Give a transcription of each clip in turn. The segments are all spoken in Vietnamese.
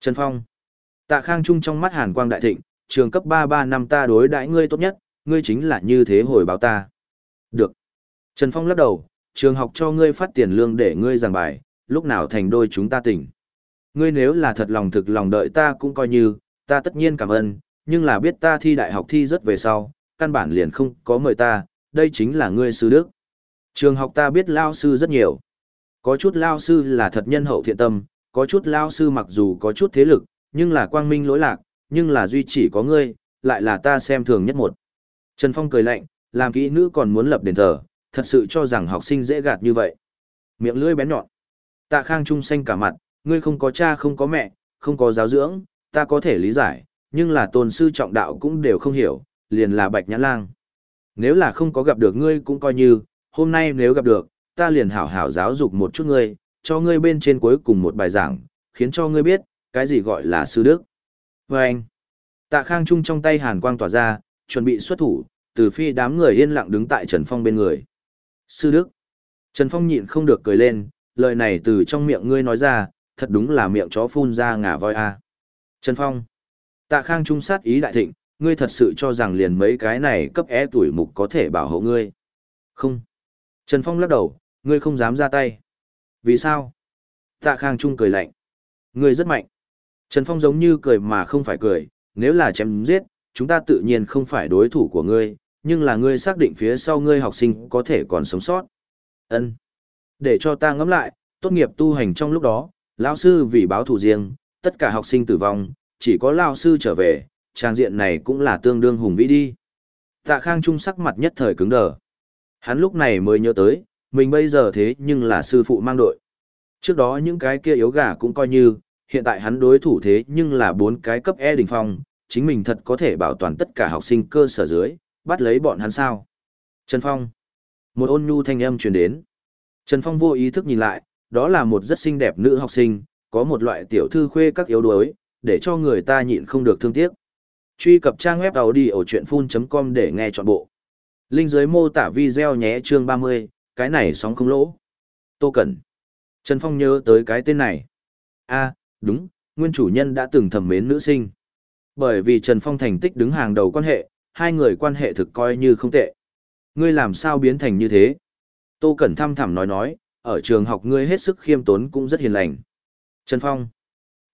Trần Phong. Tạ Khang Trung trong mắt hàn quang đại thịnh, trường cấp 33 năm ta đối đãi ngươi tốt nhất, ngươi chính là như thế hồi báo ta. Được. Trần Phong lắc đầu, trường học cho ngươi phát tiền lương để ngươi giảng bài, lúc nào thành đôi chúng ta tỉnh. Ngươi nếu là thật lòng thực lòng đợi ta cũng coi như, ta tất nhiên cảm ơn, nhưng là biết ta thi đại học thi rất về sau, căn bản liền không có mời ta, đây chính là ngươi sư đức. Trường học ta biết lao sư rất nhiều. Có chút lao sư là thật nhân hậu thiện tâm, có chút lao sư mặc dù có chút thế lực, nhưng là quang minh lỗi lạc, nhưng là duy chỉ có ngươi, lại là ta xem thường nhất một. Trần Phong cười lạnh, làm kỹ nữ còn muốn lập đền thờ, thật sự cho rằng học sinh dễ gạt như vậy. Miệng lưỡi bén nhọn. Tạ Khang Trung xanh cả mặt, ngươi không có cha không có mẹ, không có giáo dưỡng, ta có thể lý giải, nhưng là tôn sư trọng đạo cũng đều không hiểu, liền là bạch nhãn lang. Nếu là không có gặp được ngươi cũng coi như, hôm nay nếu gặp được, ta liền hảo hảo giáo dục một chút ngươi, cho ngươi bên trên cuối cùng một bài giảng, khiến cho ngươi biết, cái gì gọi là sư đức. Và anh, tạ khang trung trong tay hàn quang tỏa ra, chuẩn bị xuất thủ, từ phi đám người yên lặng đứng tại Trần Phong bên người. Sư đức. Trần Phong nhịn không được cười lên, lời này từ trong miệng ngươi nói ra, thật đúng là miệng chó phun ra ngả voi a. Trần Phong. Tạ khang trung sát ý đại thịnh, ngươi thật sự cho rằng liền mấy cái này cấp é tuổi mục có thể bảo hộ ngươi. Không. Trần Phong lắc đầu, ngươi không dám ra tay. Vì sao? Tạ Khang Trung cười lạnh. Ngươi rất mạnh. Trần Phong giống như cười mà không phải cười, nếu là chém giết, chúng ta tự nhiên không phải đối thủ của ngươi, nhưng là ngươi xác định phía sau ngươi học sinh có thể còn sống sót. Ân. Để cho ta ngẫm lại, tốt nghiệp tu hành trong lúc đó, lão sư vì báo thù riêng, tất cả học sinh tử vong, chỉ có lão sư trở về, trang diện này cũng là tương đương hùng vĩ đi. Tạ Khang Trung sắc mặt nhất thời cứng đờ. Hắn lúc này mới nhớ tới, mình bây giờ thế nhưng là sư phụ mang đội. Trước đó những cái kia yếu gà cũng coi như, hiện tại hắn đối thủ thế nhưng là bốn cái cấp E đỉnh phong, chính mình thật có thể bảo toàn tất cả học sinh cơ sở dưới, bắt lấy bọn hắn sao. Trần Phong. Một ôn nhu thanh âm truyền đến. Trần Phong vô ý thức nhìn lại, đó là một rất xinh đẹp nữ học sinh, có một loại tiểu thư khuê các yếu đuối, để cho người ta nhịn không được thương tiếc. Truy cập trang web đầu đi ở chuyện full.com để nghe trọn bộ. Linh dưới mô tả video nhé chương 30, cái này sóng không lỗ. Tô Cẩn. Trần Phong nhớ tới cái tên này. a đúng, nguyên chủ nhân đã từng thầm mến nữ sinh. Bởi vì Trần Phong thành tích đứng hàng đầu quan hệ, hai người quan hệ thực coi như không tệ. Ngươi làm sao biến thành như thế? Tô Cẩn thăm thẳm nói nói, ở trường học ngươi hết sức khiêm tốn cũng rất hiền lành. Trần Phong.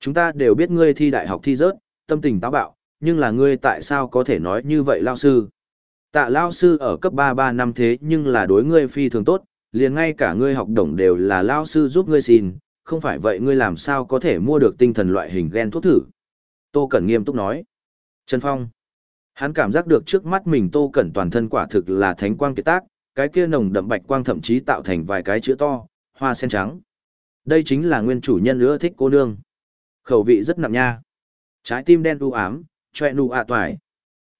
Chúng ta đều biết ngươi thi đại học thi rớt, tâm tình táo bạo, nhưng là ngươi tại sao có thể nói như vậy lao sư? Tạ lao sư ở cấp 33 năm thế nhưng là đối ngươi phi thường tốt, liền ngay cả ngươi học đồng đều là lao sư giúp ngươi xin, không phải vậy ngươi làm sao có thể mua được tinh thần loại hình gen thuốc thử. Tô Cẩn nghiêm túc nói. Trần Phong. Hắn cảm giác được trước mắt mình Tô Cẩn toàn thân quả thực là thánh quang kiệt tác, cái kia nồng đậm bạch quang thậm chí tạo thành vài cái chữ to, hoa sen trắng. Đây chính là nguyên chủ nhân ưa thích cô nương. Khẩu vị rất nặng nha. Trái tim đen u ám, choe nụ ạ toài.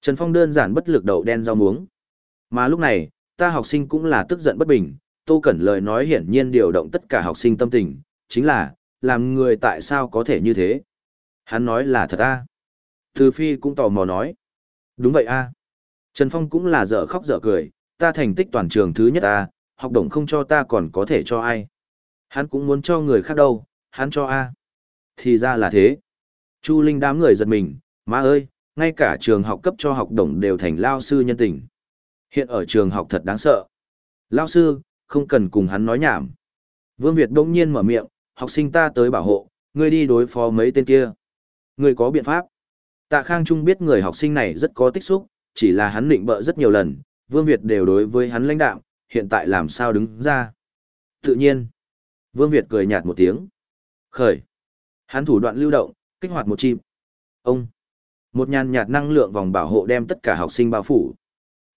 Trần Phong đơn giản bất lực đầu đen rau muống. Mà lúc này, ta học sinh cũng là tức giận bất bình, Tô Cẩn lời nói hiển nhiên điều động tất cả học sinh tâm tình, chính là, làm người tại sao có thể như thế? Hắn nói là thật a. Từ Phi cũng tò mò nói. Đúng vậy a. Trần Phong cũng là dở khóc dở cười, ta thành tích toàn trường thứ nhất a, học đồng không cho ta còn có thể cho ai. Hắn cũng muốn cho người khác đâu, hắn cho a. Thì ra là thế. Chu Linh đám người giật mình, má ơi, ngay cả trường học cấp cho học đồng đều thành lao sư nhân tình. Hiện ở trường học thật đáng sợ. Lao sư, không cần cùng hắn nói nhảm. Vương Việt đông nhiên mở miệng, học sinh ta tới bảo hộ, ngươi đi đối phó mấy tên kia. Ngươi có biện pháp. Tạ Khang Trung biết người học sinh này rất có tích xúc, chỉ là hắn định bợ rất nhiều lần, Vương Việt đều đối với hắn lãnh đạo, hiện tại làm sao đứng ra. Tự nhiên. Vương Việt cười nhạt một tiếng. Khởi. Hắn thủ đoạn lưu động, kích hoạt một chim. Ông. Một nhàn nhạt năng lượng vòng bảo hộ đem tất cả học sinh bao phủ.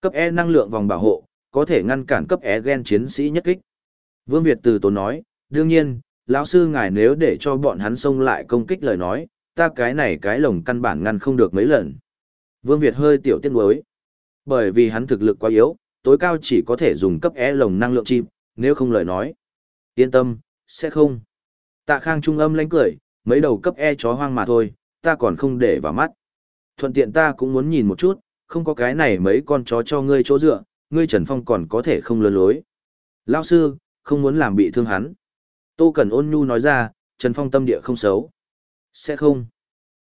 Cấp E năng lượng vòng bảo hộ, có thể ngăn cản cấp E gen chiến sĩ nhất kích. Vương Việt từ tốn nói, đương nhiên, lão sư ngài nếu để cho bọn hắn xông lại công kích lời nói, ta cái này cái lồng căn bản ngăn không được mấy lần. Vương Việt hơi tiểu tiết nuối. Bởi vì hắn thực lực quá yếu, tối cao chỉ có thể dùng cấp E lồng năng lượng chim, nếu không lời nói. Yên tâm, sẽ không. Tạ Khang trung âm lánh cười, mấy đầu cấp E chó hoang mà thôi, ta còn không để vào mắt thuận tiện ta cũng muốn nhìn một chút, không có cái này mấy con chó cho ngươi chỗ dựa, ngươi Trần Phong còn có thể không lừa lối. Lao sư, không muốn làm bị thương hắn. Tô Cẩn ôn nhu nói ra, Trần Phong tâm địa không xấu. Sẽ không.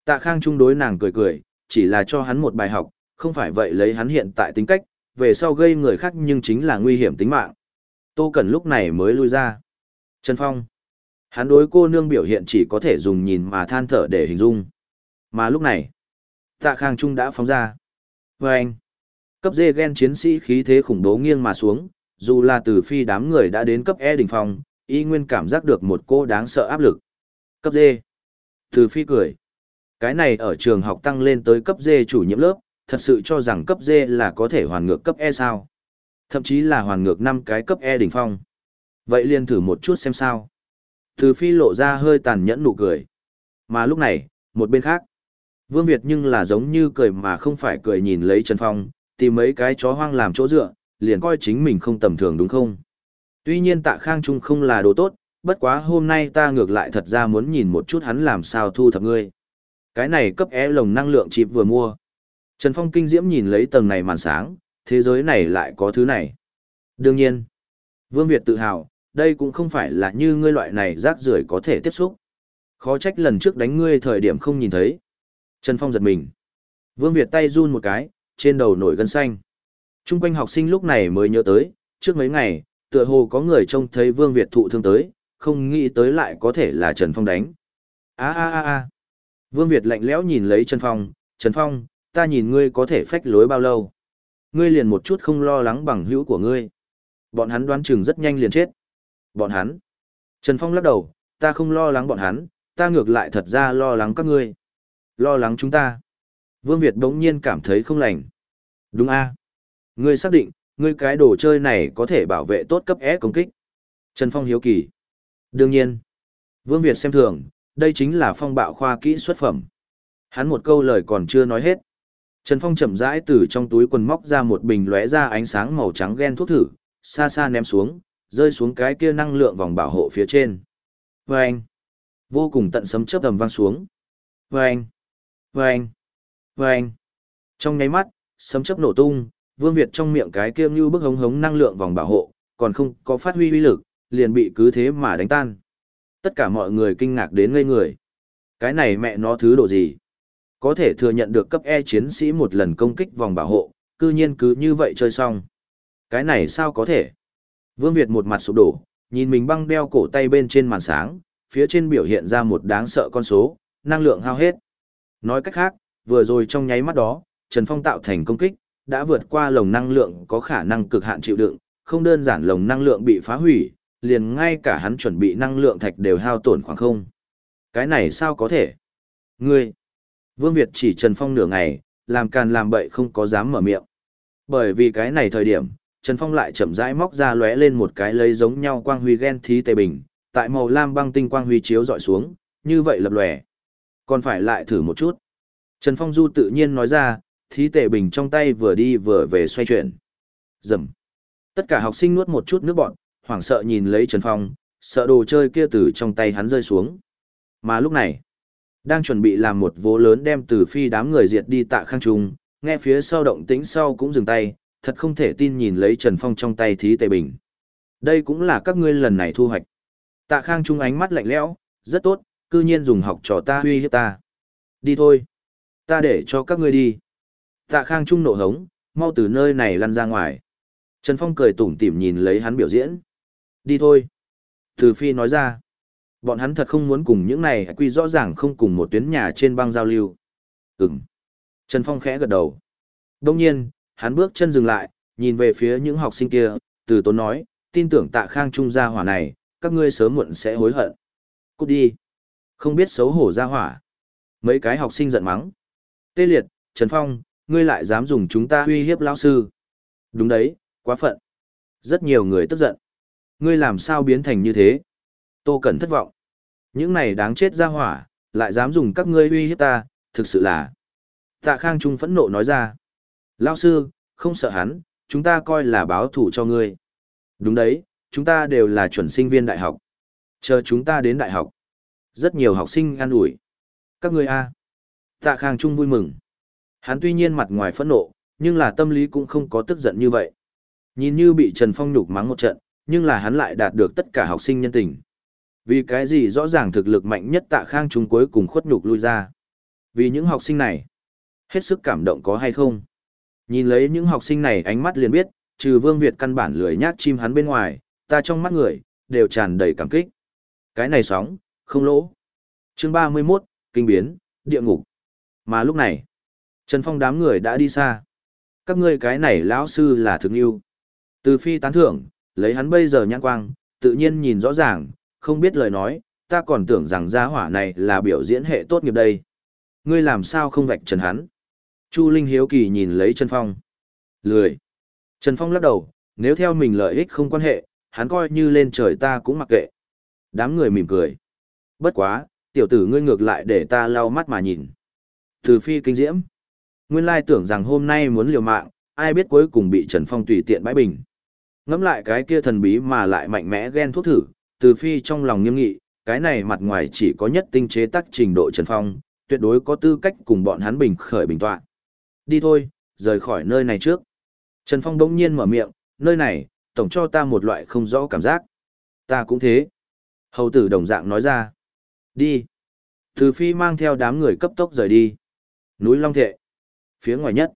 Tạ Khang Trung đối nàng cười cười, chỉ là cho hắn một bài học, không phải vậy lấy hắn hiện tại tính cách, về sau gây người khác nhưng chính là nguy hiểm tính mạng. Tô Cẩn lúc này mới lui ra. Trần Phong. Hắn đối cô nương biểu hiện chỉ có thể dùng nhìn mà than thở để hình dung. Mà lúc này, Tạ Khang Trung đã phóng ra. vê anh, cấp dê gen chiến sĩ khí thế khủng bố nghiêng mà xuống, dù là từ phi đám người đã đến cấp E đỉnh phong, y nguyên cảm giác được một cô đáng sợ áp lực. Cấp dê. Từ phi cười. Cái này ở trường học tăng lên tới cấp dê chủ nhiệm lớp, thật sự cho rằng cấp dê là có thể hoàn ngược cấp E sao. Thậm chí là hoàn ngược năm cái cấp E đỉnh phong. Vậy liền thử một chút xem sao. Từ phi lộ ra hơi tàn nhẫn nụ cười. Mà lúc này, một bên khác, Vương Việt nhưng là giống như cười mà không phải cười nhìn lấy Trần Phong, tìm mấy cái chó hoang làm chỗ dựa, liền coi chính mình không tầm thường đúng không? Tuy nhiên tạ khang trung không là đồ tốt, bất quá hôm nay ta ngược lại thật ra muốn nhìn một chút hắn làm sao thu thập ngươi. Cái này cấp é lồng năng lượng chịp vừa mua. Trần Phong kinh diễm nhìn lấy tầng này màn sáng, thế giới này lại có thứ này. Đương nhiên, Vương Việt tự hào, đây cũng không phải là như ngươi loại này rác rưởi có thể tiếp xúc. Khó trách lần trước đánh ngươi thời điểm không nhìn thấy. Trần Phong giật mình. Vương Việt tay run một cái, trên đầu nổi gân xanh. Trung quanh học sinh lúc này mới nhớ tới, trước mấy ngày, tựa hồ có người trông thấy Vương Việt thụ thương tới, không nghĩ tới lại có thể là Trần Phong đánh. a a a a Vương Việt lạnh lẽo nhìn lấy Trần Phong, Trần Phong, ta nhìn ngươi có thể phách lối bao lâu. Ngươi liền một chút không lo lắng bằng hữu của ngươi. Bọn hắn đoán chừng rất nhanh liền chết. Bọn hắn. Trần Phong lắc đầu, ta không lo lắng bọn hắn, ta ngược lại thật ra lo lắng các ngươi. Lo lắng chúng ta. Vương Việt đống nhiên cảm thấy không lành. Đúng a Ngươi xác định, ngươi cái đồ chơi này có thể bảo vệ tốt cấp S công kích. Trần Phong hiếu kỳ. Đương nhiên. Vương Việt xem thường, đây chính là phong bạo khoa kỹ xuất phẩm. Hắn một câu lời còn chưa nói hết. Trần Phong chậm rãi từ trong túi quần móc ra một bình lóe ra ánh sáng màu trắng gen thuốc thử, xa xa ném xuống, rơi xuống cái kia năng lượng vòng bảo hộ phía trên. Vâng! Vô cùng tận sấm chớp tầm vang xuống. Vâng! Vâng! Vâng! Trong nháy mắt, sấm chớp nổ tung, Vương Việt trong miệng cái kia như bức hống hống năng lượng vòng bảo hộ, còn không có phát huy uy lực, liền bị cứ thế mà đánh tan. Tất cả mọi người kinh ngạc đến ngây người. Cái này mẹ nó thứ độ gì? Có thể thừa nhận được cấp E chiến sĩ một lần công kích vòng bảo hộ, cư nhiên cứ như vậy chơi xong. Cái này sao có thể? Vương Việt một mặt sụp đổ, nhìn mình băng đeo cổ tay bên trên màn sáng, phía trên biểu hiện ra một đáng sợ con số, năng lượng hao hết. Nói cách khác, vừa rồi trong nháy mắt đó, Trần Phong tạo thành công kích, đã vượt qua lồng năng lượng có khả năng cực hạn chịu đựng, không đơn giản lồng năng lượng bị phá hủy, liền ngay cả hắn chuẩn bị năng lượng thạch đều hao tổn khoảng không. Cái này sao có thể? Ngươi! Vương Việt chỉ Trần Phong nửa ngày, làm càn làm bậy không có dám mở miệng. Bởi vì cái này thời điểm, Trần Phong lại chậm rãi móc ra lóe lên một cái lấy giống nhau quang huy gen thí tề bình, tại màu lam băng tinh quang huy chiếu dọi xuống, như vậy lập lòe. Còn phải lại thử một chút. Trần Phong Du tự nhiên nói ra, thí tệ bình trong tay vừa đi vừa về xoay chuyển. Dầm. Tất cả học sinh nuốt một chút nước bọn, hoảng sợ nhìn lấy Trần Phong, sợ đồ chơi kia từ trong tay hắn rơi xuống. Mà lúc này, đang chuẩn bị làm một vố lớn đem từ phi đám người diệt đi tạ khang trung, nghe phía sau động tĩnh sau cũng dừng tay, thật không thể tin nhìn lấy Trần Phong trong tay thí tệ bình. Đây cũng là các ngươi lần này thu hoạch. Tạ khang trung ánh mắt lạnh lẽo, rất tốt, cư nhiên dùng học trò ta huy hiếp ta. Đi thôi. Ta để cho các ngươi đi. Tạ khang trung nộ hống, mau từ nơi này lăn ra ngoài. Trần Phong cười tủm tỉm nhìn lấy hắn biểu diễn. Đi thôi. Từ phi nói ra. Bọn hắn thật không muốn cùng những này quy rõ ràng không cùng một tuyến nhà trên băng giao lưu. Ừm. Trần Phong khẽ gật đầu. Đông nhiên, hắn bước chân dừng lại, nhìn về phía những học sinh kia, từ tốn nói, tin tưởng tạ khang trung gia hỏa này, các ngươi sớm muộn sẽ hối hận. Cút đi. Không biết xấu hổ ra hỏa. Mấy cái học sinh giận mắng. Tê liệt, Trần Phong, ngươi lại dám dùng chúng ta uy hiếp lão sư. Đúng đấy, quá phận. Rất nhiều người tức giận. Ngươi làm sao biến thành như thế? Tô Cẩn thất vọng. Những này đáng chết ra hỏa, lại dám dùng các ngươi uy hiếp ta, thực sự là. Tạ Khang Trung phẫn nộ nói ra. lão sư, không sợ hắn, chúng ta coi là báo thủ cho ngươi. Đúng đấy, chúng ta đều là chuẩn sinh viên đại học. Chờ chúng ta đến đại học. Rất nhiều học sinh an ủi. Các ngươi a. Tạ Khang Trung vui mừng. Hắn tuy nhiên mặt ngoài phẫn nộ, nhưng là tâm lý cũng không có tức giận như vậy. Nhìn như bị Trần Phong nhục mắng một trận, nhưng là hắn lại đạt được tất cả học sinh nhân tình. Vì cái gì rõ ràng thực lực mạnh nhất tạ khang trung cuối cùng khuất nhục lui ra. Vì những học sinh này, hết sức cảm động có hay không? Nhìn lấy những học sinh này ánh mắt liền biết, trừ Vương Việt căn bản lười nhác chim hắn bên ngoài, ta trong mắt người, đều tràn đầy cảm kích. Cái này sóng, không lỗ. chương 31, kinh biến, địa ngục. Mà lúc này, Trần Phong đám người đã đi xa. Các ngươi cái này lão sư là thực yêu. Từ phi tán thưởng, lấy hắn bây giờ nhãn quang, tự nhiên nhìn rõ ràng, không biết lời nói, ta còn tưởng rằng gia hỏa này là biểu diễn hệ tốt nghiệp đây. Ngươi làm sao không vạch trần hắn? Chu Linh hiếu kỳ nhìn lấy Trần Phong. Lười. Trần Phong lắc đầu, nếu theo mình lợi ích không quan hệ, hắn coi như lên trời ta cũng mặc kệ. Đám người mỉm cười. Bất quá, tiểu tử ngươi ngược lại để ta lau mắt mà nhìn. Từ phi kinh diễm. Nguyên lai tưởng rằng hôm nay muốn liều mạng, ai biết cuối cùng bị Trần Phong tùy tiện bãi bình. Ngắm lại cái kia thần bí mà lại mạnh mẽ ghen thuốc thử, từ phi trong lòng nghiêm nghị, cái này mặt ngoài chỉ có nhất tinh chế tác trình độ Trần Phong, tuyệt đối có tư cách cùng bọn hắn bình khởi bình tọa. Đi thôi, rời khỏi nơi này trước. Trần Phong đống nhiên mở miệng, nơi này, tổng cho ta một loại không rõ cảm giác. Ta cũng thế. Hầu tử đồng dạng nói ra. Đi. Từ phi mang theo đám người cấp tốc rời đi. Núi Long Thệ. Phía ngoài nhất.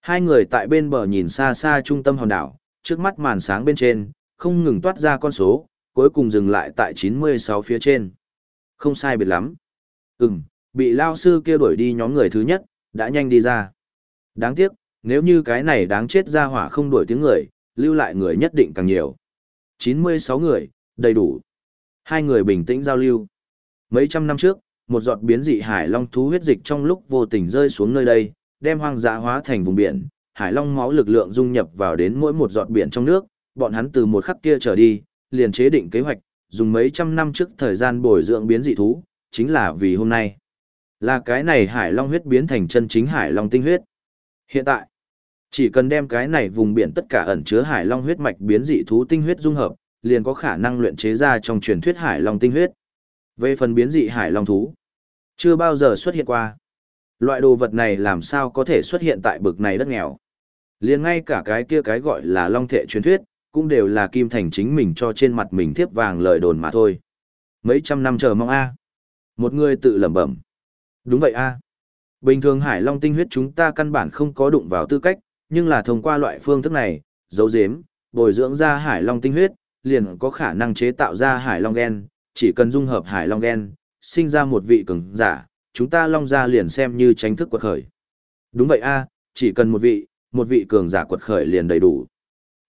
Hai người tại bên bờ nhìn xa xa trung tâm hòn đảo, trước mắt màn sáng bên trên, không ngừng toát ra con số, cuối cùng dừng lại tại 96 phía trên. Không sai biệt lắm. Ừm, bị lao sư kia đuổi đi nhóm người thứ nhất, đã nhanh đi ra. Đáng tiếc, nếu như cái này đáng chết ra hỏa không đuổi tiếng người, lưu lại người nhất định càng nhiều. 96 người, đầy đủ. Hai người bình tĩnh giao lưu. Mấy trăm năm trước, một giọt biến dị hải long thú huyết dịch trong lúc vô tình rơi xuống nơi đây, đem hoang dã hóa thành vùng biển, hải long máu lực lượng dung nhập vào đến mỗi một giọt biển trong nước, bọn hắn từ một khắc kia trở đi, liền chế định kế hoạch, dùng mấy trăm năm trước thời gian bồi dưỡng biến dị thú, chính là vì hôm nay. Là cái này hải long huyết biến thành chân chính hải long tinh huyết. Hiện tại, chỉ cần đem cái này vùng biển tất cả ẩn chứa hải long huyết mạch biến dị thú tinh huyết dung hợp, liền có khả năng luyện chế ra trong truyền thuyết hải long tinh huyết. Về phần biến dị hải long thú, chưa bao giờ xuất hiện qua. Loại đồ vật này làm sao có thể xuất hiện tại bực này đất nghèo. Liền ngay cả cái kia cái gọi là long thệ truyền thuyết, cũng đều là kim thành chính mình cho trên mặt mình thiếp vàng lời đồn mà thôi. Mấy trăm năm chờ mong a. Một người tự lẩm bẩm. Đúng vậy a. Bình thường hải long tinh huyết chúng ta căn bản không có đụng vào tư cách, nhưng là thông qua loại phương thức này, dấu dếm, bồi dưỡng ra hải long tinh huyết, liền có khả năng chế tạo ra hải long gen, chỉ cần dung hợp hải long gen, sinh ra một vị cường giả, chúng ta long ra liền xem như tránh thức quật khởi. Đúng vậy a, chỉ cần một vị, một vị cường giả quật khởi liền đầy đủ.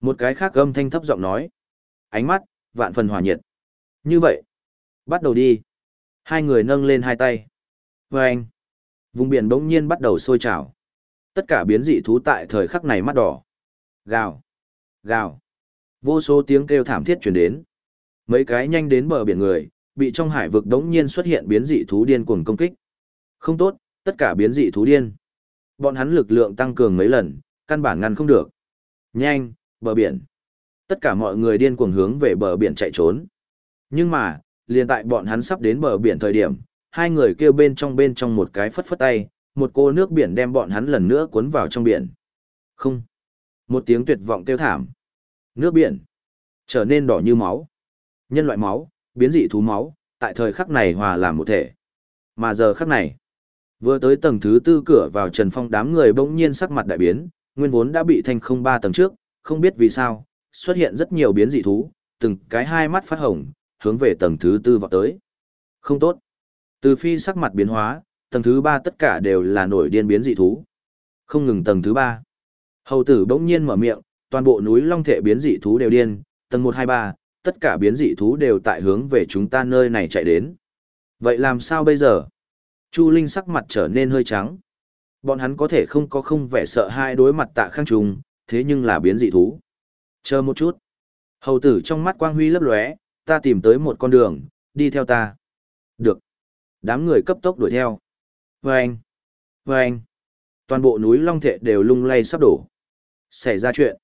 Một cái khác âm thanh thấp giọng nói. Ánh mắt, vạn phần hòa nhiệt. Như vậy, bắt đầu đi. Hai người nâng lên hai tay. Và anh, vùng biển bỗng nhiên bắt đầu sôi trào. Tất cả biến dị thú tại thời khắc này mắt đỏ. Gào, gào. Vô số tiếng kêu thảm thiết chuyển đến. Mấy cái nhanh đến bờ biển người, bị trong hải vực đống nhiên xuất hiện biến dị thú điên cuồng công kích. Không tốt, tất cả biến dị thú điên. Bọn hắn lực lượng tăng cường mấy lần, căn bản ngăn không được. Nhanh, bờ biển. Tất cả mọi người điên cuồng hướng về bờ biển chạy trốn. Nhưng mà, liền tại bọn hắn sắp đến bờ biển thời điểm, hai người kêu bên trong bên trong một cái phất phất tay, một cô nước biển đem bọn hắn lần nữa cuốn vào trong biển. Không. Một tiếng tuyệt vọng kêu thảm. Nước biển trở nên đỏ như máu. Nhân loại máu, biến dị thú máu, tại thời khắc này hòa làm một thể. Mà giờ khắc này, vừa tới tầng thứ tư cửa vào Trần Phong đám người bỗng nhiên sắc mặt đại biến, nguyên vốn đã bị thanh không ba tầng trước, không biết vì sao, xuất hiện rất nhiều biến dị thú, từng cái hai mắt phát hồng, hướng về tầng thứ tư vào tới. Không tốt. Từ phi sắc mặt biến hóa, tầng thứ ba tất cả đều là nổi điên biến dị thú. Không ngừng tầng thứ ba. Hầu tử bỗng nhiên mở miệng, toàn bộ núi long thể biến dị thú đều điên, tầng một hai ba, tất cả biến dị thú đều tại hướng về chúng ta nơi này chạy đến. Vậy làm sao bây giờ? Chu Linh sắc mặt trở nên hơi trắng. Bọn hắn có thể không có không vẻ sợ hai đối mặt tạ khang trùng, thế nhưng là biến dị thú. Chờ một chút. Hầu tử trong mắt quang huy lấp lóe, ta tìm tới một con đường, đi theo ta. Được. Đám người cấp tốc đuổi theo. Vâng. Vâng. Toàn bộ núi Long Thệ đều lung lay sắp đổ. Xảy ra chuyện.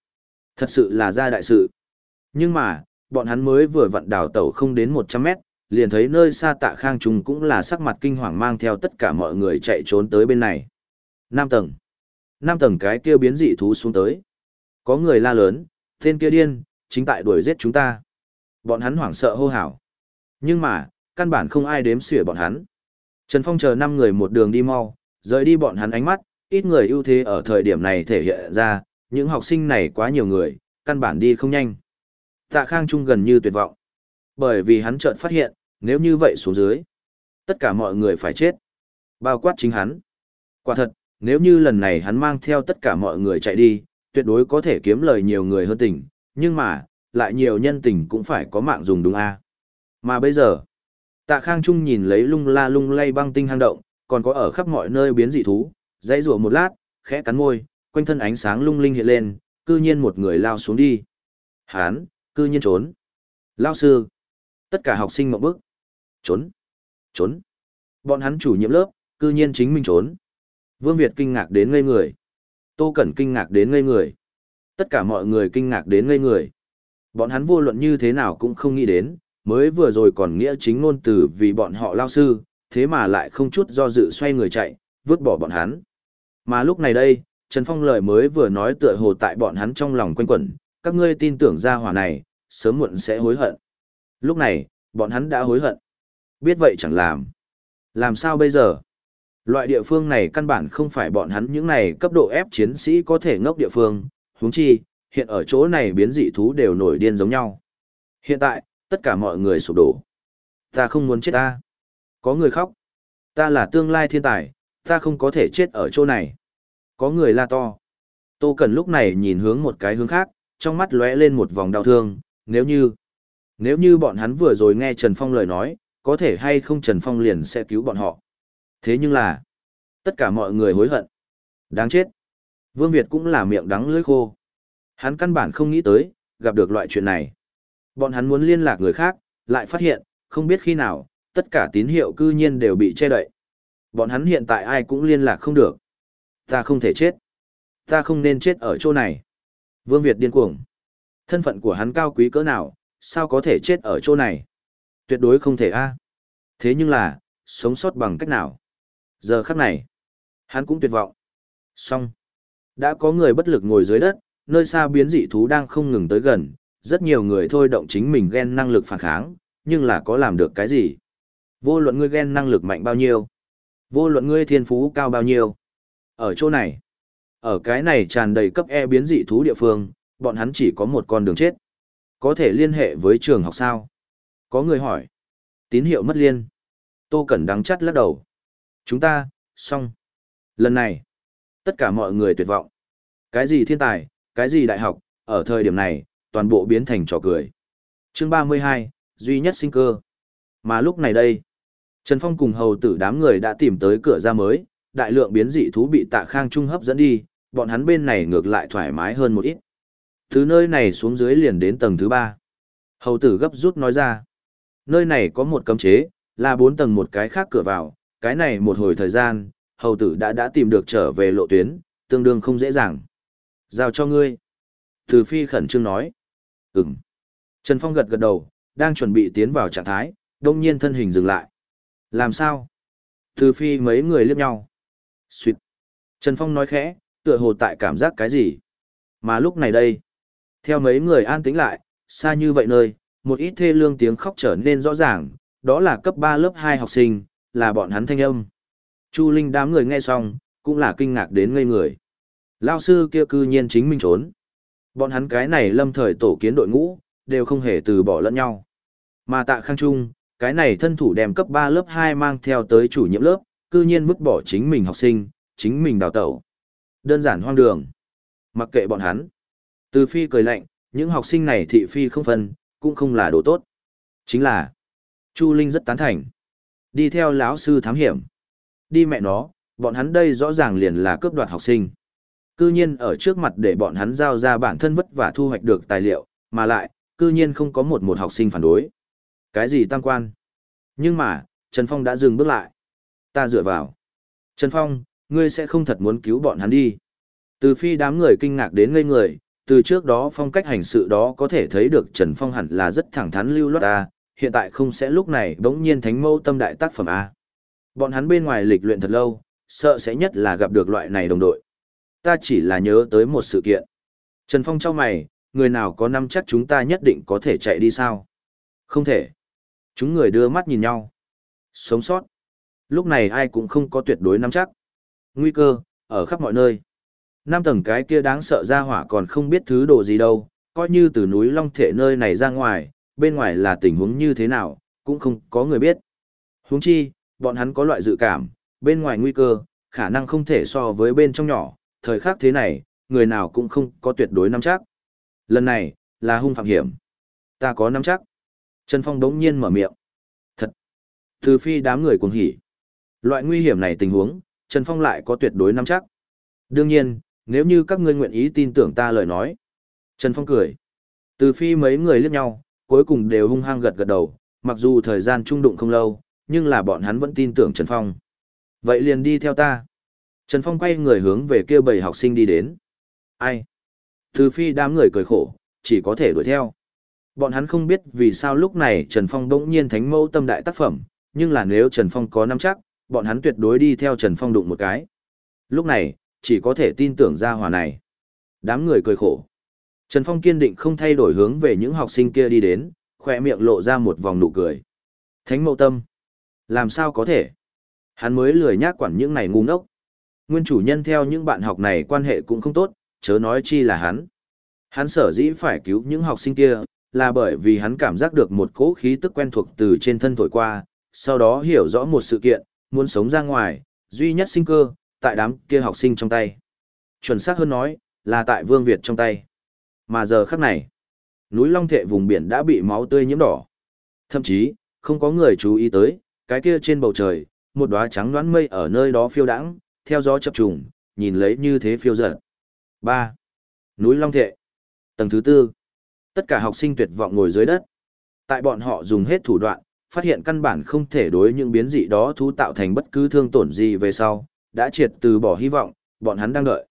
Thật sự là ra đại sự. Nhưng mà, bọn hắn mới vừa vặn đảo tàu không đến 100 mét, liền thấy nơi xa tạ khang trùng cũng là sắc mặt kinh hoàng mang theo tất cả mọi người chạy trốn tới bên này. 5 tầng. 5 tầng cái kia biến dị thú xuống tới. Có người la lớn, tên kia điên, chính tại đuổi giết chúng ta. Bọn hắn hoảng sợ hô hào. Nhưng mà, căn bản không ai đếm xỉa bọn hắn. Trần Phong chờ năm người một đường đi mau, rời đi bọn hắn ánh mắt, ít người ưu thế ở thời điểm này thể hiện ra, những học sinh này quá nhiều người, căn bản đi không nhanh. Tạ Khang Trung gần như tuyệt vọng. Bởi vì hắn chợt phát hiện, nếu như vậy xuống dưới, tất cả mọi người phải chết. Bao quát chính hắn. Quả thật, nếu như lần này hắn mang theo tất cả mọi người chạy đi, tuyệt đối có thể kiếm lời nhiều người hơn tình, nhưng mà, lại nhiều nhân tình cũng phải có mạng dùng đúng a. Mà bây giờ, Tạ Khang Trung nhìn lấy lung la lung lay băng tinh hang động, còn có ở khắp mọi nơi biến dị thú, dãy rủa một lát, khẽ cắn môi, quanh thân ánh sáng lung linh hiện lên, cư nhiên một người lao xuống đi. Hán, cư nhiên trốn. Lao sư. Tất cả học sinh mộng bức. Trốn. Trốn. Bọn hắn chủ nhiệm lớp, cư nhiên chính mình trốn. Vương Việt kinh ngạc đến ngây người. Tô Cẩn kinh ngạc đến ngây người. Tất cả mọi người kinh ngạc đến ngây người. Bọn hắn vô luận như thế nào cũng không nghĩ đến, mới vừa rồi còn nghĩa chính ngôn từ vì bọn họ lao sư, thế mà lại không chút do dự xoay người chạy, vứt bỏ bọn hắn. Mà lúc này đây, Trần Phong lời mới vừa nói tựa hồ tại bọn hắn trong lòng quanh quẩn, các ngươi tin tưởng ra hỏa này, sớm muộn sẽ hối hận. Lúc này, bọn hắn đã hối hận. Biết vậy chẳng làm. Làm sao bây giờ? Loại địa phương này căn bản không phải bọn hắn những này cấp độ ép chiến sĩ có thể ngốc địa phương, huống chi, hiện ở chỗ này biến dị thú đều nổi điên giống nhau. Hiện tại, tất cả mọi người sụp đổ. Ta không muốn chết ta. Có người khóc. Ta là tương lai thiên tài, ta không có thể chết ở chỗ này. Có người la to. Tô Cần lúc này nhìn hướng một cái hướng khác, trong mắt lóe lên một vòng đau thương, nếu như, nếu như bọn hắn vừa rồi nghe Trần Phong lời nói, có thể hay không Trần Phong liền sẽ cứu bọn họ. Thế nhưng là, tất cả mọi người hối hận. Đáng chết. Vương Việt cũng là miệng đắng lưỡi khô. Hắn căn bản không nghĩ tới, gặp được loại chuyện này. Bọn hắn muốn liên lạc người khác, lại phát hiện, không biết khi nào, tất cả tín hiệu cư nhiên đều bị che đậy. Bọn hắn hiện tại ai cũng liên lạc không được. Ta không thể chết. Ta không nên chết ở chỗ này. Vương Việt điên cuồng. Thân phận của hắn cao quý cỡ nào, sao có thể chết ở chỗ này? Tuyệt đối không thể a. Thế nhưng là, sống sót bằng cách nào? Giờ khắc này, hắn cũng tuyệt vọng. Xong. Đã có người bất lực ngồi dưới đất, nơi xa biến dị thú đang không ngừng tới gần, rất nhiều người thôi động chính mình ghen năng lực phản kháng, nhưng là có làm được cái gì? Vô luận ngươi ghen năng lực mạnh bao nhiêu, vô luận ngươi thiên phú cao bao nhiêu. Ở chỗ này, ở cái này tràn đầy cấp E biến dị thú địa phương, bọn hắn chỉ có một con đường chết. Có thể liên hệ với trường học sao? Có người hỏi. Tín hiệu mất liên. Tô Cẩn đắng chắt lắc đầu. Chúng ta, xong. Lần này, tất cả mọi người tuyệt vọng. Cái gì thiên tài, cái gì đại học, ở thời điểm này, toàn bộ biến thành trò cười. Chương 32, duy nhất sinh cơ. Mà lúc này đây, Trần Phong cùng hầu tử đám người đã tìm tới cửa ra mới, đại lượng biến dị thú bị tạ khang trung hấp dẫn đi, bọn hắn bên này ngược lại thoải mái hơn một ít. Từ nơi này xuống dưới liền đến tầng thứ ba. Hầu tử gấp rút nói ra. Nơi này có một cấm chế, là bốn tầng một cái khác cửa vào, cái này một hồi thời gian, hầu tử đã đã tìm được trở về lộ tuyến, tương đương không dễ dàng. Giao cho ngươi. Từ phi khẩn trương nói. Ừm. Trần Phong gật gật đầu, đang chuẩn bị tiến vào trạng thái, đông nhiên thân hình dừng lại. Làm sao? Từ phi mấy người liếc nhau. Xuyệt. Trần Phong nói khẽ, tựa hồ tại cảm giác cái gì. Mà lúc này đây, theo mấy người an tĩnh lại, xa như vậy nơi, một ít thê lương tiếng khóc trở nên rõ ràng, đó là cấp 3 lớp 2 học sinh, là bọn hắn thanh âm. Chu Linh đám người nghe xong, cũng là kinh ngạc đến ngây người. Lao sư kia cư nhiên chính mình trốn. Bọn hắn cái này lâm thời tổ kiến đội ngũ, đều không hề từ bỏ lẫn nhau. Mà tạ khang trung, cái này thân thủ đem cấp 3 lớp 2 mang theo tới chủ nhiệm lớp, cư nhiên vứt bỏ chính mình học sinh, chính mình đào tẩu. Đơn giản hoang đường. Mặc kệ bọn hắn. Từ phi cười lạnh, những học sinh này thị phi không phân, cũng không là đồ tốt. Chính là, Chu Linh rất tán thành. Đi theo lão sư thám hiểm. Đi mẹ nó, bọn hắn đây rõ ràng liền là cướp đoạt học sinh. Cư nhiên ở trước mặt để bọn hắn giao ra bản thân vất và thu hoạch được tài liệu, mà lại, cư nhiên không có một một học sinh phản đối. Cái gì tăng quan? Nhưng mà, Trần Phong đã dừng bước lại. Ta dựa vào. Trần Phong, ngươi sẽ không thật muốn cứu bọn hắn đi. Từ phi đám người kinh ngạc đến ngây người, từ trước đó phong cách hành sự đó có thể thấy được Trần Phong hẳn là rất thẳng thắn lưu loát ta, hiện tại không sẽ lúc này bỗng nhiên thánh mâu tâm đại tác phẩm A. Bọn hắn bên ngoài lịch luyện thật lâu, sợ sẽ nhất là gặp được loại này đồng đội. Ta chỉ là nhớ tới một sự kiện. Trần Phong cho mày, người nào có năm chắc chúng ta nhất định có thể chạy đi sao? Không thể. Chúng người đưa mắt nhìn nhau. Sống sót. Lúc này ai cũng không có tuyệt đối nắm chắc. Nguy cơ, ở khắp mọi nơi. Năm tầng cái kia đáng sợ ra hỏa còn không biết thứ đồ gì đâu, coi như từ núi Long Thệ nơi này ra ngoài, bên ngoài là tình huống như thế nào, cũng không có người biết. Huống chi, bọn hắn có loại dự cảm, bên ngoài nguy cơ, khả năng không thể so với bên trong nhỏ, thời khắc thế này, người nào cũng không có tuyệt đối nắm chắc. Lần này, là hung phạm hiểm. Ta có nắm chắc. Trần Phong đống nhiên mở miệng. Thật. Từ phi đám người cuồng hỉ. Loại nguy hiểm này tình huống, Trần Phong lại có tuyệt đối nắm chắc. Đương nhiên, nếu như các ngươi nguyện ý tin tưởng ta lời nói. Trần Phong cười. Từ phi mấy người liếc nhau, cuối cùng đều hung hăng gật gật đầu, mặc dù thời gian trung đụng không lâu, nhưng là bọn hắn vẫn tin tưởng Trần Phong. Vậy liền đi theo ta. Trần Phong quay người hướng về kia bầy học sinh đi đến. Ai? Từ phi đám người cười khổ, chỉ có thể đuổi theo. Bọn hắn không biết vì sao lúc này Trần Phong bỗng nhiên thánh mẫu tâm đại tác phẩm, nhưng là nếu Trần Phong có nắm chắc, bọn hắn tuyệt đối đi theo Trần Phong đụng một cái. Lúc này, chỉ có thể tin tưởng ra hòa này. Đám người cười khổ. Trần Phong kiên định không thay đổi hướng về những học sinh kia đi đến, khỏe miệng lộ ra một vòng nụ cười. Thánh mẫu tâm. Làm sao có thể? Hắn mới lười nhác quản những này ngu ngốc. Nguyên chủ nhân theo những bạn học này quan hệ cũng không tốt, chớ nói chi là hắn. Hắn sở dĩ phải cứu những học sinh kia, là bởi vì hắn cảm giác được một cỗ khí tức quen thuộc từ trên thân thổi qua, sau đó hiểu rõ một sự kiện, muốn sống ra ngoài, duy nhất sinh cơ, tại đám kia học sinh trong tay. Chuẩn xác hơn nói, là tại Vương Việt trong tay. Mà giờ khắc này, núi Long Thệ vùng biển đã bị máu tươi nhiễm đỏ. Thậm chí, không có người chú ý tới, cái kia trên bầu trời, một đóa trắng đoán mây ở nơi đó phiêu đãng, theo gió chập trùng, nhìn lấy như thế phiêu dở 3. Núi Long Thệ. Tầng thứ tư. Tất cả học sinh tuyệt vọng ngồi dưới đất. Tại bọn họ dùng hết thủ đoạn, phát hiện căn bản không thể đối những biến dị đó thú tạo thành bất cứ thương tổn gì về sau, đã triệt từ bỏ hy vọng, bọn hắn đang đợi.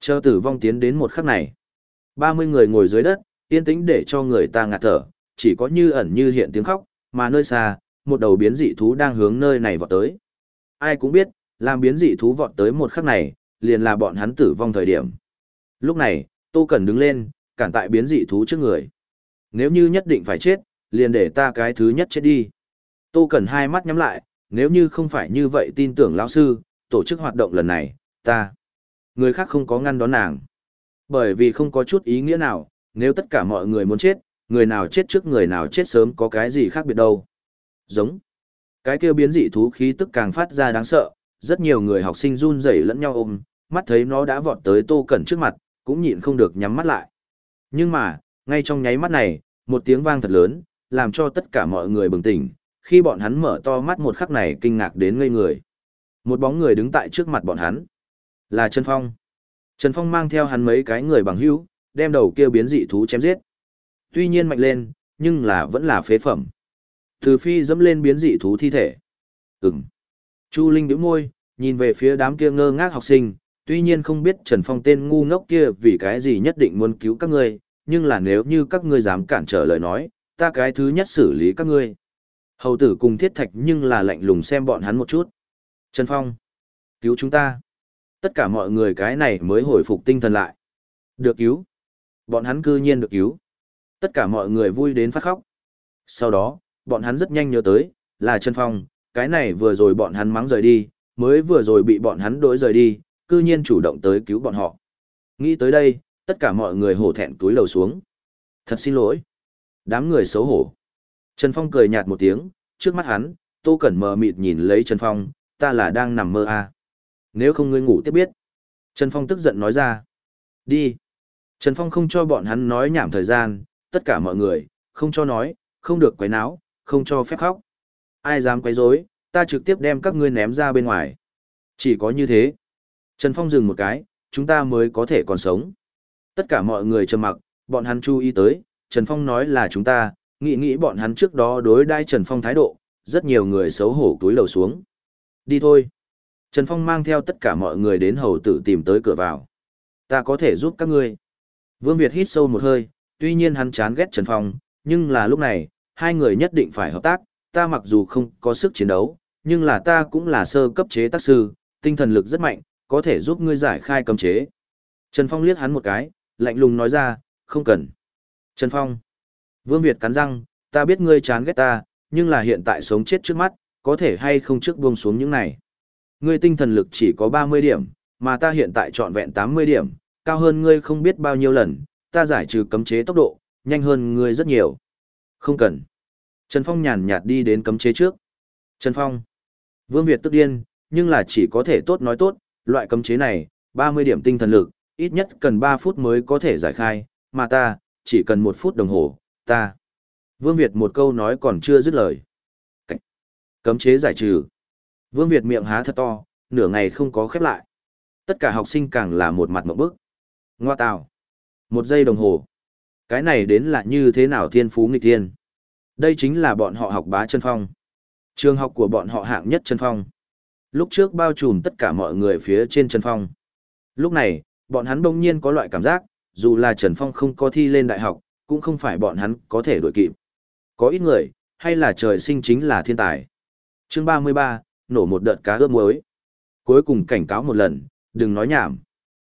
Chờ tử vong tiến đến một khắc này. 30 người ngồi dưới đất, yên tĩnh để cho người ta ngạt thở, chỉ có như ẩn như hiện tiếng khóc, mà nơi xa, một đầu biến dị thú đang hướng nơi này vọt tới. Ai cũng biết, làm biến dị thú vọt tới một khắc này, liền là bọn hắn tử vong thời điểm. Lúc này, Tô Cẩn đứng lên, cản tại biến dị thú trước người. Nếu như nhất định phải chết, liền để ta cái thứ nhất chết đi. Tô Cẩn hai mắt nhắm lại, nếu như không phải như vậy tin tưởng lão sư, tổ chức hoạt động lần này, ta. Người khác không có ngăn đón nàng. Bởi vì không có chút ý nghĩa nào, nếu tất cả mọi người muốn chết, người nào chết trước người nào chết sớm có cái gì khác biệt đâu. Giống. Cái kêu biến dị thú khí tức càng phát ra đáng sợ, rất nhiều người học sinh run rẩy lẫn nhau ôm, mắt thấy nó đã vọt tới Tô Cẩn trước mặt, cũng nhịn không được nhắm mắt lại. Nhưng mà, ngay trong nháy mắt này, một tiếng vang thật lớn, làm cho tất cả mọi người bừng tỉnh, khi bọn hắn mở to mắt một khắc này kinh ngạc đến ngây người. Một bóng người đứng tại trước mặt bọn hắn, là Trần Phong. Trần Phong mang theo hắn mấy cái người bằng hữu, đem đầu kia biến dị thú chém giết. Tuy nhiên mạnh lên, nhưng là vẫn là phế phẩm. Từ phi dẫm lên biến dị thú thi thể. Ừm. Chu Linh bĩu môi, nhìn về phía đám kia ngơ ngác học sinh, tuy nhiên không biết Trần Phong tên ngu ngốc kia vì cái gì nhất định muốn cứu các ngươi, nhưng là nếu như các ngươi dám cản trở lời nói, ta cái thứ nhất xử lý các ngươi. Hầu tử cùng thiết thạch nhưng là lạnh lùng xem bọn hắn một chút. Trần Phong, cứu chúng ta. Tất cả mọi người cái này mới hồi phục tinh thần lại. Được cứu. Bọn hắn cư nhiên được cứu. Tất cả mọi người vui đến phát khóc. Sau đó, bọn hắn rất nhanh nhớ tới, là Trần Phong, cái này vừa rồi bọn hắn mắng rời đi, mới vừa rồi bị bọn hắn đối rời đi, cư nhiên chủ động tới cứu bọn họ. Nghĩ tới đây, tất cả mọi người hổ thẹn túi lầu xuống. Thật xin lỗi. Đám người xấu hổ. Trần Phong cười nhạt một tiếng, trước mắt hắn, Tô Cẩn mờ mịt nhìn lấy Trần Phong, ta là đang nằm mơ à. Nếu không ngươi ngủ tiếp biết. Trần Phong tức giận nói ra. Đi. Trần Phong không cho bọn hắn nói nhảm thời gian, tất cả mọi người, không cho nói, không được quấy náo, không cho phép khóc. Ai dám quấy rối, ta trực tiếp đem các ngươi ném ra bên ngoài. Chỉ có như thế. Trần Phong dừng một cái, chúng ta mới có thể còn sống. Tất cả mọi người trầm mặc, bọn hắn chú ý tới, Trần Phong nói là chúng ta, nghĩ nghĩ bọn hắn trước đó đối đai Trần Phong thái độ, rất nhiều người xấu hổ túi lầu xuống. Đi thôi. Trần Phong mang theo tất cả mọi người đến hầu tử tìm tới cửa vào. Ta có thể giúp các ngươi. Vương Việt hít sâu một hơi, tuy nhiên hắn chán ghét Trần Phong, nhưng là lúc này, hai người nhất định phải hợp tác, ta mặc dù không có sức chiến đấu, nhưng là ta cũng là sơ cấp chế tác sư, tinh thần lực rất mạnh, có thể giúp ngươi giải khai cấm chế. Trần Phong liếc hắn một cái, lạnh lùng nói ra, không cần. Trần Phong. Vương Việt cắn răng, ta biết ngươi chán ghét ta, nhưng là hiện tại sống chết trước mắt, có thể hay không trước buông xuống những này. Ngươi tinh thần lực chỉ có 30 điểm, mà ta hiện tại trọn vẹn 80 điểm, cao hơn ngươi không biết bao nhiêu lần, ta giải trừ cấm chế tốc độ, nhanh hơn ngươi rất nhiều. Không cần. Trần Phong nhàn nhạt đi đến cấm chế trước. Trần Phong. Vương Việt tức điên, nhưng là chỉ có thể tốt nói tốt, loại cấm chế này, 30 điểm tinh thần lực, ít nhất cần 3 phút mới có thể giải khai, mà ta, chỉ cần 1 phút đồng hồ, ta. Vương Việt một câu nói còn chưa dứt lời. Cách. Cấm chế giải trừ. Vương Việt miệng há thật to, nửa ngày không có khép lại. Tất cả học sinh càng là một mặt mộng bức. Ngoa tào. Một giây đồng hồ. Cái này đến là như thế nào thiên phú nghịch thiên. Đây chính là bọn họ học bá chân phong. Trường học của bọn họ hạng nhất chân phong. Lúc trước bao trùm tất cả mọi người phía trên chân phong. Lúc này, bọn hắn đông nhiên có loại cảm giác, dù là Trần Phong không có thi lên đại học, cũng không phải bọn hắn có thể đổi kịp. Có ít người, hay là trời sinh chính là thiên tài. Chương 33, nổ một đợt cá ướp muối. Cuối cùng cảnh cáo một lần, đừng nói nhảm.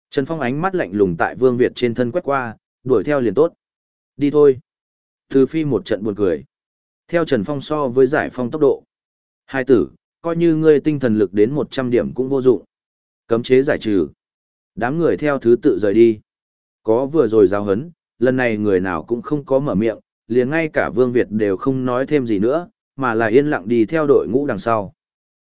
Trần Phong ánh mắt lạnh lùng tại Vương Việt trên thân quét qua, đuổi theo liền tốt. Đi thôi. Từ phi một trận buồn cười. Theo Trần Phong so với giải phong tốc độ. Hai tử, coi như ngươi tinh thần lực đến 100 điểm cũng vô dụng. Cấm chế giải trừ. Đám người theo thứ tự rời đi. Có vừa rồi giao hấn, lần này người nào cũng không có mở miệng, liền ngay cả Vương Việt đều không nói thêm gì nữa, mà là yên lặng đi theo đội ngũ đằng sau.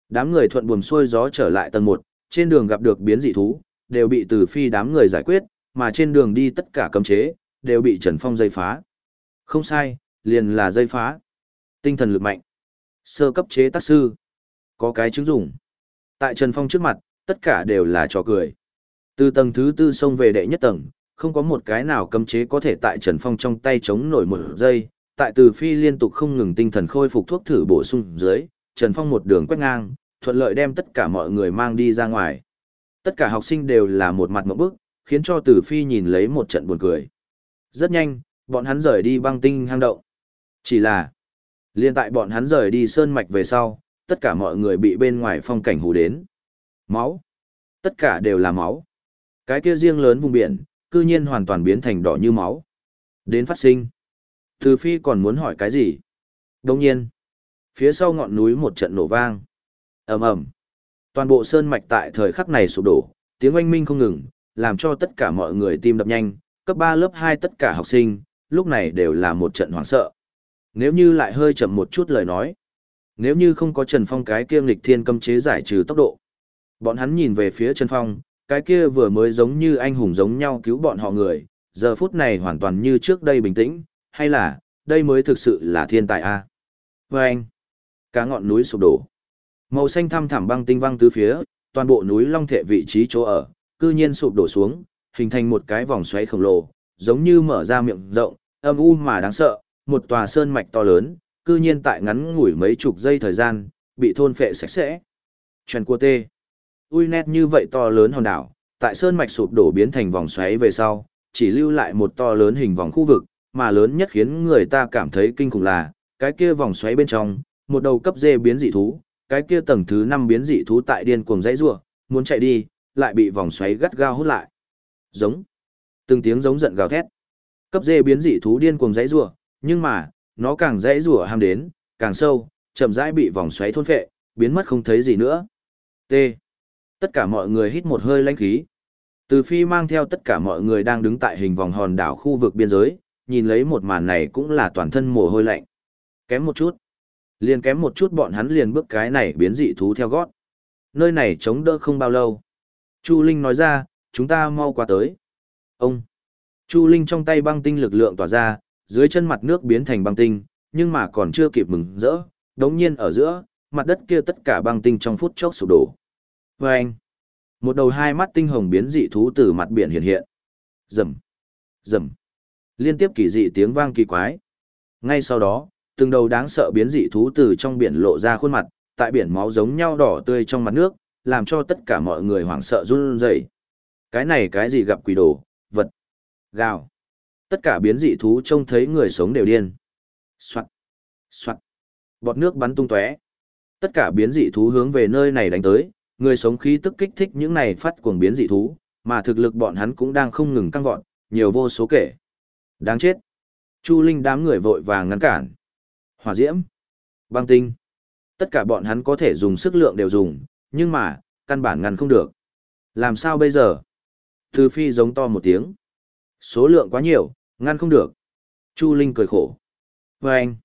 Đám người thuận buồm xuôi gió trở lại tầng 1, trên đường gặp được biến dị thú, đều bị từ phi đám người giải quyết, mà trên đường đi tất cả cấm chế, đều bị Trần Phong dây phá. Không sai, liền là dây phá. Tinh thần lực mạnh. Sơ cấp chế tác sư. Có cái chứng dụng. Tại Trần Phong trước mặt, tất cả đều là trò cười. Từ tầng thứ tư xông về đệ nhất tầng, không có một cái nào cấm chế có thể tại Trần Phong trong tay chống nổi một giây. Tại từ phi liên tục không ngừng tinh thần khôi phục thuốc thử bổ sung dưới, Trần Phong một đường quét ngang, thuận lợi đem tất cả mọi người mang đi ra ngoài. Tất cả học sinh đều là một mặt mộng bức, khiến cho Từ Phi nhìn lấy một trận buồn cười. Rất nhanh, bọn hắn rời đi băng tinh hang động. Chỉ là, liên tại bọn hắn rời đi sơn mạch về sau, tất cả mọi người bị bên ngoài phong cảnh hù đến. Máu. Tất cả đều là máu. Cái kia riêng lớn vùng biển, cư nhiên hoàn toàn biến thành đỏ như máu. Đến phát sinh. Từ Phi còn muốn hỏi cái gì? Đồng nhiên, phía sau ngọn núi một trận nổ vang. ầm ầm Toàn bộ sơn mạch tại thời khắc này sụp đổ, tiếng oanh minh không ngừng, làm cho tất cả mọi người tim đập nhanh, cấp 3 lớp 2 tất cả học sinh, lúc này đều là một trận hoảng sợ. Nếu như lại hơi chậm một chút lời nói, nếu như không có Trần Phong cái kiêm lịch thiên cấm chế giải trừ tốc độ. Bọn hắn nhìn về phía Trần Phong, cái kia vừa mới giống như anh hùng giống nhau cứu bọn họ người, giờ phút này hoàn toàn như trước đây bình tĩnh, hay là, đây mới thực sự là thiên tài a à? Và anh, cả ngọn núi sụp đổ. Màu xanh thăm thẳm băng tinh văng tứ phía, toàn bộ núi long thể vị trí chỗ ở, cư nhiên sụp đổ xuống, hình thành một cái vòng xoáy khổng lồ, giống như mở ra miệng rộng, âm u mà đáng sợ, một tòa sơn mạch to lớn, cư nhiên tại ngắn ngủi mấy chục giây thời gian, bị thôn phệ sạch sẽ. Truyền cua tê. Ui nét như vậy to lớn hòn đảo, tại sơn mạch sụp đổ biến thành vòng xoáy về sau, chỉ lưu lại một to lớn hình vòng khu vực, mà lớn nhất khiến người ta cảm thấy kinh khủng là, cái kia vòng xoáy bên trong, một đầu cấp dê biến dị thú, cái kia tầng thứ 5 biến dị thú tại điên cuồng dãy rủa, muốn chạy đi, lại bị vòng xoáy gắt gao hút lại. Giống. Từng tiếng giống giận gào thét. Cấp dê biến dị thú điên cuồng dãy rủa, nhưng mà, nó càng dãy rủa ham đến, càng sâu, chậm rãi bị vòng xoáy thôn phệ, biến mất không thấy gì nữa. T. Tất cả mọi người hít một hơi lãnh khí. Từ phi mang theo tất cả mọi người đang đứng tại hình vòng hòn đảo khu vực biên giới, nhìn lấy một màn này cũng là toàn thân mồ hôi lạnh. Kém một chút. Liền kém một chút bọn hắn liền bước cái này biến dị thú theo gót. Nơi này chống đỡ không bao lâu. Chu Linh nói ra, chúng ta mau qua tới. Ông. Chu Linh trong tay băng tinh lực lượng tỏa ra, dưới chân mặt nước biến thành băng tinh, nhưng mà còn chưa kịp mừng rỡ, đống nhiên ở giữa, mặt đất kia tất cả băng tinh trong phút chốc sụp đổ. Và anh. Một đầu hai mắt tinh hồng biến dị thú từ mặt biển hiện hiện. Rầm. Rầm. Liên tiếp kỳ dị tiếng vang kỳ quái. Ngay sau đó, từng đầu đáng sợ biến dị thú từ trong biển lộ ra khuôn mặt, tại biển máu giống nhau đỏ tươi trong mặt nước, làm cho tất cả mọi người hoảng sợ run rẩy. Cái này cái gì gặp quỷ đồ, vật, gào. Tất cả biến dị thú trông thấy người sống đều điên. Soạt, soạt, bọt nước bắn tung tóe. Tất cả biến dị thú hướng về nơi này đánh tới, người sống khí tức kích thích những này phát cuồng biến dị thú, mà thực lực bọn hắn cũng đang không ngừng tăng vọt, nhiều vô số kể. Đáng chết. Chu Linh đám người vội vàng ngăn cản. Hỏa diễm. Băng tinh. Tất cả bọn hắn có thể dùng sức lượng đều dùng, nhưng mà, căn bản ngăn không được. Làm sao bây giờ? Từ phi giống to một tiếng. Số lượng quá nhiều, ngăn không được. Chu Linh cười khổ. Và anh.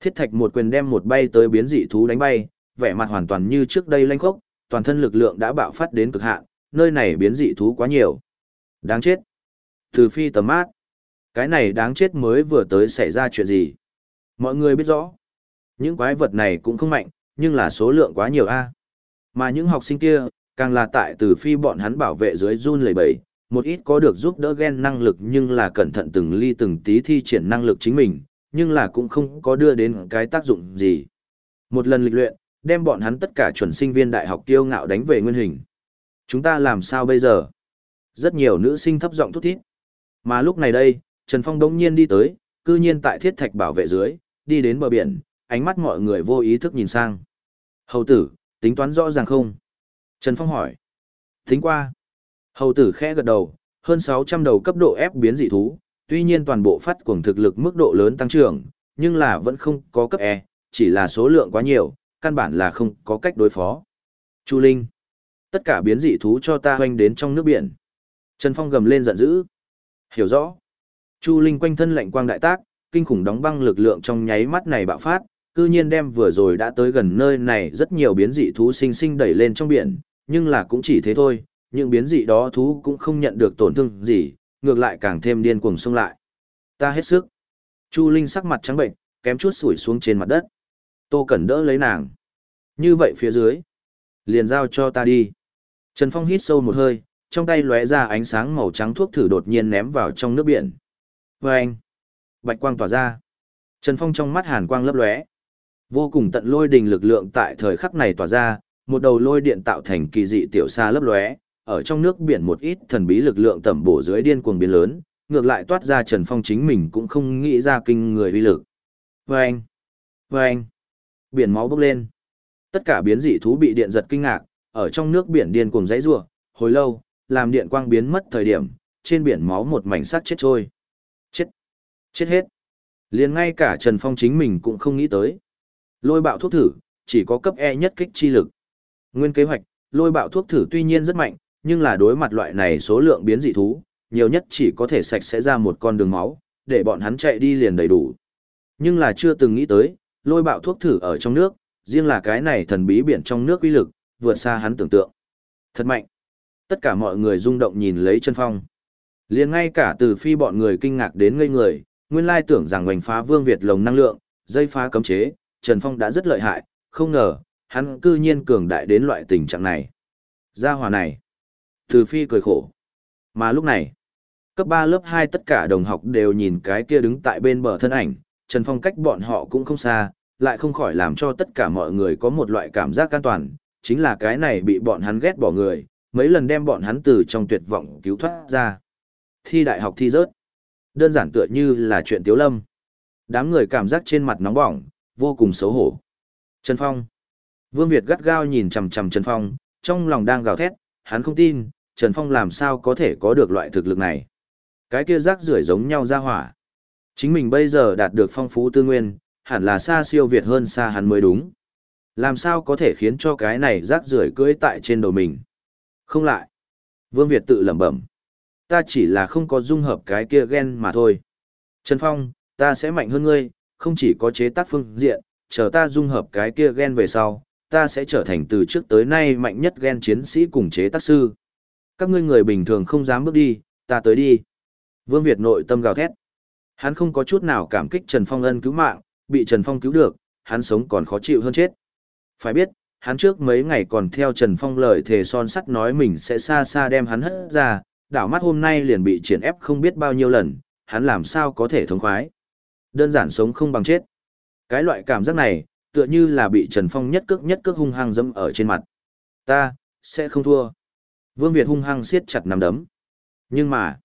Thiết thạch một quyền đem một bay tới biến dị thú đánh bay, vẻ mặt hoàn toàn như trước đây lanh khốc, toàn thân lực lượng đã bạo phát đến cực hạn, nơi này biến dị thú quá nhiều. Đáng chết. Từ phi tầm mát. Cái này đáng chết mới vừa tới xảy ra chuyện gì. Mọi người biết rõ. Những quái vật này cũng không mạnh, nhưng là số lượng quá nhiều a. Mà những học sinh kia, càng là tại từ phi bọn hắn bảo vệ dưới run lẩy bẩy, một ít có được giúp đỡ gen năng lực nhưng là cẩn thận từng ly từng tí thi triển năng lực chính mình, nhưng là cũng không có đưa đến cái tác dụng gì. Một lần lịch luyện, đem bọn hắn tất cả chuẩn sinh viên đại học kiêu ngạo đánh về nguyên hình. Chúng ta làm sao bây giờ? Rất nhiều nữ sinh thấp giọng thút thít. Mà lúc này đây, Trần Phong đống nhiên đi tới, cư nhiên tại thiết thạch bảo vệ dưới, đi đến bờ biển, ánh mắt mọi người vô ý thức nhìn sang. Hầu tử, tính toán rõ ràng không? Trần Phong hỏi. Tính qua. Hầu tử khẽ gật đầu, hơn 600 đầu cấp độ ép biến dị thú, tuy nhiên toàn bộ phát cuồng thực lực mức độ lớn tăng trưởng, nhưng là vẫn không có cấp E, chỉ là số lượng quá nhiều, căn bản là không có cách đối phó. Chu Linh. Tất cả biến dị thú cho ta hoanh đến trong nước biển. Trần Phong gầm lên giận dữ. Hiểu rõ. Chu Linh quanh thân lạnh quang đại tác, kinh khủng đóng băng lực lượng trong nháy mắt này bạo phát, cư nhiên đem vừa rồi đã tới gần nơi này rất nhiều biến dị thú sinh sinh đẩy lên trong biển, nhưng là cũng chỉ thế thôi, những biến dị đó thú cũng không nhận được tổn thương gì, ngược lại càng thêm điên cuồng xông lại. Ta hết sức. Chu Linh sắc mặt trắng bệnh, kém chút sủi xuống trên mặt đất. Tô Cẩn đỡ lấy nàng. Như vậy phía dưới. Liền giao cho ta đi. Trần Phong hít sâu một hơi, trong tay lóe ra ánh sáng màu trắng thuốc thử đột nhiên ném vào trong nước biển. Và anh. Bạch quang tỏa ra. Trần Phong trong mắt hàn quang lấp lóe. Vô cùng tận lôi đình lực lượng tại thời khắc này tỏa ra, một đầu lôi điện tạo thành kỳ dị tiểu xa lấp lóe, ở trong nước biển một ít thần bí lực lượng tẩm bổ dưới điên cuồng biến lớn, ngược lại toát ra Trần Phong chính mình cũng không nghĩ ra kinh người uy lực. Vâng! anh, Biển máu bốc lên. Tất cả biến dị thú bị điện giật kinh ngạc, ở trong nước biển điên cuồng dãy rủa, hồi lâu, làm điện quang biến mất thời điểm, trên biển máu một mảnh sắt chết trôi. Chết! Chết hết! Liền ngay cả Trần Phong chính mình cũng không nghĩ tới. Lôi bạo thuốc thử, chỉ có cấp E nhất kích chi lực. Nguyên kế hoạch, lôi bạo thuốc thử tuy nhiên rất mạnh, nhưng là đối mặt loại này số lượng biến dị thú, nhiều nhất chỉ có thể sạch sẽ ra một con đường máu, để bọn hắn chạy đi liền đầy đủ. Nhưng là chưa từng nghĩ tới, lôi bạo thuốc thử ở trong nước, riêng là cái này thần bí biển trong nước uy lực, vượt xa hắn tưởng tượng. Thật mạnh. Tất cả mọi người rung động nhìn lấy chân phong. liền ngay cả từ phi bọn người kinh ngạc đến ngây người, nguyên lai tưởng rằng hoành phá vương Việt lồng năng lượng, dây phá cấm chế, Trần Phong đã rất lợi hại, không ngờ, hắn cư nhiên cường đại đến loại tình trạng này. Gia hòa này. Từ phi cười khổ. Mà lúc này, cấp 3 lớp 2 tất cả đồng học đều nhìn cái kia đứng tại bên bờ thân ảnh, Trần Phong cách bọn họ cũng không xa, lại không khỏi làm cho tất cả mọi người có một loại cảm giác an toàn, chính là cái này bị bọn hắn ghét bỏ người, mấy lần đem bọn hắn từ trong tuyệt vọng cứu thoát ra. Thi đại học thi rớt. Đơn giản tựa như là chuyện tiếu lâm. Đám người cảm giác trên mặt nóng bỏng, vô cùng xấu hổ. Trần Phong. Vương Việt gắt gao nhìn chằm chằm Trần Phong, trong lòng đang gào thét, hắn không tin, Trần Phong làm sao có thể có được loại thực lực này. Cái kia rác rưởi giống nhau ra hỏa. Chính mình bây giờ đạt được phong phú tư nguyên, hẳn là xa siêu việt hơn xa hắn mới đúng. Làm sao có thể khiến cho cái này rác rưởi cưỡi tại trên đầu mình. Không lại. Vương Việt tự lẩm bẩm. Ta chỉ là không có dung hợp cái kia gen mà thôi. Trần Phong, ta sẽ mạnh hơn ngươi, không chỉ có chế tác phương diện, chờ ta dung hợp cái kia gen về sau, ta sẽ trở thành từ trước tới nay mạnh nhất gen chiến sĩ cùng chế tác sư. Các ngươi người bình thường không dám bước đi, ta tới đi. Vương Việt nội tâm gào thét. Hắn không có chút nào cảm kích Trần Phong ân cứu mạng, bị Trần Phong cứu được, hắn sống còn khó chịu hơn chết. Phải biết, hắn trước mấy ngày còn theo Trần Phong lời thề son sắt nói mình sẽ xa xa đem hắn hất ra, đảo mắt hôm nay liền bị triển ép không biết bao nhiêu lần, hắn làm sao có thể thống khoái. Đơn giản sống không bằng chết. Cái loại cảm giác này, tựa như là bị Trần Phong nhất cước nhất cước hung hăng dẫm ở trên mặt. Ta, sẽ không thua. Vương Việt hung hăng siết chặt nắm đấm. Nhưng mà,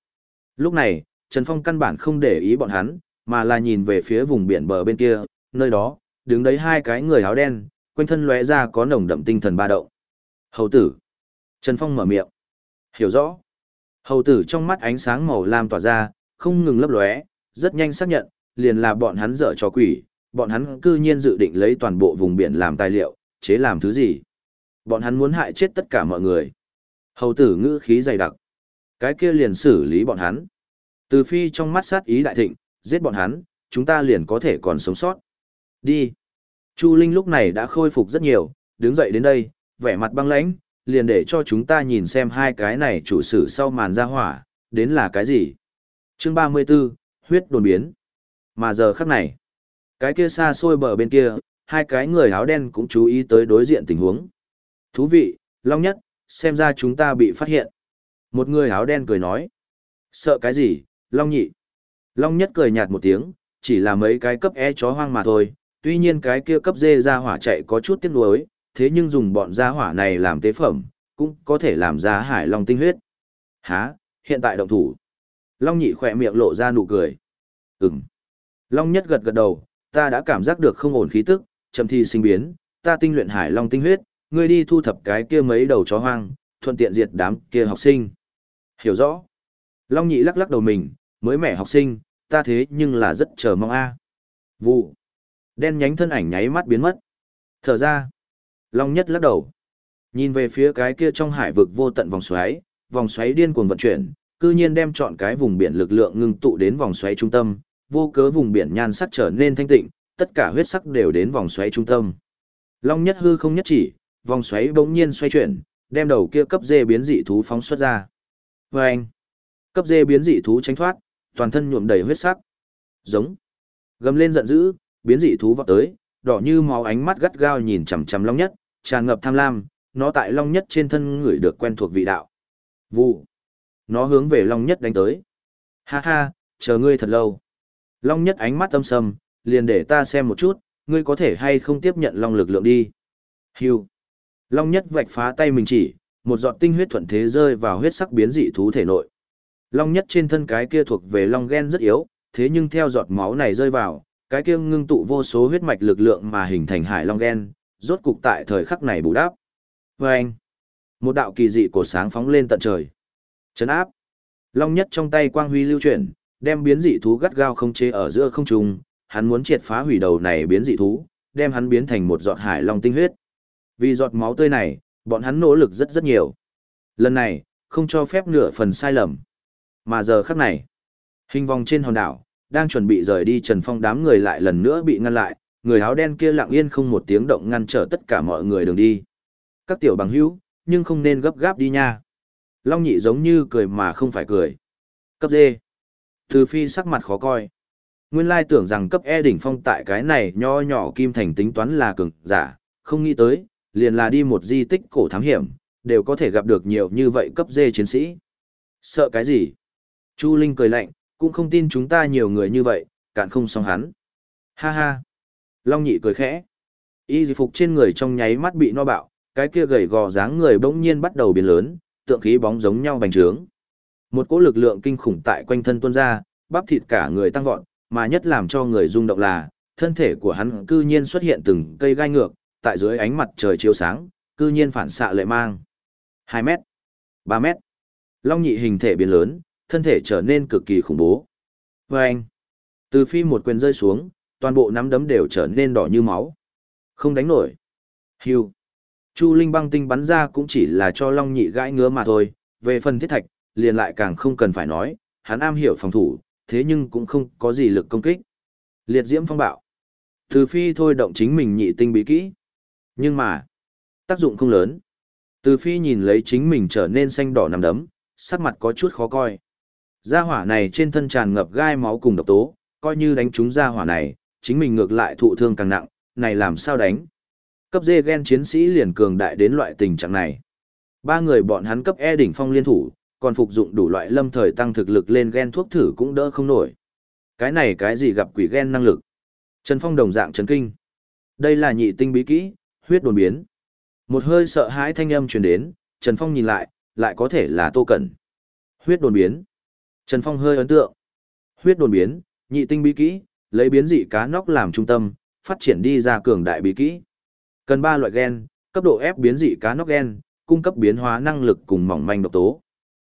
lúc này, Trần Phong căn bản không để ý bọn hắn, mà là nhìn về phía vùng biển bờ bên kia, nơi đó, đứng đấy hai cái người áo đen, quanh thân lóe ra có nồng đậm tinh thần ba động. Hầu tử. Trần Phong mở miệng. Hiểu rõ. Hầu tử trong mắt ánh sáng màu lam tỏa ra, không ngừng lấp lóe, rất nhanh xác nhận, liền là bọn hắn dở trò quỷ, bọn hắn cư nhiên dự định lấy toàn bộ vùng biển làm tài liệu, chế làm thứ gì? Bọn hắn muốn hại chết tất cả mọi người. Hầu tử ngữ khí dày đặc. Cái kia liền xử lý bọn hắn. Từ phi trong mắt sát ý đại thịnh, giết bọn hắn, chúng ta liền có thể còn sống sót. Đi. Chu Linh lúc này đã khôi phục rất nhiều, đứng dậy đến đây, vẻ mặt băng lãnh, liền để cho chúng ta nhìn xem hai cái này chủ sử sau màn ra hỏa, đến là cái gì. Chương 34, huyết đồn biến. Mà giờ khắc này, cái kia xa xôi bờ bên kia, hai cái người áo đen cũng chú ý tới đối diện tình huống. Thú vị, Long Nhất, xem ra chúng ta bị phát hiện. Một người áo đen cười nói. Sợ cái gì, Long Nhị. Long Nhất cười nhạt một tiếng, chỉ là mấy cái cấp E chó hoang mà thôi, tuy nhiên cái kia cấp dê ra hỏa chạy có chút tiếc nuối, thế nhưng dùng bọn da hỏa này làm tế phẩm, cũng có thể làm ra hải long tinh huyết. Hả, hiện tại động thủ. Long nhị khỏe miệng lộ ra nụ cười. Ừm. Long nhất gật gật đầu, ta đã cảm giác được không ổn khí tức, chậm thi sinh biến, ta tinh luyện hải long tinh huyết, ngươi đi thu thập cái kia mấy đầu chó hoang, thuận tiện diệt đám kia học sinh. Hiểu rõ. Long nhị lắc lắc đầu mình, mới mẻ học sinh, ta thế nhưng là rất chờ mong a. Vụ. Đen nhánh thân ảnh nháy mắt biến mất. Thở ra. Long nhất lắc đầu. Nhìn về phía cái kia trong hải vực vô tận vòng xoáy, vòng xoáy điên cuồng vận chuyển, cư nhiên đem chọn cái vùng biển lực lượng ngưng tụ đến vòng xoáy trung tâm, vô cớ vùng biển nhan sắc trở nên thanh tịnh, tất cả huyết sắc đều đến vòng xoáy trung tâm. Long nhất hư không nhất chỉ, vòng xoáy bỗng nhiên xoay chuyển, đem đầu kia cấp dê biến dị thú phóng xuất ra. Và anh, cấp dê biến dị thú tránh thoát, toàn thân nhuộm đầy huyết sắc. Giống. Gầm lên giận dữ, biến dị thú vọt tới, đỏ như máu ánh mắt gắt gao nhìn chằm chằm Long Nhất, tràn ngập tham lam, nó tại Long Nhất trên thân người được quen thuộc vị đạo. Vụ. Nó hướng về Long Nhất đánh tới. Ha ha, chờ ngươi thật lâu. Long Nhất ánh mắt âm sầm, liền để ta xem một chút, ngươi có thể hay không tiếp nhận Long lực lượng đi. Hưu. Long Nhất vạch phá tay mình chỉ, một giọt tinh huyết thuận thế rơi vào huyết sắc biến dị thú thể nội. Long Nhất trên thân cái kia thuộc về Long gen rất yếu, thế nhưng theo giọt máu này rơi vào, cái kia ngưng tụ vô số huyết mạch lực lượng mà hình thành hải long gen, rốt cục tại thời khắc này bù đắp. Và anh, một đạo kỳ dị cổ sáng phóng lên tận trời. Chấn áp. Long nhất trong tay quang huy lưu chuyển, đem biến dị thú gắt gao không chế ở giữa không trung, hắn muốn triệt phá hủy đầu này biến dị thú, đem hắn biến thành một giọt hải long tinh huyết. Vì giọt máu tươi này, bọn hắn nỗ lực rất rất nhiều. Lần này, không cho phép nửa phần sai lầm. Mà giờ khắc này, hình vòng trên hòn đảo, đang chuẩn bị rời đi Trần Phong đám người lại lần nữa bị ngăn lại, người áo đen kia lặng yên không một tiếng động ngăn trở tất cả mọi người đường đi. Các tiểu bằng hữu, nhưng không nên gấp gáp đi nha. Long nhị giống như cười mà không phải cười. Cấp D. Từ phi sắc mặt khó coi. Nguyên lai tưởng rằng cấp E đỉnh phong tại cái này nho nhỏ kim thành tính toán là cường giả, không nghĩ tới, liền là đi một di tích cổ thám hiểm, đều có thể gặp được nhiều như vậy cấp D chiến sĩ. Sợ cái gì? Chu Linh cười lạnh, cũng không tin chúng ta nhiều người như vậy, cạn không xong hắn. Ha ha. Long nhị cười khẽ. Y phục trên người trong nháy mắt bị no bạo, cái kia gầy gò dáng người bỗng nhiên bắt đầu biến lớn, tượng khí bóng giống nhau bành trướng. Một cỗ lực lượng kinh khủng tại quanh thân tuôn ra, bắp thịt cả người tăng vọt, mà nhất làm cho người rung động là, thân thể của hắn cư nhiên xuất hiện từng cây gai ngược, tại dưới ánh mặt trời chiếu sáng, cư nhiên phản xạ lệ mang. 2 mét, 3 mét. Long nhị hình thể biến lớn, thân thể trở nên cực kỳ khủng bố. Và anh, từ phi một quyền rơi xuống, toàn bộ nắm đấm đều trở nên đỏ như máu. Không đánh nổi. Hưu. Chu Linh băng tinh bắn ra cũng chỉ là cho Long Nhị gãi ngứa mà thôi, về phần thiết thạch, liền lại càng không cần phải nói, hắn am hiểu phòng thủ, thế nhưng cũng không có gì lực công kích. Liệt diễm phong bạo. Từ phi thôi động chính mình nhị tinh bí kỹ. Nhưng mà, tác dụng không lớn. Từ phi nhìn lấy chính mình trở nên xanh đỏ nằm đấm, sắc mặt có chút khó coi. Gia hỏa này trên thân tràn ngập gai máu cùng độc tố, coi như đánh trúng gia hỏa này, chính mình ngược lại thụ thương càng nặng, này làm sao đánh. Cấp D gen chiến sĩ liền cường đại đến loại tình trạng này. Ba người bọn hắn cấp E đỉnh phong liên thủ, còn phục dụng đủ loại lâm thời tăng thực lực lên gen thuốc thử cũng đỡ không nổi. Cái này cái gì gặp quỷ gen năng lực. Trần Phong đồng dạng chấn kinh. Đây là nhị tinh bí kỹ, huyết đồn biến. Một hơi sợ hãi thanh âm truyền đến, Trần Phong nhìn lại, lại có thể là Tô Cẩn. Huyết đồn biến. Trần Phong hơi ấn tượng. Huyết đồn biến, nhị tinh bí kỹ, lấy biến dị cá nóc làm trung tâm, phát triển đi ra cường đại bí kỹ. Cần ba loại gen, cấp độ F biến dị cá nóc gen, cung cấp biến hóa năng lực cùng mỏng manh độc tố.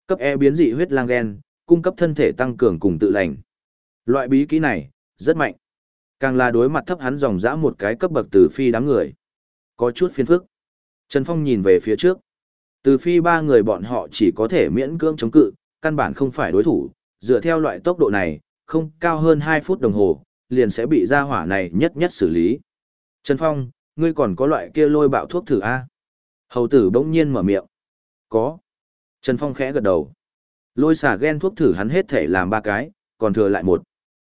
Cấp E biến dị huyết lang gen, cung cấp thân thể tăng cường cùng tự lành. Loại bí kỹ này, rất mạnh. Càng là đối mặt thấp hắn dòng dã một cái cấp bậc từ phi đám người. Có chút phiền phức. Trần Phong nhìn về phía trước. Từ phi ba người bọn họ chỉ có thể miễn cưỡng chống cự, căn bản không phải đối thủ, dựa theo loại tốc độ này, không cao hơn 2 phút đồng hồ, liền sẽ bị ra hỏa này nhất nhất xử lý. Trần Phong, ngươi còn có loại kia lôi bạo thuốc thử A. Hầu tử bỗng nhiên mở miệng. Có. Trần Phong khẽ gật đầu. Lôi xả ghen thuốc thử hắn hết thể làm ba cái, còn thừa lại một.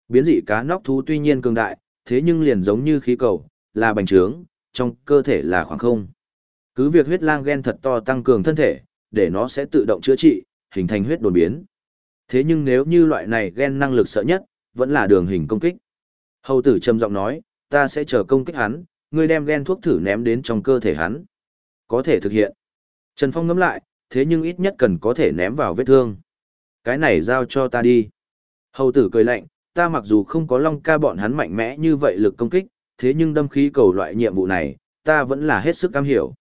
Biến dị cá nóc thú tuy nhiên cường đại, thế nhưng liền giống như khí cầu, là bành trướng, trong cơ thể là khoảng không. Cứ việc huyết lang ghen thật to tăng cường thân thể, để nó sẽ tự động chữa trị, hình thành huyết đồn biến. Thế nhưng nếu như loại này ghen năng lực sợ nhất, vẫn là đường hình công kích. Hầu tử trầm giọng nói, ta sẽ chờ công kích hắn, ngươi đem ghen thuốc thử ném đến trong cơ thể hắn. Có thể thực hiện. Trần Phong ngẫm lại, thế nhưng ít nhất cần có thể ném vào vết thương. Cái này giao cho ta đi. Hầu tử cười lạnh, ta mặc dù không có long ca bọn hắn mạnh mẽ như vậy lực công kích, thế nhưng đâm khí cầu loại nhiệm vụ này, ta vẫn là hết sức cam hiểu.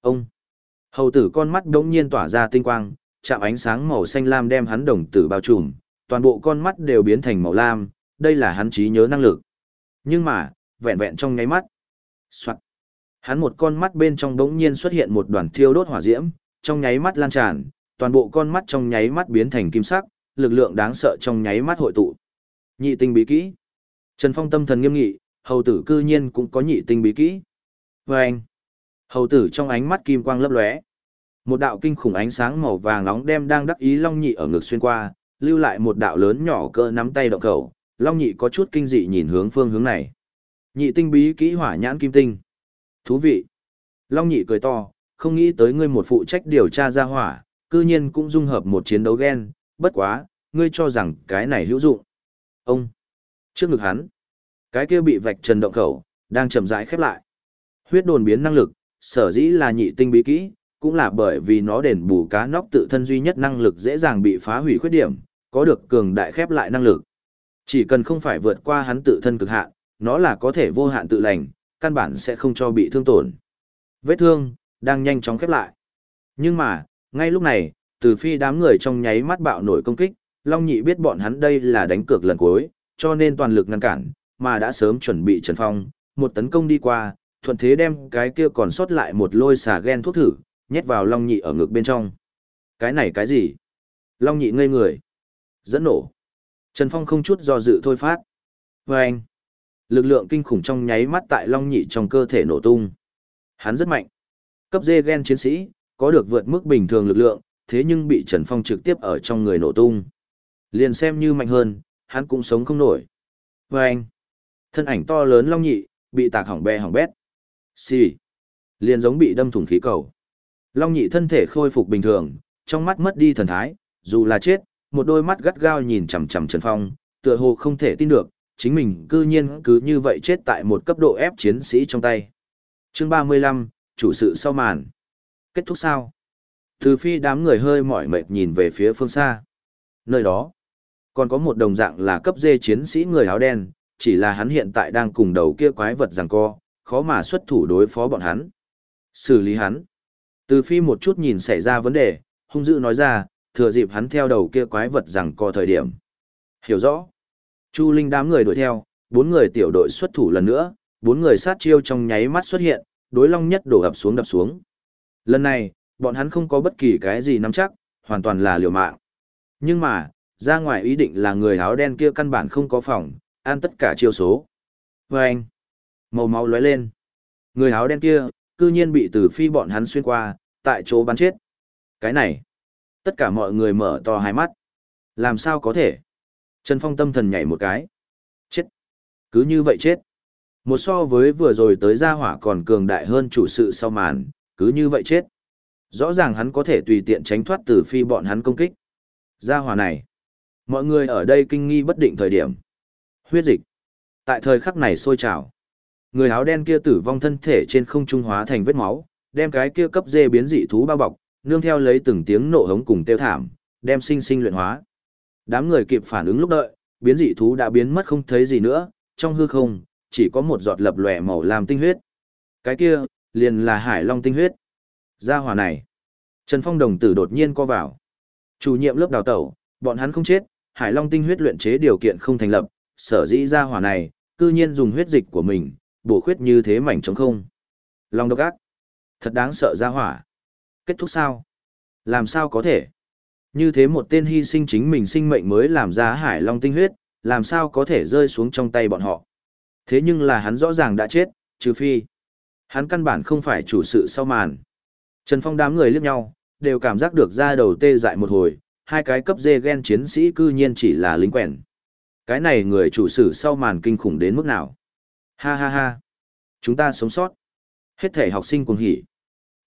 Ông! Hầu tử con mắt đống nhiên tỏa ra tinh quang, chạm ánh sáng màu xanh lam đem hắn đồng tử bao trùm, toàn bộ con mắt đều biến thành màu lam, đây là hắn trí nhớ năng lực. Nhưng mà, vẹn vẹn trong nháy mắt. Soạn. Hắn một con mắt bên trong đống nhiên xuất hiện một đoàn thiêu đốt hỏa diễm, trong nháy mắt lan tràn, toàn bộ con mắt trong nháy mắt biến thành kim sắc, lực lượng đáng sợ trong nháy mắt hội tụ. Nhị tinh bí kỹ. Trần Phong tâm thần nghiêm nghị, hầu tử cư nhiên cũng có nhị tinh bí kỹ. Và anh. Hầu tử trong ánh mắt kim quang lấp lóe. Một đạo kinh khủng ánh sáng màu vàng nóng đem đang đắc ý Long Nhị ở ngực xuyên qua, lưu lại một đạo lớn nhỏ cỡ nắm tay động khẩu. Long Nhị có chút kinh dị nhìn hướng phương hướng này. Nhị tinh bí kỹ hỏa nhãn kim tinh. Thú vị. Long Nhị cười to, không nghĩ tới ngươi một phụ trách điều tra ra hỏa, cư nhiên cũng dung hợp một chiến đấu gen, bất quá, ngươi cho rằng cái này hữu dụng. Ông. Trước ngực hắn, cái kia bị vạch trần động khẩu, đang chậm rãi khép lại. Huyết đồn biến năng lực, sở dĩ là nhị tinh bí kỹ, cũng là bởi vì nó đền bù cá nóc tự thân duy nhất năng lực dễ dàng bị phá hủy khuyết điểm, có được cường đại khép lại năng lực. Chỉ cần không phải vượt qua hắn tự thân cực hạn, nó là có thể vô hạn tự lành, căn bản sẽ không cho bị thương tổn. Vết thương, đang nhanh chóng khép lại. Nhưng mà, ngay lúc này, từ phi đám người trong nháy mắt bạo nổi công kích, Long Nhị biết bọn hắn đây là đánh cược lần cuối, cho nên toàn lực ngăn cản, mà đã sớm chuẩn bị Trần Phong, một tấn công đi qua, thuận thế đem cái kia còn sót lại một lôi xà gen thuốc thử, nhét vào Long Nhị ở ngực bên trong. Cái này cái gì? Long Nhị ngây người. Dẫn nổ. Trần Phong không chút do dự thôi phát. Và anh. Lực lượng kinh khủng trong nháy mắt tại Long Nhị trong cơ thể nổ tung. Hắn rất mạnh. Cấp dê gen chiến sĩ, có được vượt mức bình thường lực lượng, thế nhưng bị Trần Phong trực tiếp ở trong người nổ tung. Liền xem như mạnh hơn, hắn cũng sống không nổi. Và anh, thân ảnh to lớn long nhị, bị tạc hỏng bè hỏng bét. Xì. Liền giống bị đâm thủng khí cầu. Long nhị thân thể khôi phục bình thường, trong mắt mất đi thần thái, dù là chết, một đôi mắt gắt gao nhìn chằm chằm Trần Phong, tựa hồ không thể tin được, chính mình cư nhiên cứ như vậy chết tại một cấp độ ép chiến sĩ trong tay. Chương 35, chủ sự sau màn. Kết thúc sao? Từ phi đám người hơi mỏi mệt nhìn về phía phương xa. Nơi đó, còn có một đồng dạng là cấp dê chiến sĩ người áo đen, chỉ là hắn hiện tại đang cùng đầu kia quái vật giằng co, khó mà xuất thủ đối phó bọn hắn. Xử lý hắn. Từ phi một chút nhìn xảy ra vấn đề, hung dữ nói ra, thừa dịp hắn theo đầu kia quái vật rằng co thời điểm. Hiểu rõ. Chu Linh đám người đuổi theo, bốn người tiểu đội xuất thủ lần nữa, bốn người sát chiêu trong nháy mắt xuất hiện, đối long nhất đổ ập xuống đập xuống. Lần này, bọn hắn không có bất kỳ cái gì nắm chắc, hoàn toàn là liều mạng. Nhưng mà, ra ngoài ý định là người áo đen kia căn bản không có phòng, ăn tất cả chiêu số. Và anh, màu máu lóe lên. Người áo đen kia, cư nhiên bị từ phi bọn hắn xuyên qua, tại chỗ bắn chết. Cái này, tất cả mọi người mở to hai mắt. Làm sao có thể? Trần Phong tâm thần nhảy một cái. Chết. Cứ như vậy chết. Một so với vừa rồi tới gia hỏa còn cường đại hơn chủ sự sau màn, cứ như vậy chết. Rõ ràng hắn có thể tùy tiện tránh thoát từ phi bọn hắn công kích. Gia hỏa này. Mọi người ở đây kinh nghi bất định thời điểm. Huyết dịch. Tại thời khắc này sôi trào. Người áo đen kia tử vong thân thể trên không trung hóa thành vết máu, đem cái kia cấp dê biến dị thú bao bọc, nương theo lấy từng tiếng nộ hống cùng tiêu thảm, đem sinh sinh luyện hóa. Đám người kịp phản ứng lúc đợi, biến dị thú đã biến mất không thấy gì nữa, trong hư không, chỉ có một giọt lập lòe màu làm tinh huyết. Cái kia, liền là hải long tinh huyết. Gia hỏa này. Trần Phong đồng tử đột nhiên co vào. Chủ nhiệm lớp đào tẩu, bọn hắn không chết, Hải Long tinh huyết luyện chế điều kiện không thành lập, sở dĩ gia hỏa này, cư nhiên dùng huyết dịch của mình, bổ khuyết như thế mảnh trống không. Long độc ác. Thật đáng sợ ra hỏa. Kết thúc sao? Làm sao có thể? Như thế một tên hy sinh chính mình sinh mệnh mới làm ra hải long tinh huyết, làm sao có thể rơi xuống trong tay bọn họ? Thế nhưng là hắn rõ ràng đã chết, trừ phi. Hắn căn bản không phải chủ sự sau màn. Trần Phong đám người liếc nhau, đều cảm giác được ra đầu tê dại một hồi, hai cái cấp dê gen chiến sĩ cư nhiên chỉ là lính quèn. Cái này người chủ sử sau màn kinh khủng đến mức nào? Ha ha ha. Chúng ta sống sót. Hết thể học sinh cùng hỉ.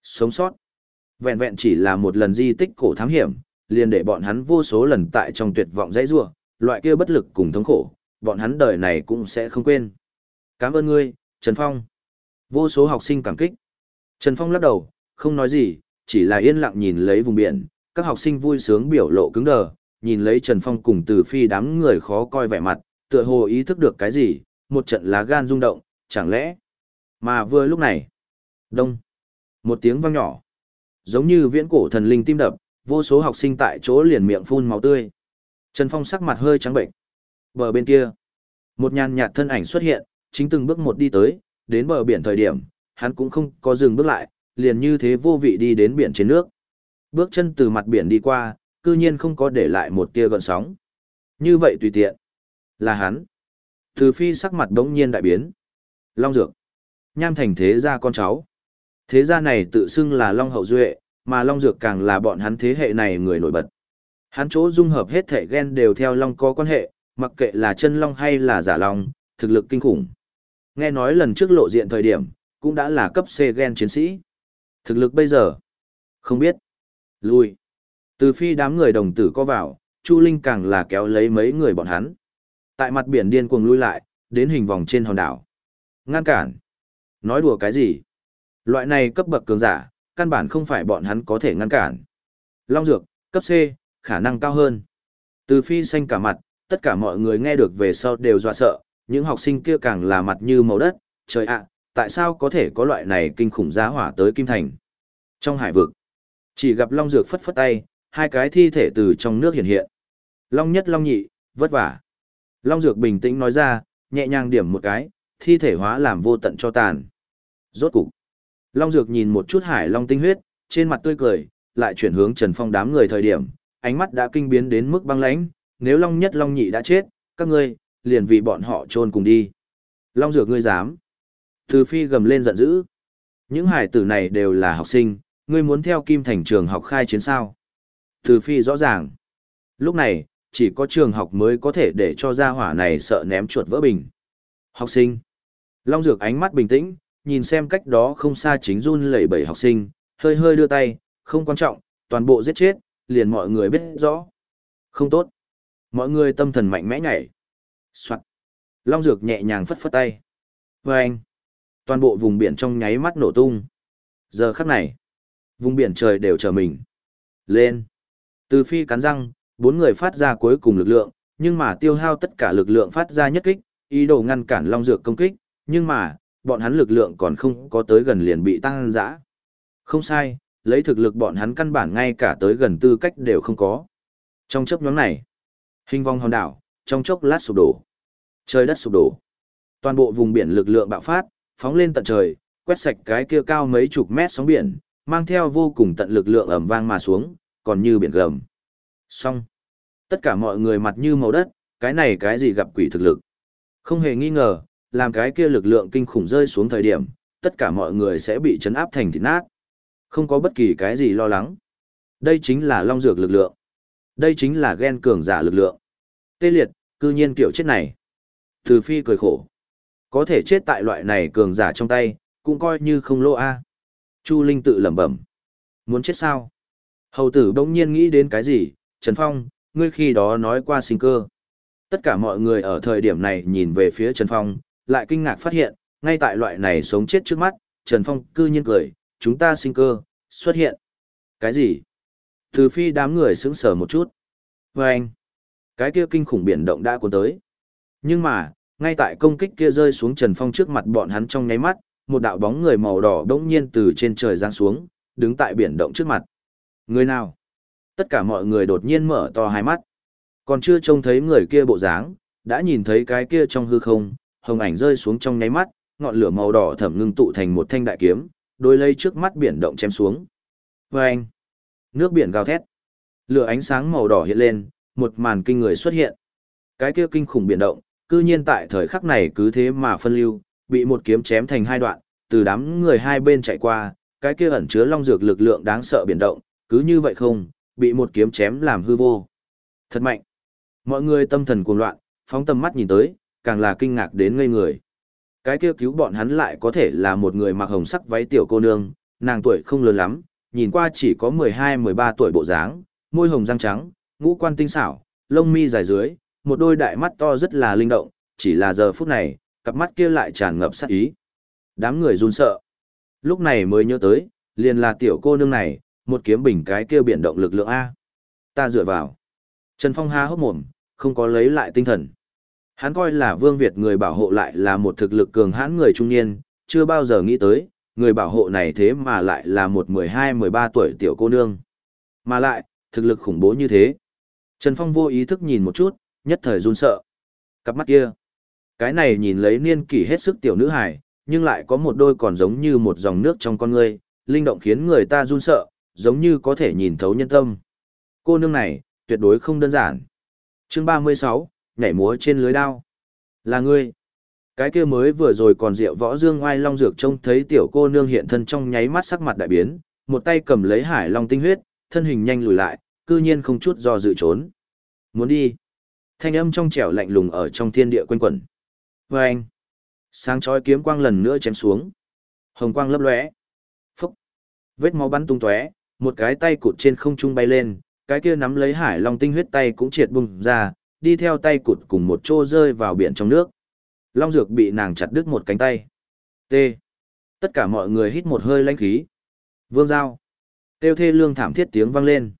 Sống sót. Vẹn vẹn chỉ là một lần di tích cổ thám hiểm, liền để bọn hắn vô số lần tại trong tuyệt vọng dãy rua, loại kia bất lực cùng thống khổ, bọn hắn đời này cũng sẽ không quên. Cảm ơn ngươi, Trần Phong. Vô số học sinh cảm kích. Trần Phong lắc đầu, không nói gì, chỉ là yên lặng nhìn lấy vùng biển, các học sinh vui sướng biểu lộ cứng đờ, nhìn lấy Trần Phong cùng từ phi đám người khó coi vẻ mặt, tựa hồ ý thức được cái gì, một trận lá gan rung động, chẳng lẽ. Mà vừa lúc này, đông, một tiếng vang nhỏ, giống như viễn cổ thần linh tim đập, vô số học sinh tại chỗ liền miệng phun máu tươi. Trần Phong sắc mặt hơi trắng bệnh. Bờ bên kia, một nhàn nhạt thân ảnh xuất hiện, chính từng bước một đi tới, đến bờ biển thời điểm, hắn cũng không có dừng bước lại, liền như thế vô vị đi đến biển trên nước. Bước chân từ mặt biển đi qua, cư nhiên không có để lại một tia gợn sóng. Như vậy tùy tiện. Là hắn. Từ phi sắc mặt đống nhiên đại biến. Long Dược. Nham thành thế gia con cháu. Thế gia này tự xưng là Long Hậu Duệ, mà Long Dược càng là bọn hắn thế hệ này người nổi bật. Hắn chỗ dung hợp hết thể gen đều theo Long có quan hệ, mặc kệ là chân Long hay là giả Long, thực lực kinh khủng. Nghe nói lần trước lộ diện thời điểm, cũng đã là cấp C gen chiến sĩ. Thực lực bây giờ? Không biết. Lui. Từ phi đám người đồng tử có vào, Chu Linh càng là kéo lấy mấy người bọn hắn. Tại mặt biển điên cuồng lui lại, đến hình vòng trên hòn đảo. Ngăn cản. Nói đùa cái gì? Loại này cấp bậc cường giả, căn bản không phải bọn hắn có thể ngăn cản. Long dược, cấp C, khả năng cao hơn. Từ phi xanh cả mặt, tất cả mọi người nghe được về sau đều dọa sợ, những học sinh kia càng là mặt như màu đất, trời ạ, tại sao có thể có loại này kinh khủng giá hỏa tới Kim Thành? Trong hải vực, chỉ gặp Long Dược phất phất tay, hai cái thi thể từ trong nước hiện hiện. Long nhất Long nhị, vất vả. Long Dược bình tĩnh nói ra, nhẹ nhàng điểm một cái, thi thể hóa làm vô tận cho tàn. Rốt cục. Long Dược nhìn một chút hải long tinh huyết, trên mặt tươi cười, lại chuyển hướng Trần Phong đám người thời điểm, ánh mắt đã kinh biến đến mức băng lãnh, nếu Long nhất Long nhị đã chết, các ngươi, liền vì bọn họ chôn cùng đi. Long Dược ngươi dám. Từ phi gầm lên giận dữ. Những hải tử này đều là học sinh, ngươi muốn theo Kim Thành trường học khai chiến sao. Từ phi rõ ràng. Lúc này, chỉ có trường học mới có thể để cho gia hỏa này sợ ném chuột vỡ bình. Học sinh. Long Dược ánh mắt bình tĩnh, nhìn xem cách đó không xa chính run lẩy bẩy học sinh, hơi hơi đưa tay, không quan trọng, toàn bộ giết chết, liền mọi người biết rõ. Không tốt. Mọi người tâm thần mạnh mẽ nhảy. Soạn. Long Dược nhẹ nhàng phất phất tay. Và anh. Toàn bộ vùng biển trong nháy mắt nổ tung. Giờ khắc này. Vùng biển trời đều chờ mình. Lên. Từ phi cắn răng, bốn người phát ra cuối cùng lực lượng, nhưng mà tiêu hao tất cả lực lượng phát ra nhất kích, ý đồ ngăn cản Long Dược công kích, nhưng mà, bọn hắn lực lượng còn không có tới gần liền bị tăng dã. Không sai, lấy thực lực bọn hắn căn bản ngay cả tới gần tư cách đều không có. Trong chốc nhóm này, hình vong hòn đảo, trong chốc lát sụp đổ. Trời đất sụp đổ. Toàn bộ vùng biển lực lượng bạo phát, phóng lên tận trời, quét sạch cái kia cao mấy chục mét sóng biển, mang theo vô cùng tận lực lượng ầm vang mà xuống, còn như biển gầm. Xong. Tất cả mọi người mặt như màu đất, cái này cái gì gặp quỷ thực lực. Không hề nghi ngờ, làm cái kia lực lượng kinh khủng rơi xuống thời điểm, tất cả mọi người sẽ bị chấn áp thành thịt nát. Không có bất kỳ cái gì lo lắng. Đây chính là long dược lực lượng. Đây chính là ghen cường giả lực lượng. Tê liệt, cư nhiên kiểu chết này. Từ phi cười khổ. Có thể chết tại loại này cường giả trong tay, cũng coi như không lô a. Chu Linh tự lẩm bẩm. Muốn chết sao? Hầu tử bỗng nhiên nghĩ đến cái gì? Trần Phong, ngươi khi đó nói qua sinh cơ. Tất cả mọi người ở thời điểm này nhìn về phía Trần Phong, lại kinh ngạc phát hiện, ngay tại loại này sống chết trước mắt, Trần Phong cư nhiên cười, chúng ta sinh cơ, xuất hiện. Cái gì? Từ phi đám người sững sờ một chút. Và anh, cái kia kinh khủng biển động đã cuốn tới. Nhưng mà, ngay tại công kích kia rơi xuống Trần Phong trước mặt bọn hắn trong nháy mắt, một đạo bóng người màu đỏ đống nhiên từ trên trời giáng xuống, đứng tại biển động trước mặt. Người nào? Tất cả mọi người đột nhiên mở to hai mắt. Còn chưa trông thấy người kia bộ dáng, đã nhìn thấy cái kia trong hư không, hồng ảnh rơi xuống trong nháy mắt, ngọn lửa màu đỏ thẩm ngưng tụ thành một thanh đại kiếm, đôi lây trước mắt biển động chém xuống. Vâng! Nước biển gào thét. Lửa ánh sáng màu đỏ hiện lên, một màn kinh người xuất hiện. Cái kia kinh khủng biển động, cư nhiên tại thời khắc này cứ thế mà phân lưu, bị một kiếm chém thành hai đoạn, từ đám người hai bên chạy qua, cái kia ẩn chứa long dược lực lượng đáng sợ biển động, cứ như vậy không, bị một kiếm chém làm hư vô. Thật mạnh. Mọi người tâm thần cuồng loạn, phóng tầm mắt nhìn tới, càng là kinh ngạc đến ngây người. Cái kia cứu bọn hắn lại có thể là một người mặc hồng sắc váy tiểu cô nương, nàng tuổi không lớn lắm, nhìn qua chỉ có 12-13 tuổi bộ dáng, môi hồng răng trắng, ngũ quan tinh xảo, lông mi dài dưới, một đôi đại mắt to rất là linh động, chỉ là giờ phút này, cặp mắt kia lại tràn ngập sát ý. Đám người run sợ. Lúc này mới nhớ tới, liền là tiểu cô nương này, một kiếm bình cái kia biển động lực lượng A. Ta dựa vào. Trần Phong ha hốc mồm, không có lấy lại tinh thần. Hắn coi là Vương Việt người bảo hộ lại là một thực lực cường hãn người trung niên, chưa bao giờ nghĩ tới, người bảo hộ này thế mà lại là một 12-13 tuổi tiểu cô nương. Mà lại, thực lực khủng bố như thế. Trần Phong vô ý thức nhìn một chút, nhất thời run sợ. Cặp mắt kia. Cái này nhìn lấy niên kỷ hết sức tiểu nữ hài, nhưng lại có một đôi còn giống như một dòng nước trong con người, linh động khiến người ta run sợ, giống như có thể nhìn thấu nhân tâm. Cô nương này, tuyệt đối không đơn giản. Chương 36, nhảy múa trên lưới đao. Là ngươi. Cái kia mới vừa rồi còn rượu võ dương oai long dược trông thấy tiểu cô nương hiện thân trong nháy mắt sắc mặt đại biến, một tay cầm lấy hải long tinh huyết, thân hình nhanh lùi lại, cư nhiên không chút do dự trốn. Muốn đi. Thanh âm trong trẻo lạnh lùng ở trong thiên địa quanh quẩn. Và anh. Sáng chói kiếm quang lần nữa chém xuống. Hồng quang lấp lóe. Phúc. Vết máu bắn tung tóe, một cái tay cụt trên không trung bay lên, cái kia nắm lấy hải long tinh huyết tay cũng triệt bùng ra, đi theo tay cụt cùng một chỗ rơi vào biển trong nước. Long dược bị nàng chặt đứt một cánh tay. T. Tất cả mọi người hít một hơi lãnh khí. Vương Giao. Tiêu thê lương thảm thiết tiếng vang lên.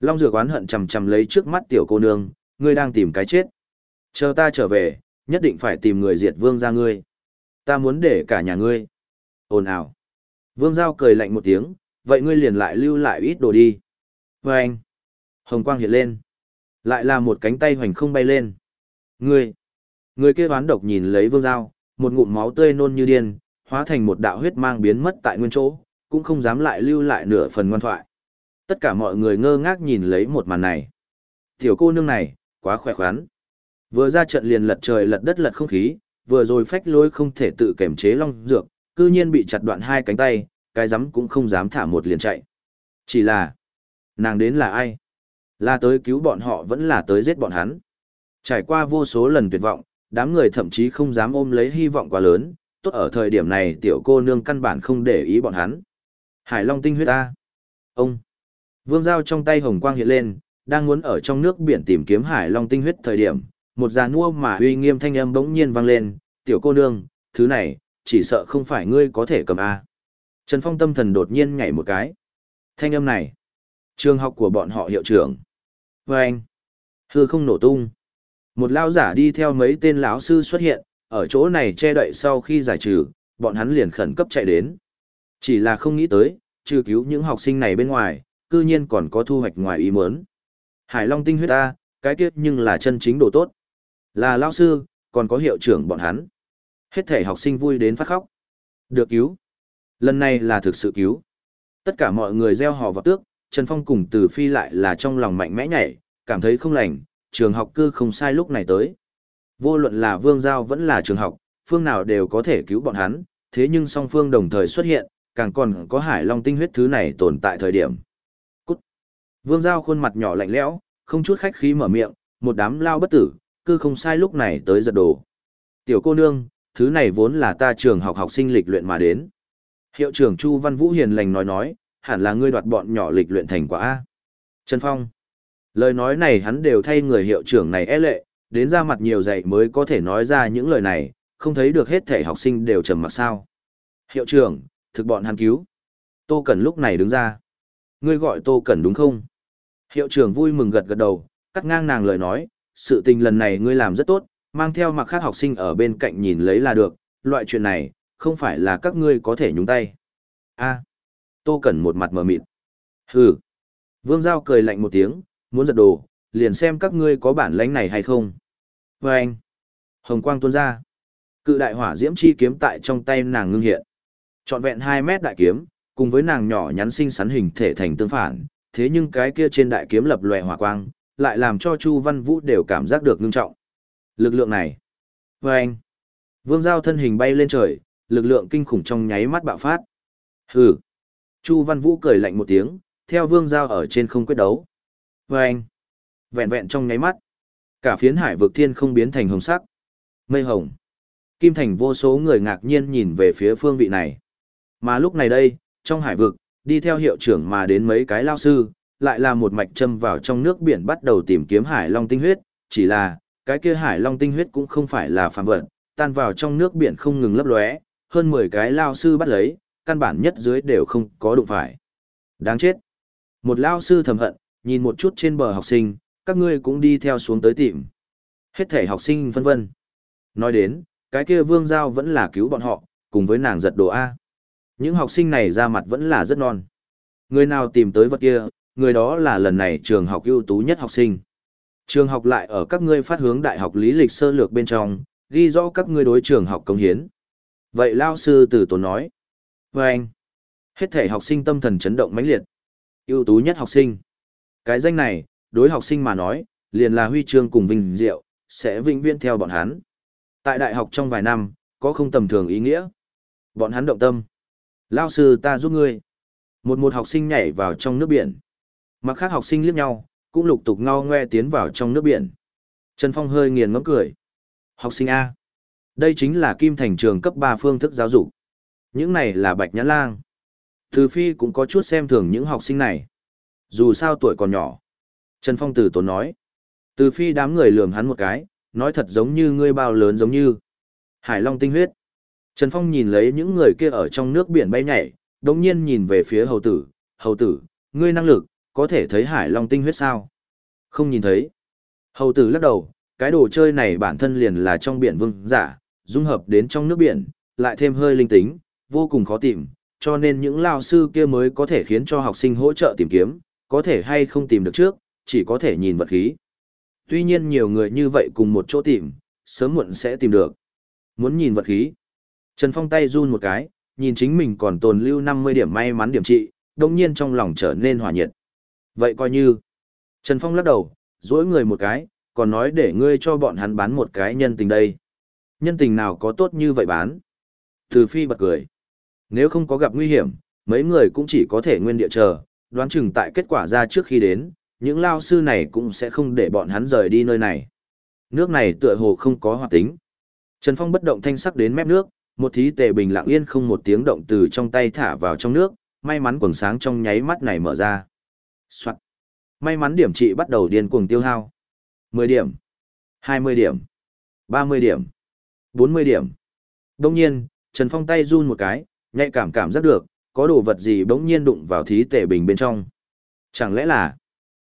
Long dược oán hận chầm chầm lấy trước mắt tiểu cô nương, ngươi đang tìm cái chết. Chờ ta trở về, nhất định phải tìm người diệt vương ra ngươi. Ta muốn để cả nhà ngươi. Ồn ào. Vương Giao cười lạnh một tiếng, vậy ngươi liền lại lưu lại ít đồ đi. Và anh. Hồng quang hiện lên. Lại là một cánh tay hoành không bay lên. người Người kia ván độc nhìn lấy vương dao một ngụm máu tươi nôn như điên, hóa thành một đạo huyết mang biến mất tại nguyên chỗ, cũng không dám lại lưu lại nửa phần ngoan thoại. Tất cả mọi người ngơ ngác nhìn lấy một màn này. Tiểu cô nương này, quá khỏe khoắn. Vừa ra trận liền lật trời lật đất lật không khí, vừa rồi phách lối không thể tự kiểm chế long dược, cư nhiên bị chặt đoạn hai cánh tay, cái rắm cũng không dám thả một liền chạy. Chỉ là, nàng đến là ai? Là tới cứu bọn họ vẫn là tới giết bọn hắn. Trải qua vô số lần tuyệt vọng, đám người thậm chí không dám ôm lấy hy vọng quá lớn, tốt ở thời điểm này tiểu cô nương căn bản không để ý bọn hắn. Hải Long tinh huyết ta. Ông. Vương Giao trong tay hồng quang hiện lên, đang muốn ở trong nước biển tìm kiếm Hải Long tinh huyết thời điểm, một già nua mà uy nghiêm thanh âm bỗng nhiên vang lên, "Tiểu cô nương, thứ này, chỉ sợ không phải ngươi có thể cầm a." Trần Phong tâm thần đột nhiên nhảy một cái. Thanh âm này, trường học của bọn họ hiệu trưởng. Và anh, hư không nổ tung. Một lao giả đi theo mấy tên lão sư xuất hiện, ở chỗ này che đậy sau khi giải trừ, bọn hắn liền khẩn cấp chạy đến. Chỉ là không nghĩ tới, trừ cứu những học sinh này bên ngoài, cư nhiên còn có thu hoạch ngoài ý muốn. Hải Long tinh huyết ta, cái kiếp nhưng là chân chính đồ tốt. Là lao sư, còn có hiệu trưởng bọn hắn. Hết thể học sinh vui đến phát khóc. Được cứu. Lần này là thực sự cứu. Tất cả mọi người gieo hò vào tước, Trần Phong cùng Từ Phi lại là trong lòng mạnh mẽ nhảy, cảm thấy không lành, trường học cư không sai lúc này tới. Vô luận là Vương Giao vẫn là trường học, phương nào đều có thể cứu bọn hắn, thế nhưng song phương đồng thời xuất hiện, càng còn có hải long tinh huyết thứ này tồn tại thời điểm. Cút! Vương Giao khuôn mặt nhỏ lạnh lẽo, không chút khách khí mở miệng, một đám lao bất tử, cư không sai lúc này tới giật đồ. Tiểu cô nương, thứ này vốn là ta trường học học sinh lịch luyện mà đến. Hiệu trưởng Chu Văn Vũ hiền lành nói nói, hẳn là ngươi đoạt bọn nhỏ lịch luyện thành quả A. Trần Phong. Lời nói này hắn đều thay người hiệu trưởng này e lệ, đến ra mặt nhiều dạy mới có thể nói ra những lời này, không thấy được hết thể học sinh đều trầm mặc sao. Hiệu trưởng, thực bọn hắn cứu. Tô Cẩn lúc này đứng ra. Ngươi gọi Tô Cẩn đúng không? Hiệu trưởng vui mừng gật gật đầu, cắt ngang nàng lời nói, sự tình lần này ngươi làm rất tốt, mang theo mặc khác học sinh ở bên cạnh nhìn lấy là được, loại chuyện này, không phải là các ngươi có thể nhúng tay. a Tô Cẩn một mặt mờ mịt. Hừ. Vương Giao cười lạnh một tiếng, muốn giật đồ, liền xem các ngươi có bản lãnh này hay không. Và anh. Hồng quang tuôn ra. Cự đại hỏa diễm chi kiếm tại trong tay nàng ngưng hiện. Trọn vẹn 2 mét đại kiếm, cùng với nàng nhỏ nhắn xinh xắn hình thể thành tương phản, thế nhưng cái kia trên đại kiếm lập lòe hỏa quang, lại làm cho Chu Văn Vũ đều cảm giác được ngưng trọng. Lực lượng này. Và anh. Vương Giao thân hình bay lên trời, lực lượng kinh khủng trong nháy mắt bạo phát. Hừ. Chu Văn Vũ cười lạnh một tiếng, theo Vương Giao ở trên không quyết đấu. Và anh. Vẹn vẹn trong nháy mắt. Cả phiến hải vực thiên không biến thành hồng sắc. Mây hồng. Kim Thành vô số người ngạc nhiên nhìn về phía phương vị này. Mà lúc này đây, trong hải vực, đi theo hiệu trưởng mà đến mấy cái lao sư, lại là một mạch châm vào trong nước biển bắt đầu tìm kiếm hải long tinh huyết, chỉ là, cái kia hải long tinh huyết cũng không phải là phàm vật, tan vào trong nước biển không ngừng lấp lóe, hơn 10 cái lao sư bắt lấy, căn bản nhất dưới đều không có đụng phải. Đáng chết. Một lao sư thầm hận, nhìn một chút trên bờ học sinh, các ngươi cũng đi theo xuống tới tìm. Hết thể học sinh vân vân. Nói đến, cái kia vương giao vẫn là cứu bọn họ, cùng với nàng giật đồ A. Những học sinh này ra mặt vẫn là rất non. Người nào tìm tới vật kia, người đó là lần này trường học ưu tú nhất học sinh. Trường học lại ở các ngươi phát hướng đại học lý lịch sơ lược bên trong, ghi rõ các ngươi đối trường học công hiến. Vậy lao sư từ tốn nói. Và anh, hết thể học sinh tâm thần chấn động mãnh liệt. ưu tú nhất học sinh. Cái danh này, đối học sinh mà nói, liền là huy chương cùng vinh diệu, sẽ vĩnh viễn theo bọn hắn. Tại đại học trong vài năm, có không tầm thường ý nghĩa. Bọn hắn động tâm. Lao sư ta giúp ngươi. Một một học sinh nhảy vào trong nước biển. Mặt khác học sinh liếc nhau, cũng lục tục ngao ngoe tiến vào trong nước biển. Trần Phong hơi nghiền ngẫm cười. Học sinh A. Đây chính là kim thành trường cấp 3 phương thức giáo dục. Những này là bạch nhãn lang. Từ phi cũng có chút xem thường những học sinh này. Dù sao tuổi còn nhỏ. Trần Phong từ tốn nói. Từ phi đám người lườm hắn một cái, nói thật giống như ngươi bao lớn giống như. Hải Long tinh huyết. Trần Phong nhìn lấy những người kia ở trong nước biển bay nhảy, đồng nhiên nhìn về phía hầu tử. Hầu tử, ngươi năng lực, có thể thấy Hải Long tinh huyết sao? Không nhìn thấy. Hầu tử lắc đầu, cái đồ chơi này bản thân liền là trong biển vương giả, dung hợp đến trong nước biển, lại thêm hơi linh tính, vô cùng khó tìm, cho nên những lao sư kia mới có thể khiến cho học sinh hỗ trợ tìm kiếm, có thể hay không tìm được trước, chỉ có thể nhìn vật khí. Tuy nhiên nhiều người như vậy cùng một chỗ tìm, sớm muộn sẽ tìm được. Muốn nhìn vật khí. Trần Phong tay run một cái, nhìn chính mình còn tồn lưu 50 điểm may mắn điểm trị, đồng nhiên trong lòng trở nên hòa nhiệt. Vậy coi như. Trần Phong lắc đầu, dỗi người một cái, còn nói để ngươi cho bọn hắn bán một cái nhân tình đây. Nhân tình nào có tốt như vậy bán? Từ phi bật cười. Nếu không có gặp nguy hiểm, mấy người cũng chỉ có thể nguyên địa chờ, đoán chừng tại kết quả ra trước khi đến, những lao sư này cũng sẽ không để bọn hắn rời đi nơi này. Nước này tựa hồ không có hoạt tính. Trần Phong bất động thanh sắc đến mép nước, một thí tề bình lặng yên không một tiếng động từ trong tay thả vào trong nước, may mắn quần sáng trong nháy mắt này mở ra. Soạn. May mắn điểm trị bắt đầu điên cuồng tiêu hao. 10 điểm, 20 điểm, 30 điểm, 40 điểm. Đông nhiên, Trần Phong tay run một cái, nhạy cảm cảm giác được, có đồ vật gì bỗng nhiên đụng vào thí tể bình bên trong. Chẳng lẽ là...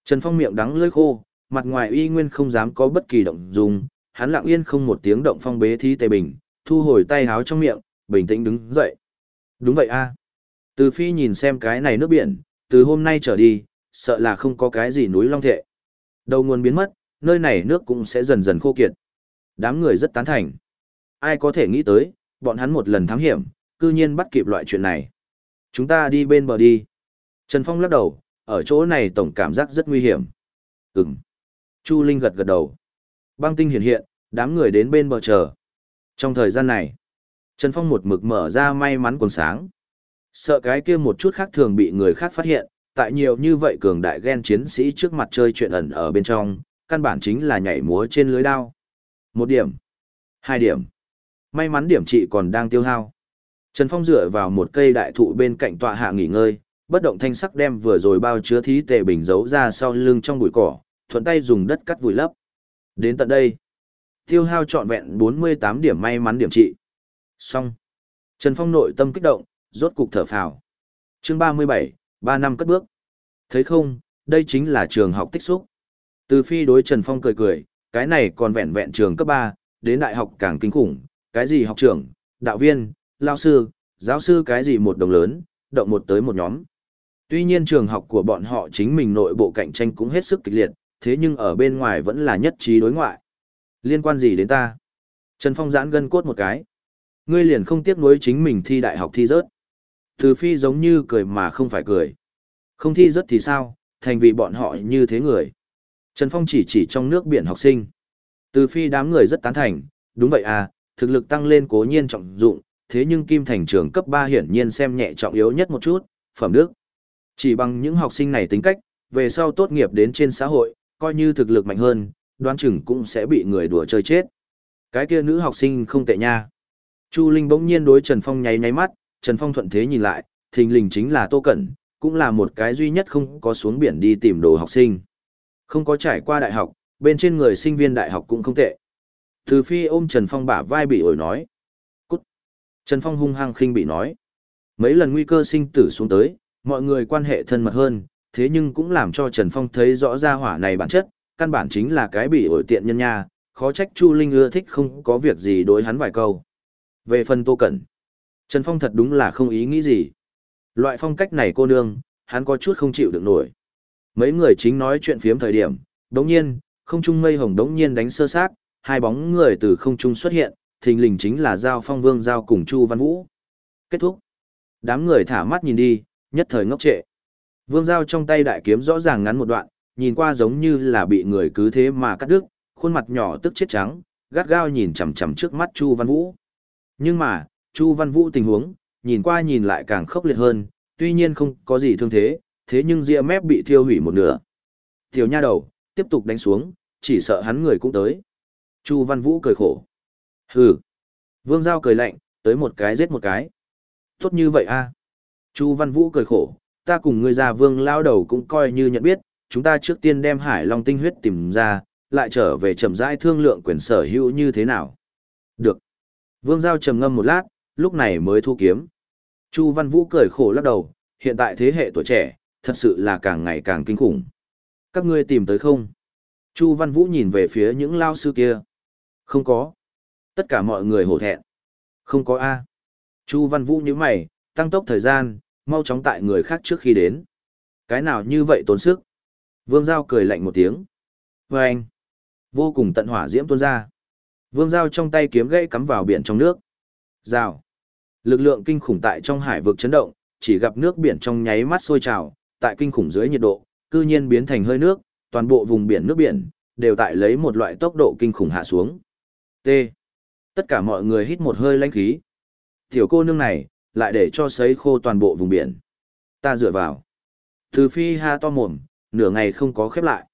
Trần Phong miệng đắng lưỡi khô, mặt ngoài uy nguyên không dám có bất kỳ động dung, hắn lặng yên không một tiếng động phong bế thí tề bình, thu hồi tay háo trong miệng, bình tĩnh đứng dậy. Đúng vậy a. Từ phi nhìn xem cái này nước biển, từ hôm nay trở đi, sợ là không có cái gì núi long thệ. Đầu nguồn biến mất, nơi này nước cũng sẽ dần dần khô kiệt. Đám người rất tán thành. Ai có thể nghĩ tới, bọn hắn một lần thám hiểm, cư nhiên bắt kịp loại chuyện này. Chúng ta đi bên bờ đi. Trần Phong lắc đầu, ở chỗ này tổng cảm giác rất nguy hiểm. Ừm. Chu Linh gật gật đầu. Băng tinh hiện hiện, đám người đến bên bờ chờ. Trong thời gian này, Trần Phong một mực mở ra may mắn quần sáng. Sợ cái kia một chút khác thường bị người khác phát hiện, tại nhiều như vậy cường đại ghen chiến sĩ trước mặt chơi chuyện ẩn ở bên trong, căn bản chính là nhảy múa trên lưới đao. Một điểm. Hai điểm. May mắn điểm trị còn đang tiêu hao. Trần Phong dựa vào một cây đại thụ bên cạnh tọa hạ nghỉ ngơi, bất động thanh sắc đem vừa rồi bao chứa thí tề bình giấu ra sau lưng trong bụi cỏ, thuận tay dùng đất cắt vùi lấp. Đến tận đây, tiêu hao trọn vẹn 48 điểm may mắn điểm trị. Xong. Trần Phong nội tâm kích động, rốt cục thở phào. Chương 37, 3 năm cất bước. Thấy không, đây chính là trường học tích xúc. Từ phi đối Trần Phong cười cười, cái này còn vẹn vẹn trường cấp 3, đến đại học càng kinh khủng, cái gì học trưởng, đạo viên, lao sư, giáo sư cái gì một đồng lớn, động một tới một nhóm. Tuy nhiên trường học của bọn họ chính mình nội bộ cạnh tranh cũng hết sức kịch liệt, thế nhưng ở bên ngoài vẫn là nhất trí đối ngoại. Liên quan gì đến ta? Trần Phong giãn gân cốt một cái. Ngươi liền không tiếc nuối chính mình thi đại học thi rớt. Từ phi giống như cười mà không phải cười. Không thi rớt thì sao, thành vì bọn họ như thế người. Trần Phong chỉ chỉ trong nước biển học sinh. Từ phi đám người rất tán thành, đúng vậy à, thực lực tăng lên cố nhiên trọng dụng, thế nhưng Kim Thành trường cấp 3 hiển nhiên xem nhẹ trọng yếu nhất một chút, phẩm đức. Chỉ bằng những học sinh này tính cách, về sau tốt nghiệp đến trên xã hội, coi như thực lực mạnh hơn, đoán chừng cũng sẽ bị người đùa chơi chết. Cái kia nữ học sinh không tệ nha. Chu Linh bỗng nhiên đối Trần Phong nháy nháy mắt, Trần Phong thuận thế nhìn lại, thình lình chính là Tô Cẩn, cũng là một cái duy nhất không có xuống biển đi tìm đồ học sinh. Không có trải qua đại học, bên trên người sinh viên đại học cũng không tệ. Từ phi ôm Trần Phong bả vai bị ổi nói. Trần Phong hung hăng khinh bị nói. Mấy lần nguy cơ sinh tử xuống tới, mọi người quan hệ thân mật hơn, thế nhưng cũng làm cho Trần Phong thấy rõ ra hỏa này bản chất, căn bản chính là cái bị ổi tiện nhân nha, khó trách Chu Linh ưa thích không có việc gì đối hắn vài câu. Về phần Tô Cẩn, Trần Phong thật đúng là không ý nghĩ gì. Loại phong cách này cô nương, hắn có chút không chịu được nổi. Mấy người chính nói chuyện phiếm thời điểm, đống nhiên, không trung mây hồng đống nhiên đánh sơ sát, hai bóng người từ không trung xuất hiện, thình lình chính là Giao Phong Vương Giao cùng Chu Văn Vũ. Kết thúc. Đám người thả mắt nhìn đi, nhất thời ngốc trệ. Vương Giao trong tay đại kiếm rõ ràng ngắn một đoạn, nhìn qua giống như là bị người cứ thế mà cắt đứt, khuôn mặt nhỏ tức chết trắng, gắt gao nhìn chằm chằm trước mắt Chu Văn Vũ. Nhưng mà, Chu Văn Vũ tình huống, nhìn qua nhìn lại càng khốc liệt hơn, tuy nhiên không có gì thương thế, thế nhưng ria mép bị thiêu hủy một nửa. Tiểu nha đầu, tiếp tục đánh xuống, chỉ sợ hắn người cũng tới. Chu Văn Vũ cười khổ. Hừ. Vương Giao cười lạnh, tới một cái giết một cái. Tốt như vậy a Chu Văn Vũ cười khổ, ta cùng ngươi già vương lao đầu cũng coi như nhận biết, chúng ta trước tiên đem hải long tinh huyết tìm ra, lại trở về chậm rãi thương lượng quyền sở hữu như thế nào. Được. Vương Giao trầm ngâm một lát, lúc này mới thu kiếm. Chu Văn Vũ cười khổ lắc đầu, hiện tại thế hệ tuổi trẻ, thật sự là càng ngày càng kinh khủng. Các ngươi tìm tới không? Chu Văn Vũ nhìn về phía những lao sư kia. Không có. Tất cả mọi người hổ thẹn. Không có A. Chu Văn Vũ như mày, tăng tốc thời gian, mau chóng tại người khác trước khi đến. Cái nào như vậy tốn sức? Vương Giao cười lạnh một tiếng. Và anh. Vô cùng tận hỏa diễm tuôn ra. Vương Giao trong tay kiếm gãy cắm vào biển trong nước. Rào. Lực lượng kinh khủng tại trong hải vực chấn động, chỉ gặp nước biển trong nháy mắt sôi trào, tại kinh khủng dưới nhiệt độ, cư nhiên biến thành hơi nước, toàn bộ vùng biển nước biển đều tại lấy một loại tốc độ kinh khủng hạ xuống. T. Tất cả mọi người hít một hơi lãnh khí. Tiểu cô nương này, lại để cho sấy khô toàn bộ vùng biển. Ta dựa vào. Từ phi ha to mồm, nửa ngày không có khép lại.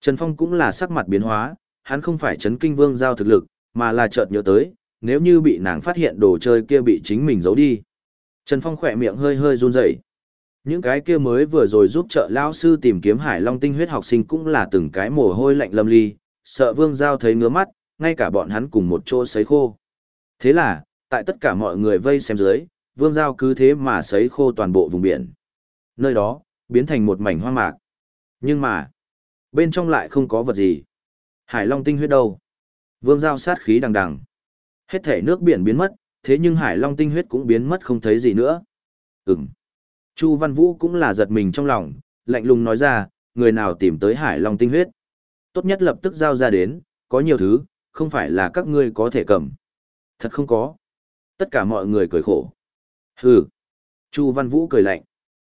Trần Phong cũng là sắc mặt biến hóa, hắn không phải chấn kinh vương giao thực lực, mà là chợt nhớ tới, nếu như bị nàng phát hiện đồ chơi kia bị chính mình giấu đi. Trần Phong khỏe miệng hơi hơi run rẩy. Những cái kia mới vừa rồi giúp trợ lão sư tìm kiếm Hải Long tinh huyết học sinh cũng là từng cái mồ hôi lạnh lâm ly, sợ Vương Giao thấy ngứa mắt, ngay cả bọn hắn cùng một chỗ sấy khô. Thế là, tại tất cả mọi người vây xem dưới, Vương Giao cứ thế mà sấy khô toàn bộ vùng biển. Nơi đó, biến thành một mảnh hoang mạc. Nhưng mà, bên trong lại không có vật gì. Hải Long tinh huyết đâu? Vương Giao sát khí đằng đằng. Hết thể nước biển biến mất, thế nhưng Hải Long tinh huyết cũng biến mất không thấy gì nữa. Ừm. Chu Văn Vũ cũng là giật mình trong lòng, lạnh lùng nói ra, người nào tìm tới Hải Long tinh huyết. Tốt nhất lập tức giao ra đến, có nhiều thứ, không phải là các ngươi có thể cầm. Thật không có. Tất cả mọi người cười khổ. Hừ. Chu Văn Vũ cười lạnh.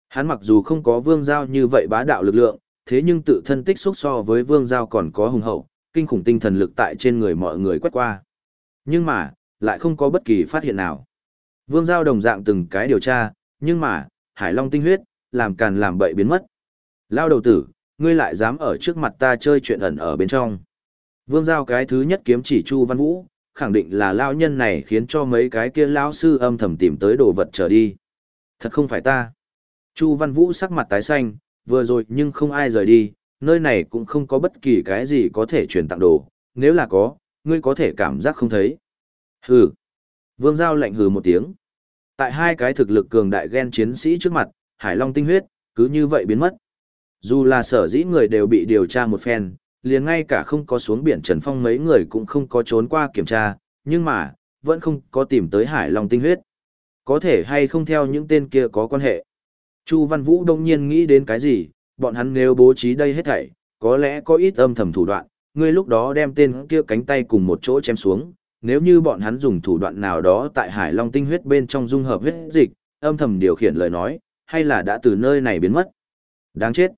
Hắn mặc dù không có vương giao như vậy bá đạo lực lượng, thế nhưng tự thân tích xúc so với vương giao còn có hùng hậu, kinh khủng tinh thần lực tại trên người mọi người quét qua. Nhưng mà, lại không có bất kỳ phát hiện nào. Vương giao đồng dạng từng cái điều tra, nhưng mà, hải long tinh huyết, làm càn làm bậy biến mất. Lao đầu tử, ngươi lại dám ở trước mặt ta chơi chuyện ẩn ở bên trong. Vương giao cái thứ nhất kiếm chỉ Chu Văn Vũ, khẳng định là lao nhân này khiến cho mấy cái kia lão sư âm thầm tìm tới đồ vật trở đi. Thật không phải ta. Chu Văn Vũ sắc mặt tái xanh, vừa rồi nhưng không ai rời đi, nơi này cũng không có bất kỳ cái gì có thể truyền tặng đồ, nếu là có, ngươi có thể cảm giác không thấy. Hừ. Vương Giao lạnh hừ một tiếng. Tại hai cái thực lực cường đại gen chiến sĩ trước mặt, Hải Long tinh huyết, cứ như vậy biến mất. Dù là sở dĩ người đều bị điều tra một phen, liền ngay cả không có xuống biển Trần Phong mấy người cũng không có trốn qua kiểm tra, nhưng mà, vẫn không có tìm tới Hải Long tinh huyết. Có thể hay không theo những tên kia có quan hệ. Chu Văn Vũ đông nhiên nghĩ đến cái gì, bọn hắn nếu bố trí đây hết thảy, có lẽ có ít âm thầm thủ đoạn, ngươi lúc đó đem tên kia cánh tay cùng một chỗ chém xuống, nếu như bọn hắn dùng thủ đoạn nào đó tại Hải Long tinh huyết bên trong dung hợp huyết dịch, âm thầm điều khiển lời nói, hay là đã từ nơi này biến mất. Đáng chết.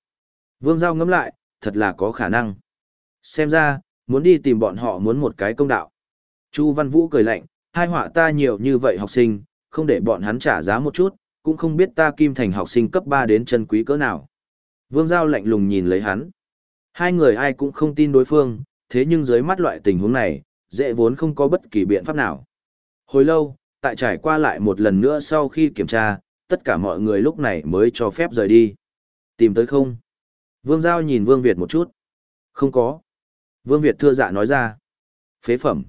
Vương Giao ngẫm lại, thật là có khả năng. Xem ra, muốn đi tìm bọn họ muốn một cái công đạo. Chu Văn Vũ cười lạnh, hai họa ta nhiều như vậy học sinh, không để bọn hắn trả giá một chút, cũng không biết ta kim thành học sinh cấp 3 đến chân quý cỡ nào. Vương Giao lạnh lùng nhìn lấy hắn. Hai người ai cũng không tin đối phương, thế nhưng dưới mắt loại tình huống này, dễ vốn không có bất kỳ biện pháp nào. Hồi lâu, tại trải qua lại một lần nữa sau khi kiểm tra, tất cả mọi người lúc này mới cho phép rời đi. Tìm tới không? Vương Giao nhìn Vương Việt một chút. Không có. Vương Việt thưa dạ nói ra. Phế phẩm.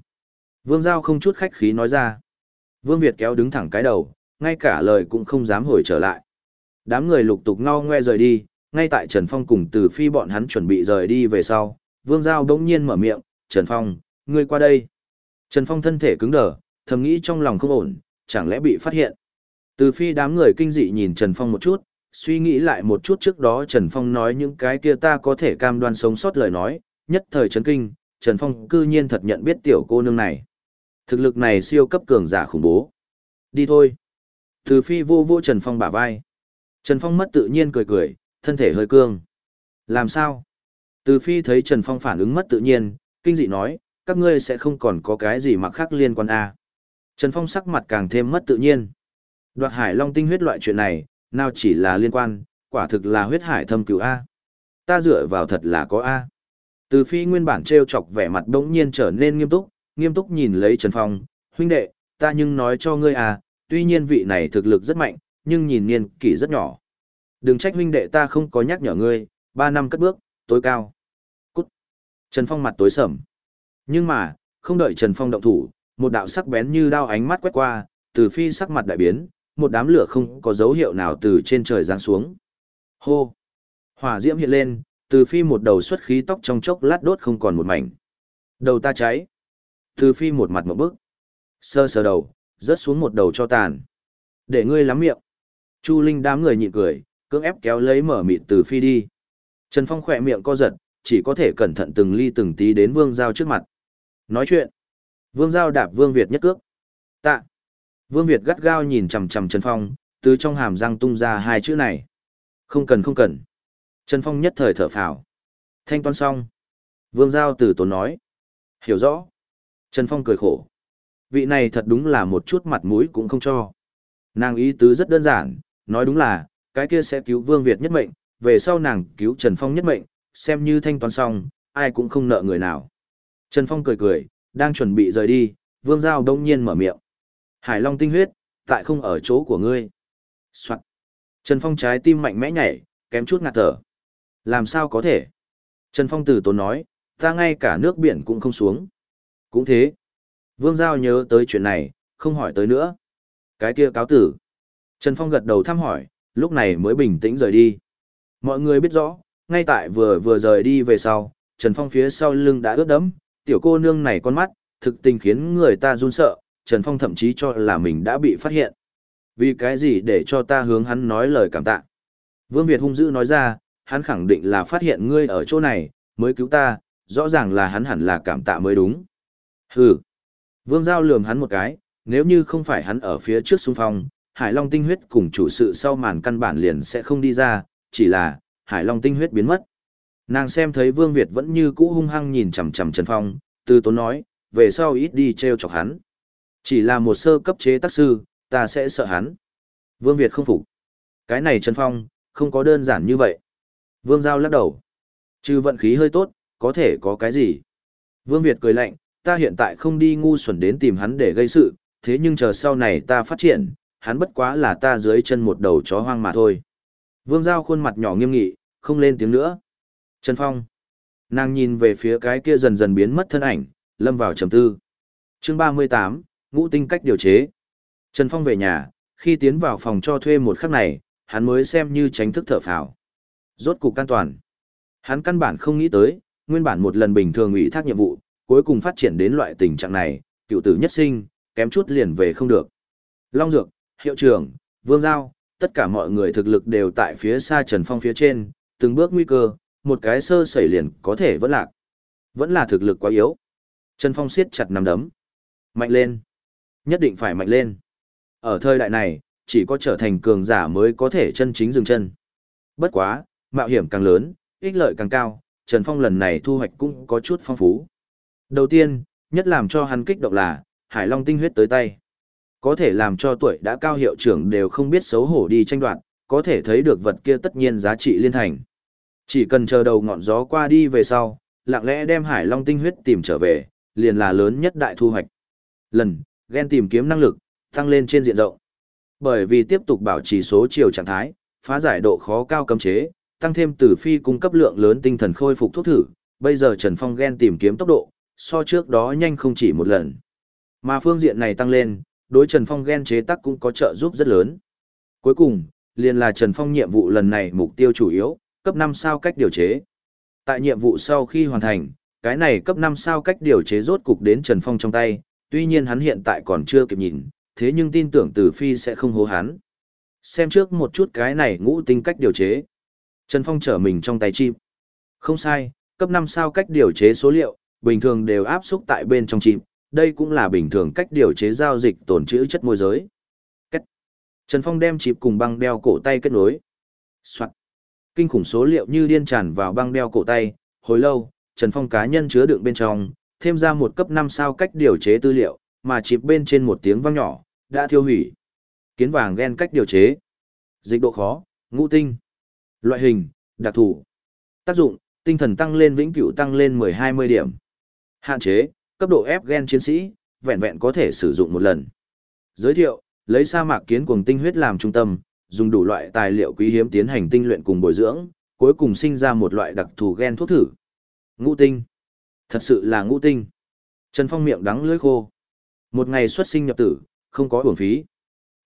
Vương Giao không chút khách khí nói ra. Vương Việt kéo đứng thẳng cái đầu, ngay cả lời cũng không dám hồi trở lại. Đám người lục tục ngao ngoe rời đi, ngay tại Trần Phong cùng từ phi bọn hắn chuẩn bị rời đi về sau. Vương Giao đông nhiên mở miệng, Trần Phong, ngươi qua đây. Trần Phong thân thể cứng đờ, thầm nghĩ trong lòng không ổn, chẳng lẽ bị phát hiện. Từ phi đám người kinh dị nhìn Trần Phong một chút, suy nghĩ lại một chút trước đó Trần Phong nói những cái kia ta có thể cam đoan sống sót lời nói, nhất thời chấn kinh, Trần Phong cư nhiên thật nhận biết tiểu cô nương này. Thực lực này siêu cấp cường giả khủng bố. Đi thôi. Từ phi vô vô Trần Phong bả vai. Trần Phong mất tự nhiên cười cười, thân thể hơi cương. Làm sao? Từ phi thấy Trần Phong phản ứng mất tự nhiên, kinh dị nói, các ngươi sẽ không còn có cái gì mặc khác liên quan a à. Trần Phong sắc mặt càng thêm mất tự nhiên. Đoạt hải long tinh huyết loại chuyện này, nào chỉ là liên quan, quả thực là huyết hải thâm cứu A. Ta dựa vào thật là có A. Từ phi nguyên bản treo chọc vẻ mặt đống nhiên trở nên nghiêm túc, nghiêm túc nhìn lấy Trần Phong, huynh đệ, ta nhưng nói cho ngươi à, tuy nhiên vị này thực lực rất mạnh, nhưng nhìn niên kỷ rất nhỏ. Đừng trách huynh đệ ta không có nhắc nhở ngươi, ba năm cất bước, tối cao. Cút. Trần Phong mặt tối sầm. Nhưng mà, không đợi Trần Phong động thủ, một đạo sắc bén như đao ánh mắt quét qua, từ phi sắc mặt đại biến, một đám lửa không có dấu hiệu nào từ trên trời giáng xuống. Hô! Hỏa diễm hiện lên, từ phi một đầu xuất khí tóc trong chốc lát đốt không còn một mảnh. Đầu ta cháy. Từ phi một mặt một bức. Sơ sờ đầu, rớt xuống một đầu cho tàn. Để ngươi lắm miệng. Chu Linh đám người nhịn cười, cưỡng ép kéo lấy mở mịt từ phi đi. Trần Phong khỏe miệng co giật, chỉ có thể cẩn thận từng ly từng tí đến Vương Giao trước mặt. Nói chuyện. Vương Giao đạp Vương Việt nhất cước. Tạ. Vương Việt gắt gao nhìn chằm chằm Trần Phong, từ trong hàm răng tung ra hai chữ này. Không cần không cần. Trần Phong nhất thời thở phào. Thanh toán xong. Vương Giao từ tốn nói. Hiểu rõ. Trần Phong cười khổ. Vị này thật đúng là một chút mặt mũi cũng không cho. Nàng ý tứ rất đơn giản, nói đúng là, cái kia sẽ cứu Vương Việt nhất mệnh, về sau nàng cứu Trần Phong nhất mệnh, xem như thanh toán xong, ai cũng không nợ người nào. Trần Phong cười cười, đang chuẩn bị rời đi, Vương Giao đông nhiên mở miệng. Hải Long tinh huyết, tại không ở chỗ của ngươi. Soạn. Trần Phong trái tim mạnh mẽ nhảy, kém chút ngạt thở. Làm sao có thể? Trần Phong từ tốn nói, ta ngay cả nước biển cũng không xuống. Cũng thế. Vương Giao nhớ tới chuyện này, không hỏi tới nữa. Cái kia cáo tử. Trần Phong gật đầu thăm hỏi, lúc này mới bình tĩnh rời đi. Mọi người biết rõ, ngay tại vừa vừa rời đi về sau, Trần Phong phía sau lưng đã ướt đẫm, tiểu cô nương này con mắt, thực tình khiến người ta run sợ, Trần Phong thậm chí cho là mình đã bị phát hiện. Vì cái gì để cho ta hướng hắn nói lời cảm tạ? Vương Việt hung dữ nói ra, hắn khẳng định là phát hiện ngươi ở chỗ này, mới cứu ta, rõ ràng là hắn hẳn là cảm tạ mới đúng. Hừ. Vương Giao lườm hắn một cái, nếu như không phải hắn ở phía trước xung phong, Hải Long tinh huyết cùng chủ sự sau màn căn bản liền sẽ không đi ra, chỉ là, Hải Long tinh huyết biến mất. Nàng xem thấy Vương Việt vẫn như cũ hung hăng nhìn chằm chằm Trần Phong, từ tốn nói, về sau ít đi treo chọc hắn. Chỉ là một sơ cấp chế tác sư, ta sẽ sợ hắn. Vương Việt không phục. Cái này Trần Phong, không có đơn giản như vậy. Vương Giao lắc đầu. Trừ vận khí hơi tốt, có thể có cái gì? Vương Việt cười lạnh, ta hiện tại không đi ngu xuẩn đến tìm hắn để gây sự, thế nhưng chờ sau này ta phát triển, hắn bất quá là ta dưới chân một đầu chó hoang mà thôi. Vương Giao khuôn mặt nhỏ nghiêm nghị, không lên tiếng nữa. Trần Phong. Nàng nhìn về phía cái kia dần dần biến mất thân ảnh, lâm vào trầm tư. chương 38, ngũ tinh cách điều chế. Trần Phong về nhà, khi tiến vào phòng cho thuê một khắc này, hắn mới xem như tránh thức thở phào. Rốt cục an toàn. Hắn căn bản không nghĩ tới, nguyên bản một lần bình thường ủy thác nhiệm vụ, cuối cùng phát triển đến loại tình trạng này, cựu tử nhất sinh, kém chút liền về không được. Long Dược, hiệu trưởng, Vương Giao, tất cả mọi người thực lực đều tại phía xa Trần Phong phía trên, từng bước nguy cơ, một cái sơ sẩy liền có thể vẫn lạc. Vẫn là thực lực quá yếu. Trần Phong siết chặt nắm đấm. Mạnh lên. Nhất định phải mạnh lên. Ở thời đại này, chỉ có trở thành cường giả mới có thể chân chính dừng chân. Bất quá, mạo hiểm càng lớn, ích lợi càng cao, Trần Phong lần này thu hoạch cũng có chút phong phú. Đầu tiên, nhất làm cho hắn kích động là, Hải Long tinh huyết tới tay. Có thể làm cho tuổi đã cao hiệu trưởng đều không biết xấu hổ đi tranh đoạt, có thể thấy được vật kia tất nhiên giá trị liên thành. Chỉ cần chờ đầu ngọn gió qua đi về sau, lặng lẽ đem Hải Long tinh huyết tìm trở về, liền là lớn nhất đại thu hoạch. Lần, ghen tìm kiếm năng lực, tăng lên trên diện rộng. Bởi vì tiếp tục bảo trì số chiều trạng thái, phá giải độ khó cao cấm chế, tăng thêm tử phi cung cấp lượng lớn tinh thần khôi phục thuốc thử, bây giờ Trần Phong ghen tìm kiếm tốc độ, so trước đó nhanh không chỉ một lần. Mà phương diện này tăng lên, đối Trần Phong ghen chế tác cũng có trợ giúp rất lớn. Cuối cùng, liền là Trần Phong nhiệm vụ lần này mục tiêu chủ yếu, cấp 5 sao cách điều chế. Tại nhiệm vụ sau khi hoàn thành, cái này cấp 5 sao cách điều chế rốt cục đến Trần Phong trong tay, tuy nhiên hắn hiện tại còn chưa kịp nhìn, thế nhưng tin tưởng Từ Phi sẽ không hố hắn. Xem trước một chút cái này ngũ tinh cách điều chế. Trần Phong trở mình trong tay chim. Không sai, cấp 5 sao cách điều chế số liệu, bình thường đều áp xúc tại bên trong chim, đây cũng là bình thường cách điều chế giao dịch tồn trữ chất môi giới. Cách. Trần Phong đem chip cùng băng đeo cổ tay kết nối. Soạn. Kinh khủng số liệu như điên tràn vào băng đeo cổ tay, hồi lâu, Trần Phong cá nhân chứa đựng bên trong, thêm ra một cấp 5 sao cách điều chế tư liệu, mà chip bên trên một tiếng vang nhỏ, đã thiêu hủy. Kiến vàng gen cách điều chế. Dịch độ khó, ngũ tinh. Loại hình, đặc thủ. Tác dụng, tinh thần tăng lên vĩnh cửu tăng lên 10-20 điểm. Hạn chế, cấp độ ép gen chiến sĩ, vẹn vẹn có thể sử dụng một lần. Giới thiệu, lấy sa mạc kiến cuồng tinh huyết làm trung tâm, dùng đủ loại tài liệu quý hiếm tiến hành tinh luyện cùng bồi dưỡng, cuối cùng sinh ra một loại đặc thù gen thuốc thử. Ngũ tinh. Thật sự là ngũ tinh. Trần Phong miệng đắng lưỡi khô. Một ngày xuất sinh nhập tử, không có uổng phí.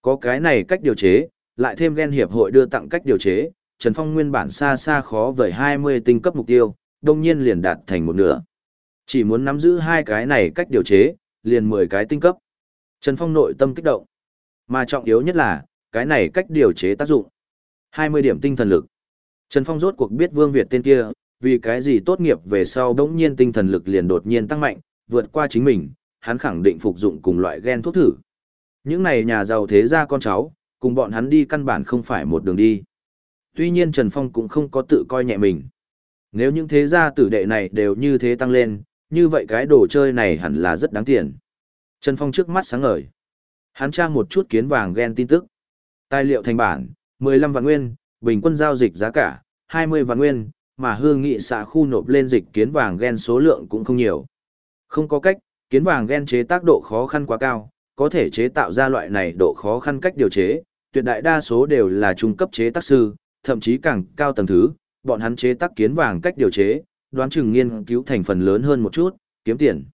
Có cái này cách điều chế, lại thêm gen hiệp hội đưa tặng cách điều chế, Trần Phong nguyên bản xa xa khó vời 20 tinh cấp mục tiêu, đồng nhiên liền đạt thành một nửa. Chỉ muốn nắm giữ hai cái này cách điều chế, liền 10 cái tinh cấp. Trần Phong nội tâm kích động. Mà trọng yếu nhất là, cái này cách điều chế tác dụng. 20 điểm tinh thần lực. Trần Phong rốt cuộc biết Vương Việt tên kia, vì cái gì tốt nghiệp về sau đống nhiên tinh thần lực liền đột nhiên tăng mạnh, vượt qua chính mình, hắn khẳng định phục dụng cùng loại gen thuốc thử. Những này nhà giàu thế gia con cháu, cùng bọn hắn đi căn bản không phải một đường đi. Tuy nhiên Trần Phong cũng không có tự coi nhẹ mình. Nếu những thế gia tử đệ này đều như thế tăng lên, như vậy cái đồ chơi này hẳn là rất đáng tiền. Trần Phong trước mắt sáng ngời. Hắn tra một chút kiến vàng gen tin tức. Tài liệu thành bản, 15 vạn nguyên, bình quân giao dịch giá cả, 20 vạn nguyên, mà hương nghị xã khu nộp lên dịch kiến vàng gen số lượng cũng không nhiều. Không có cách, kiến vàng gen chế tác độ khó khăn quá cao, có thể chế tạo ra loại này độ khó khăn cách điều chế, tuyệt đại đa số đều là trung cấp chế tác sư, thậm chí càng cao tầng thứ, bọn hắn chế tác kiến vàng cách điều chế, đoán chừng nghiên cứu thành phần lớn hơn một chút, kiếm tiền.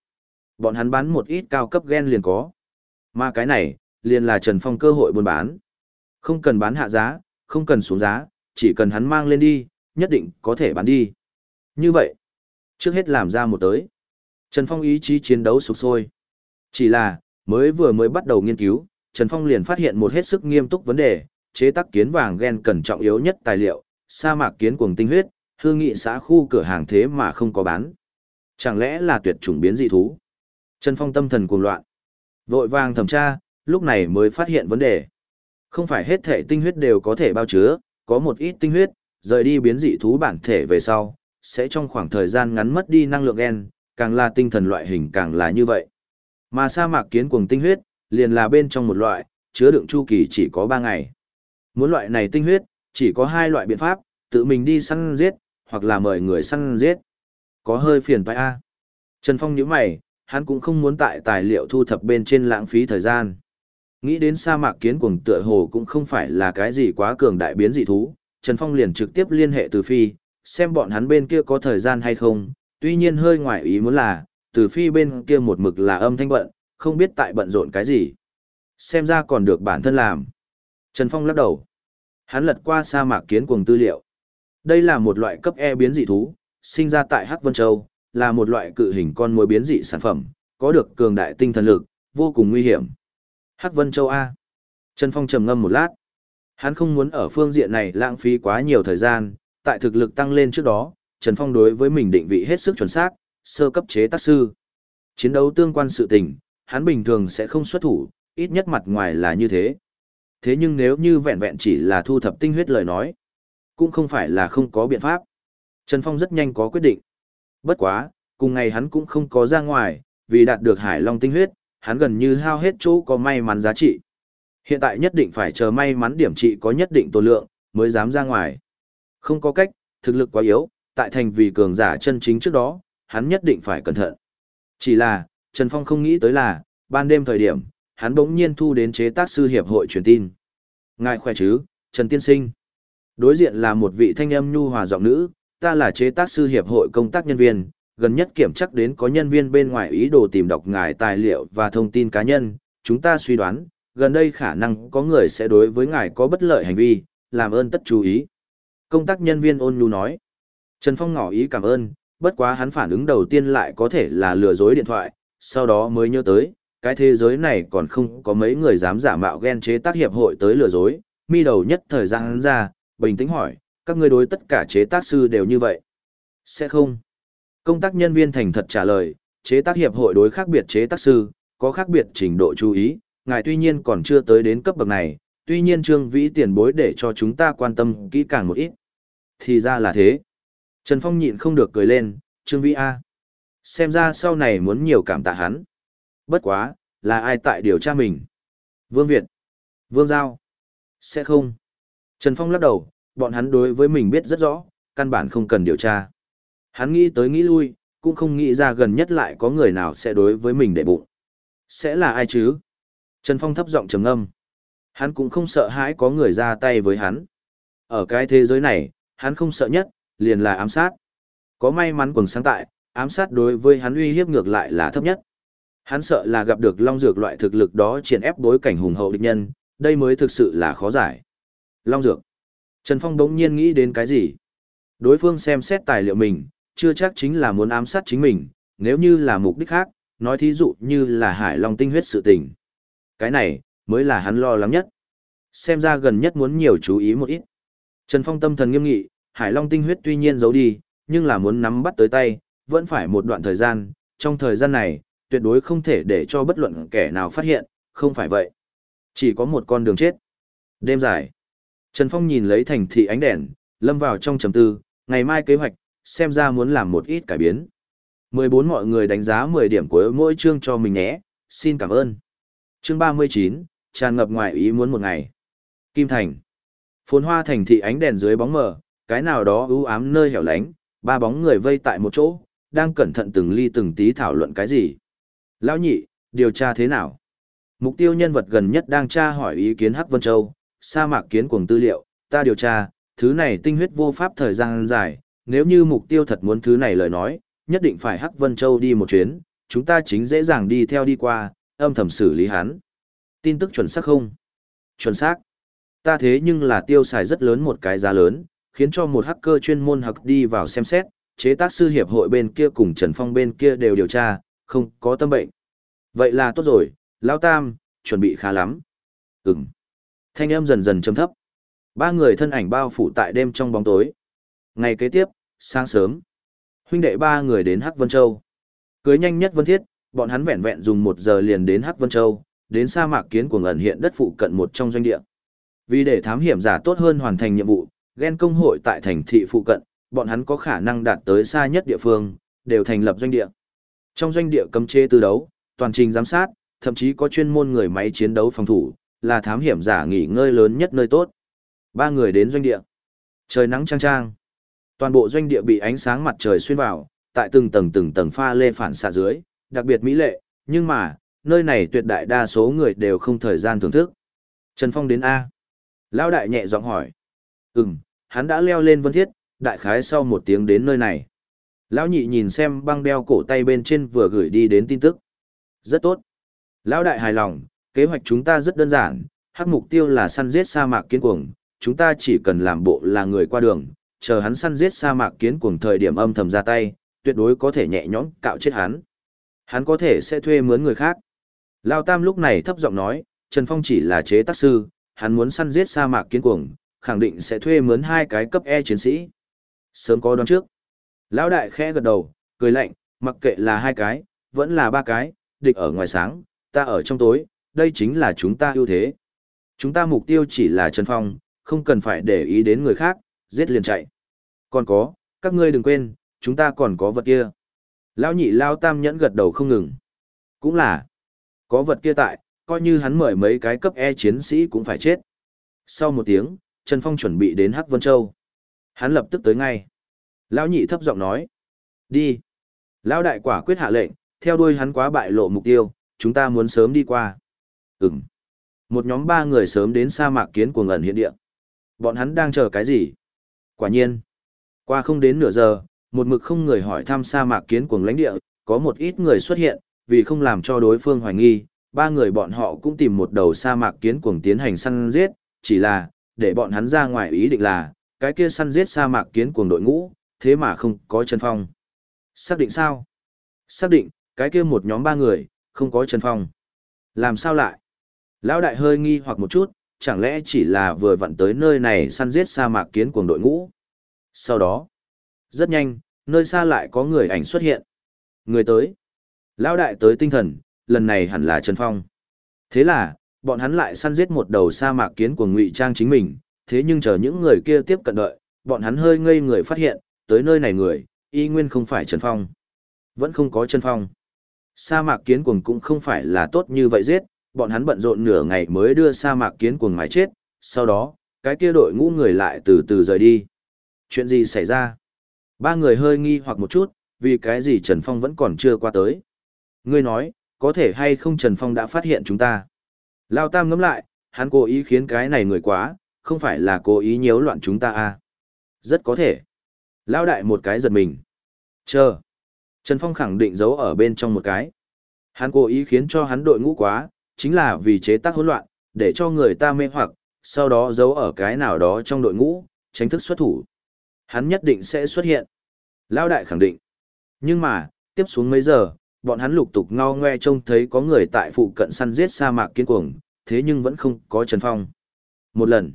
Bọn hắn bán một ít cao cấp gen liền có. Mà cái này, liền là Trần Phong cơ hội buôn bán. Không cần bán hạ giá, không cần xuống giá, chỉ cần hắn mang lên đi, nhất định có thể bán đi. Như vậy, trước hết làm ra một tới. Trần Phong ý chí chiến đấu sục sôi. Chỉ là, mới vừa mới bắt đầu nghiên cứu, Trần Phong liền phát hiện một hết sức nghiêm túc vấn đề, chế tác kiến vàng gen cần trọng yếu nhất tài liệu, sa mạc kiến cuồng tinh huyết, hương nghị xã khu cửa hàng thế mà không có bán. Chẳng lẽ là tuyệt chủng biến dị thú? Trần Phong tâm thần cuồng loạn. Vội vàng thẩm tra, lúc này mới phát hiện vấn đề. Không phải hết thể tinh huyết đều có thể bao chứa, có một ít tinh huyết, rời đi biến dị thú bản thể về sau, sẽ trong khoảng thời gian ngắn mất đi năng lượng gen, càng là tinh thần loại hình càng là như vậy. Mà sa mạc kiến cuồng tinh huyết, liền là bên trong một loại, chứa đựng chu kỳ chỉ có 3 ngày. Muốn loại này tinh huyết, chỉ có hai loại biện pháp, tự mình đi săn giết, hoặc là mời người săn giết. Có hơi phiền phải a. Trần Phong nhíu mày, hắn cũng không muốn tại tài liệu thu thập bên trên lãng phí thời gian. Nghĩ đến sa mạc kiến cuồng tựa hồ cũng không phải là cái gì quá cường đại biến dị thú, Trần Phong liền trực tiếp liên hệ từ phi, xem bọn hắn bên kia có thời gian hay không, tuy nhiên hơi ngoài ý muốn là, từ phi bên kia một mực là âm thanh bận, không biết tại bận rộn cái gì. Xem ra còn được bản thân làm. Trần Phong lắc đầu. Hắn lật qua sa mạc kiến cuồng tư liệu. Đây là một loại cấp E biến dị thú, sinh ra tại Hắc Vân Châu, là một loại cự hình con mối biến dị sản phẩm, có được cường đại tinh thần lực, vô cùng nguy hiểm. Hắc Vân Châu A. Trần Phong trầm ngâm một lát. Hắn không muốn ở phương diện này lãng phí quá nhiều thời gian, tại thực lực tăng lên trước đó, Trần Phong đối với mình định vị hết sức chuẩn xác, sơ cấp chế tác sư. Chiến đấu tương quan sự tình, hắn bình thường sẽ không xuất thủ, ít nhất mặt ngoài là như thế. Thế nhưng nếu như vẹn vẹn chỉ là thu thập tinh huyết lời nói, cũng không phải là không có biện pháp. Trần Phong rất nhanh có quyết định. Bất quá, cùng ngày hắn cũng không có ra ngoài, vì đạt được hải long tinh huyết, hắn gần như hao hết chỗ có may mắn giá trị. Hiện tại nhất định phải chờ may mắn điểm trị có nhất định tổ lượng, mới dám ra ngoài. Không có cách, thực lực quá yếu, tại thành vì cường giả chân chính trước đó, hắn nhất định phải cẩn thận. Chỉ là, Trần Phong không nghĩ tới là, ban đêm thời điểm, hắn bỗng nhiên thu đến chế tác sư hiệp hội truyền tin. Ngài khỏe chứ, Trần Tiên Sinh. Đối diện là một vị thanh âm nhu hòa giọng nữ, ta là chế tác sư hiệp hội công tác nhân viên, gần nhất kiểm chắc đến có nhân viên bên ngoài ý đồ tìm đọc ngài tài liệu và thông tin cá nhân, chúng ta suy đoán, gần đây khả năng có người sẽ đối với ngài có bất lợi hành vi, làm ơn tất chú ý. Công tác nhân viên ôn nhu nói. Trần Phong ngỏ ý cảm ơn, bất quá hắn phản ứng đầu tiên lại có thể là lừa dối điện thoại, sau đó mới nhớ tới, cái thế giới này còn không có mấy người dám giả mạo ghen chế tác hiệp hội tới lừa dối, mi đầu nhất thời gian hắn ra, bình tĩnh hỏi, các ngươi đối tất cả chế tác sư đều như vậy. Sẽ không. Công tác nhân viên thành thật trả lời, chế tác hiệp hội đối khác biệt chế tác sư, có khác biệt trình độ chú ý, ngài tuy nhiên còn chưa tới đến cấp bậc này, tuy nhiên trương vĩ tiền bối để cho chúng ta quan tâm kỹ càng một ít. Thì ra là thế. Trần Phong nhịn không được cười lên, trương vĩ A. Xem ra sau này muốn nhiều cảm tạ hắn. Bất quá, là ai tại điều tra mình? Vương Việt. Vương Giao. Sẽ không. Trần Phong lắc đầu, bọn hắn đối với mình biết rất rõ, căn bản không cần điều tra. Hắn nghĩ tới nghĩ lui, cũng không nghĩ ra gần nhất lại có người nào sẽ đối với mình để bụng. Sẽ là ai chứ? Trần Phong thấp giọng trầm ngâm. Hắn cũng không sợ hãi có người ra tay với hắn. Ở cái thế giới này, hắn không sợ nhất, liền là ám sát. Có may mắn quần sáng tại, ám sát đối với hắn uy hiếp ngược lại là thấp nhất. Hắn sợ là gặp được long dược loại thực lực đó triển ép bối cảnh hùng hậu địch nhân, đây mới thực sự là khó giải. Long dược. Trần Phong đống nhiên nghĩ đến cái gì? Đối phương xem xét tài liệu mình, chưa chắc chính là muốn ám sát chính mình, nếu như là mục đích khác, nói thí dụ như là hải long tinh huyết sự tình. Cái này, mới là hắn lo lắng nhất. Xem ra gần nhất muốn nhiều chú ý một ít. Trần Phong tâm thần nghiêm nghị, hải long tinh huyết tuy nhiên giấu đi, nhưng là muốn nắm bắt tới tay, vẫn phải một đoạn thời gian, trong thời gian này, tuyệt đối không thể để cho bất luận kẻ nào phát hiện, không phải vậy. Chỉ có một con đường chết. Đêm dài. Trần Phong nhìn lấy thành thị ánh đèn, lâm vào trong trầm tư, ngày mai kế hoạch, xem ra muốn làm một ít cải biến. 14 mọi người đánh giá 10 điểm của mỗi chương cho mình nhé, xin cảm ơn. Chương 39, tràn ngập ngoài ý muốn một ngày. Kim Thành. Phồn hoa thành thị ánh đèn dưới bóng mờ, cái nào đó ưu ám nơi hẻo lánh, ba bóng người vây tại một chỗ, đang cẩn thận từng ly từng tí thảo luận cái gì. Lão nhị, điều tra thế nào? Mục tiêu nhân vật gần nhất đang tra hỏi ý kiến Hắc Vân Châu, sa mạc kiến cuồng tư liệu, ta điều tra, thứ này tinh huyết vô pháp thời gian dài, nếu như mục tiêu thật muốn thứ này lời nói, nhất định phải Hắc Vân Châu đi một chuyến, chúng ta chính dễ dàng đi theo đi qua, âm thầm xử lý hắn. Tin tức chuẩn xác không? Chuẩn xác. Ta thế nhưng là tiêu xài rất lớn một cái giá lớn, khiến cho một hacker chuyên môn học đi vào xem xét, chế tác sư hiệp hội bên kia cùng Trần Phong bên kia đều điều tra, không có tâm bệnh. Vậy là tốt rồi, Lão Tam, chuẩn bị khá lắm. Ừm. Thanh âm dần dần trầm thấp. Ba người thân ảnh bao phủ tại đêm trong bóng tối. Ngày kế tiếp, sáng sớm, huynh đệ ba người đến Hắc Vân Châu. Cưới nhanh nhất Vân Thiết, bọn hắn vẹn vẹn dùng một giờ liền đến Hắc Vân Châu, đến sa mạc kiến của ẩn hiện đất phụ cận một trong doanh địa. Vì để thám hiểm giả tốt hơn hoàn thành nhiệm vụ, ghen công hội tại thành thị phụ cận, bọn hắn có khả năng đạt tới xa nhất địa phương, đều thành lập doanh địa. Trong doanh địa cấm chế tư đấu, toàn trình giám sát, thậm chí có chuyên môn người máy chiến đấu phòng thủ, là thám hiểm giả nghỉ ngơi lớn nhất nơi tốt. Ba người đến doanh địa. Trời nắng trang trang. Toàn bộ doanh địa bị ánh sáng mặt trời xuyên vào, tại từng tầng từng tầng pha lê phản xạ dưới, đặc biệt mỹ lệ, nhưng mà, nơi này tuyệt đại đa số người đều không thời gian thưởng thức. Trần Phong đến A. Lão đại nhẹ giọng hỏi. Ừm, hắn đã leo lên vân thiết, đại khái sau một tiếng đến nơi này. Lão nhị nhìn xem băng đeo cổ tay bên trên vừa gửi đi đến tin tức. Rất tốt. Lão đại hài lòng, kế hoạch chúng ta rất đơn giản, hắc mục tiêu là săn giết sa mạc kiến cuồng, chúng ta chỉ cần làm bộ là người qua đường, chờ hắn săn giết sa mạc kiến cuồng thời điểm âm thầm ra tay, tuyệt đối có thể nhẹ nhõm cạo chết hắn. Hắn có thể sẽ thuê mướn người khác. Lao Tam lúc này thấp giọng nói, Trần Phong chỉ là chế tác sư, hắn muốn săn giết sa mạc kiến cuồng, khẳng định sẽ thuê mướn hai cái cấp E chiến sĩ. Sớm có đoán trước. Lão đại khẽ gật đầu, cười lạnh, mặc kệ là hai cái, vẫn là ba cái, địch ở ngoài sáng, ta ở trong tối, đây chính là chúng ta ưu thế. Chúng ta mục tiêu chỉ là Trần Phong, không cần phải để ý đến người khác, giết liền chạy. Còn có, các ngươi đừng quên, chúng ta còn có vật kia. Lão nhị lao tam nhẫn gật đầu không ngừng. Cũng là, có vật kia tại, coi như hắn mời mấy cái cấp E chiến sĩ cũng phải chết. Sau một tiếng, Trần Phong chuẩn bị đến Hắc Vân Châu. Hắn lập tức tới ngay. Lão nhị thấp giọng nói. Đi. Lão đại quả quyết hạ lệnh, theo đuôi hắn quá bại lộ mục tiêu, chúng ta muốn sớm đi qua. Ừm. Một nhóm ba người sớm đến sa mạc kiến của ngẩn hiện địa. Bọn hắn đang chờ cái gì? Quả nhiên. Qua không đến nửa giờ, một mực không người hỏi thăm sa mạc kiến cuồng lãnh địa, có một ít người xuất hiện, vì không làm cho đối phương hoài nghi, ba người bọn họ cũng tìm một đầu sa mạc kiến cuồng tiến hành săn giết, chỉ là, để bọn hắn ra ngoài ý định là, cái kia săn giết sa mạc kiến cuồng đội ngũ, thế mà không có Trần Phong. Xác định sao? Xác định, cái kia một nhóm ba người, không có Trần Phong. Làm sao lại? Lão đại hơi nghi hoặc một chút, chẳng lẽ chỉ là vừa vặn tới nơi này săn giết sa mạc kiến cuồng đội ngũ? Sau đó, rất nhanh, nơi xa lại có người ảnh xuất hiện. Người tới. Lão đại tới tinh thần, lần này hẳn là Trần Phong. Thế là, bọn hắn lại săn giết một đầu sa mạc kiến của ngụy trang chính mình, thế nhưng chờ những người kia tiếp cận đợi, bọn hắn hơi ngây người phát hiện, tới nơi này người, y nguyên không phải Trần Phong. Vẫn không có Trần Phong. Sa mạc kiến cuồng cũng không phải là tốt như vậy giết, bọn hắn bận rộn nửa ngày mới đưa sa mạc kiến cuồng mái chết, sau đó, cái kia đội ngũ người lại từ từ rời đi. Chuyện gì xảy ra? Ba người hơi nghi hoặc một chút, vì cái gì Trần Phong vẫn còn chưa qua tới. Ngươi nói, có thể hay không Trần Phong đã phát hiện chúng ta. Lao Tam ngẫm lại, hắn cố ý khiến cái này người quá, không phải là cố ý nhiễu loạn chúng ta à. Rất có thể. Lao Đại một cái giật mình. Chờ. Trần Phong khẳng định giấu ở bên trong một cái. Hắn cố ý khiến cho hắn đội ngũ quá, chính là vì chế tác hỗn loạn, để cho người ta mê hoặc, sau đó giấu ở cái nào đó trong đội ngũ, tránh thức xuất thủ. Hắn nhất định sẽ xuất hiện. Lao đại khẳng định. Nhưng mà, tiếp xuống mấy giờ, bọn hắn lục tục ngao ngoe trông thấy có người tại phụ cận săn giết sa mạc kiên cuồng, thế nhưng vẫn không có Trần Phong. Một lần,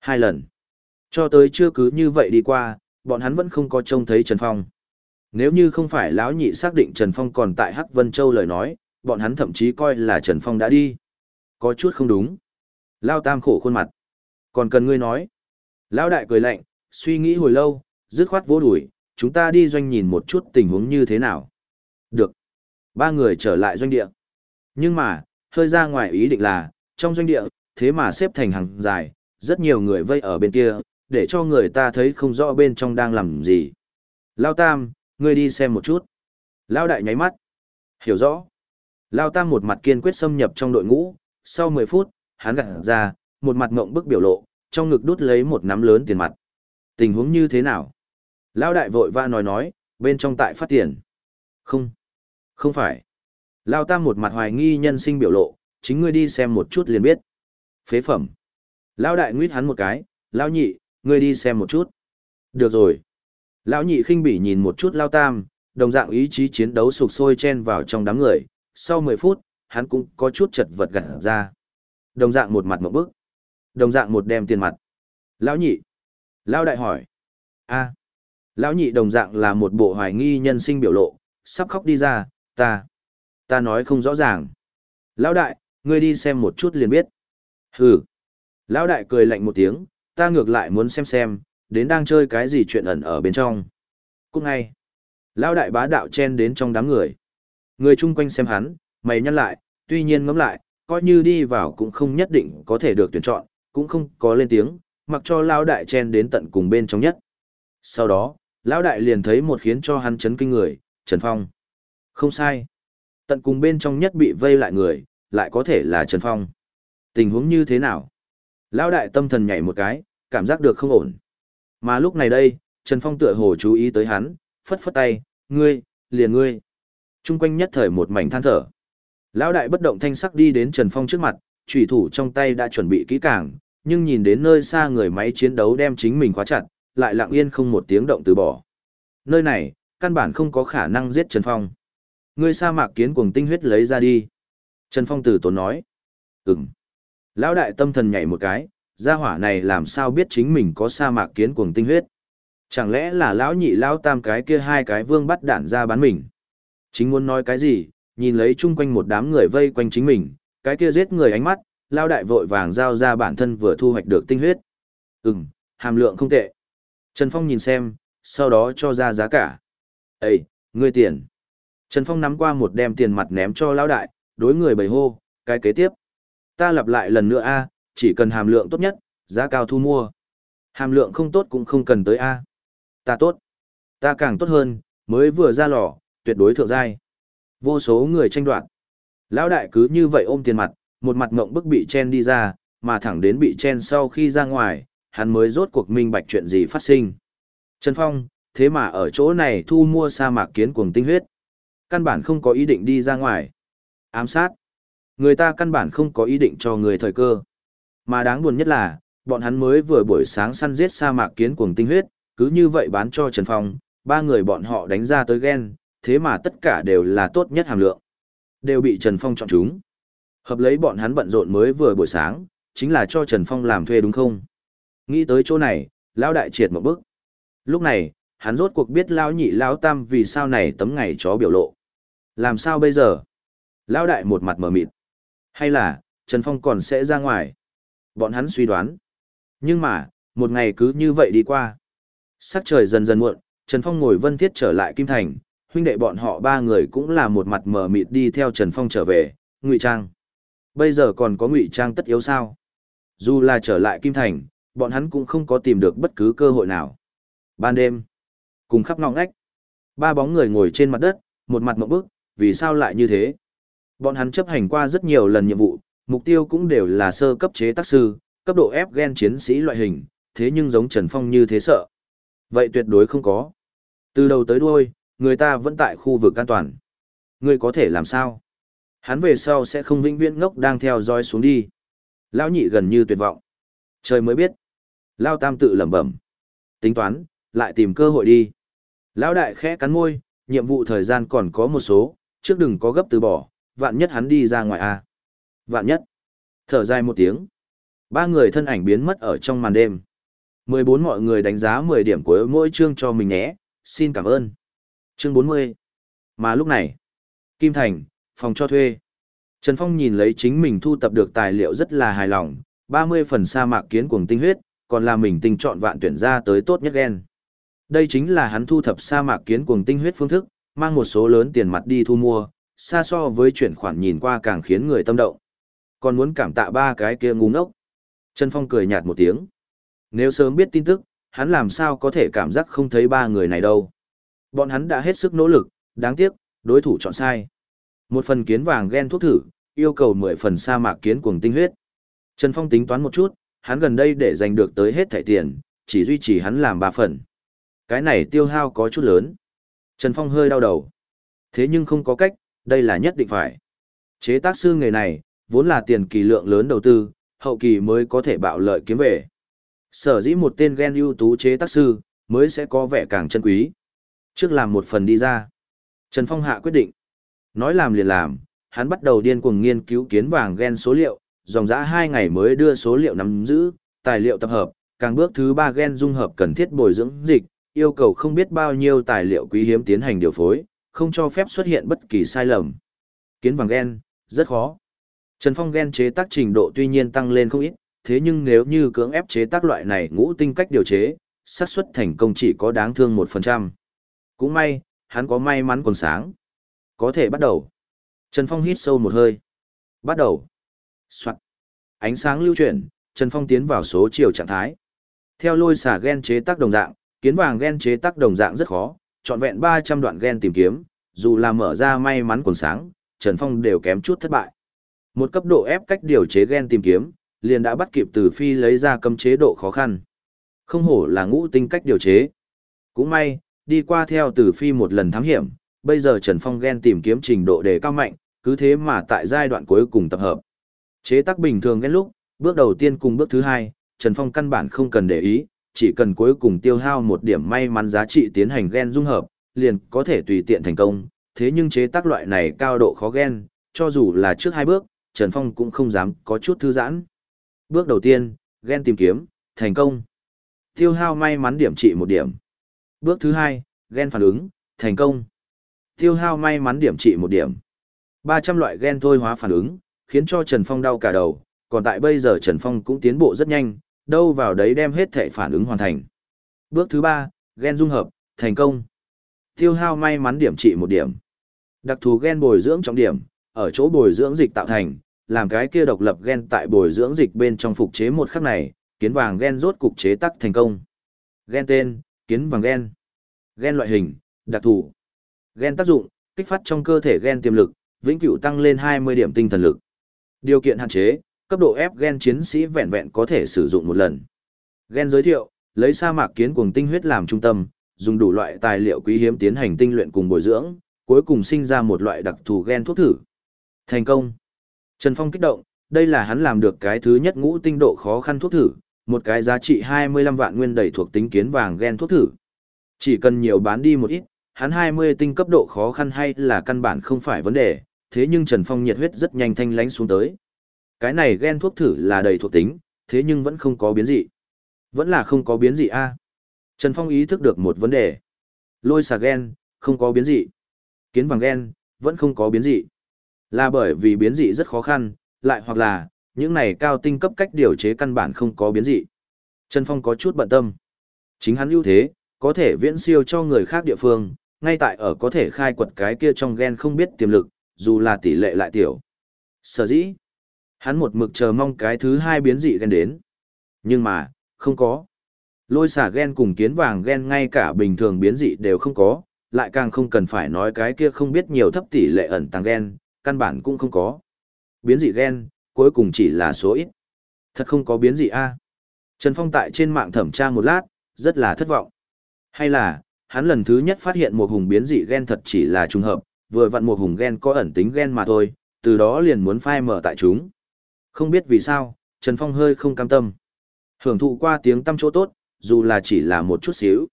hai lần, cho tới chưa cứ như vậy đi qua, bọn hắn vẫn không có trông thấy Trần Phong. Nếu như không phải lão nhị xác định Trần Phong còn tại Hắc Vân Châu lời nói, bọn hắn thậm chí coi là Trần Phong đã đi. Có chút không đúng. Lao Tam khổ khuôn mặt. Còn cần ngươi nói. Lão đại cười lạnh, suy nghĩ hồi lâu, dứt khoát vỗ đuổi, chúng ta đi doanh nhìn một chút tình huống như thế nào. Được. Ba người trở lại doanh địa. Nhưng mà, hơi ra ngoài ý định là, trong doanh địa, thế mà xếp thành hàng dài, rất nhiều người vây ở bên kia, để cho người ta thấy không rõ bên trong đang làm gì. Lao Tam, ngươi đi xem một chút. Lao Đại nháy mắt. Hiểu rõ. Lao Tam một mặt kiên quyết xâm nhập trong đội ngũ, sau 10 phút, hắn gặt ra, một mặt ngộng bức biểu lộ, trong ngực đút lấy một nắm lớn tiền mặt. Tình huống như thế nào? Lão đại vội va nói nói, bên trong tại phát tiền. Không, không phải. Lao tam một mặt hoài nghi nhân sinh biểu lộ, chính ngươi đi xem một chút liền biết. Phế phẩm. Lão đại nguyết hắn một cái, lão nhị, ngươi đi xem một chút. Được rồi. Lão nhị khinh bỉ nhìn một chút lao tam, đồng dạng ý chí chiến đấu sục sôi chen vào trong đám người. Sau 10 phút, hắn cũng có chút chật vật gặt ra. Đồng dạng một mặt một bức. Đồng dạng một đem tiền mặt. Lão nhị. Lão đại hỏi. a Lão nhị đồng dạng là một bộ hoài nghi nhân sinh biểu lộ, sắp khóc đi ra, ta, ta nói không rõ ràng. Lão đại, ngươi đi xem một chút liền biết. Hừ. Lão đại cười lạnh một tiếng, ta ngược lại muốn xem xem, đến đang chơi cái gì chuyện ẩn ở bên trong. Cũng ngay. Lão đại bá đạo chen đến trong đám người. Người chung quanh xem hắn, mày nhăn lại, tuy nhiên ngẫm lại, coi như đi vào cũng không nhất định có thể được tuyển chọn, cũng không có lên tiếng, mặc cho lão đại chen đến tận cùng bên trong nhất. Sau đó, lão đại liền thấy một khiến cho hắn chấn kinh người, Trần Phong. Không sai. Tận cùng bên trong nhất bị vây lại người, lại có thể là Trần Phong. Tình huống như thế nào? Lão đại tâm thần nhảy một cái, cảm giác được không ổn. Mà lúc này đây, Trần Phong tựa hồ chú ý tới hắn, phất phất tay, ngươi, liền ngươi. Trung quanh nhất thời một mảnh than thở. Lão đại bất động thanh sắc đi đến Trần Phong trước mặt, chủy thủ trong tay đã chuẩn bị kỹ càng, nhưng nhìn đến nơi xa người máy chiến đấu đem chính mình khóa chặt, lại lặng yên không một tiếng động từ bỏ. Nơi này, căn bản không có khả năng giết Trần Phong. Ngươi sa mạc kiến cuồng tinh huyết lấy ra đi. Trần Phong từ tốn nói. Ừm. Lão đại tâm thần nhảy một cái, gia hỏa này làm sao biết chính mình có sa mạc kiến cuồng tinh huyết. Chẳng lẽ là lão nhị lão tam cái kia hai cái vương bắt đạn ra bán mình. Chính muốn nói cái gì, nhìn lấy chung quanh một đám người vây quanh chính mình, cái kia giết người ánh mắt, lão đại vội vàng giao ra bản thân vừa thu hoạch được tinh huyết. Ừm, hàm lượng không tệ. Trần Phong nhìn xem, sau đó cho ra giá cả. Ê, ngươi tiền. Trần Phong nắm qua một đem tiền mặt ném cho lão đại, đối người bầy hô, cái kế tiếp. Ta lặp lại lần nữa a, chỉ cần hàm lượng tốt nhất, giá cao thu mua. Hàm lượng không tốt cũng không cần tới a. Ta tốt. Ta càng tốt hơn, mới vừa ra lò, tuyệt đối thượng giai. Vô số người tranh đoạt. Lão đại cứ như vậy ôm tiền mặt, một mặt ngộng bức bị chen đi ra, mà thẳng đến bị chen sau khi ra ngoài, hắn mới rốt cuộc minh bạch chuyện gì phát sinh. Trần Phong, thế mà ở chỗ này thu mua sa mạc kiến cuồng tinh huyết. Căn bản không có ý định đi ra ngoài. Ám sát. Người ta căn bản không có ý định cho người thời cơ. Mà đáng buồn nhất là, bọn hắn mới vừa buổi sáng săn giết sa mạc kiến cuồng tinh huyết, cứ như vậy bán cho Trần Phong, ba người bọn họ đánh ra tới ghen, thế mà tất cả đều là tốt nhất hàm lượng. Đều bị Trần Phong chọn chúng. Hợp lấy bọn hắn bận rộn mới vừa buổi sáng, chính là cho Trần Phong làm thuê đúng không? Nghĩ tới chỗ này, lão đại triệt một bước. Lúc này, hắn rốt cuộc biết lão nhị lão tam vì sao này tấm ngày chó biểu lộ. Làm sao bây giờ? Lão đại một mặt mờ mịt. Hay là, Trần Phong còn sẽ ra ngoài? Bọn hắn suy đoán. Nhưng mà, một ngày cứ như vậy đi qua. Sắc trời dần dần muộn, Trần Phong ngồi vân thiết trở lại Kim Thành, huynh đệ bọn họ ba người cũng là một mặt mờ mịt đi theo Trần Phong trở về, ngụy trang. Bây giờ còn có ngụy trang tất yếu sao? Dù là trở lại Kim Thành, bọn hắn cũng không có tìm được bất cứ cơ hội nào. Ban đêm, cùng khắp ngọn ngách, ba bóng người ngồi trên mặt đất, một mặt mộng bức, vì sao lại như thế? Bọn hắn chấp hành qua rất nhiều lần nhiệm vụ, mục tiêu cũng đều là sơ cấp chế tác sư, cấp độ ép gen chiến sĩ loại hình, thế nhưng giống Trần Phong như thế sợ. Vậy tuyệt đối không có. Từ đầu tới đuôi, người ta vẫn tại khu vực an toàn. Ngươi có thể làm sao? Hắn về sau sẽ không vĩnh viễn ngốc đang theo dõi xuống đi. Lão nhị gần như tuyệt vọng. Trời mới biết. Lao tam tự lẩm bẩm. Tính toán, lại tìm cơ hội đi. Lão đại khẽ cắn môi, nhiệm vụ thời gian còn có một số, trước đừng có gấp từ bỏ, vạn nhất hắn đi ra ngoài a. Vạn nhất. Thở dài một tiếng. Ba người thân ảnh biến mất ở trong màn đêm. 14 mọi người đánh giá 10 điểm của mỗi chương cho mình nhé, xin cảm ơn. Chương 40. Mà lúc này, Kim Thành, phòng cho thuê. Trần Phong nhìn lấy chính mình thu tập được tài liệu rất là hài lòng, 30 phần sa mạc kiến cuồng tinh huyết, còn là mình tinh chọn vạn tuyển ra tới tốt nhất gen. Đây chính là hắn thu thập sa mạc kiến cuồng tinh huyết phương thức, mang một số lớn tiền mặt đi thu mua, xa so với chuyển khoản nhìn qua càng khiến người tâm động. Còn muốn cảm tạ ba cái kia ngu ngốc. Trần Phong cười nhạt một tiếng. Nếu sớm biết tin tức, hắn làm sao có thể cảm giác không thấy ba người này đâu. Bọn hắn đã hết sức nỗ lực, đáng tiếc, đối thủ chọn sai. Một phần kiến vàng ghen thuốc thử, yêu cầu 10 phần sa mạc kiến cuồng tinh huyết. Trần Phong tính toán một chút, hắn gần đây để giành được tới hết thẻ tiền, chỉ duy trì hắn làm 3 phần. Cái này tiêu hao có chút lớn. Trần Phong hơi đau đầu. Thế nhưng không có cách, đây là nhất định phải. Chế tác sư nghề này, vốn là tiền kỳ lượng lớn đầu tư, hậu kỳ mới có thể bạo lợi kiếm về. Sở dĩ một tên gen ưu tú chế tác sư, mới sẽ có vẻ càng chân quý. Trước làm một phần đi ra. Trần Phong hạ quyết định. Nói làm liền làm, hắn bắt đầu điên cuồng nghiên cứu kiến vàng gen số liệu, dòng dã hai ngày mới đưa số liệu nắm giữ, tài liệu tập hợp, càng bước thứ ba gen dung hợp cần thiết bồi dưỡng dịch, yêu cầu không biết bao nhiêu tài liệu quý hiếm tiến hành điều phối, không cho phép xuất hiện bất kỳ sai lầm. Kiến vàng gen, rất khó. Trần Phong gen chế tác trình độ tuy nhiên tăng lên không ít, thế nhưng nếu như cưỡng ép chế tác loại này ngũ tinh cách điều chế, xác suất thành công chỉ có đáng thương 1%. Cũng may, hắn có may mắn còn sáng. Có thể bắt đầu. Trần Phong hít sâu một hơi. Bắt đầu. Soạn. Ánh sáng lưu chuyển, Trần Phong tiến vào số chiều trạng thái. Theo lôi xả gen chế tác đồng dạng, kiến vàng gen chế tác đồng dạng rất khó, trọn vẹn 300 đoạn gen tìm kiếm, dù là mở ra may mắn còn sáng, Trần Phong đều kém chút thất bại. Một cấp độ ép cách điều chế gen tìm kiếm, liền đã bắt kịp từ phi lấy ra cấm chế độ khó khăn. Không hổ là ngũ tinh cách điều chế. Cũng may, đi qua theo từ phi một lần thám hiểm, bây giờ Trần Phong gen tìm kiếm trình độ đề cao mạnh, cứ thế mà tại giai đoạn cuối cùng tập hợp. Chế tác bình thường gen lúc, bước đầu tiên cùng bước thứ hai, Trần Phong căn bản không cần để ý, chỉ cần cuối cùng tiêu hao một điểm may mắn giá trị tiến hành gen dung hợp, liền có thể tùy tiện thành công. Thế nhưng chế tác loại này cao độ khó gen, cho dù là trước hai bước, Trần Phong cũng không dám có chút thư giãn. Bước đầu tiên, gen tìm kiếm, thành công. Tiêu hao may mắn điểm trị một điểm. Bước thứ hai, gen phản ứng, thành công. Tiêu hao may mắn điểm trị một điểm. 300 loại gen thôi hóa phản ứng, khiến cho Trần Phong đau cả đầu, còn tại bây giờ Trần Phong cũng tiến bộ rất nhanh, đâu vào đấy đem hết thể phản ứng hoàn thành. Bước thứ 3, gen dung hợp, thành công. Tiêu hao may mắn điểm trị một điểm. Đặc thù gen bồi dưỡng trọng điểm, ở chỗ bồi dưỡng dịch tạo thành, làm cái kia độc lập gen tại bồi dưỡng dịch bên trong phục chế một khắc này, kiến vàng gen rốt cục chế tắc thành công. Gen tên, kiến vàng gen. Gen loại hình, đặc thù. Gen tác dụng, kích phát trong cơ thể gen tiềm lực, vĩnh cửu tăng lên 20 điểm tinh thần lực. Điều kiện hạn chế, cấp độ ép gen chiến sĩ vẹn vẹn có thể sử dụng một lần. Gen giới thiệu, lấy sa mạc kiến cuồng tinh huyết làm trung tâm, dùng đủ loại tài liệu quý hiếm tiến hành tinh luyện cùng bồi dưỡng, cuối cùng sinh ra một loại đặc thù gen thuốc thử. Thành công. Trần Phong kích động, đây là hắn làm được cái thứ nhất ngũ tinh độ khó khăn thuốc thử, một cái giá trị 25 vạn nguyên đầy thuộc tính kiến vàng gen thuốc thử. Chỉ cần nhiều bán đi một ít, hắn 20 tinh cấp độ khó khăn hay là căn bản không phải vấn đề, thế nhưng Trần Phong nhiệt huyết rất nhanh thanh lánh xuống tới. Cái này gen thuốc thử là đầy thuộc tính, thế nhưng vẫn không có biến dị. Vẫn là không có biến dị a. Trần Phong ý thức được một vấn đề. Lôi xà gen, không có biến dị. Kiến vàng gen, vẫn không có biến dị. Là bởi vì biến dị rất khó khăn, lại hoặc là, những này cao tinh cấp cách điều chế căn bản không có biến dị. Trần Phong có chút bận tâm. Chính hắn ưu thế, có thể viễn siêu cho người khác địa phương, ngay tại ở có thể khai quật cái kia trong gen không biết tiềm lực, dù là tỷ lệ lại tiểu. Sở dĩ, hắn một mực chờ mong cái thứ hai biến dị gen đến. Nhưng mà, không có. Lôi xả gen cùng kiến vàng gen ngay cả bình thường biến dị đều không có, lại càng không cần phải nói cái kia không biết nhiều thấp tỷ lệ ẩn tàng gen, căn bản cũng không có. Biến dị gen, cuối cùng chỉ là số ít. Thật không có biến dị a. Trần Phong tại trên mạng thẩm tra một lát, rất là thất vọng. Hay là, hắn lần thứ nhất phát hiện một hùng biến dị gen thật chỉ là trùng hợp, vừa vặn một hùng gen có ẩn tính gen mà thôi, từ đó liền muốn phai mở tại chúng. Không biết vì sao, Trần Phong hơi không cam tâm. Hưởng thụ qua tiếng tâm chỗ tốt, dù là chỉ là một chút xíu.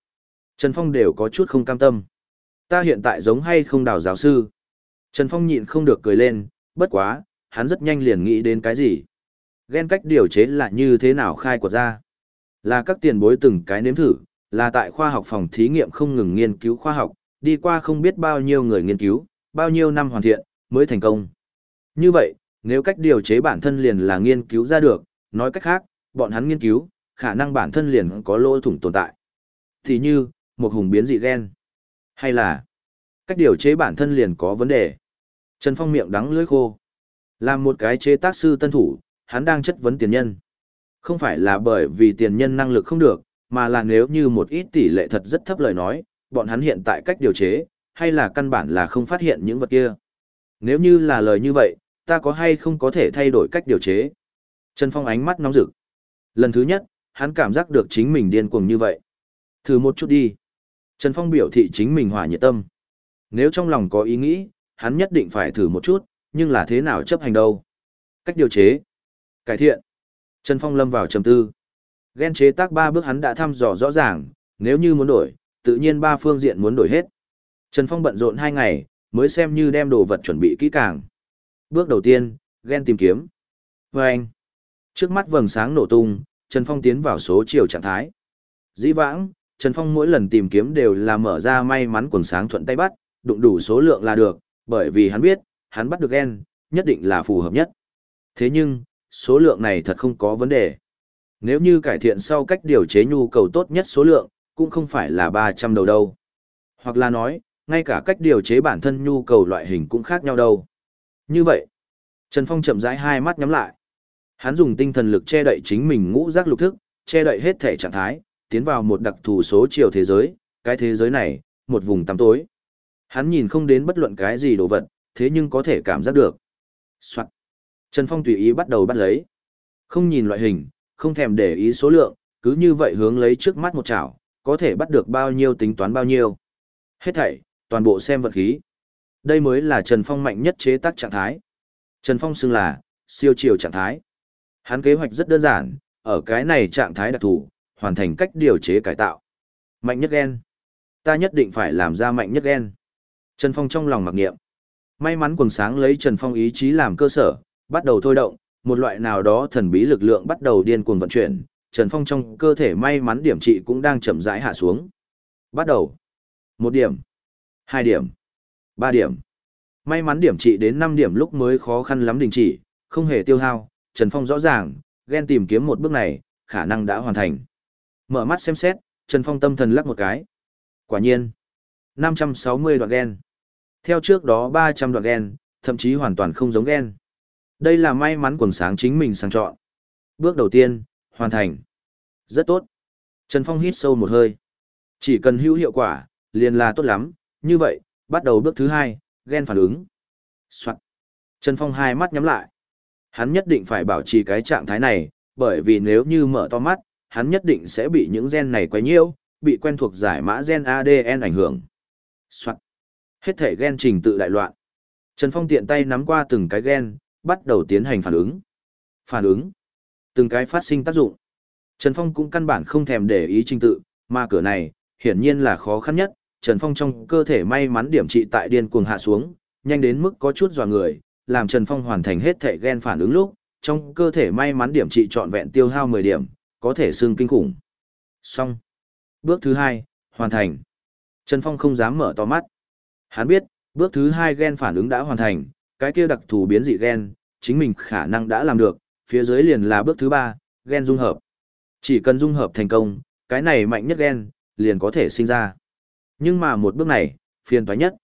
Trần Phong đều có chút không cam tâm. Ta hiện tại giống hay không đào giáo sư. Trần Phong nhịn không được cười lên, bất quá, hắn rất nhanh liền nghĩ đến cái gì. Ghen cách điều chế là như thế nào khai quật ra. Là các tiền bối từng cái nếm thử, là tại khoa học phòng thí nghiệm không ngừng nghiên cứu khoa học, đi qua không biết bao nhiêu người nghiên cứu, bao nhiêu năm hoàn thiện, mới thành công. Như vậy, nếu cách điều chế bản thân liền là nghiên cứu ra được, nói cách khác, bọn hắn nghiên cứu, khả năng bản thân liền có lỗ thủng tồn tại. Thì như, một hùng biến dị gen, hay là cách điều chế bản thân liền có vấn đề. Trần Phong miệng đắng lưỡi khô. Làm một cái chế tác sư tân thủ, hắn đang chất vấn tiền nhân. Không phải là bởi vì tiền nhân năng lực không được, mà là nếu như một ít tỷ lệ thật rất thấp lời nói, bọn hắn hiện tại cách điều chế, hay là căn bản là không phát hiện những vật kia. Nếu như là lời như vậy, ta có hay không có thể thay đổi cách điều chế? Trần Phong ánh mắt nóng rực. Lần thứ nhất, hắn cảm giác được chính mình điên cuồng như vậy. Thử một chút đi. Trần Phong biểu thị chính mình hỏa nhiệt tâm. Nếu trong lòng có ý nghĩ, hắn nhất định phải thử một chút, nhưng là thế nào chấp hành đâu? Cách điều chế. Cải thiện. Trần Phong lâm vào trầm tư. Ghen chế tác ba bước hắn đã thăm dò rõ ràng, nếu như muốn đổi, tự nhiên ba phương diện muốn đổi hết. Trần Phong bận rộn hai ngày, mới xem như đem đồ vật chuẩn bị kỹ càng. Bước đầu tiên, ghen tìm kiếm. Và anh, trước mắt vầng sáng nổ tung, Trần Phong tiến vào số chiều trạng thái. Dĩ vãng, Trần Phong mỗi lần tìm kiếm đều là mở ra may mắn quần sáng thuận tay bắt, đụng đủ số lượng là được, bởi vì hắn biết, hắn bắt được ghen, nhất định là phù hợp nhất. Thế nhưng, số lượng này thật không có vấn đề. Nếu như cải thiện sau cách điều chế nhu cầu tốt nhất số lượng, cũng không phải là 300 đầu đâu. Hoặc là nói, ngay cả cách điều chế bản thân nhu cầu loại hình cũng khác nhau đâu. Như vậy, Trần Phong chậm rãi hai mắt nhắm lại. Hắn dùng tinh thần lực che đậy chính mình ngũ giác lục thức, che đậy hết thể trạng thái, tiến vào một đặc thù số chiều thế giới, cái thế giới này, một vùng tăm tối. Hắn nhìn không đến bất luận cái gì đồ vật, thế nhưng có thể cảm giác được. Soạn. Trần Phong tùy ý bắt đầu bắt lấy. Không nhìn loại hình, không thèm để ý số lượng, cứ như vậy hướng lấy trước mắt một chảo, có thể bắt được bao nhiêu tính toán bao nhiêu. Hết thảy, toàn bộ xem vật khí. Đây mới là Trần Phong mạnh nhất chế tác trạng thái. Trần Phong xưng là, siêu chiều trạng thái. Hắn kế hoạch rất đơn giản, ở cái này trạng thái đặc thù, hoàn thành cách điều chế cải tạo. Mạnh nhất gen. Ta nhất định phải làm ra mạnh nhất gen. Trần Phong trong lòng mặc niệm. May mắn quần sáng lấy Trần Phong ý chí làm cơ sở, bắt đầu thôi động, một loại nào đó thần bí lực lượng bắt đầu điên cuồng vận chuyển, Trần Phong trong cơ thể may mắn điểm trị cũng đang chậm rãi hạ xuống. Bắt đầu. Một điểm. Hai điểm. Ba điểm. May mắn điểm trị đến 5 điểm lúc mới khó khăn lắm đình chỉ, không hề tiêu hao, Trần Phong rõ ràng, ghen tìm kiếm một bước này, khả năng đã hoàn thành. Mở mắt xem xét, Trần Phong tâm thần lắc một cái. Quả nhiên, 560 đoạn ghen. Theo trước đó 300 đoạn ghen, thậm chí hoàn toàn không giống ghen. Đây là may mắn quần sáng chính mình sang chọn. Bước đầu tiên, hoàn thành. Rất tốt. Trần Phong hít sâu một hơi. Chỉ cần hữu hiệu quả, liền là tốt lắm. Như vậy, bắt đầu bước thứ hai, ghen phản ứng. Soạn. Trần Phong hai mắt nhắm lại. Hắn nhất định phải bảo trì cái trạng thái này, bởi vì nếu như mở to mắt, hắn nhất định sẽ bị những gen này quấy nhiễu, bị quen thuộc giải mã gen ADN ảnh hưởng. Soạn. Hết thể gen trình tự đại loạn. Trần Phong tiện tay nắm qua từng cái gen, bắt đầu tiến hành phản ứng. Phản ứng. Từng cái phát sinh tác dụng. Trần Phong cũng căn bản không thèm để ý trình tự, mà cửa này, hiển nhiên là khó khăn nhất. Trần Phong trong cơ thể may mắn điểm trị tại điên cuồng hạ xuống, nhanh đến mức có chút dò người, làm Trần Phong hoàn thành hết thể gen phản ứng lúc, trong cơ thể may mắn điểm trị trọn vẹn tiêu hao 10 điểm, có thể xương kinh khủng. Xong. Bước thứ hai, hoàn thành. Trần Phong không dám mở to mắt. Hắn biết, bước thứ hai gen phản ứng đã hoàn thành, cái kia đặc thù biến dị gen, chính mình khả năng đã làm được, phía dưới liền là bước thứ ba, gen dung hợp. Chỉ cần dung hợp thành công, cái này mạnh nhất gen, liền có thể sinh ra. Nhưng mà một bước này, phiền toái nhất.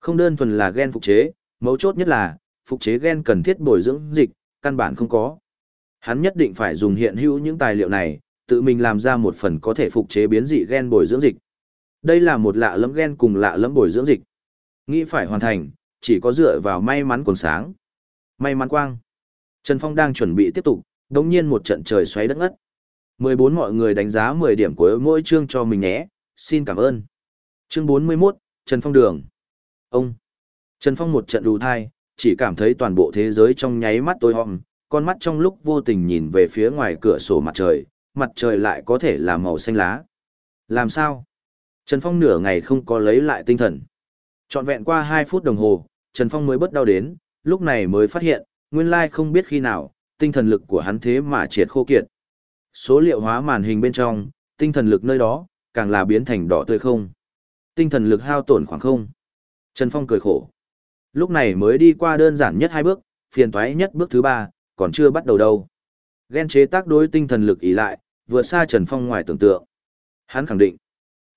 Không đơn thuần là gen phục chế, mấu chốt nhất là, phục chế gen cần thiết bồi dưỡng dịch, căn bản không có. Hắn nhất định phải dùng hiện hữu những tài liệu này, tự mình làm ra một phần có thể phục chế biến dị gen bồi dưỡng dịch. Đây là một lạ lẫm gen cùng lạ lẫm bồi dưỡng dịch. Nghĩ phải hoàn thành, chỉ có dựa vào may mắn còn sáng. May mắn quang. Trần Phong đang chuẩn bị tiếp tục, đống nhiên một trận trời xoáy đất ngất. 14 mọi người đánh giá 10 điểm của mỗi chương cho mình nhé, xin cảm ơn. Chương 41, Trần Phong đường. Ông. Trần Phong một trận đủ thai, chỉ cảm thấy toàn bộ thế giới trong nháy mắt tối om, con mắt trong lúc vô tình nhìn về phía ngoài cửa sổ mặt trời, mặt trời lại có thể là màu xanh lá. Làm sao? Trần Phong nửa ngày không có lấy lại tinh thần. Trọn vẹn qua 2 phút đồng hồ, Trần Phong mới bất đau đến, lúc này mới phát hiện, nguyên lai không biết khi nào, tinh thần lực của hắn thế mà triệt khô kiệt. Số liệu hóa màn hình bên trong, tinh thần lực nơi đó, càng là biến thành đỏ tươi không. Tinh thần lực hao tổn khoảng không. Trần Phong cười khổ. Lúc này mới đi qua đơn giản nhất hai bước, phiền toái nhất bước thứ ba, còn chưa bắt đầu đâu. Ghen chế tác đối tinh thần lực ý lại, vượt xa Trần Phong ngoài tưởng tượng. Hắn khẳng định,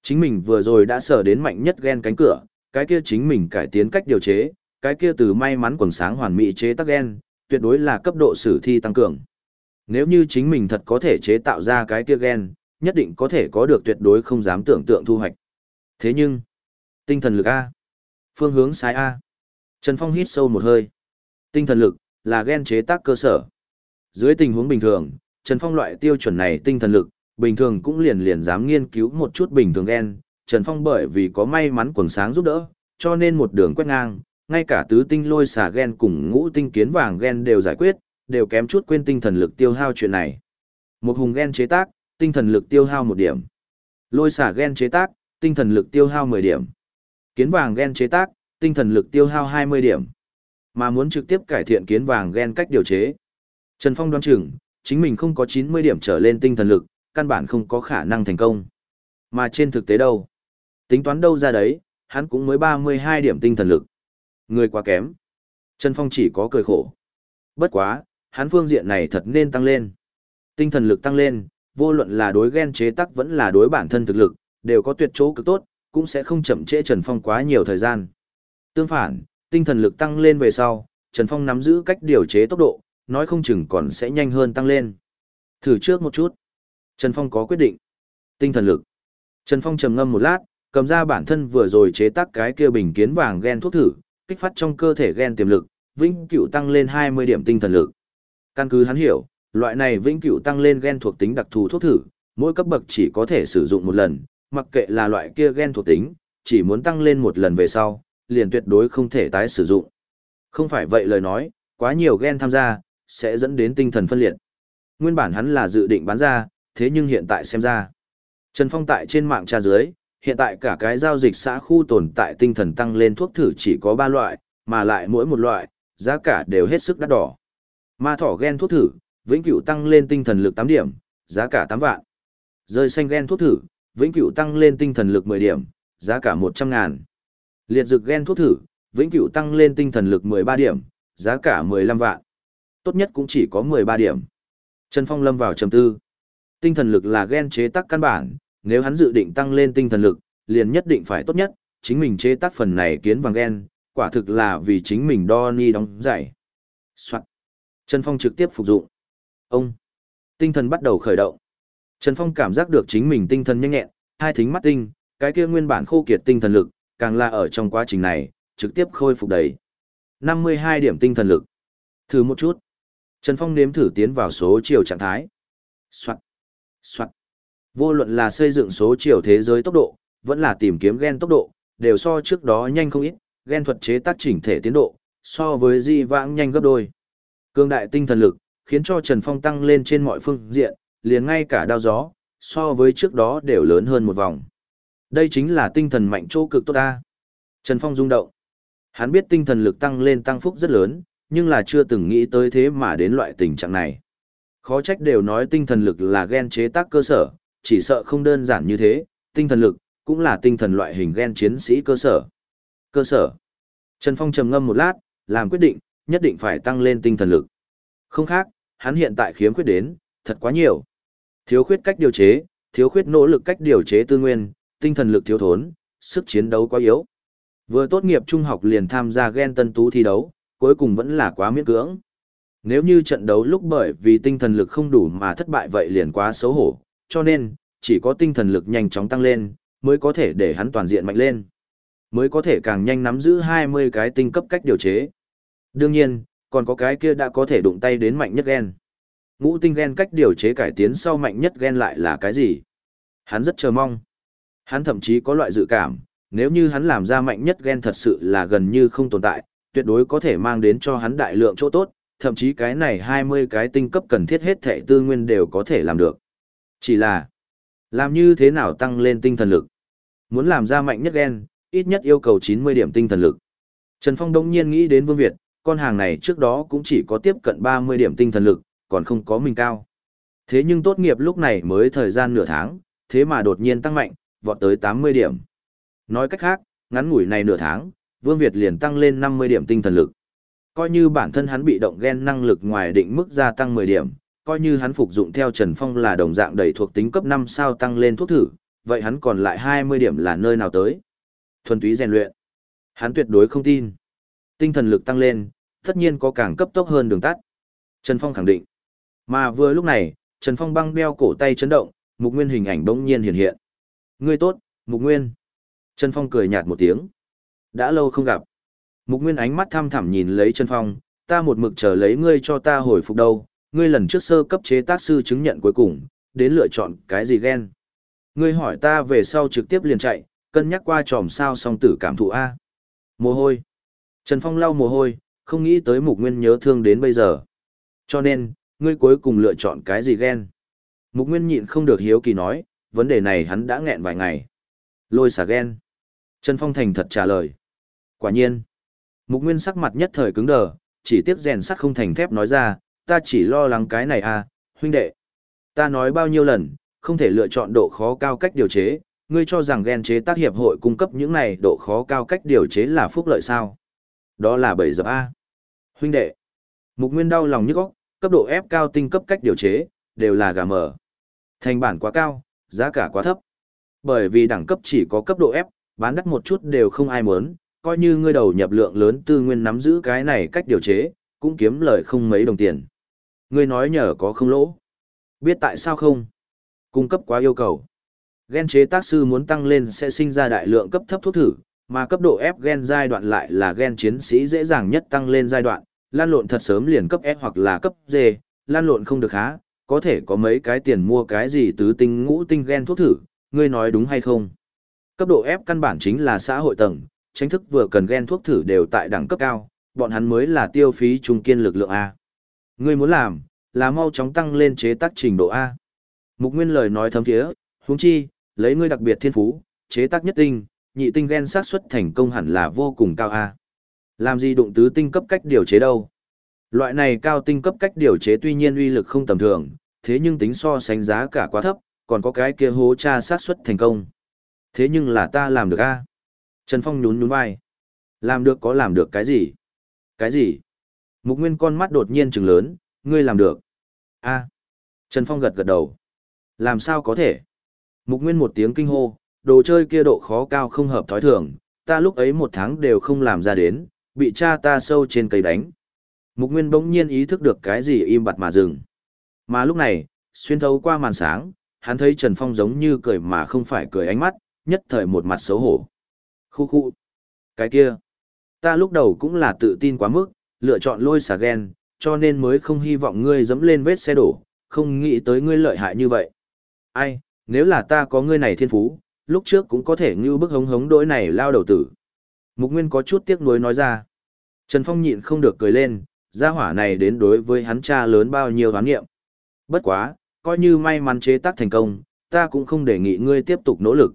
chính mình vừa rồi đã sở đến mạnh nhất ghen cánh cửa, cái kia chính mình cải tiến cách điều chế, cái kia từ may mắn quần sáng hoàn mỹ chế tác ghen, tuyệt đối là cấp độ sử thi tăng cường. Nếu như chính mình thật có thể chế tạo ra cái kia ghen, nhất định có thể có được tuyệt đối không dám tưởng tượng thu hoạch. Thế nhưng, tinh thần lực A, phương hướng sai A. Trần Phong hít sâu một hơi. Tinh thần lực, là gen chế tác cơ sở. Dưới tình huống bình thường, Trần Phong loại tiêu chuẩn này tinh thần lực, bình thường cũng liền liền dám nghiên cứu một chút bình thường gen Trần Phong bởi vì có may mắn quần sáng giúp đỡ, cho nên một đường quét ngang, ngay cả tứ tinh lôi xà gen cùng ngũ tinh kiến vàng gen đều giải quyết, đều kém chút quên tinh thần lực tiêu hao chuyện này. Một hùng gen chế tác, tinh thần lực tiêu hao một điểm. Lôi xà gen chế tác, tinh thần lực tiêu hao 10 điểm. Kiến vàng gen chế tác, tinh thần lực tiêu hao 20 điểm. Mà muốn trực tiếp cải thiện kiến vàng gen cách điều chế. Trần Phong đoán chừng, chính mình không có 90 điểm trở lên tinh thần lực, căn bản không có khả năng thành công. Mà trên thực tế đâu? Tính toán đâu ra đấy, hắn cũng mới 32 điểm tinh thần lực. Người quá kém. Trần Phong chỉ có cười khổ. Bất quá, hắn phương diện này thật nên tăng lên. Tinh thần lực tăng lên, vô luận là đối gen chế tác vẫn là đối bản thân thực lực, đều có tuyệt chỗ cực tốt, cũng sẽ không chậm trễ Trần Phong quá nhiều thời gian. Tương phản, tinh thần lực tăng lên về sau, Trần Phong nắm giữ cách điều chế tốc độ, nói không chừng còn sẽ nhanh hơn tăng lên. Thử trước một chút. Trần Phong có quyết định. Tinh thần lực. Trần Phong trầm ngâm một lát, cầm ra bản thân vừa rồi chế tác cái kia bình kiến vàng gen thuốc thử, kích phát trong cơ thể gen tiềm lực, vĩnh cửu tăng lên 20 điểm tinh thần lực. Căn cứ hắn hiểu, loại này vĩnh cửu tăng lên gen thuộc tính đặc thù thuốc thử, mỗi cấp bậc chỉ có thể sử dụng một lần, mặc kệ là loại kia gen thuộc tính, chỉ muốn tăng lên một lần về sau, liền tuyệt đối không thể tái sử dụng. Không phải vậy lời nói, quá nhiều gen tham gia, sẽ dẫn đến tinh thần phân liệt. Nguyên bản hắn là dự định bán ra, thế nhưng hiện tại xem ra. Trần Phong tại trên mạng tra dưới, hiện tại cả cái giao dịch xã khu tồn tại tinh thần tăng lên thuốc thử chỉ có 3 loại, mà lại mỗi một loại, giá cả đều hết sức đắt đỏ. Ma thỏ gen thuốc thử, vĩnh cửu tăng lên tinh thần lực 8 điểm, giá cả 8 vạn. Rơi xanh gen thuốc thử, vĩnh cửu tăng lên tinh thần lực 10 điểm, giá cả 100 ngàn. Liệt dược gen thuốc thử, vĩnh cửu tăng lên tinh thần lực 13 điểm, giá cả 15 vạn. Tốt nhất cũng chỉ có 13 điểm. Trần Phong lâm vào trầm tư. Tinh thần lực là gen chế tác căn bản, nếu hắn dự định tăng lên tinh thần lực, liền nhất định phải tốt nhất, chính mình chế tác phần này kiến vàng gen, quả thực là vì chính mình đo ni đóng giải. Soạn. Trần Phong trực tiếp phục dụng. Ông. Tinh thần bắt đầu khởi động. Trần Phong cảm giác được chính mình tinh thần nhanh nhẹn, hai thính mắt tinh, cái kia nguyên bản khô kiệt tinh thần lực, càng là ở trong quá trình này, trực tiếp khôi phục đầy. 52 điểm tinh thần lực. Thử một chút. Trần Phong nếm thử tiến vào số chiều trạng thái. Soạn. Soạn. Vô luận là xây dựng số chiều thế giới tốc độ, vẫn là tìm kiếm gen tốc độ, đều so trước đó nhanh không ít, gen thuật chế tác chỉnh thể tiến độ, so với di vãng nhanh gấp đôi. Cương đại tinh thần lực, khiến cho Trần Phong tăng lên trên mọi phương diện, liền ngay cả đao gió, so với trước đó đều lớn hơn một vòng. Đây chính là tinh thần mạnh chỗ cực tốt ta. Trần Phong rung động. Hắn biết tinh thần lực tăng lên tăng phúc rất lớn, nhưng là chưa từng nghĩ tới thế mà đến loại tình trạng này. Khó trách đều nói tinh thần lực là gen chế tác cơ sở, chỉ sợ không đơn giản như thế, tinh thần lực cũng là tinh thần loại hình gen chiến sĩ cơ sở. Cơ sở. Trần Phong trầm ngâm một lát, làm quyết định, nhất định phải tăng lên tinh thần lực. Không khác, hắn hiện tại khiếm khuyết đến, thật quá nhiều. Thiếu khuyết cách điều chế, thiếu khuyết nỗ lực cách điều chế tư nguyên, tinh thần lực thiếu thốn, sức chiến đấu quá yếu. Vừa tốt nghiệp trung học liền tham gia gen tân tú thi đấu, cuối cùng vẫn là quá miễn cưỡng. Nếu như trận đấu lúc bởi vì tinh thần lực không đủ mà thất bại vậy liền quá xấu hổ, cho nên, chỉ có tinh thần lực nhanh chóng tăng lên, mới có thể để hắn toàn diện mạnh lên. Mới có thể càng nhanh nắm giữ 20 cái tinh cấp cách điều chế. Đương nhiên, còn có cái kia đã có thể đụng tay đến mạnh nhất gen. Ngũ tinh gen cách điều chế cải tiến sau mạnh nhất gen lại là cái gì? Hắn rất chờ mong. Hắn thậm chí có loại dự cảm, nếu như hắn làm ra mạnh nhất gen thật sự là gần như không tồn tại, tuyệt đối có thể mang đến cho hắn đại lượng chỗ tốt, thậm chí cái này 20 cái tinh cấp cần thiết hết thẻ tư nguyên đều có thể làm được. Chỉ là, làm như thế nào tăng lên tinh thần lực? Muốn làm ra mạnh nhất gen, ít nhất yêu cầu 90 điểm tinh thần lực. Trần Phong đông nhiên nghĩ đến Vương Việt, con hàng này trước đó cũng chỉ có tiếp cận 30 điểm tinh thần lực, còn không có mình cao. Thế nhưng tốt nghiệp lúc này mới thời gian nửa tháng, thế mà đột nhiên tăng mạnh, vọt tới 80 điểm. Nói cách khác, ngắn ngủi này nửa tháng, Vương Việt liền tăng lên 50 điểm tinh thần lực. Coi như bản thân hắn bị động gen năng lực ngoài định mức gia tăng 10 điểm, coi như hắn phục dụng theo Trần Phong là đồng dạng đầy thuộc tính cấp 5 sao tăng lên thuốc thử, vậy hắn còn lại 20 điểm là nơi nào tới? Thuần túy rèn luyện. Hắn tuyệt đối không tin. Tinh thần lực tăng lên, tất nhiên có càng cấp tốc hơn đường tắt. Trần Phong khẳng định. Mà vừa lúc này, Trần Phong băng đeo cổ tay chấn động, Mục Nguyên hình ảnh bỗng nhiên hiện hiện. Ngươi tốt, Mục Nguyên. Trần Phong cười nhạt một tiếng. Đã lâu không gặp. Mục Nguyên ánh mắt thăm thẳm nhìn lấy Trần Phong, ta một mực chờ lấy ngươi cho ta hồi phục đâu, ngươi lần trước sơ cấp chế tác sư chứng nhận cuối cùng, đến lựa chọn cái gì ghen. Ngươi hỏi ta về sau trực tiếp liền chạy, cân nhắc qua tròm sao song tử cảm thụ A. Mồ hôi. Trần Phong lau mồ hôi, không nghĩ tới Mục Nguyên nhớ thương đến bây giờ. Cho nên, ngươi cuối cùng lựa chọn cái gì ghen? Mục Nguyên nhịn không được hiếu kỳ nói, vấn đề này hắn đã nghẹn vài ngày. Lôi xả ghen. Trần Phong thành thật trả lời. Quả nhiên. Mục Nguyên sắc mặt nhất thời cứng đờ, chỉ tiếc rèn sắt không thành thép nói ra, ta chỉ lo lắng cái này à, huynh đệ. Ta nói bao nhiêu lần, không thể lựa chọn độ khó cao cách điều chế, ngươi cho rằng ghen chế tác hiệp hội cung cấp những này độ khó cao cách điều chế là phúc lợi sao? Đó là bảy dập A. Huynh đệ. Mục Nguyên đau lòng nhức óc, cấp độ ép cao tinh cấp cách điều chế, đều là gà mở. Thành bản quá cao, giá cả quá thấp. Bởi vì đẳng cấp chỉ có cấp độ ép, bán đắt một chút đều không ai muốn, coi như ngươi đầu nhập lượng lớn tư nguyên nắm giữ cái này cách điều chế, cũng kiếm lời không mấy đồng tiền. Ngươi nói nhờ có không lỗ. Biết tại sao không? Cung cấp quá yêu cầu. Gen chế tác sư muốn tăng lên sẽ sinh ra đại lượng cấp thấp thuốc thử, mà cấp độ F gen giai đoạn lại là gen chiến sĩ dễ dàng nhất tăng lên giai đoạn, lan lộn thật sớm liền cấp S hoặc là cấp D, lan lộn không được há, có thể có mấy cái tiền mua cái gì tứ tinh ngũ tinh gen thuốc thử, ngươi nói đúng hay không? Cấp độ F căn bản chính là xã hội tầng, tranh thức vừa cần gen thuốc thử đều tại đẳng cấp cao, bọn hắn mới là tiêu phí trung kiên lực lượng A. Ngươi muốn làm, là mau chóng tăng lên chế tác trình độ A. Mục Nguyên lời nói thấm thiế, huống chi, lấy ngươi đặc biệt thiên phú, chế tác nhất tinh, nhị tinh gen xác suất thành công hẳn là vô cùng cao A. Làm gì đụng tứ tinh cấp cách điều chế đâu? Loại này cao tinh cấp cách điều chế tuy nhiên uy lực không tầm thường, thế nhưng tính so sánh giá cả quá thấp, còn có cái kia hố tra sát suất thành công. Thế nhưng là ta làm được a Trần Phong nhún nhún vai. Làm được có làm được cái gì? Cái gì? Mục Nguyên con mắt đột nhiên trừng lớn, ngươi làm được. a Trần Phong gật gật đầu. Làm sao có thể? Mục Nguyên một tiếng kinh hô, đồ chơi kia độ khó cao không hợp thói thường, ta lúc ấy một tháng đều không làm ra đến, bị cha ta sâu trên cây đánh. Mục Nguyên bỗng nhiên ý thức được cái gì im bặt mà dừng. Mà lúc này, xuyên thấu qua màn sáng, hắn thấy Trần Phong giống như cười mà không phải cười ánh mắt, nhất thời một mặt xấu hổ. Khu khu. Cái kia. Ta lúc đầu cũng là tự tin quá mức, lựa chọn lôi xà ghen, cho nên mới không hy vọng ngươi dẫm lên vết xe đổ, không nghĩ tới ngươi lợi hại như vậy. Ai, nếu là ta có ngươi này thiên phú, lúc trước cũng có thể như bức hống hống đỗi này lao đầu tử. Mục Nguyên có chút tiếc nuối nói ra. Trần Phong nhịn không được cười lên, gia hỏa này đến đối với hắn cha lớn bao nhiêu hoán nghiệm. Bất quá, coi như may mắn chế tác thành công, ta cũng không đề nghị ngươi tiếp tục nỗ lực.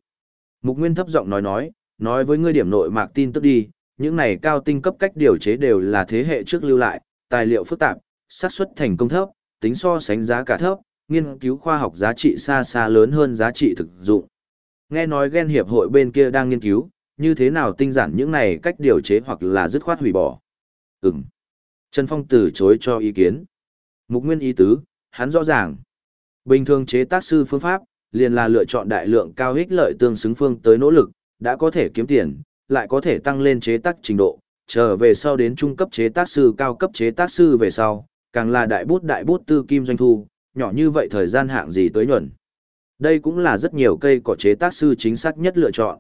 Mục Nguyên thấp giọng nói nói, nói với ngươi điểm nội mạc tin tức đi, những này cao tinh cấp cách điều chế đều là thế hệ trước lưu lại, tài liệu phức tạp, xác suất thành công thấp, tính so sánh giá cả thấp, nghiên cứu khoa học giá trị xa xa lớn hơn giá trị thực dụng. Nghe nói gen hiệp hội bên kia đang nghiên cứu, như thế nào tinh giản những này cách điều chế hoặc là dứt khoát hủy bỏ. Ừm. Trần Phong từ chối cho ý kiến. Mục nguyên ý tứ, hắn rõ ràng. Bình thường chế tác sư phương pháp, liền là lựa chọn đại lượng cao ích lợi tương xứng phương tới nỗ lực, đã có thể kiếm tiền, lại có thể tăng lên chế tác trình độ, trở về sau đến trung cấp chế tác sư cao cấp chế tác sư về sau, càng là đại bút đại bút tư kim doanh thu, nhỏ như vậy thời gian hạng gì tới nhuận. Đây cũng là rất nhiều cây cỏ chế tác sư chính xác nhất lựa chọn.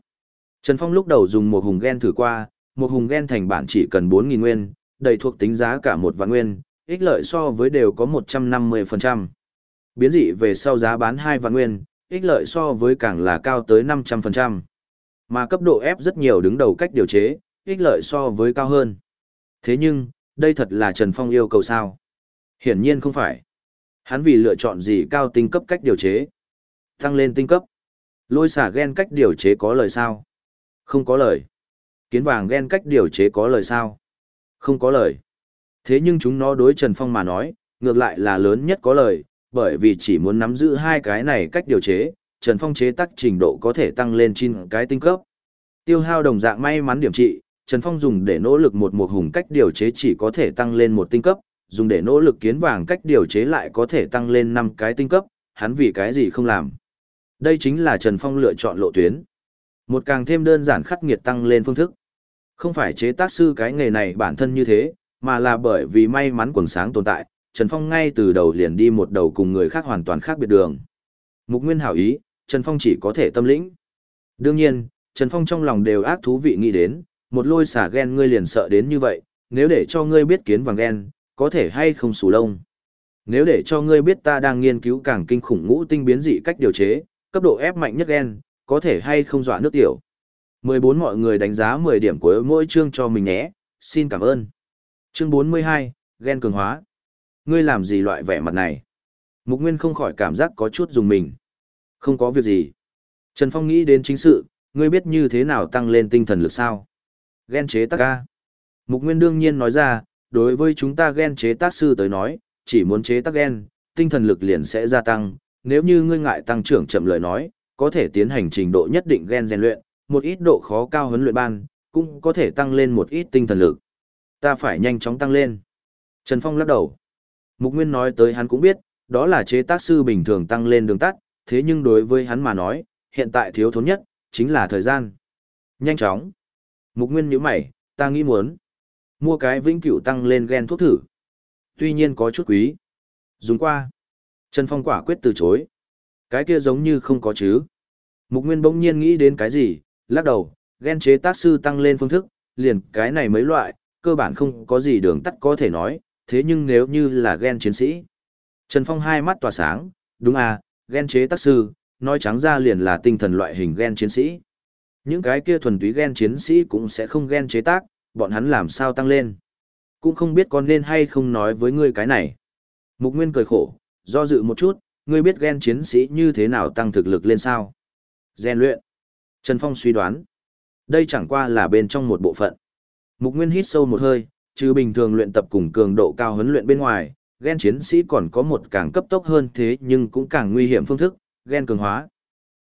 Trần Phong lúc đầu dùng một hùng gen thử qua, một hùng gen thành bản chỉ cần 4.000 nguyên, đầy thuộc tính giá cả một vạn nguyên, ích lợi so với đều có 150%. Biến dị về sau giá bán 2 vạn nguyên, ích lợi so với càng là cao tới 500%. Mà cấp độ ép rất nhiều đứng đầu cách điều chế, ích lợi so với cao hơn. Thế nhưng, đây thật là Trần Phong yêu cầu sao? Hiển nhiên không phải. Hắn vì lựa chọn gì cao tinh cấp cách điều chế. Tăng lên tinh cấp. Lôi xả gen cách điều chế có lời sao? Không có lời. Kiến vàng ghen cách điều chế có lời sao? Không có lời. Thế nhưng chúng nó đối Trần Phong mà nói, ngược lại là lớn nhất có lời, bởi vì chỉ muốn nắm giữ hai cái này cách điều chế, Trần Phong chế tác trình độ có thể tăng lên trên cái tinh cấp. Tiêu hao đồng dạng may mắn điểm trị, Trần Phong dùng để nỗ lực một một hùng cách điều chế chỉ có thể tăng lên một tinh cấp, dùng để nỗ lực kiến vàng cách điều chế lại có thể tăng lên năm cái tinh cấp, hắn vì cái gì không làm. Đây chính là Trần Phong lựa chọn lộ tuyến. Một càng thêm đơn giản khắc nghiệt tăng lên phương thức. Không phải chế tác sư cái nghề này bản thân như thế, mà là bởi vì may mắn quần sáng tồn tại, Trần Phong ngay từ đầu liền đi một đầu cùng người khác hoàn toàn khác biệt đường. Mục Nguyên hảo ý, Trần Phong chỉ có thể tâm lĩnh. Đương nhiên, Trần Phong trong lòng đều ác thú vị nghĩ đến, một lôi xả ghen ngươi liền sợ đến như vậy, nếu để cho ngươi biết kiến vàng ghen, có thể hay không sù lông. Nếu để cho ngươi biết ta đang nghiên cứu càng kinh khủng ngũ tinh biến dị cách điều chế, cấp độ ép mạnh nhất ghen, có thể hay không dọa nước tiểu. 14 mọi người đánh giá 10 điểm của mỗi chương cho mình nhé, xin cảm ơn. Chương 42, ghen cường hóa. Ngươi làm gì loại vẻ mặt này? Mục Nguyên không khỏi cảm giác có chút dùng mình. Không có việc gì. Trần Phong nghĩ đến chính sự, ngươi biết như thế nào tăng lên tinh thần lực sao? Ghen chế tác ca. Mục Nguyên đương nhiên nói ra, đối với chúng ta ghen chế tác sư tới nói, chỉ muốn chế tác ghen, tinh thần lực liền sẽ gia tăng, nếu như ngươi ngại tăng trưởng chậm lời nói, có thể tiến hành trình độ nhất định gen rèn luyện, một ít độ khó cao huấn luyện ban, cũng có thể tăng lên một ít tinh thần lực. Ta phải nhanh chóng tăng lên. Trần Phong lắc đầu. Mục Nguyên nói tới hắn cũng biết, đó là chế tác sư bình thường tăng lên đường tắt, thế nhưng đối với hắn mà nói, hiện tại thiếu thốn nhất, chính là thời gian. Nhanh chóng. Mục Nguyên nhíu mày, ta nghĩ muốn mua cái vĩnh cửu tăng lên gen thuốc thử. Tuy nhiên có chút quý. Dùng qua. Trần Phong quả quyết từ chối. Cái kia giống như không có chứ. Mục Nguyên bỗng nhiên nghĩ đến cái gì, lắc đầu, gen chế tác sư tăng lên phương thức, liền cái này mấy loại, cơ bản không có gì đường tắt có thể nói, thế nhưng nếu như là gen chiến sĩ. Trần Phong hai mắt tỏa sáng, đúng à, gen chế tác sư, nói trắng ra liền là tinh thần loại hình gen chiến sĩ. Những cái kia thuần túy gen chiến sĩ cũng sẽ không gen chế tác, bọn hắn làm sao tăng lên. Cũng không biết con nên hay không nói với ngươi cái này. Mục Nguyên cười khổ, do dự một chút, ngươi biết gen chiến sĩ như thế nào tăng thực lực lên sao? Gen luyện. Trần Phong suy đoán. Đây chẳng qua là bên trong một bộ phận. Mục Nguyên hít sâu một hơi, trừ bình thường luyện tập cùng cường độ cao huấn luyện bên ngoài, gen chiến sĩ còn có một càng cấp tốc hơn thế nhưng cũng càng nguy hiểm phương thức, gen cường hóa.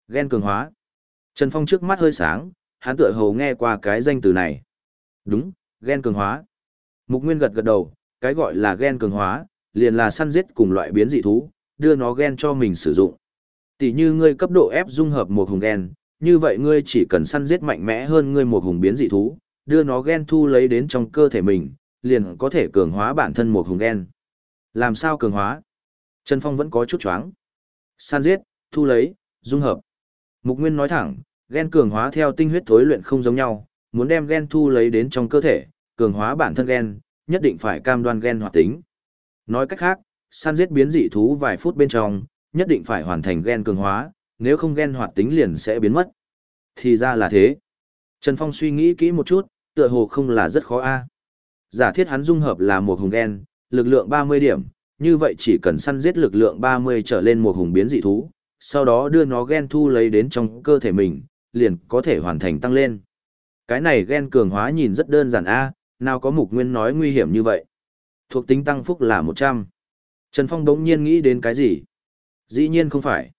Gen cường hóa. Trần Phong trước mắt hơi sáng, hắn tựa hồ nghe qua cái danh từ này. Đúng, gen cường hóa. Mục Nguyên gật gật đầu, cái gọi là gen cường hóa, liền là săn giết cùng loại biến dị thú, đưa nó gen cho mình sử dụng. Tỷ như ngươi cấp độ ép dung hợp một hùng gen, như vậy ngươi chỉ cần săn giết mạnh mẽ hơn ngươi một hùng biến dị thú, đưa nó gen thu lấy đến trong cơ thể mình, liền có thể cường hóa bản thân một hùng gen. Làm sao cường hóa? Trần Phong vẫn có chút choáng. Săn giết, thu lấy, dung hợp. Mục Nguyên nói thẳng, gen cường hóa theo tinh huyết thối luyện không giống nhau, muốn đem gen thu lấy đến trong cơ thể, cường hóa bản thân gen, nhất định phải cam đoan gen hoạt tính. Nói cách khác, săn giết biến dị thú vài phút bên trong, nhất định phải hoàn thành gen cường hóa, nếu không gen hoạt tính liền sẽ biến mất. Thì ra là thế. Trần Phong suy nghĩ kỹ một chút, tựa hồ không là rất khó a. À. Giả thiết hắn dung hợp là một hùng gen, lực lượng 30 điểm, như vậy chỉ cần săn giết lực lượng 30 trở lên một hùng biến dị thú, sau đó đưa nó gen thu lấy đến trong cơ thể mình, liền có thể hoàn thành tăng lên. Cái này gen cường hóa nhìn rất đơn giản a, à, nào có mục nguyên nói nguy hiểm như vậy. Thuộc tính tăng phúc là 100. Trần Phong đống nhiên nghĩ đến cái gì? Dĩ nhiên không phải.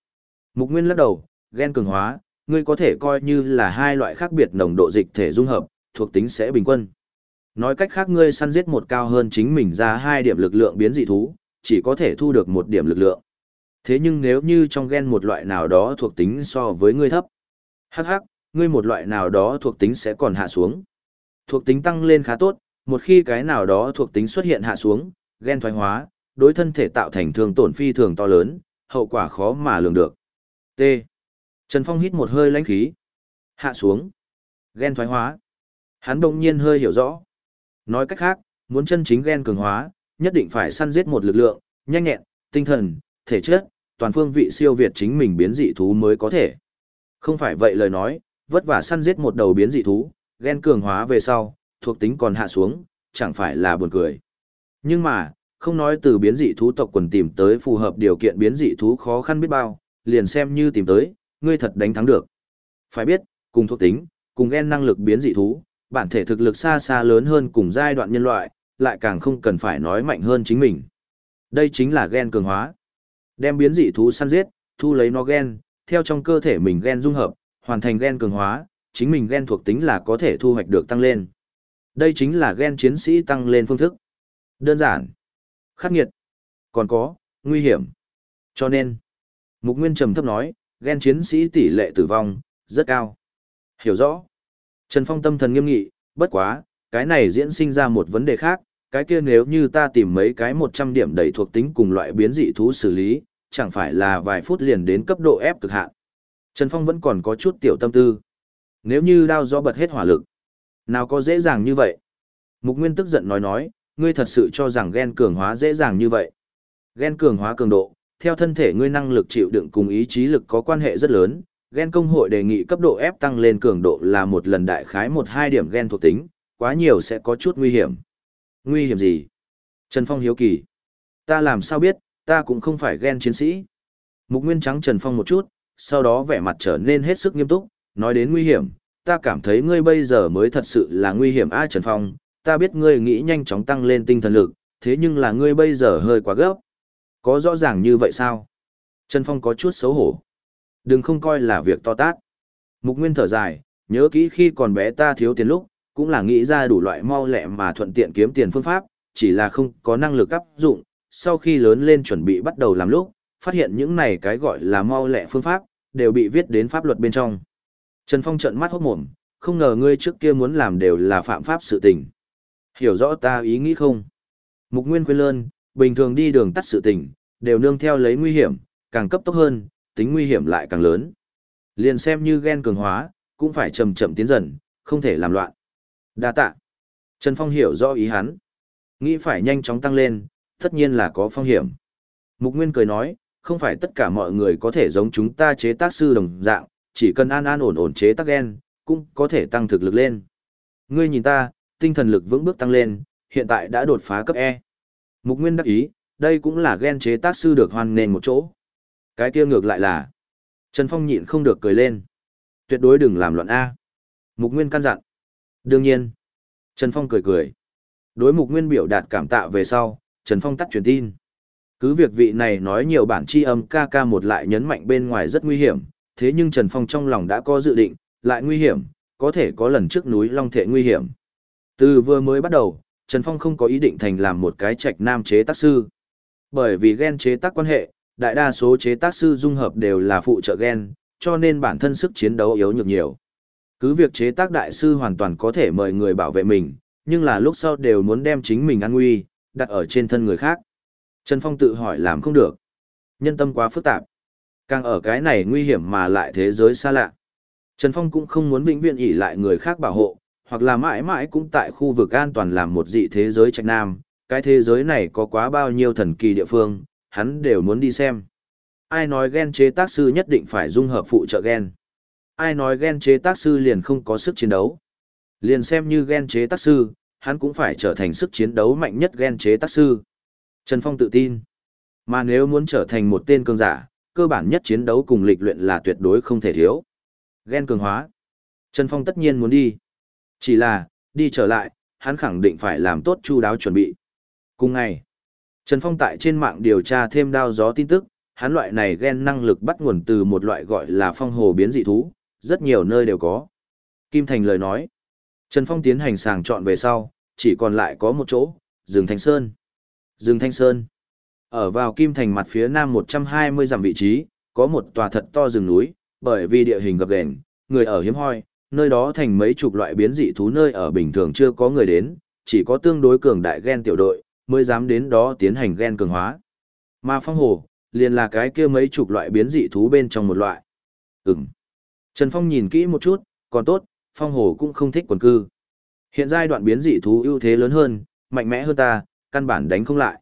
Mục nguyên lắc đầu, ghen cường hóa, ngươi có thể coi như là hai loại khác biệt nồng độ dịch thể dung hợp, thuộc tính sẽ bình quân. Nói cách khác ngươi săn giết một cao hơn chính mình ra hai điểm lực lượng biến dị thú, chỉ có thể thu được một điểm lực lượng. Thế nhưng nếu như trong gen một loại nào đó thuộc tính so với ngươi thấp, hắc hắc, ngươi một loại nào đó thuộc tính sẽ còn hạ xuống. Thuộc tính tăng lên khá tốt, một khi cái nào đó thuộc tính xuất hiện hạ xuống, gen thoái hóa, đối thân thể tạo thành thương tổn phi thường to lớn, hậu quả khó mà lường được. T. Trần Phong hít một hơi lãnh khí. Hạ xuống. Gen thoái hóa. Hắn đồng nhiên hơi hiểu rõ. Nói cách khác, muốn chân chính gen cường hóa, nhất định phải săn giết một lực lượng, nhanh nhẹn, tinh thần, thể chất, toàn phương vị siêu việt chính mình biến dị thú mới có thể. Không phải vậy lời nói, vất vả săn giết một đầu biến dị thú, gen cường hóa về sau, thuộc tính còn hạ xuống, chẳng phải là buồn cười. Nhưng mà, không nói từ biến dị thú tộc quần tìm tới phù hợp điều kiện biến dị thú khó khăn biết bao, liền xem như tìm tới, ngươi thật đánh thắng được. Phải biết, cùng thuộc tính, cùng gen năng lực biến dị thú, bản thể thực lực xa xa lớn hơn cùng giai đoạn nhân loại, lại càng không cần phải nói mạnh hơn chính mình. Đây chính là gen cường hóa. Đem biến dị thú săn giết, thu lấy nó gen, theo trong cơ thể mình gen dung hợp, hoàn thành gen cường hóa, chính mình gen thuộc tính là có thể thu hoạch được tăng lên. Đây chính là gen chiến sĩ tăng lên phương thức. Đơn giản, khắc nghiệt, còn có, nguy hiểm. Cho nên, Mục Nguyên trầm thấp nói, ghen chiến sĩ tỷ lệ tử vong, rất cao. Hiểu rõ. Trần Phong tâm thần nghiêm nghị, bất quá, cái này diễn sinh ra một vấn đề khác, cái kia nếu như ta tìm mấy cái 100 điểm đầy thuộc tính cùng loại biến dị thú xử lý, chẳng phải là vài phút liền đến cấp độ ép cực hạn. Trần Phong vẫn còn có chút tiểu tâm tư. Nếu như đao do bật hết hỏa lực, nào có dễ dàng như vậy? Mục Nguyên tức giận nói nói, ngươi thật sự cho rằng gen cường hóa dễ dàng như vậy. Gen cường hóa cường độ, theo thân thể ngươi năng lực chịu đựng cùng ý chí lực có quan hệ rất lớn. Gen công hội đề nghị cấp độ ép tăng lên cường độ là một lần đại khái một hai điểm gen thuộc tính, quá nhiều sẽ có chút nguy hiểm. Nguy hiểm gì? Trần Phong hiếu kỳ. Ta làm sao biết, ta cũng không phải gen chiến sĩ. Mục Nguyên trắng Trần Phong một chút, sau đó vẻ mặt trở nên hết sức nghiêm túc, nói đến nguy hiểm, ta cảm thấy ngươi bây giờ mới thật sự là nguy hiểm a Trần Phong, ta biết ngươi nghĩ nhanh chóng tăng lên tinh thần lực, thế nhưng là ngươi bây giờ hơi quá gấp. Có rõ ràng như vậy sao? Trần Phong có chút xấu hổ. Đừng không coi là việc to tát. Mục Nguyên thở dài, nhớ kỹ khi còn bé ta thiếu tiền lúc, cũng là nghĩ ra đủ loại mau lẹ mà thuận tiện kiếm tiền phương pháp, chỉ là không có năng lực áp dụng, sau khi lớn lên chuẩn bị bắt đầu làm lúc, phát hiện những này cái gọi là mau lẹ phương pháp, đều bị viết đến pháp luật bên trong. Trần Phong trợn mắt hốt mồm, không ngờ ngươi trước kia muốn làm đều là phạm pháp sự tình. Hiểu rõ ta ý nghĩ không? Mục Nguyên khuyên lơn, bình thường đi đường tắt sự tình, đều nương theo lấy nguy hiểm, càng cấp tốc hơn, tính nguy hiểm lại càng lớn. Liền xem như ghen cường hóa, cũng phải chậm chậm tiến dần, không thể làm loạn. Đa tạ. Trần Phong hiểu rõ ý hắn. Nghĩ phải nhanh chóng tăng lên, tất nhiên là có phong hiểm. Mục Nguyên cười nói, không phải tất cả mọi người có thể giống chúng ta chế tác sư đồng dạng, chỉ cần an an ổn ổn chế tác gen, cũng có thể tăng thực lực lên. Ngươi nhìn ta, tinh thần lực vững bước tăng lên, hiện tại đã đột phá cấp E. Mục Nguyên đắc ý, đây cũng là gen chế tác sư được hoan nền một chỗ. Cái kia ngược lại là, Trần Phong nhịn không được cười lên. Tuyệt đối đừng làm loạn A. Mục Nguyên căn dặn. Đương nhiên. Trần Phong cười cười. Đối Mục Nguyên biểu đạt cảm tạ về sau, Trần Phong tắt truyền tin. Cứ việc vị này nói nhiều bản chi âm ca ca một lại nhấn mạnh bên ngoài rất nguy hiểm, thế nhưng Trần Phong trong lòng đã có dự định, lại nguy hiểm, có thể có lần trước núi Long Thệ nguy hiểm. Từ vừa mới bắt đầu, Trần Phong không có ý định thành làm một cái trạch nam chế tác sư. Bởi vì gen chế tác quan hệ, đại đa số chế tác sư dung hợp đều là phụ trợ gen, cho nên bản thân sức chiến đấu yếu nhược nhiều. Cứ việc chế tác đại sư hoàn toàn có thể mời người bảo vệ mình, nhưng là lúc sau đều muốn đem chính mình an nguy, đặt ở trên thân người khác. Trần Phong tự hỏi làm không được. Nhân tâm quá phức tạp. Càng ở cái này nguy hiểm mà lại thế giới xa lạ. Trần Phong cũng không muốn vĩnh viễn ỷ lại người khác bảo hộ, hoặc là mãi mãi cũng tại khu vực an toàn làm một dị thế giới trạch nam. Cái thế giới này có quá bao nhiêu thần kỳ địa phương, hắn đều muốn đi xem. Ai nói gen chế tác sư nhất định phải dung hợp phụ trợ gen. Ai nói gen chế tác sư liền không có sức chiến đấu. Liền xem như gen chế tác sư, hắn cũng phải trở thành sức chiến đấu mạnh nhất gen chế tác sư. Trần Phong tự tin. Mà nếu muốn trở thành một tên cường giả, cơ bản nhất chiến đấu cùng lịch luyện là tuyệt đối không thể thiếu. Gen cường hóa. Trần Phong tất nhiên muốn đi. Chỉ là, đi trở lại, hắn khẳng định phải làm tốt chu đáo chuẩn bị. Cùng ngày, Trần Phong tại trên mạng điều tra thêm đao gió tin tức, hắn loại này gen năng lực bắt nguồn từ một loại gọi là phong hồ biến dị thú, rất nhiều nơi đều có. Kim Thành lời nói, Trần Phong tiến hành sàng chọn về sau, chỉ còn lại có một chỗ, rừng Thanh Sơn. Rừng Thanh Sơn. Ở vào Kim Thành mặt phía nam 120 dặm vị trí, có một tòa thật to rừng núi, bởi vì địa hình gập ghềnh, người ở hiếm hoi, nơi đó thành mấy chục loại biến dị thú nơi ở bình thường chưa có người đến, chỉ có tương đối cường đại gen tiểu đội mới dám đến đó tiến hành gen cường hóa. Mà phong hồ, liền là cái kia mấy chục loại biến dị thú bên trong một loại. Ừm. Trần Phong nhìn kỹ một chút, còn tốt, phong hồ cũng không thích quần cư. Hiện giai đoạn biến dị thú ưu thế lớn hơn, mạnh mẽ hơn ta, căn bản đánh không lại.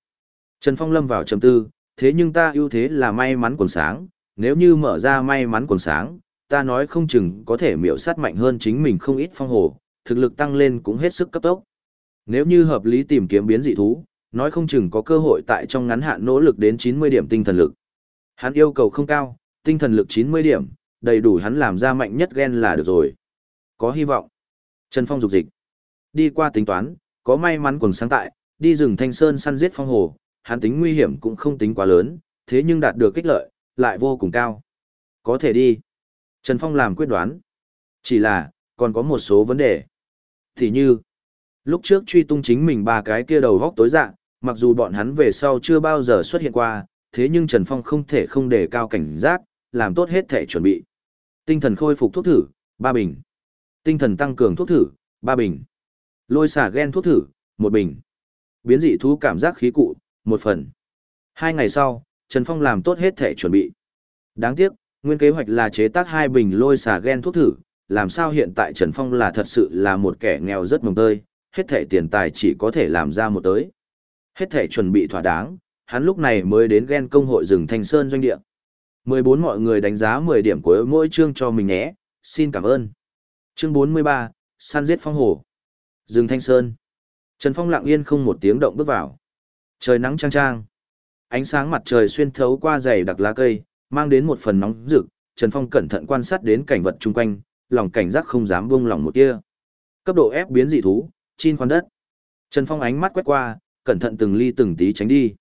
Trần Phong lâm vào trầm tư, thế nhưng ta ưu thế là may mắn quần sáng, nếu như mở ra may mắn quần sáng, ta nói không chừng có thể miểu sát mạnh hơn chính mình không ít phong hồ, thực lực tăng lên cũng hết sức cấp tốc. Nếu như hợp lý tìm kiếm biến dị thú, nói không chừng có cơ hội tại trong ngắn hạn nỗ lực đến 90 điểm tinh thần lực. Hắn yêu cầu không cao, tinh thần lực 90 điểm, đầy đủ hắn làm ra mạnh nhất gen là được rồi. Có hy vọng. Trần Phong dục dịch. Đi qua tính toán, có may mắn quần sáng tại, đi rừng Thanh Sơn săn giết phong hồ, hắn tính nguy hiểm cũng không tính quá lớn, thế nhưng đạt được kích lợi, lại vô cùng cao. Có thể đi. Trần Phong làm quyết đoán. Chỉ là, còn có một số vấn đề. Thì như, lúc trước truy tung chính mình ba cái kia đầu góc tối dạng, mặc dù bọn hắn về sau chưa bao giờ xuất hiện qua, thế nhưng Trần Phong không thể không đề cao cảnh giác, làm tốt hết thể chuẩn bị. Tinh thần khôi phục thuốc thử, ba bình. Tinh thần tăng cường thuốc thử, ba bình. Lôi xả gen thuốc thử, một bình. Biến dị thú cảm giác khí cụ, một phần. Hai ngày sau, Trần Phong làm tốt hết thể chuẩn bị. Đáng tiếc, nguyên kế hoạch là chế tác hai bình lôi xà gen thuốc thử, làm sao hiện tại Trần Phong là thật sự là một kẻ nghèo rất mồng tơi, hết thể tiền tài chỉ có thể làm ra một tới. Hết thể chuẩn bị thỏa đáng, hắn lúc này mới đến gen công hội rừng Thanh Sơn doanh địa. 14 mọi người đánh giá 10 điểm của mỗi chương cho mình nhé, xin cảm ơn. Chương 43, săn giết phong Hồ. Rừng Thanh Sơn. Trần Phong lặng yên không một tiếng động bước vào. Trời nắng trang trang. Ánh sáng mặt trời xuyên thấu qua dày đặc lá cây, mang đến một phần nóng rực. Trần Phong cẩn thận quan sát đến cảnh vật chung quanh, lòng cảnh giác không dám buông lỏng một tia. Cấp độ ép biến dị thú, chin khoan đất. Trần Phong ánh mắt quét qua, cẩn thận từng ly từng tí tránh đi.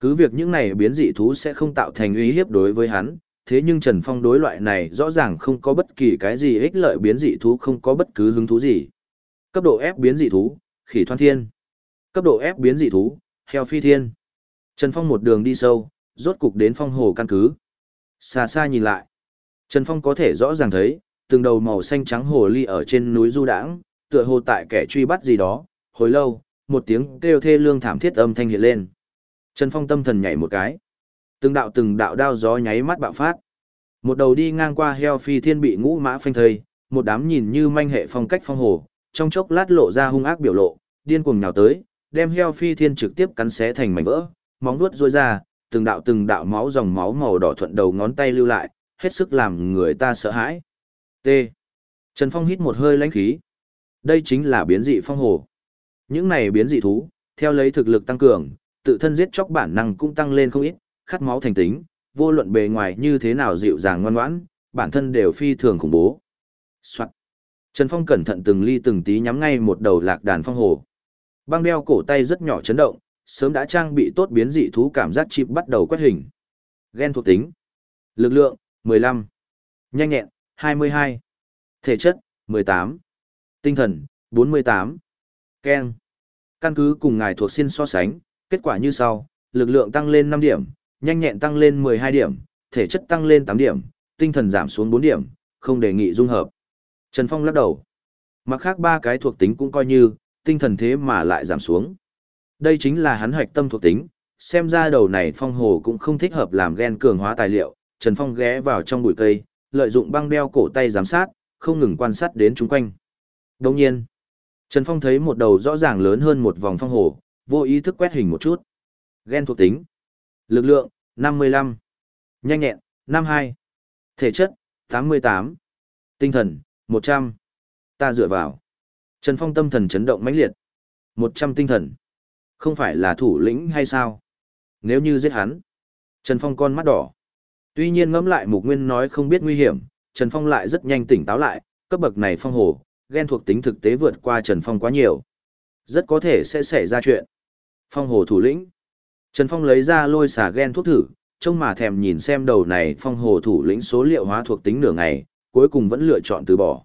Cứ việc những này biến dị thú sẽ không tạo thành uy hiếp đối với hắn, thế nhưng Trần Phong đối loại này rõ ràng không có bất kỳ cái gì ích lợi biến dị thú không có bất cứ hứng thú gì. Cấp độ ép biến dị thú, khỉ thoan thiên. Cấp độ ép biến dị thú, heo phi thiên. Trần Phong một đường đi sâu, rốt cục đến phong hồ căn cứ. Xa xa nhìn lại, Trần Phong có thể rõ ràng thấy, từng đầu màu xanh trắng hồ ly ở trên núi du đãng, tựa hồ tại kẻ truy bắt gì đó, hồi lâu, một tiếng kêu thê lương thảm thiết âm thanh hiện lên. Trần Phong tâm thần nhảy một cái. Từng đạo từng đạo đao gió nháy mắt bạo phát. Một đầu đi ngang qua heo phi thiên bị ngũ mã phanh thây, một đám nhìn như manh hệ phong cách phong hồ, trong chốc lát lộ ra hung ác biểu lộ, điên cuồng nhào tới, đem heo phi thiên trực tiếp cắn xé thành mảnh vỡ, móng vuốt rôi ra, từng đạo từng đạo máu dòng máu màu đỏ thuận đầu ngón tay lưu lại, hết sức làm người ta sợ hãi. T. Trần Phong hít một hơi lãnh khí. Đây chính là biến dị phong hồ. Những này biến dị thú, theo lấy thực lực tăng cường, tự thân giết chóc bản năng cũng tăng lên không ít, khát máu thành tính, vô luận bề ngoài như thế nào dịu dàng ngoan ngoãn, bản thân đều phi thường khủng bố. Soạn. Trần Phong cẩn thận từng ly từng tí nhắm ngay một đầu lạc đàn phong hồ. Băng đeo cổ tay rất nhỏ chấn động, sớm đã trang bị tốt biến dị thú cảm giác chip bắt đầu quét hình. Gen thuộc tính. Lực lượng, 15. Nhanh nhẹn, 22. Thể chất, 18. Tinh thần, 48. Ken. Căn cứ cùng ngài thuộc xin so sánh, kết quả như sau, lực lượng tăng lên 5 điểm, nhanh nhẹn tăng lên 12 điểm, thể chất tăng lên 8 điểm, tinh thần giảm xuống 4 điểm, không đề nghị dung hợp. Trần Phong lắc đầu. Mặt khác ba cái thuộc tính cũng coi như, tinh thần thế mà lại giảm xuống. Đây chính là hắn hoạch tâm thuộc tính, xem ra đầu này phong hồ cũng không thích hợp làm gen cường hóa tài liệu. Trần Phong ghé vào trong bụi cây, lợi dụng băng đeo cổ tay giám sát, không ngừng quan sát đến chúng quanh. Đồng nhiên, Trần Phong thấy một đầu rõ ràng lớn hơn một vòng phong hồ, vô ý thức quét hình một chút. Gen thuộc tính. Lực lượng, 55. Nhanh nhẹn, 52. Thể chất, 88. Tinh thần, 100. Ta dựa vào. Trần Phong tâm thần chấn động mãnh liệt. 100 tinh thần. Không phải là thủ lĩnh hay sao? Nếu như giết hắn. Trần Phong con mắt đỏ. Tuy nhiên ngẫm lại Mục Nguyên nói không biết nguy hiểm, Trần Phong lại rất nhanh tỉnh táo lại, cấp bậc này phong hồ, ghen thuộc tính thực tế vượt qua Trần Phong quá nhiều. Rất có thể sẽ xảy ra chuyện. Phong hồ thủ lĩnh. Trần Phong lấy ra lôi xả ghen thuốc thử, trông mà thèm nhìn xem đầu này phong hồ thủ lĩnh số liệu hóa thuộc tính nửa ngày, cuối cùng vẫn lựa chọn từ bỏ.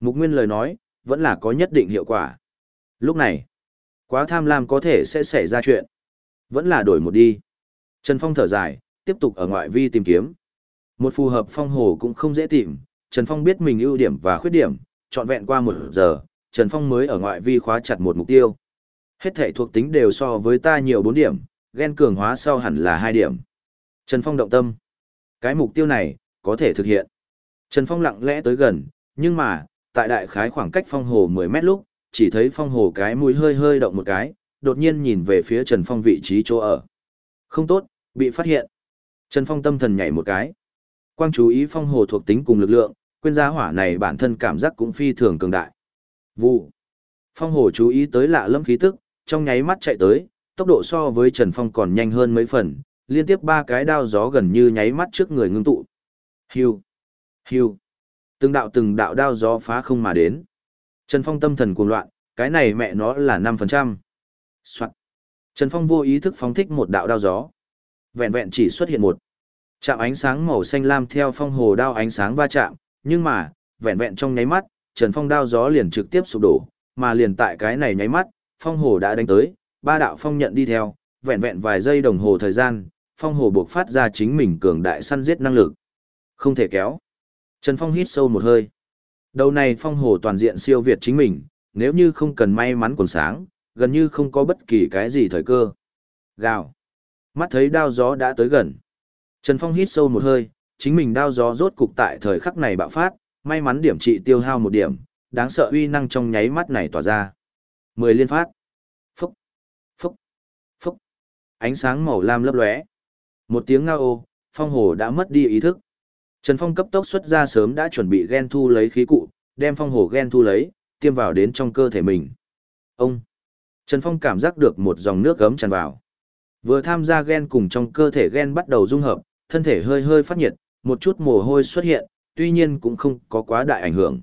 Mục Nguyên lời nói, vẫn là có nhất định hiệu quả. Lúc này, quá tham lam có thể sẽ xảy ra chuyện. Vẫn là đổi một đi. Trần Phong thở dài, tiếp tục ở ngoại vi tìm kiếm. Một phù hợp phong hồ cũng không dễ tìm, Trần Phong biết mình ưu điểm và khuyết điểm, trọn vẹn qua một giờ, Trần Phong mới ở ngoại vi khóa chặt một mục tiêu. Hết thể thuộc tính đều so với ta nhiều 4 điểm, ghen cường hóa sau hẳn là 2 điểm. Trần Phong động tâm. Cái mục tiêu này, có thể thực hiện. Trần Phong lặng lẽ tới gần, nhưng mà, tại đại khái khoảng cách phong hồ 10 mét lúc, chỉ thấy phong hồ cái mũi hơi hơi động một cái, đột nhiên nhìn về phía Trần Phong vị trí chỗ ở. Không tốt, bị phát hiện. Trần Phong tâm thần nhảy một cái. Quang chú ý phong hồ thuộc tính cùng lực lượng, quên giá hỏa này bản thân cảm giác cũng phi thường cường đại. Vụ. Phong hồ chú ý tới lạ lâm khí tức, trong nháy mắt chạy tới, tốc độ so với Trần Phong còn nhanh hơn mấy phần, liên tiếp ba cái đao gió gần như nháy mắt trước người ngưng tụ. Hiu. Hiu. Từng đạo từng đạo đao gió phá không mà đến. Trần Phong tâm thần cuồng loạn, cái này mẹ nó là 5%. Soạn. Trần Phong vô ý thức phóng thích một đạo đao gió. Vẹn vẹn chỉ xuất hiện một. Chạm ánh sáng màu xanh lam theo phong hồ đao ánh sáng va chạm, nhưng mà, vẹn vẹn trong nháy mắt, Trần Phong đao gió liền trực tiếp sụp đổ, mà liền tại cái này nháy mắt, phong hồ đã đánh tới, ba đạo phong nhận đi theo, vẹn vẹn vài giây đồng hồ thời gian, phong hồ buộc phát ra chính mình cường đại săn giết năng lực. Không thể kéo. Trần Phong hít sâu một hơi. Đầu này phong hồ toàn diện siêu việt chính mình, nếu như không cần may mắn còn sáng, gần như không có bất kỳ cái gì thời cơ. Gào. Mắt thấy đao gió đã tới gần. Trần Phong hít sâu một hơi, chính mình đao gió rốt cục tại thời khắc này bạo phát, may mắn điểm trị tiêu hao một điểm, đáng sợ uy năng trong nháy mắt này tỏa ra. Mười liên phát. Phúc. Phúc. Phúc. Ánh sáng màu lam lấp lóe. Một tiếng ngao ô, phong hồ đã mất đi ý thức. Trần Phong cấp tốc xuất ra sớm đã chuẩn bị gen thu lấy khí cụ, đem phong hồ gen thu lấy, tiêm vào đến trong cơ thể mình. Ông! Trần Phong cảm giác được một dòng nước gấm tràn vào. Vừa tham gia gen cùng trong cơ thể gen bắt đầu dung hợp, thân thể hơi hơi phát nhiệt, một chút mồ hôi xuất hiện, tuy nhiên cũng không có quá đại ảnh hưởng.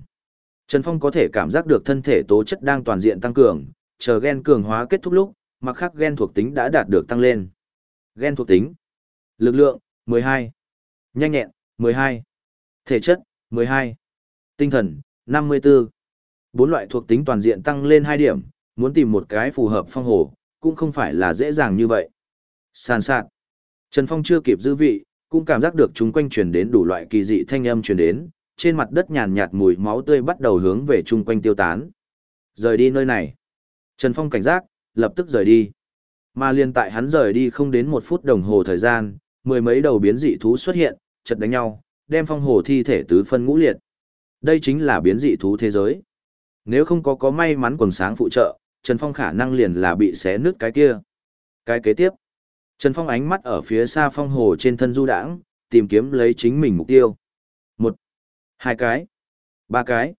Trần Phong có thể cảm giác được thân thể tố chất đang toàn diện tăng cường, chờ gen cường hóa kết thúc lúc, mặc khác gen thuộc tính đã đạt được tăng lên. Gen thuộc tính. Lực lượng, 12. Nhanh nhẹn, 12. Thể chất, 12. Tinh thần, 54. Bốn loại thuộc tính toàn diện tăng lên 2 điểm, muốn tìm một cái phù hợp phong hổ cũng không phải là dễ dàng như vậy. Sàn sạt. Trần Phong chưa kịp giữ vị, cũng cảm giác được chúng quanh truyền đến đủ loại kỳ dị thanh âm truyền đến, trên mặt đất nhàn nhạt mùi máu tươi bắt đầu hướng về chung quanh tiêu tán. Rời đi nơi này. Trần Phong cảnh giác, lập tức rời đi. Mà liên tại hắn rời đi không đến một phút đồng hồ thời gian, mười mấy đầu biến dị thú xuất hiện, chật đánh nhau, đem phong hồ thi thể tứ phân ngũ liệt. Đây chính là biến dị thú thế giới. Nếu không có có may mắn quần sáng phụ trợ, Trần Phong khả năng liền là bị xé nứt cái kia. Cái kế tiếp, Trần Phong ánh mắt ở phía xa phong hồ trên thân du đãng, tìm kiếm lấy chính mình mục tiêu. Một, hai cái, ba cái.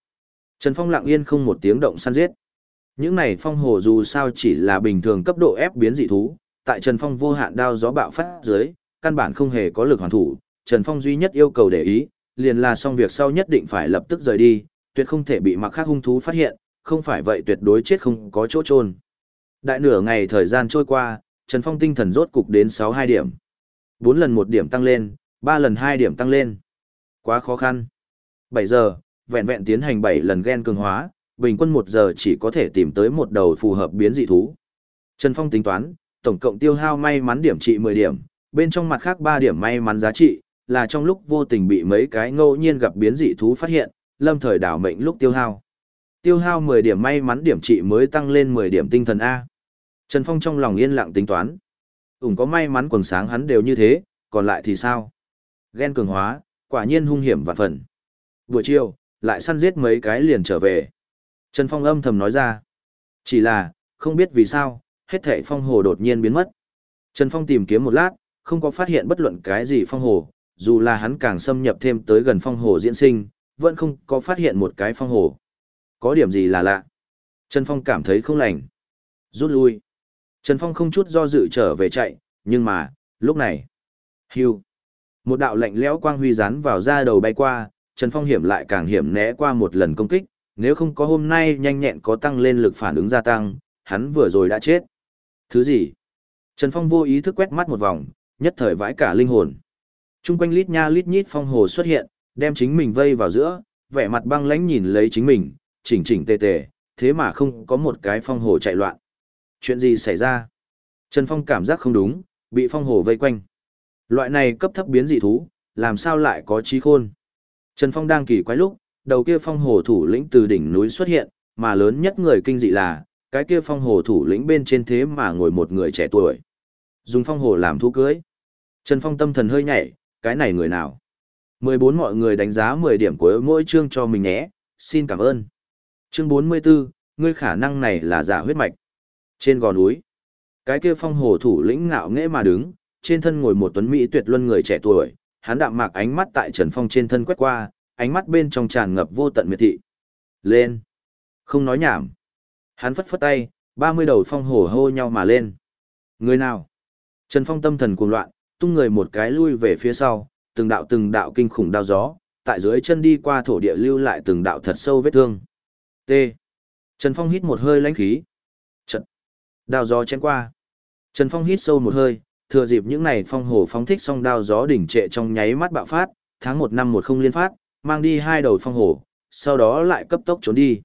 Trần Phong lặng yên không một tiếng động săn giết. Những này phong hồ dù sao chỉ là bình thường cấp độ ép biến dị thú, tại Trần Phong vô hạn đao gió bạo phát dưới, căn bản không hề có lực hoàn thủ, Trần Phong duy nhất yêu cầu để ý, liền là xong việc sau nhất định phải lập tức rời đi, tuyệt không thể bị mặc khác hung thú phát hiện, không phải vậy tuyệt đối chết không có chỗ trôn. Đại nửa ngày thời gian trôi qua, Trần Phong tinh thần rốt cục đến 62 điểm. 4 lần 1 điểm tăng lên, 3 lần 2 điểm tăng lên. Quá khó khăn. 7 giờ, vẹn vẹn tiến hành 7 lần gen cường hóa, bình quân một giờ chỉ có thể tìm tới một đầu phù hợp biến dị thú. Trần Phong tính toán, tổng cộng tiêu hao may mắn điểm trị 10 điểm, bên trong mặt khác 3 điểm may mắn giá trị, là trong lúc vô tình bị mấy cái ngẫu nhiên gặp biến dị thú phát hiện, lâm thời đảo mệnh lúc tiêu hao. Tiêu hao 10 điểm may mắn điểm trị mới tăng lên 10 điểm tinh thần A. Trần Phong trong lòng yên lặng tính toán. Ủng có may mắn quần sáng hắn đều như thế, còn lại thì sao? Ghen cường hóa, quả nhiên hung hiểm vạn phần. Buổi chiều, lại săn giết mấy cái liền trở về. Trần Phong âm thầm nói ra. Chỉ là, không biết vì sao, hết thảy phong hồ đột nhiên biến mất. Trần Phong tìm kiếm một lát, không có phát hiện bất luận cái gì phong hồ, dù là hắn càng xâm nhập thêm tới gần phong hồ diễn sinh, vẫn không có phát hiện một cái phong hồ. Có điểm gì là lạ? Trần Phong cảm thấy không lành. Rút lui. Trần Phong không chút do dự trở về chạy, nhưng mà, lúc này. Hưu. Một đạo lạnh lẽo quang huy rán vào da đầu bay qua, Trần Phong hiểm lại càng hiểm né qua một lần công kích, nếu không có hôm nay nhanh nhẹn có tăng lên lực phản ứng gia tăng, hắn vừa rồi đã chết. Thứ gì? Trần Phong vô ý thức quét mắt một vòng, nhất thời vãi cả linh hồn. Trung quanh lít nha lít nhít phong hồ xuất hiện, đem chính mình vây vào giữa, vẻ mặt băng lãnh nhìn lấy chính mình, chỉnh chỉnh tề tề, thế mà không có một cái phong hồ chạy loạn. Chuyện gì xảy ra? Trần Phong cảm giác không đúng, bị phong hồ vây quanh. Loại này cấp thấp biến dị thú, làm sao lại có trí khôn? Trần Phong đang kỳ quái lúc, đầu kia phong hồ thủ lĩnh từ đỉnh núi xuất hiện, mà lớn nhất người kinh dị là, cái kia phong hồ thủ lĩnh bên trên thế mà ngồi một người trẻ tuổi. Dùng phong hồ làm thú cưới. Trần Phong tâm thần hơi nhảy, cái này người nào? 14 mọi người đánh giá 10 điểm của mỗi chương cho mình nhé, xin cảm ơn. Chương 44, ngươi khả năng này là giả huyết mạch. Trên gò núi, cái kia phong hồ thủ lĩnh ngạo nghễ mà đứng, trên thân ngồi một tuấn mỹ tuyệt luân người trẻ tuổi, hắn đạm mạc ánh mắt tại Trần Phong trên thân quét qua, ánh mắt bên trong tràn ngập vô tận miệt thị. Lên. Không nói nhảm. Hắn phất phất tay, 30 đầu phong hồ hô nhau mà lên. Người nào? Trần Phong tâm thần cuồng loạn, tung người một cái lui về phía sau, từng đạo từng đạo kinh khủng đao gió, tại dưới chân đi qua thổ địa lưu lại từng đạo thật sâu vết thương. T. Trần Phong hít một hơi lãnh khí. Trận. Đao gió chém qua. Trần Phong hít sâu một hơi, thừa dịp những này phong hồ phóng thích xong đao gió đỉnh trệ trong nháy mắt bạo phát, tháng một năm một không liên phát, mang đi hai đầu phong hồ, sau đó lại cấp tốc trốn đi.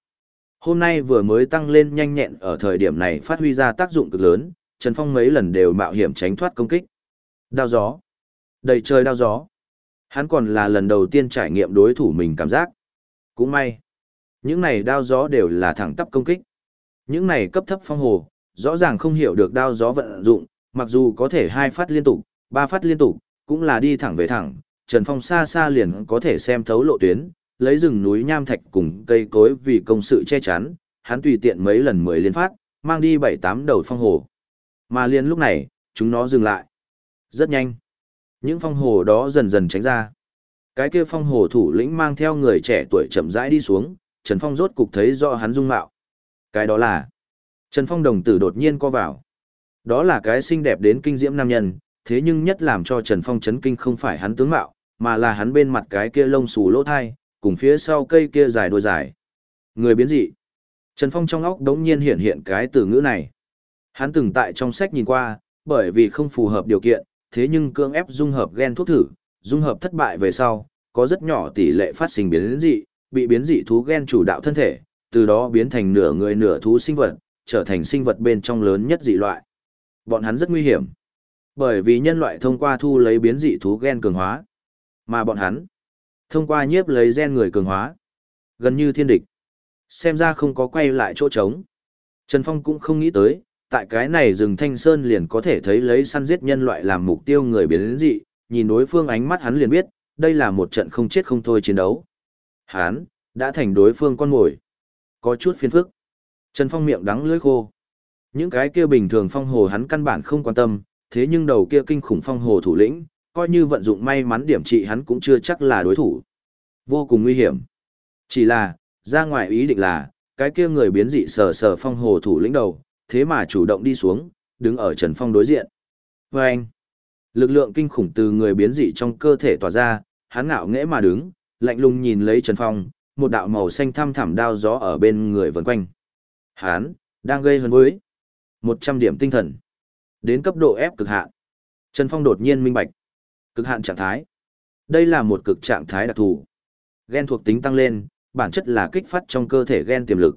Hôm nay vừa mới tăng lên nhanh nhẹn ở thời điểm này phát huy ra tác dụng cực lớn, Trần Phong mấy lần đều mạo hiểm tránh thoát công kích. Đao gió. Đầy trời đao gió. Hắn còn là lần đầu tiên trải nghiệm đối thủ mình cảm giác. Cũng may. Những này đao gió đều là thẳng tắp công kích. Những này cấp thấp phong hồ, rõ ràng không hiểu được đao gió vận dụng, mặc dù có thể hai phát liên tục, ba phát liên tục, cũng là đi thẳng về thẳng, Trần Phong xa xa liền có thể xem thấu lộ tuyến, lấy rừng núi nham thạch cùng cây cối vì công sự che chắn, hắn tùy tiện mấy lần mười liên phát, mang đi bảy tám đầu phong hồ. Mà liền lúc này, chúng nó dừng lại. Rất nhanh. Những phong hồ đó dần dần tránh ra. Cái kia phong hồ thủ lĩnh mang theo người trẻ tuổi chậm rãi đi xuống, Trần Phong rốt cục thấy rõ hắn dung mạo. Cái đó là Trần Phong đồng tử đột nhiên co vào. Đó là cái xinh đẹp đến kinh diễm nam nhân, thế nhưng nhất làm cho Trần Phong chấn kinh không phải hắn tướng mạo, mà là hắn bên mặt cái kia lông xù lỗ thai, cùng phía sau cây kia dài đôi dài. Người biến dị. Trần Phong trong óc đống nhiên hiện hiện cái từ ngữ này. Hắn từng tại trong sách nhìn qua, bởi vì không phù hợp điều kiện, thế nhưng cưỡng ép dung hợp gen thuốc thử, dung hợp thất bại về sau, có rất nhỏ tỷ lệ phát sinh biến dị, bị biến dị thú gen chủ đạo thân thể, từ đó biến thành nửa người nửa thú sinh vật, trở thành sinh vật bên trong lớn nhất dị loại. Bọn hắn rất nguy hiểm. Bởi vì nhân loại thông qua thu lấy biến dị thú gen cường hóa, mà bọn hắn thông qua nhiếp lấy gen người cường hóa, gần như thiên địch. Xem ra không có quay lại chỗ trống. Trần Phong cũng không nghĩ tới, tại cái này rừng thanh sơn liền có thể thấy lấy săn giết nhân loại làm mục tiêu người biến dị, nhìn đối phương ánh mắt hắn liền biết, đây là một trận không chết không thôi chiến đấu. Hắn, đã thành đối phương con mồi. Có chút phiền phức. Trần Phong miệng đắng lưỡi khô. Những cái kia bình thường phong hồ hắn căn bản không quan tâm, thế nhưng đầu kia kinh khủng phong hồ thủ lĩnh, coi như vận dụng may mắn điểm trị hắn cũng chưa chắc là đối thủ. Vô cùng nguy hiểm. Chỉ là, ra ngoài ý định là, cái kia người biến dị sờ sờ phong hồ thủ lĩnh đầu, thế mà chủ động đi xuống, đứng ở Trần Phong đối diện. Và anh, lực lượng kinh khủng từ người biến dị trong cơ thể tỏa ra, hắn ngạo nghễ mà đứng, lạnh lùng nhìn lấy Trần Phong, một đạo màu xanh thăm thẳm đao gió ở bên người vần quanh. Hắn, đang gây hấn với 100 điểm tinh thần. Đến cấp độ ép cực hạn. Trần Phong đột nhiên minh bạch. Cực hạn trạng thái. Đây là một cực trạng thái đặc thù. Gen thuộc tính tăng lên, bản chất là kích phát trong cơ thể gen tiềm lực.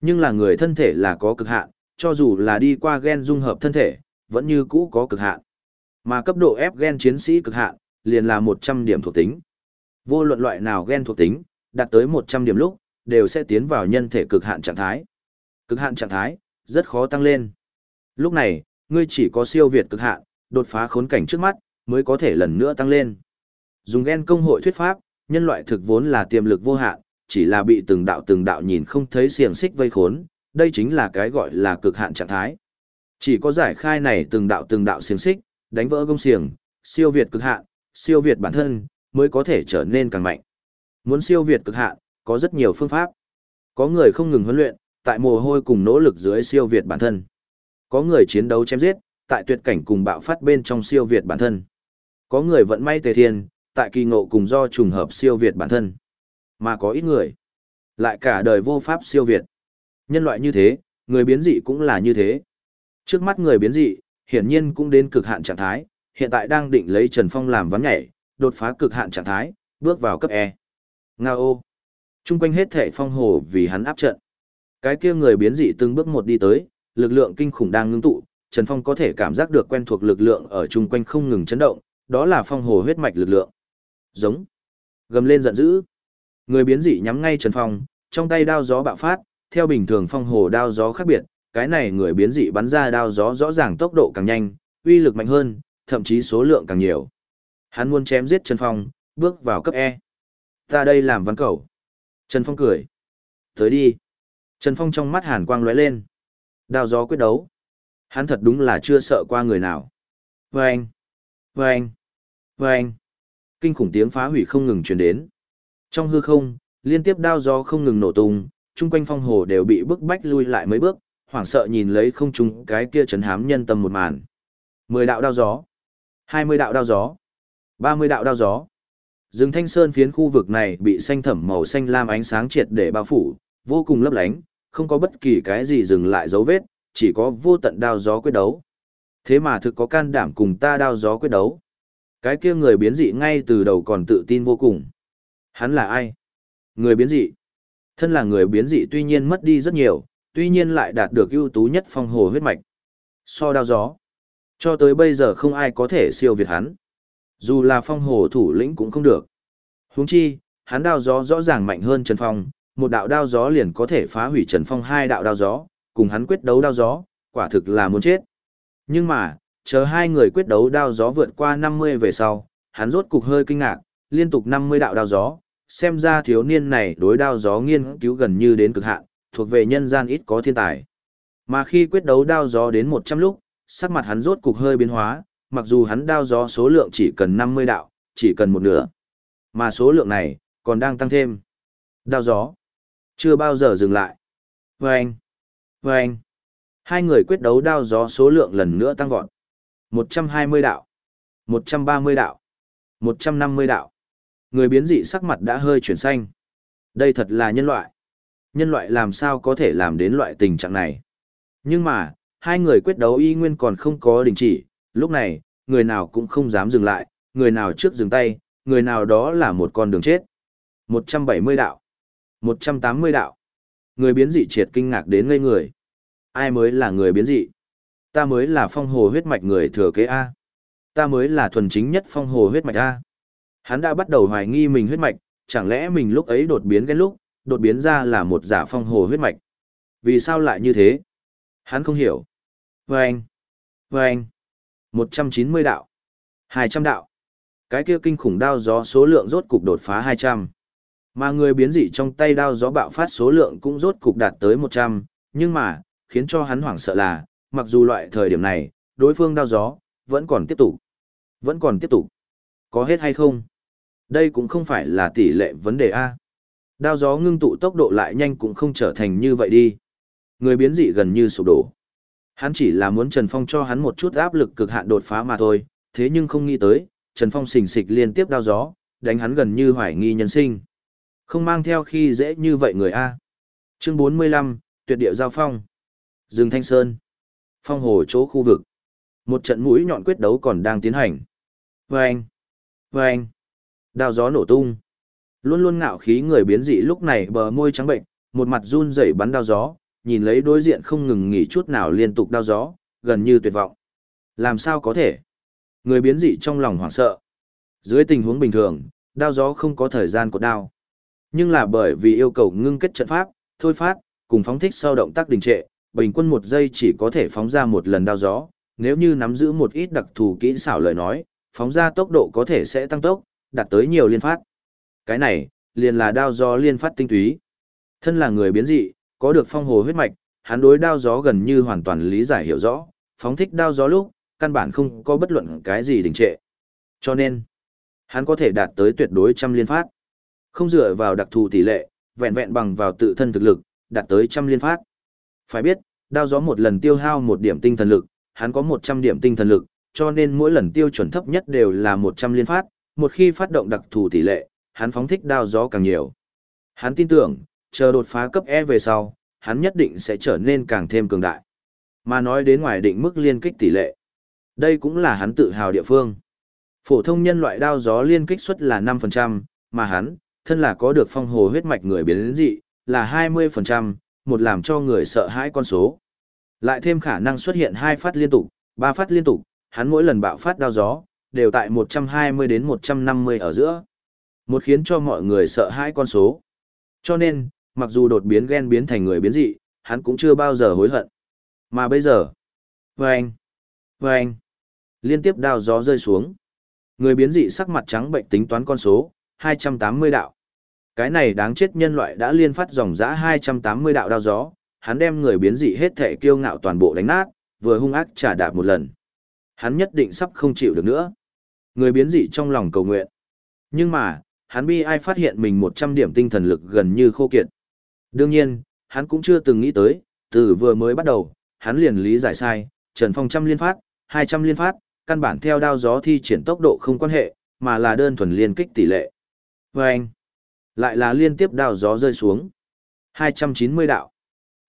Nhưng là người thân thể là có cực hạn, cho dù là đi qua gen dung hợp thân thể, vẫn như cũ có cực hạn. Mà cấp độ ép gen chiến sĩ cực hạn, liền là 100 điểm thuộc tính. Vô luận loại nào gen thuộc tính, đạt tới 100 điểm lúc, đều sẽ tiến vào nhân thể cực hạn trạng thái. Cực hạn trạng thái, rất khó tăng lên. Lúc này, ngươi chỉ có siêu việt cực hạn, đột phá khốn cảnh trước mắt, mới có thể lần nữa tăng lên. Dùng gen công hội thuyết pháp, nhân loại thực vốn là tiềm lực vô hạn, chỉ là bị từng đạo từng đạo nhìn không thấy xiềng xích vây khốn, đây chính là cái gọi là cực hạn trạng thái. Chỉ có giải khai này từng đạo từng đạo xiềng xích, đánh vỡ gông xiềng, siêu việt cực hạn, siêu việt bản thân, mới có thể trở nên càng mạnh. Muốn siêu việt cực hạn, có rất nhiều phương pháp. Có người không ngừng huấn luyện, tại mồ hôi cùng nỗ lực dưới siêu việt bản thân. Có người chiến đấu chém giết, tại tuyệt cảnh cùng bạo phát bên trong siêu việt bản thân. Có người vận may tề thiên, tại kỳ ngộ cùng do trùng hợp siêu việt bản thân. Mà có ít người, lại cả đời vô pháp siêu việt. Nhân loại như thế, người biến dị cũng là như thế. Trước mắt người biến dị, hiển nhiên cũng đến cực hạn trạng thái, hiện tại đang định lấy Trần Phong làm ván nhảy, đột phá cực hạn trạng thái, bước vào cấp E. Ngao ô. Trung quanh hết thể phong hồ vì hắn áp trận. Cái kia người biến dị từng bước một đi tới, lực lượng kinh khủng đang ngưng tụ, Trần Phong có thể cảm giác được quen thuộc lực lượng ở chung quanh không ngừng chấn động, đó là phong hồ huyết mạch lực lượng. Giống. Gầm lên giận dữ. Người biến dị nhắm ngay Trần Phong, trong tay đao gió bạo phát, theo bình thường phong hồ đao gió khác biệt, cái này người biến dị bắn ra đao gió rõ ràng tốc độ càng nhanh, uy lực mạnh hơn, thậm chí số lượng càng nhiều. Hắn muốn chém giết Trần Phong, bước vào cấp E. Ta đây làm văn cầu. Trần Phong cười. Tới đi. Trần Phong trong mắt hàn quang lóe lên. Đao gió quyết đấu. Hắn thật đúng là chưa sợ qua người nào. Vâng! Vâng! Vâng! Kinh khủng tiếng phá hủy không ngừng truyền đến. Trong hư không, liên tiếp đao gió không ngừng nổ tung, chung quanh phong hồ đều bị bức bách lui lại mấy bước, hoảng sợ nhìn lấy không trung cái kia chấn hám nhân tâm một màn. Mười đạo đao gió, hai mươi đạo đao gió, ba mươi đạo đao gió. Rừng Thanh Sơn phiến khu vực này bị xanh thẳm màu xanh lam ánh sáng triệt để bao phủ, vô cùng lấp lánh, không có bất kỳ cái gì dừng lại dấu vết, chỉ có vô tận đao gió quyết đấu. Thế mà thực có can đảm cùng ta đao gió quyết đấu. Cái kia người biến dị ngay từ đầu còn tự tin vô cùng. Hắn là ai? Người biến dị. Thân là người biến dị tuy nhiên mất đi rất nhiều, tuy nhiên lại đạt được ưu tú nhất phong hồ huyết mạch. So đao gió. Cho tới bây giờ không ai có thể siêu việt hắn. Dù là phong hồ thủ lĩnh cũng không được. Huống chi, hắn đao gió rõ ràng mạnh hơn Trần Phong, một đạo đao gió liền có thể phá hủy Trần Phong hai đạo đao gió, cùng hắn quyết đấu đao gió, quả thực là muốn chết. Nhưng mà, chờ hai người quyết đấu đao gió vượt qua 50 về sau, hắn rốt cục hơi kinh ngạc, liên tục 50 đạo đao gió, xem ra thiếu niên này đối đao gió nghiên cứu gần như đến cực hạn, thuộc về nhân gian ít có thiên tài. Mà khi quyết đấu đao gió đến 100 lúc, sắc mặt hắn rốt cục hơi biến hóa, mặc dù hắn đao gió số lượng chỉ cần 50 đạo, chỉ cần một nửa. Mà số lượng này, còn đang tăng thêm. Đao gió. Chưa bao giờ dừng lại. Vâng. Vâng. Hai người quyết đấu đao gió số lượng lần nữa tăng vọt. 120 đạo. 130 đạo. 150 đạo. Người biến dị sắc mặt đã hơi chuyển xanh. Đây thật là nhân loại. Nhân loại làm sao có thể làm đến loại tình trạng này. Nhưng mà, hai người quyết đấu y nguyên còn không có đình chỉ. Lúc này, người nào cũng không dám dừng lại, người nào trước dừng tay, người nào đó là một con đường chết. 170 đạo. 180 đạo. Người biến dị triệt kinh ngạc đến ngây người. Ai mới là người biến dị? Ta mới là phong hồ huyết mạch người thừa kế A. Ta mới là thuần chính nhất phong hồ huyết mạch A. Hắn đã bắt đầu hoài nghi mình huyết mạch, chẳng lẽ mình lúc ấy đột biến cái lúc, đột biến ra là một giả phong hồ huyết mạch. Vì sao lại như thế? Hắn không hiểu. Vâng! Vâng! 190 đạo. 200 đạo. Cái kia kinh khủng đao gió số lượng rốt cục đột phá 200. Mà người biến dị trong tay đao gió bạo phát số lượng cũng rốt cục đạt tới 100, nhưng mà, khiến cho hắn hoảng sợ là, mặc dù loại thời điểm này, đối phương đao gió, vẫn còn tiếp tục. Vẫn còn tiếp tục. Có hết hay không? Đây cũng không phải là tỷ lệ vấn đề A. Đao gió ngưng tụ tốc độ lại nhanh cũng không trở thành như vậy đi. Người biến dị gần như sụp đổ. Hắn chỉ là muốn Trần Phong cho hắn một chút áp lực cực hạn đột phá mà thôi, thế nhưng không nghĩ tới, Trần Phong xình xịch liên tiếp đao gió, đánh hắn gần như hoài nghi nhân sinh. Không mang theo khi dễ như vậy người A. Chương 45, tuyệt địa giao phong. Rừng Thanh Sơn. Phong hồ chỗ khu vực. Một trận mũi nhọn quyết đấu còn đang tiến hành. Vâng! Vâng! Đao gió nổ tung. Luôn luôn ngạo khí người biến dị lúc này bờ môi trắng bệnh, một mặt run rẩy bắn đao gió, nhìn lấy đối diện không ngừng nghỉ chút nào liên tục đao gió, gần như tuyệt vọng. Làm sao có thể? Người biến dị trong lòng hoảng sợ. Dưới tình huống bình thường, đao gió không có thời gian của đao. Nhưng là bởi vì yêu cầu ngưng kết trận pháp, thôi phát, cùng phóng thích sau động tác đình trệ, bình quân một giây chỉ có thể phóng ra một lần đao gió, nếu như nắm giữ một ít đặc thù kỹ xảo lời nói, phóng ra tốc độ có thể sẽ tăng tốc, đạt tới nhiều liên phát. Cái này, liền là đao gió liên phát tinh túy. Thân là người biến dị, có được phong hồ huyết mạch, hắn đối đao gió gần như hoàn toàn lý giải hiểu rõ, phóng thích đao gió lúc, căn bản không có bất luận cái gì đình trệ. Cho nên, hắn có thể đạt tới tuyệt đối trăm liên phát. Không dựa vào đặc thù tỷ lệ, vẹn vẹn bằng vào tự thân thực lực, đạt tới trăm liên phát. Phải biết, đao gió một lần tiêu hao một điểm tinh thần lực, hắn có 100 điểm tinh thần lực, cho nên mỗi lần tiêu chuẩn thấp nhất đều là 100 liên phát, một khi phát động đặc thù tỷ lệ, hắn phóng thích đao gió càng nhiều. Hắn tin tưởng, chờ đột phá cấp E về sau, hắn nhất định sẽ trở nên càng thêm cường đại. Mà nói đến ngoài định mức liên kích tỷ lệ. Đây cũng là hắn tự hào địa phương. Phổ thông nhân loại đao gió liên kích suất là 5%, mà hắn, thân là có được phong hồ huyết mạch người biến dị, là 20%, một làm cho người sợ hãi con số. Lại thêm khả năng xuất hiện hai phát liên tục, ba phát liên tục, hắn mỗi lần bạo phát đao gió, đều tại 120 đến 150 ở giữa. Một khiến cho mọi người sợ hãi con số. Cho nên, mặc dù đột biến gen biến thành người biến dị, hắn cũng chưa bao giờ hối hận. Mà bây giờ, vâng, vâng, liên tiếp đao gió rơi xuống. Người biến dị sắc mặt trắng bệnh tính toán con số, 280 đạo. Cái này đáng chết nhân loại đã liên phát dòng dã 280 đạo đao gió, hắn đem người biến dị hết thể kiêu ngạo toàn bộ đánh nát, vừa hung ác trả đạp một lần. Hắn nhất định sắp không chịu được nữa. Người biến dị trong lòng cầu nguyện. Nhưng mà, hắn bi ai phát hiện mình 100 điểm tinh thần lực gần như khô kiệt. Đương nhiên, hắn cũng chưa từng nghĩ tới, từ vừa mới bắt đầu, hắn liền lý giải sai, Trần Phong trăm liên phát, 200 liên phát, căn bản theo đao gió thi triển tốc độ không quan hệ, mà là đơn thuần liên kích tỷ lệ. Và anh, lại là liên tiếp đao gió rơi xuống. 290 đạo,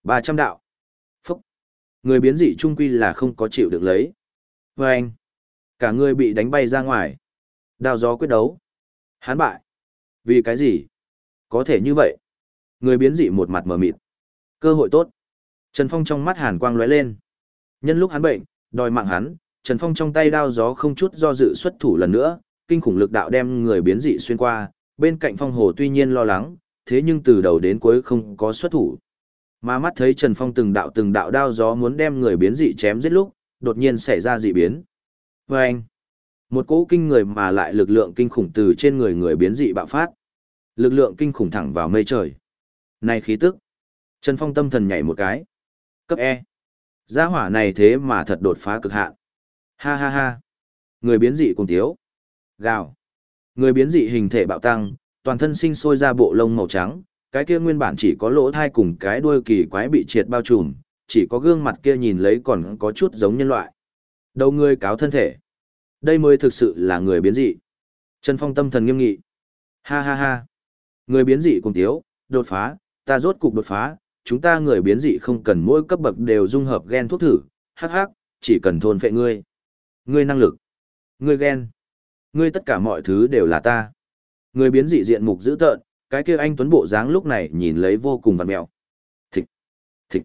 300 đạo. Phúc. Người biến dị trung quy là không có chịu được lấy. Và anh, cả người bị đánh bay ra ngoài. Đao gió quyết đấu. Hán bại. Vì cái gì? Có thể như vậy. Người biến dị một mặt mở mịt. Cơ hội tốt. Trần Phong trong mắt hàn quang lóe lên. Nhân lúc hắn bệnh, đòi mạng hắn, Trần Phong trong tay đao gió không chút do dự xuất thủ lần nữa, kinh khủng lực đạo đem người biến dị xuyên qua, bên cạnh phong hồ tuy nhiên lo lắng, thế nhưng từ đầu đến cuối không có xuất thủ. Mà mắt thấy Trần Phong từng đạo từng đạo đao gió muốn đem người biến dị chém giết lúc, đột nhiên xảy ra dị biến. Và anh, một cỗ kinh người mà lại lực lượng kinh khủng từ trên người người biến dị bạo phát. Lực lượng kinh khủng thẳng vào mây trời. Này khí tức. Trần Phong tâm thần nhảy một cái. Cấp E. Gia hỏa này thế mà thật đột phá cực hạn. Ha ha ha. Người biến dị cùng thiếu, Gào. Người biến dị hình thể bạo tăng, toàn thân sinh sôi ra bộ lông màu trắng, cái kia nguyên bản chỉ có lỗ thai cùng cái đuôi kỳ quái bị triệt bao trùm, chỉ có gương mặt kia nhìn lấy còn có chút giống nhân loại. Đầu người cáo thân thể. Đây mới thực sự là người biến dị. Trần Phong tâm thần nghiêm nghị. Ha ha ha. Người biến dị cùng tiếu, đột phá, ta rốt cục đột phá, chúng ta người biến dị không cần mỗi cấp bậc đều dung hợp gen thuốc thử, hắc hắc, chỉ cần thôn phệ ngươi. Ngươi năng lực, ngươi gen, ngươi tất cả mọi thứ đều là ta. Người biến dị diện mục dữ tợn, cái kia anh tuấn bộ dáng lúc này nhìn lấy vô cùng vằn mèo. Thịch, thịch.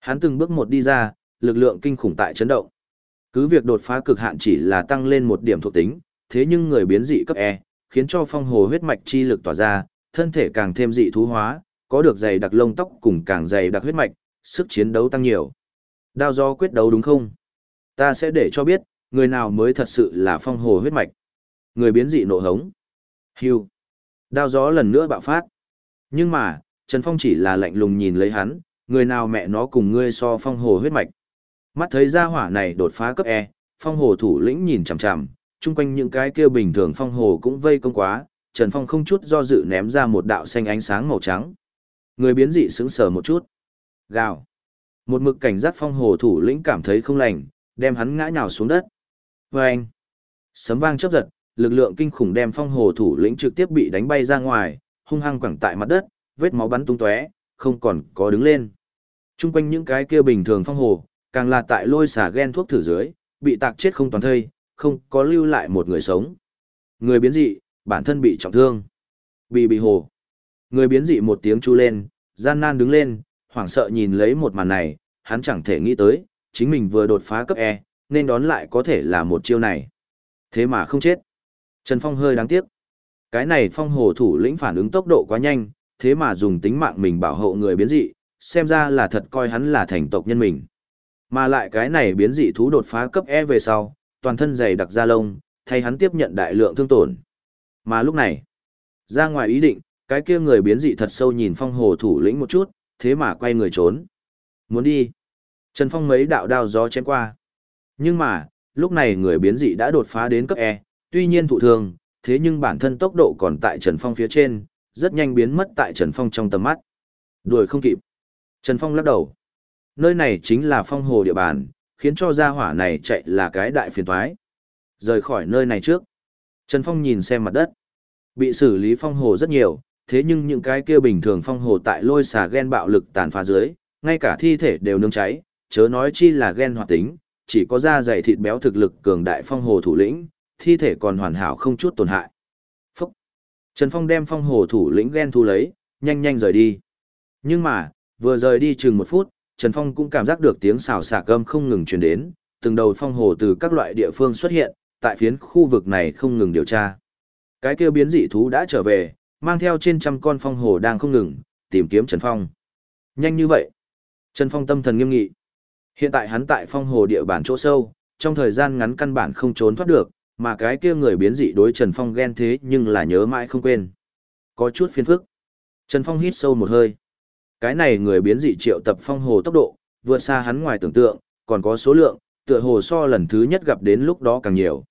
Hắn từng bước một đi ra, lực lượng kinh khủng tại chấn động. Cứ việc đột phá cực hạn chỉ là tăng lên một điểm thuộc tính, thế nhưng người biến dị cấp E, khiến cho phong hồ huyết mạch chi lực tỏa ra, thân thể càng thêm dị thú hóa, có được dày đặc lông tóc cùng càng dày đặc huyết mạch, sức chiến đấu tăng nhiều. Đao do quyết đấu đúng không? Ta sẽ để cho biết, người nào mới thật sự là phong hồ huyết mạch. Người biến dị nộ hống. Hưu. Đao gió lần nữa bạo phát. Nhưng mà, Trần Phong chỉ là lạnh lùng nhìn lấy hắn, người nào mẹ nó cùng ngươi so phong hồ huyết mạch. Mắt thấy ra hỏa này đột phá cấp E, phong hồ thủ lĩnh nhìn chằm chằm, chung quanh những cái kia bình thường phong hồ cũng vây công quá, Trần Phong không chút do dự ném ra một đạo xanh ánh sáng màu trắng. Người biến dị sững sờ một chút. Gào. Một mực cảnh giác phong hồ thủ lĩnh cảm thấy không lành, đem hắn ngã nhào xuống đất. Và anh. Sấm vang chớp giật, lực lượng kinh khủng đem phong hồ thủ lĩnh trực tiếp bị đánh bay ra ngoài, hung hăng quẳng tại mặt đất, vết máu bắn tung tóe, không còn có đứng lên. Trung quanh những cái kia bình thường phong hồ, càng là tại lôi xả ghen thuốc thử dưới, bị tạc chết không toàn thây, không có lưu lại một người sống. Người biến dị, bản thân bị trọng thương. Bị bị hồ. Người biến dị một tiếng chu lên, gian nan đứng lên, hoảng sợ nhìn lấy một màn này, hắn chẳng thể nghĩ tới, chính mình vừa đột phá cấp E, nên đón lại có thể là một chiêu này. Thế mà không chết. Trần Phong hơi đáng tiếc. Cái này phong hồ thủ lĩnh phản ứng tốc độ quá nhanh, thế mà dùng tính mạng mình bảo hộ người biến dị, xem ra là thật coi hắn là thành tộc nhân mình. Mà lại cái này biến dị thú đột phá cấp E về sau, toàn thân dày đặc da lông, thay hắn tiếp nhận đại lượng thương tổn. Mà lúc này, ra ngoài ý định, cái kia người biến dị thật sâu nhìn phong hồ thủ lĩnh một chút, thế mà quay người trốn. Muốn đi. Trần Phong mấy đạo đao gió chém qua. Nhưng mà, lúc này người biến dị đã đột phá đến cấp E, tuy nhiên thụ thương, thế nhưng bản thân tốc độ còn tại Trần Phong phía trên, rất nhanh biến mất tại Trần Phong trong tầm mắt. Đuổi không kịp. Trần Phong lắc đầu. Nơi này chính là phong hồ địa bàn, khiến cho gia hỏa này chạy là cái đại phiền toái. Rời khỏi nơi này trước. Trần Phong nhìn xem mặt đất. Bị xử lý phong hồ rất nhiều, thế nhưng những cái kia bình thường phong hồ tại lôi xà gen bạo lực tàn phá dưới, ngay cả thi thể đều nương cháy, chớ nói chi là gen hoạt tính, chỉ có da dày thịt béo thực lực cường đại phong hồ thủ lĩnh, thi thể còn hoàn hảo không chút tổn hại. Phúc! Trần Phong đem phong hồ thủ lĩnh gen thu lấy, nhanh nhanh rời đi. Nhưng mà, vừa rời đi chừng một phút, Trần Phong cũng cảm giác được tiếng xào xạc gâm không ngừng truyền đến, từng đầu phong hồ từ các loại địa phương xuất hiện, tại phiến khu vực này không ngừng điều tra. Cái kia biến dị thú đã trở về, mang theo trên trăm con phong hồ đang không ngừng, tìm kiếm Trần Phong. Nhanh như vậy. Trần Phong tâm thần nghiêm nghị. Hiện tại hắn tại phong hồ địa bàn chỗ sâu, trong thời gian ngắn căn bản không trốn thoát được, mà cái kia người biến dị đối Trần Phong ghen thế nhưng là nhớ mãi không quên. Có chút phiền phức. Trần Phong hít sâu một hơi. Cái này người biến dị triệu tập phong hồ tốc độ, vượt xa hắn ngoài tưởng tượng, còn có số lượng, tựa hồ so lần thứ nhất gặp đến lúc đó càng nhiều.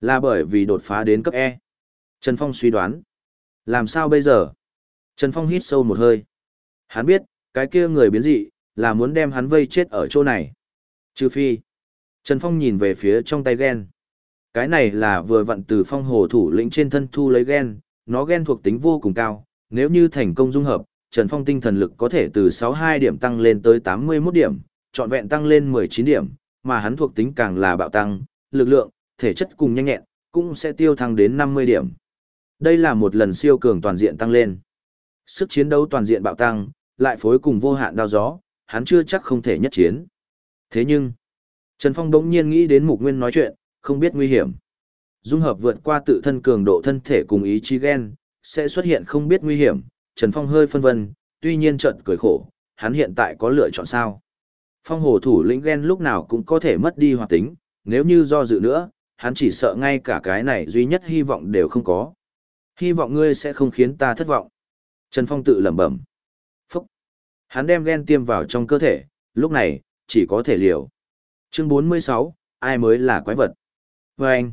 Là bởi vì đột phá đến cấp E. Trần Phong suy đoán. Làm sao bây giờ? Trần Phong hít sâu một hơi. Hắn biết, cái kia người biến dị, là muốn đem hắn vây chết ở chỗ này. Trừ phi. Trần Phong nhìn về phía trong tay gen Cái này là vừa vặn từ phong hồ thủ lĩnh trên thân thu lấy gen nó gen thuộc tính vô cùng cao, nếu như thành công dung hợp, Trần Phong tinh thần lực có thể từ 62 điểm tăng lên tới 81 điểm, trọn vẹn tăng lên 19 điểm, mà hắn thuộc tính càng là bạo tăng, lực lượng, thể chất cùng nhanh nhẹn, cũng sẽ tiêu thăng đến 50 điểm. Đây là một lần siêu cường toàn diện tăng lên. Sức chiến đấu toàn diện bạo tăng, lại phối cùng vô hạn đao gió, hắn chưa chắc không thể nhất chiến. Thế nhưng, Trần Phong đống nhiên nghĩ đến Mục Nguyên nói chuyện, không biết nguy hiểm. Dung hợp vượt qua tự thân cường độ thân thể cùng ý chí gen, sẽ xuất hiện không biết nguy hiểm. Trần Phong hơi phân vân, tuy nhiên trận cười khổ, hắn hiện tại có lựa chọn sao. Phong hồ thủ lĩnh gen lúc nào cũng có thể mất đi hoạt tính, nếu như do dự nữa, hắn chỉ sợ ngay cả cái này duy nhất hy vọng đều không có. Hy vọng ngươi sẽ không khiến ta thất vọng. Trần Phong tự lẩm bẩm. Phúc. Hắn đem gen tiêm vào trong cơ thể, lúc này, chỉ có thể liều. Chương 46, ai mới là quái vật? Và anh,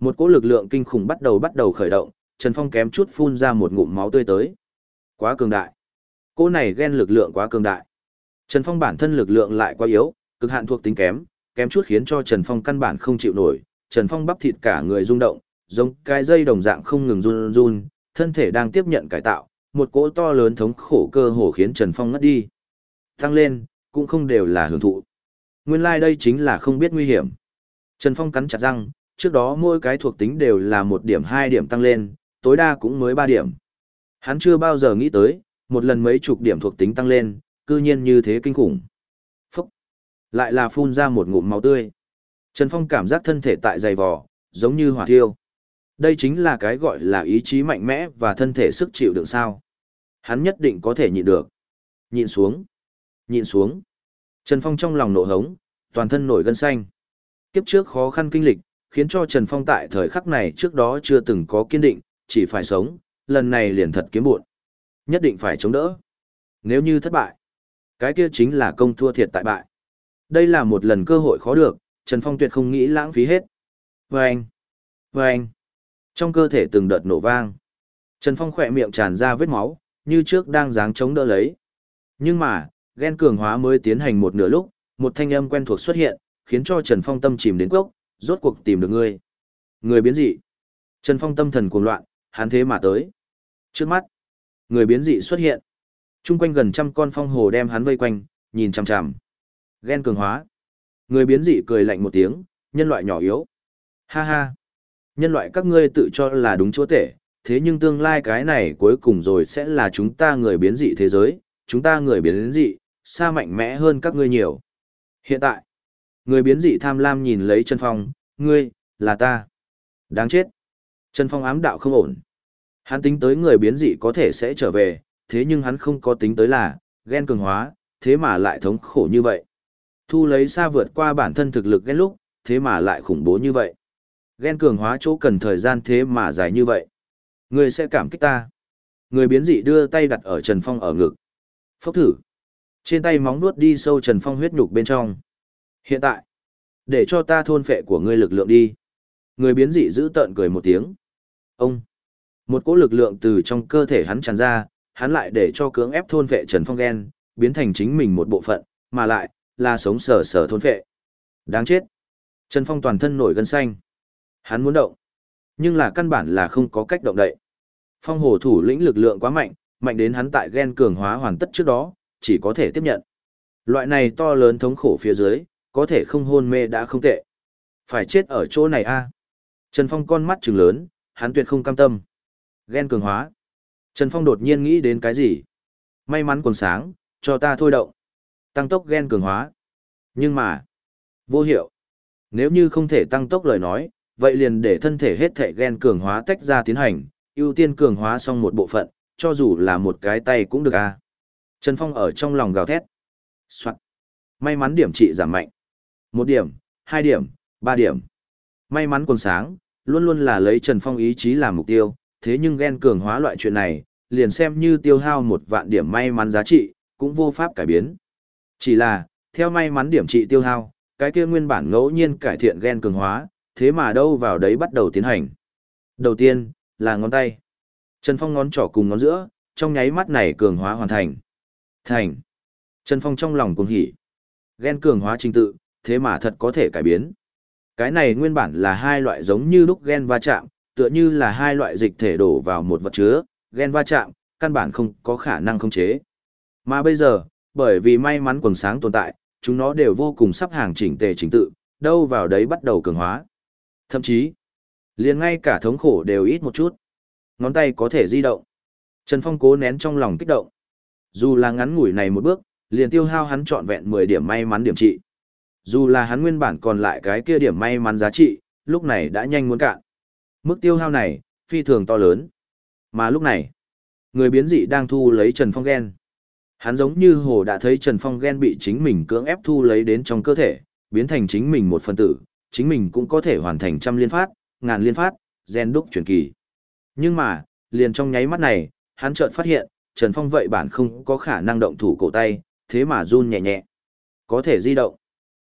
một cỗ lực lượng kinh khủng bắt đầu bắt đầu khởi động, Trần Phong kém chút phun ra một ngụm máu tươi tới. Quá cường đại. Cỗ này ghen lực lượng quá cường đại. Trần Phong bản thân lực lượng lại quá yếu, cực hạn thuộc tính kém, kém chút khiến cho Trần Phong căn bản không chịu nổi. Trần Phong bắp thịt cả người rung động, giống cái dây đồng dạng không ngừng run run, thân thể đang tiếp nhận cải tạo, một cỗ to lớn thống khổ cơ hồ khiến Trần Phong ngất đi. Tăng lên, cũng không đều là hưởng thụ. Nguyên lai like đây chính là không biết nguy hiểm. Trần Phong cắn chặt răng, trước đó mỗi cái thuộc tính đều là một điểm hai điểm tăng lên, tối đa cũng mới ba điểm. Hắn chưa bao giờ nghĩ tới, một lần mấy chục điểm thuộc tính tăng lên, cư nhiên như thế kinh khủng. Phúc! Lại là phun ra một ngụm máu tươi. Trần Phong cảm giác thân thể tại dày vò, giống như hỏa thiêu. Đây chính là cái gọi là ý chí mạnh mẽ và thân thể sức chịu đựng sao. Hắn nhất định có thể nhịn được. Nhịn xuống. Nhịn xuống. Trần Phong trong lòng nổ hống, toàn thân nổi gân xanh. Kiếp trước khó khăn kinh lịch, khiến cho Trần Phong tại thời khắc này trước đó chưa từng có kiên định, chỉ phải sống, lần này liền thật kiếm buồn. Nhất định phải chống đỡ. Nếu như thất bại, cái kia chính là công thua thiệt tại bại. Đây là một lần cơ hội khó được, Trần Phong tuyệt không nghĩ lãng phí hết. Vâng! Vâng! Trong cơ thể từng đợt nổ vang. Trần Phong khỏe miệng tràn ra vết máu, như trước đang dáng chống đỡ lấy. Nhưng mà, ghen cường hóa mới tiến hành một nửa lúc, một thanh âm quen thuộc xuất hiện, khiến cho Trần Phong tâm chìm đến cốc, rốt cuộc tìm được ngươi. Người biến dị. Trần Phong tâm thần cuồng loạn, hắn thế mà tới. Trước mắt, người biến dị xuất hiện. Trung quanh gần trăm con phong hồ đem hắn vây quanh, nhìn chằm chằm. Ghen cường hóa. Người biến dị cười lạnh một tiếng, nhân loại nhỏ yếu. Ha ha. Nhân loại các ngươi tự cho là đúng chúa tể, thế nhưng tương lai cái này cuối cùng rồi sẽ là chúng ta người biến dị thế giới, chúng ta người biến dị, xa mạnh mẽ hơn các ngươi nhiều. Hiện tại, người biến dị tham lam nhìn lấy Trần Phong, ngươi, là ta. Đáng chết. Trần Phong ám đạo không ổn. Hắn tính tới người biến dị có thể sẽ trở về, thế nhưng hắn không có tính tới là, ghen cường hóa, thế mà lại thống khổ như vậy. Thu lấy xa vượt qua bản thân thực lực ghen lúc, thế mà lại khủng bố như vậy. Ghen cường hóa chỗ cần thời gian thế mà dài như vậy. Người sẽ cảm kích ta. Người biến dị đưa tay đặt ở Trần Phong ở ngực. Phốc thử. Trên tay móng nuốt đi sâu Trần Phong huyết nhục bên trong. Hiện tại, để cho ta thôn phệ của ngươi lực lượng đi. Người biến dị giữ tợn cười một tiếng. Ông. Một cỗ lực lượng từ trong cơ thể hắn tràn ra, hắn lại để cho cưỡng ép thôn vệ Trần Phong ghen, biến thành chính mình một bộ phận, mà lại, là sống sờ sờ thôn vệ, Đáng chết. Trần Phong toàn thân nổi gân xanh. Hắn muốn động, nhưng là căn bản là không có cách động đậy. Phong hồ thủ lĩnh lực lượng quá mạnh, mạnh đến hắn tại ghen cường hóa hoàn tất trước đó, chỉ có thể tiếp nhận. Loại này to lớn thống khổ phía dưới, có thể không hôn mê đã không tệ. Phải chết ở chỗ này a. Trần Phong con mắt trừng lớn, hắn tuyệt không cam tâm. Ghen cường hóa. Trần Phong đột nhiên nghĩ đến cái gì? May mắn còn sáng, cho ta thôi động. Tăng tốc ghen cường hóa. Nhưng mà, vô hiệu. Nếu như không thể tăng tốc lời nói, vậy liền để thân thể hết thể ghen cường hóa tách ra tiến hành, ưu tiên cường hóa xong một bộ phận, cho dù là một cái tay cũng được a. Trần Phong ở trong lòng gào thét. Soạn. May mắn điểm trị giảm mạnh. Một điểm, hai điểm, ba điểm. May mắn còn sáng, luôn luôn là lấy Trần Phong ý chí làm mục tiêu, thế nhưng ghen cường hóa loại chuyện này, liền xem như tiêu hao một vạn điểm may mắn giá trị, cũng vô pháp cải biến. Chỉ là, theo may mắn điểm trị tiêu hao, cái kia nguyên bản ngẫu nhiên cải thiện ghen cường hóa, thế mà đâu vào đấy bắt đầu tiến hành. Đầu tiên, là ngón tay. Trần Phong ngón trỏ cùng ngón giữa, trong nháy mắt này cường hóa hoàn thành. Thành. Trần Phong trong lòng cuồng hỉ. Ghen cường hóa trình tự, thế mà thật có thể cải biến. Cái này nguyên bản là hai loại giống như đúc gen va chạm, tựa như là hai loại dịch thể đổ vào một vật chứa, ghen va chạm, căn bản không có khả năng khống chế. Mà bây giờ, bởi vì may mắn quần sáng tồn tại, chúng nó đều vô cùng sắp hàng chỉnh tề chỉnh tự, đâu vào đấy bắt đầu cường hóa. Thậm chí, liền ngay cả thống khổ đều ít một chút. Ngón tay có thể di động. Trần Phong cố nén trong lòng kích động. Dù là ngắn ngủi này một bước, liền tiêu hao hắn trọn vẹn 10 điểm may mắn điểm trị. Dù là hắn nguyên bản còn lại cái kia điểm may mắn giá trị, lúc này đã nhanh muốn cạn. Mức tiêu hao này, phi thường to lớn. Mà lúc này, người biến dị đang thu lấy Trần Phong ghen. Hắn giống như hồ đã thấy Trần Phong ghen bị chính mình cưỡng ép thu lấy đến trong cơ thể, biến thành chính mình một phần tử, chính mình cũng có thể hoàn thành trăm liên phát, ngàn liên phát, gen đúc truyền kỳ. Nhưng mà, liền trong nháy mắt này, hắn chợt phát hiện, Trần Phong vậy bản không có khả năng động thủ cổ tay, thế mà run nhẹ nhẹ. Có thể di động.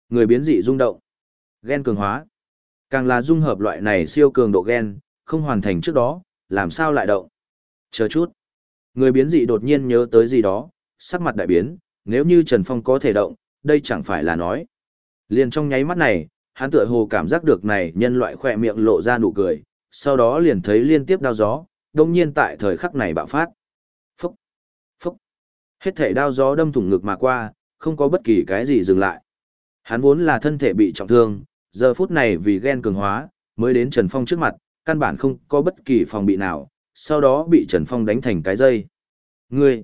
Người biến dị rung động. Gen cường hóa. Càng là dung hợp loại này siêu cường độ gen, không hoàn thành trước đó, làm sao lại động. Chờ chút. Người biến dị đột nhiên nhớ tới gì đó, sắc mặt đại biến, nếu như Trần Phong có thể động, đây chẳng phải là nói. Liền trong nháy mắt này, hắn tựa hồ cảm giác được này nhân loại khỏe miệng lộ ra nụ cười, sau đó liền thấy liên tiếp đao gió, đồng nhiên tại thời khắc này bạo phát. Phúc, phúc, hết thể đao gió đâm thủng ngực mà qua, không có bất kỳ cái gì dừng lại. Hắn vốn là thân thể bị trọng thương, giờ phút này vì ghen cường hóa, mới đến Trần Phong trước mặt, căn bản không có bất kỳ phòng bị nào, sau đó bị Trần Phong đánh thành cái dây. Người,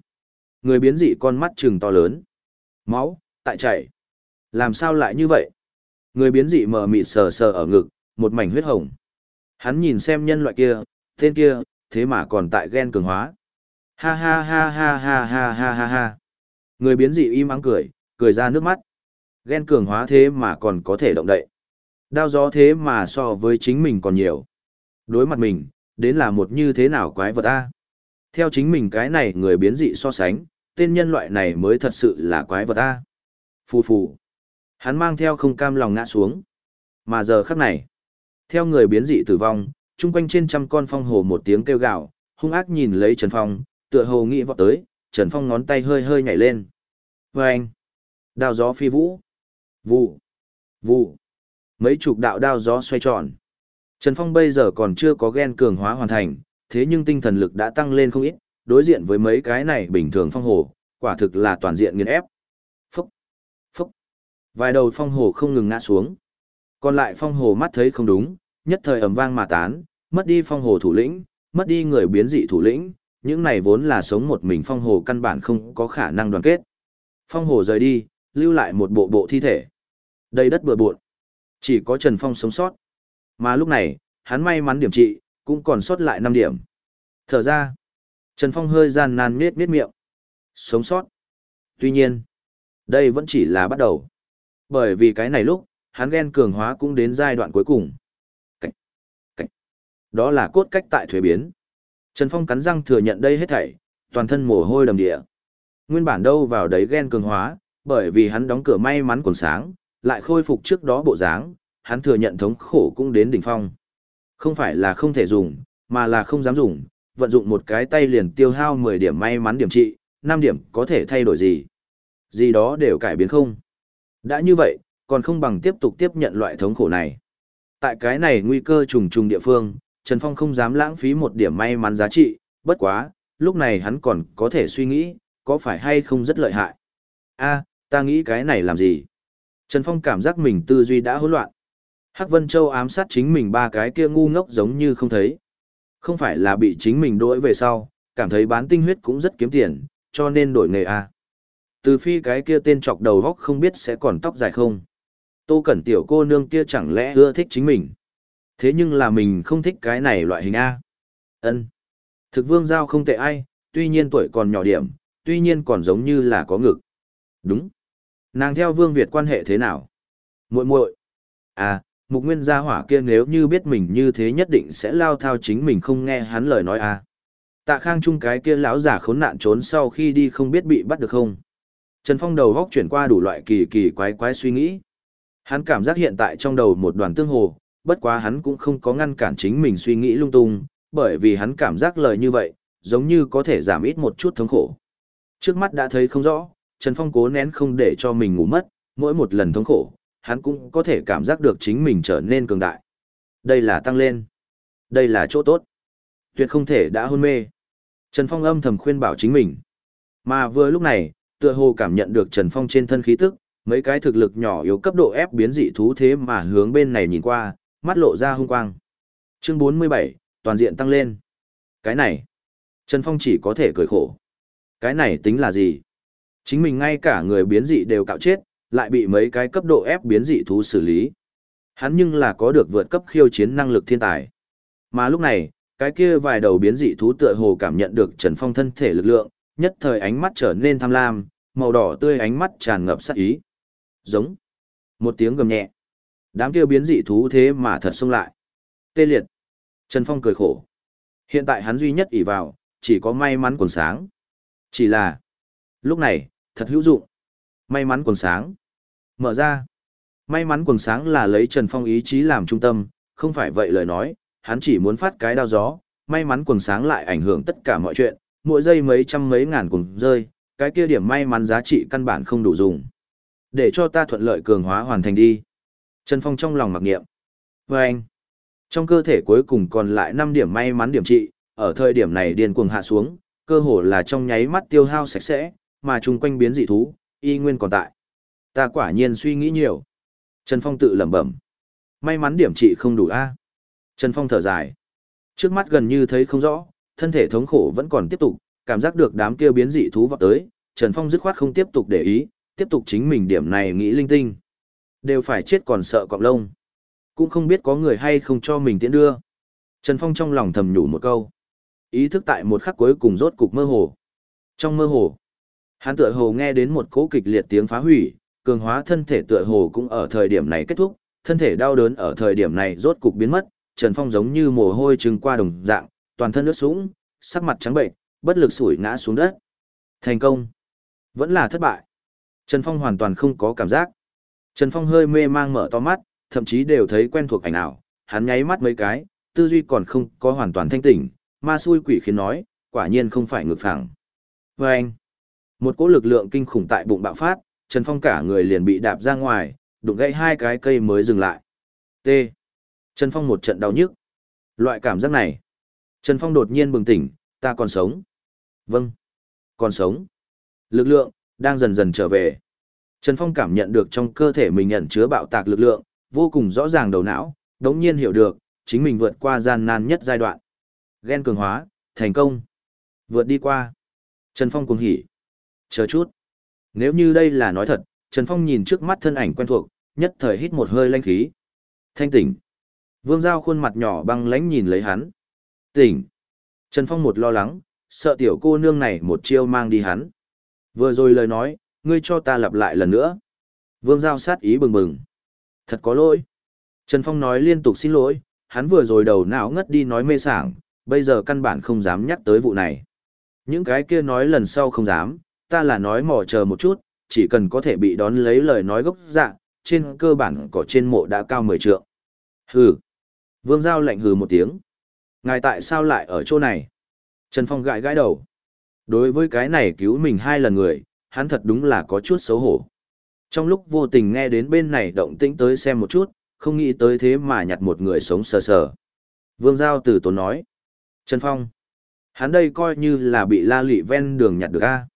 người biến dị con mắt trừng to lớn. Máu, tại chảy. Làm sao lại như vậy? Người biến dị mờ mịt sờ sờ ở ngực, một mảnh huyết hồng. Hắn nhìn xem nhân loại kia, tên kia, thế mà còn tại ghen cường hóa. Ha ha ha ha ha ha ha ha ha. Người biến dị im ắng cười, cười ra nước mắt. Ghen cường hóa thế mà còn có thể động đậy. Đao gió thế mà so với chính mình còn nhiều. Đối mặt mình, đến là một như thế nào quái vật a? Theo chính mình cái này người biến dị so sánh, tên nhân loại này mới thật sự là quái vật a. Phù phù. Hắn mang theo không cam lòng ngã xuống. Mà giờ khắc này, theo người biến dị tử vong, chung quanh trên trăm con phong hồ một tiếng kêu gào, hung ác nhìn lấy Trần Phong, tựa hồ nghĩ vọt tới, Trần Phong ngón tay hơi hơi nhảy lên. Và anh, đao gió phi vũ, vụ, vụ, mấy chục đạo đao gió xoay tròn. Trần Phong bây giờ còn chưa có gen cường hóa hoàn thành, thế nhưng tinh thần lực đã tăng lên không ít, đối diện với mấy cái này bình thường phong hồ, quả thực là toàn diện nghiền ép. Phúc, phúc, vài đầu phong hồ không ngừng ngã xuống. Còn lại phong hồ mắt thấy không đúng, nhất thời ầm vang mà tán, mất đi phong hồ thủ lĩnh, mất đi người biến dị thủ lĩnh, những này vốn là sống một mình phong hồ căn bản không có khả năng đoàn kết. Phong hồ rời đi, lưu lại một bộ bộ thi thể. Đầy đất bừa bộn. Chỉ có Trần Phong sống sót. Mà lúc này, hắn may mắn điểm trị, cũng còn sót lại 5 điểm. Thở ra, Trần Phong hơi gian nan miết miết miệng. Sống sót. Tuy nhiên, đây vẫn chỉ là bắt đầu. Bởi vì cái này lúc, hắn ghen cường hóa cũng đến giai đoạn cuối cùng. Cách. Cách. Đó là cốt cách tại thuế biến. Trần Phong cắn răng thừa nhận đây hết thảy, toàn thân mồ hôi đầm địa. Nguyên bản đâu vào đấy ghen cường hóa, bởi vì hắn đóng cửa may mắn còn sáng, lại khôi phục trước đó bộ dáng, hắn thừa nhận thống khổ cũng đến đỉnh phong. Không phải là không thể dùng, mà là không dám dùng, vận dụng một cái tay liền tiêu hao 10 điểm may mắn điểm trị, 5 điểm có thể thay đổi gì. Gì đó đều cải biến không. Đã như vậy, còn không bằng tiếp tục tiếp nhận loại thống khổ này. Tại cái này nguy cơ trùng trùng địa phương, Trần Phong không dám lãng phí một điểm may mắn giá trị, bất quá, lúc này hắn còn có thể suy nghĩ, có phải hay không rất lợi hại. a ta nghĩ cái này làm gì? Trần Phong cảm giác mình tư duy đã hỗn loạn. Hắc Vân Châu ám sát chính mình ba cái kia ngu ngốc giống như không thấy. Không phải là bị chính mình đổi về sau, cảm thấy bán tinh huyết cũng rất kiếm tiền, cho nên đổi nghề a. Từ phi cái kia tên chọc đầu góc không biết sẽ còn tóc dài không. Tô Cẩn tiểu cô nương kia chẳng lẽ ưa thích chính mình. Thế nhưng là mình không thích cái này loại hình A. ân Thực vương giao không tệ ai, tuy nhiên tuổi còn nhỏ điểm, tuy nhiên còn giống như là có ngực. Đúng. Nàng theo vương Việt quan hệ thế nào? muội muội À, mục nguyên gia hỏa kia nếu như biết mình như thế nhất định sẽ lao thao chính mình không nghe hắn lời nói à. Tạ khang chung cái kia lão giả khốn nạn trốn sau khi đi không biết bị bắt được không. Trần Phong đầu góc chuyển qua đủ loại kỳ kỳ quái quái suy nghĩ. Hắn cảm giác hiện tại trong đầu một đoàn tương hồ, bất quá hắn cũng không có ngăn cản chính mình suy nghĩ lung tung, bởi vì hắn cảm giác lời như vậy, giống như có thể giảm ít một chút thống khổ. Trước mắt đã thấy không rõ, Trần Phong cố nén không để cho mình ngủ mất, mỗi một lần thống khổ, hắn cũng có thể cảm giác được chính mình trở nên cường đại. Đây là tăng lên. Đây là chỗ tốt. Tuyệt không thể đã hôn mê. Trần Phong âm thầm khuyên bảo chính mình. Mà vừa lúc này, tựa hồ cảm nhận được Trần Phong trên thân khí tức, mấy cái thực lực nhỏ yếu cấp độ ép biến dị thú thế mà hướng bên này nhìn qua, mắt lộ ra hung quang. Chương 47, toàn diện tăng lên. Cái này, Trần Phong chỉ có thể cười khổ. Cái này tính là gì? Chính mình ngay cả người biến dị đều cạo chết, lại bị mấy cái cấp độ ép biến dị thú xử lý. Hắn nhưng là có được vượt cấp khiêu chiến năng lực thiên tài. Mà lúc này, cái kia vài đầu biến dị thú tựa hồ cảm nhận được Trần Phong thân thể lực lượng, nhất thời ánh mắt trở nên tham lam, màu đỏ tươi ánh mắt tràn ngập sát ý. Giống. Một tiếng gầm nhẹ. Đám kia biến dị thú thế mà thật xông lại. Tê liệt. Trần Phong cười khổ. Hiện tại hắn duy nhất ỷ vào, chỉ có may mắn còn sáng. Chỉ là, lúc này, thật hữu dụng. May mắn quần sáng. Mở ra. May mắn quần sáng là lấy Trần Phong ý chí làm trung tâm, không phải vậy lời nói, hắn chỉ muốn phát cái đao gió, may mắn quần sáng lại ảnh hưởng tất cả mọi chuyện, mỗi giây mấy trăm mấy ngàn quần rơi, cái kia điểm may mắn giá trị căn bản không đủ dùng. Để cho ta thuận lợi cường hóa hoàn thành đi. Trần Phong trong lòng mặc niệm. Và anh, trong cơ thể cuối cùng còn lại 5 điểm may mắn điểm trị, ở thời điểm này điên cuồng hạ xuống, cơ hồ là trong nháy mắt tiêu hao sạch sẽ, mà chung quanh biến dị thú, y nguyên còn tại. Ta quả nhiên suy nghĩ nhiều. Trần Phong tự lẩm bẩm. May mắn điểm trị không đủ a. Trần Phong thở dài. Trước mắt gần như thấy không rõ, thân thể thống khổ vẫn còn tiếp tục, cảm giác được đám kia biến dị thú vọt tới, Trần Phong dứt khoát không tiếp tục để ý, tiếp tục chính mình điểm này nghĩ linh tinh. Đều phải chết còn sợ cọp lông. Cũng không biết có người hay không cho mình tiễn đưa. Trần Phong trong lòng thầm nhủ một câu. Ý thức tại một khắc cuối cùng rốt cục mơ hồ. Trong mơ hồ, hắn tựa hồ nghe đến một cỗ kịch liệt tiếng phá hủy, cường hóa thân thể tựa hồ cũng ở thời điểm này kết thúc, thân thể đau đớn ở thời điểm này rốt cục biến mất, Trần Phong giống như mồ hôi trừng qua đồng dạng, toàn thân ướt sũng, sắc mặt trắng bệnh, bất lực sủi ngã xuống đất. Thành công. Vẫn là thất bại. Trần Phong hoàn toàn không có cảm giác. Trần Phong hơi mê mang mở to mắt, thậm chí đều thấy quen thuộc ảnh ảo, hắn nháy mắt mấy cái, tư duy còn không có hoàn toàn thanh tỉnh, ma xui quỷ khiến nói, quả nhiên không phải ngược phẳng. Và anh, một cỗ lực lượng kinh khủng tại bụng bạo phát, Trần Phong cả người liền bị đạp ra ngoài, đụng gãy hai cái cây mới dừng lại. T. Trần Phong một trận đau nhức. Loại cảm giác này. Trần Phong đột nhiên bừng tỉnh, ta còn sống. Vâng. Còn sống. Lực lượng, đang dần dần trở về. Trần Phong cảm nhận được trong cơ thể mình nhận chứa bạo tạc lực lượng, vô cùng rõ ràng đầu não, đống nhiên hiểu được, chính mình vượt qua gian nan nhất giai đoạn. Gen cường hóa, thành công. Vượt đi qua. Trần Phong cuồng hỉ. Chờ chút. Nếu như đây là nói thật, Trần Phong nhìn trước mắt thân ảnh quen thuộc, nhất thời hít một hơi lanh khí. Thanh tỉnh. Vương Giao khuôn mặt nhỏ băng lánh nhìn lấy hắn. Tỉnh. Trần Phong một lo lắng, sợ tiểu cô nương này một chiêu mang đi hắn. Vừa rồi lời nói, ngươi cho ta lặp lại lần nữa. Vương Giao sát ý bừng bừng. Thật có lỗi. Trần Phong nói liên tục xin lỗi, hắn vừa rồi đầu não ngất đi nói mê sảng, bây giờ căn bản không dám nhắc tới vụ này. Những cái kia nói lần sau không dám, ta là nói mò chờ một chút, chỉ cần có thể bị đón lấy lời nói gốc dạ, trên cơ bản cỏ trên mộ đã cao 10 trượng. Hừ. Vương Giao lạnh hừ một tiếng. Ngài tại sao lại ở chỗ này? Trần Phong gãi gãi đầu. Đối với cái này cứu mình hai lần người, hắn thật đúng là có chút xấu hổ. Trong lúc vô tình nghe đến bên này động tĩnh tới xem một chút, không nghĩ tới thế mà nhặt một người sống sờ sờ. Vương Giao từ tốn nói. Trần Phong. Hắn đây coi như là bị la lị ven đường nhặt được a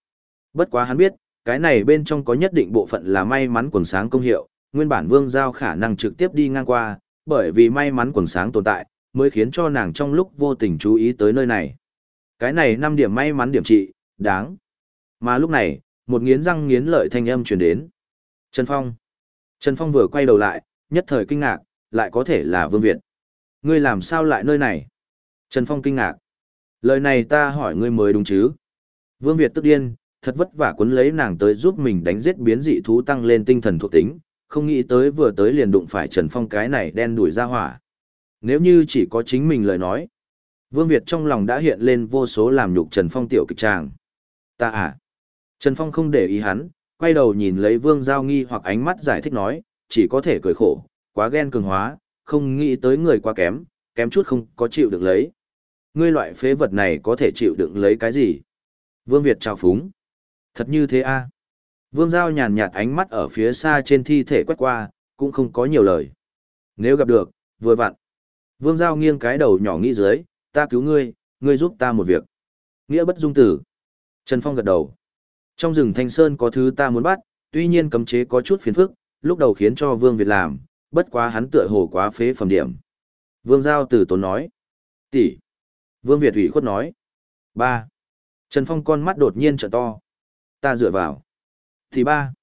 Bất quá hắn biết, cái này bên trong có nhất định bộ phận là may mắn quần sáng công hiệu, nguyên bản Vương Giao khả năng trực tiếp đi ngang qua, bởi vì may mắn quần sáng tồn tại, mới khiến cho nàng trong lúc vô tình chú ý tới nơi này. Cái này 5 điểm may mắn điểm trị, đáng. Mà lúc này, một nghiến răng nghiến lợi thanh âm truyền đến. Trần Phong. Trần Phong vừa quay đầu lại, nhất thời kinh ngạc, lại có thể là Vương Việt. Ngươi làm sao lại nơi này? Trần Phong kinh ngạc. Lời này ta hỏi ngươi mới đúng chứ? Vương Việt tức điên, thật vất vả cuốn lấy nàng tới giúp mình đánh giết biến dị thú tăng lên tinh thần thuộc tính, không nghĩ tới vừa tới liền đụng phải Trần Phong cái này đen đuổi ra hỏa. Nếu như chỉ có chính mình lời nói, Vương Việt trong lòng đã hiện lên vô số làm nhục Trần Phong tiểu kịch tràng. Ta à? Trần Phong không để ý hắn, quay đầu nhìn lấy Vương Giao nghi hoặc ánh mắt giải thích nói, chỉ có thể cười khổ, quá ghen cường hóa, không nghĩ tới người quá kém, kém chút không có chịu được lấy. Ngươi loại phế vật này có thể chịu đựng lấy cái gì? Vương Việt trào phúng. Thật như thế a Vương Giao nhàn nhạt ánh mắt ở phía xa trên thi thể quét qua, cũng không có nhiều lời. Nếu gặp được, vừa vặn. Vương Giao nghiêng cái đầu nhỏ nghĩ dưới, ta cứu ngươi, ngươi giúp ta một việc. Nghĩa bất dung tử. Trần Phong gật đầu. Trong rừng Thanh Sơn có thứ ta muốn bắt, tuy nhiên cấm chế có chút phiền phức, lúc đầu khiến cho Vương Việt làm, bất quá hắn tựa hồ quá phế phẩm điểm. Vương Giao từ tốn nói. tỷ Vương Việt ủy khuất nói. ba Trần Phong con mắt đột nhiên trợ to. Ta dựa vào. Thì ba.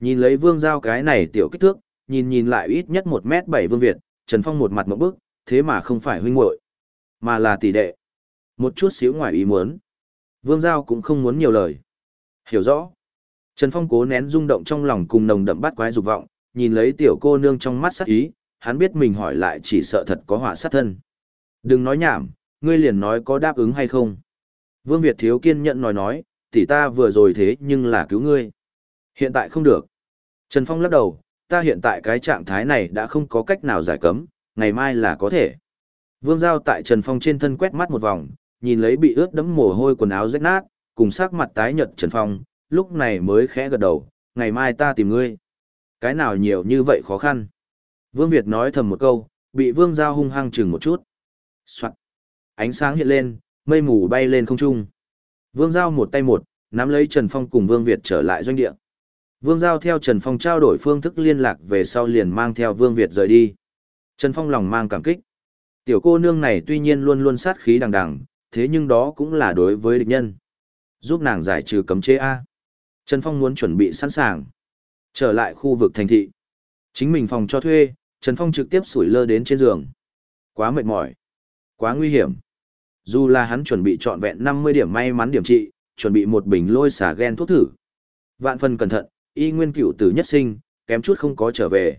Nhìn lấy Vương Giao cái này tiểu kích thước, nhìn nhìn lại ít nhất một mét bảy Vương Việt, Trần Phong một mặt một bức, thế mà không phải huynh muội mà là tỷ đệ. Một chút xíu ngoài ý muốn. Vương Giao cũng không muốn nhiều lời. Hiểu rõ. Trần Phong cố nén rung động trong lòng cùng nồng đậm bắt quái dục vọng, nhìn lấy tiểu cô nương trong mắt sắc ý, hắn biết mình hỏi lại chỉ sợ thật có họa sát thân. Đừng nói nhảm, ngươi liền nói có đáp ứng hay không. Vương Việt thiếu kiên nhẫn nói nói, tỷ ta vừa rồi thế nhưng là cứu ngươi. Hiện tại không được. Trần Phong lắc đầu, ta hiện tại cái trạng thái này đã không có cách nào giải cấm, ngày mai là có thể. Vương Giao tại Trần Phong trên thân quét mắt một vòng, nhìn lấy bị ướt đẫm mồ hôi quần áo rách nát, cùng sắc mặt tái nhợt Trần Phong, lúc này mới khẽ gật đầu, ngày mai ta tìm ngươi. Cái nào nhiều như vậy khó khăn. Vương Việt nói thầm một câu, bị Vương Giao hung hăng chừng một chút. Soạn. Ánh sáng hiện lên, mây mù bay lên không trung. Vương Giao một tay một, nắm lấy Trần Phong cùng Vương Việt trở lại doanh địa. Vương Giao theo Trần Phong trao đổi phương thức liên lạc về sau liền mang theo Vương Việt rời đi. Trần Phong lòng mang cảm kích. Tiểu cô nương này tuy nhiên luôn luôn sát khí đằng đằng, thế nhưng đó cũng là đối với địch nhân. Giúp nàng giải trừ cấm chế A. Trần Phong muốn chuẩn bị sẵn sàng. Trở lại khu vực thành thị. Chính mình phòng cho thuê, Trần Phong trực tiếp sủi lơ đến trên giường. Quá mệt mỏi. Quá nguy hiểm. Dù là hắn chuẩn bị trọn vẹn 50 điểm may mắn điểm trị, chuẩn bị một bình lôi xả gen thuốc thử. Vạn phần cẩn thận, y nguyên cửu tử nhất sinh, kém chút không có trở về.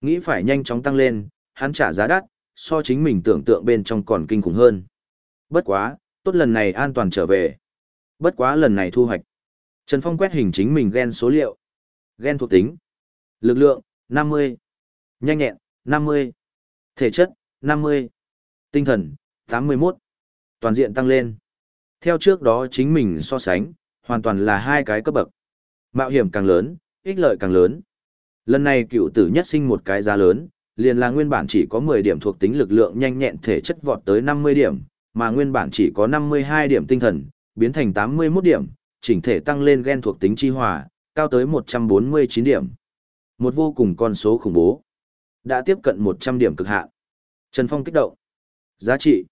Nghĩ phải nhanh chóng tăng lên, hắn trả giá đắt, so chính mình tưởng tượng bên trong còn kinh khủng hơn. Bất quá, tốt lần này an toàn trở về. Bất quá lần này thu hoạch. Trần Phong quét hình chính mình gen số liệu. Gen thuộc tính. Lực lượng, 50. Nhanh nhẹn, 50. Thể chất, 50. Tinh thần, 81. Toàn diện tăng lên. Theo trước đó chính mình so sánh, hoàn toàn là hai cái cấp bậc. Mạo hiểm càng lớn, ích lợi càng lớn. Lần này cựu tử nhất sinh một cái giá lớn, liền là nguyên bản chỉ có 10 điểm thuộc tính lực lượng nhanh nhẹn thể chất vọt tới 50 điểm, mà nguyên bản chỉ có 52 điểm tinh thần, biến thành 81 điểm, chỉnh thể tăng lên gen thuộc tính chi hòa, cao tới 149 điểm. Một vô cùng con số khủng bố. Đã tiếp cận 100 điểm cực hạn. Trần Phong kích động. Giá trị.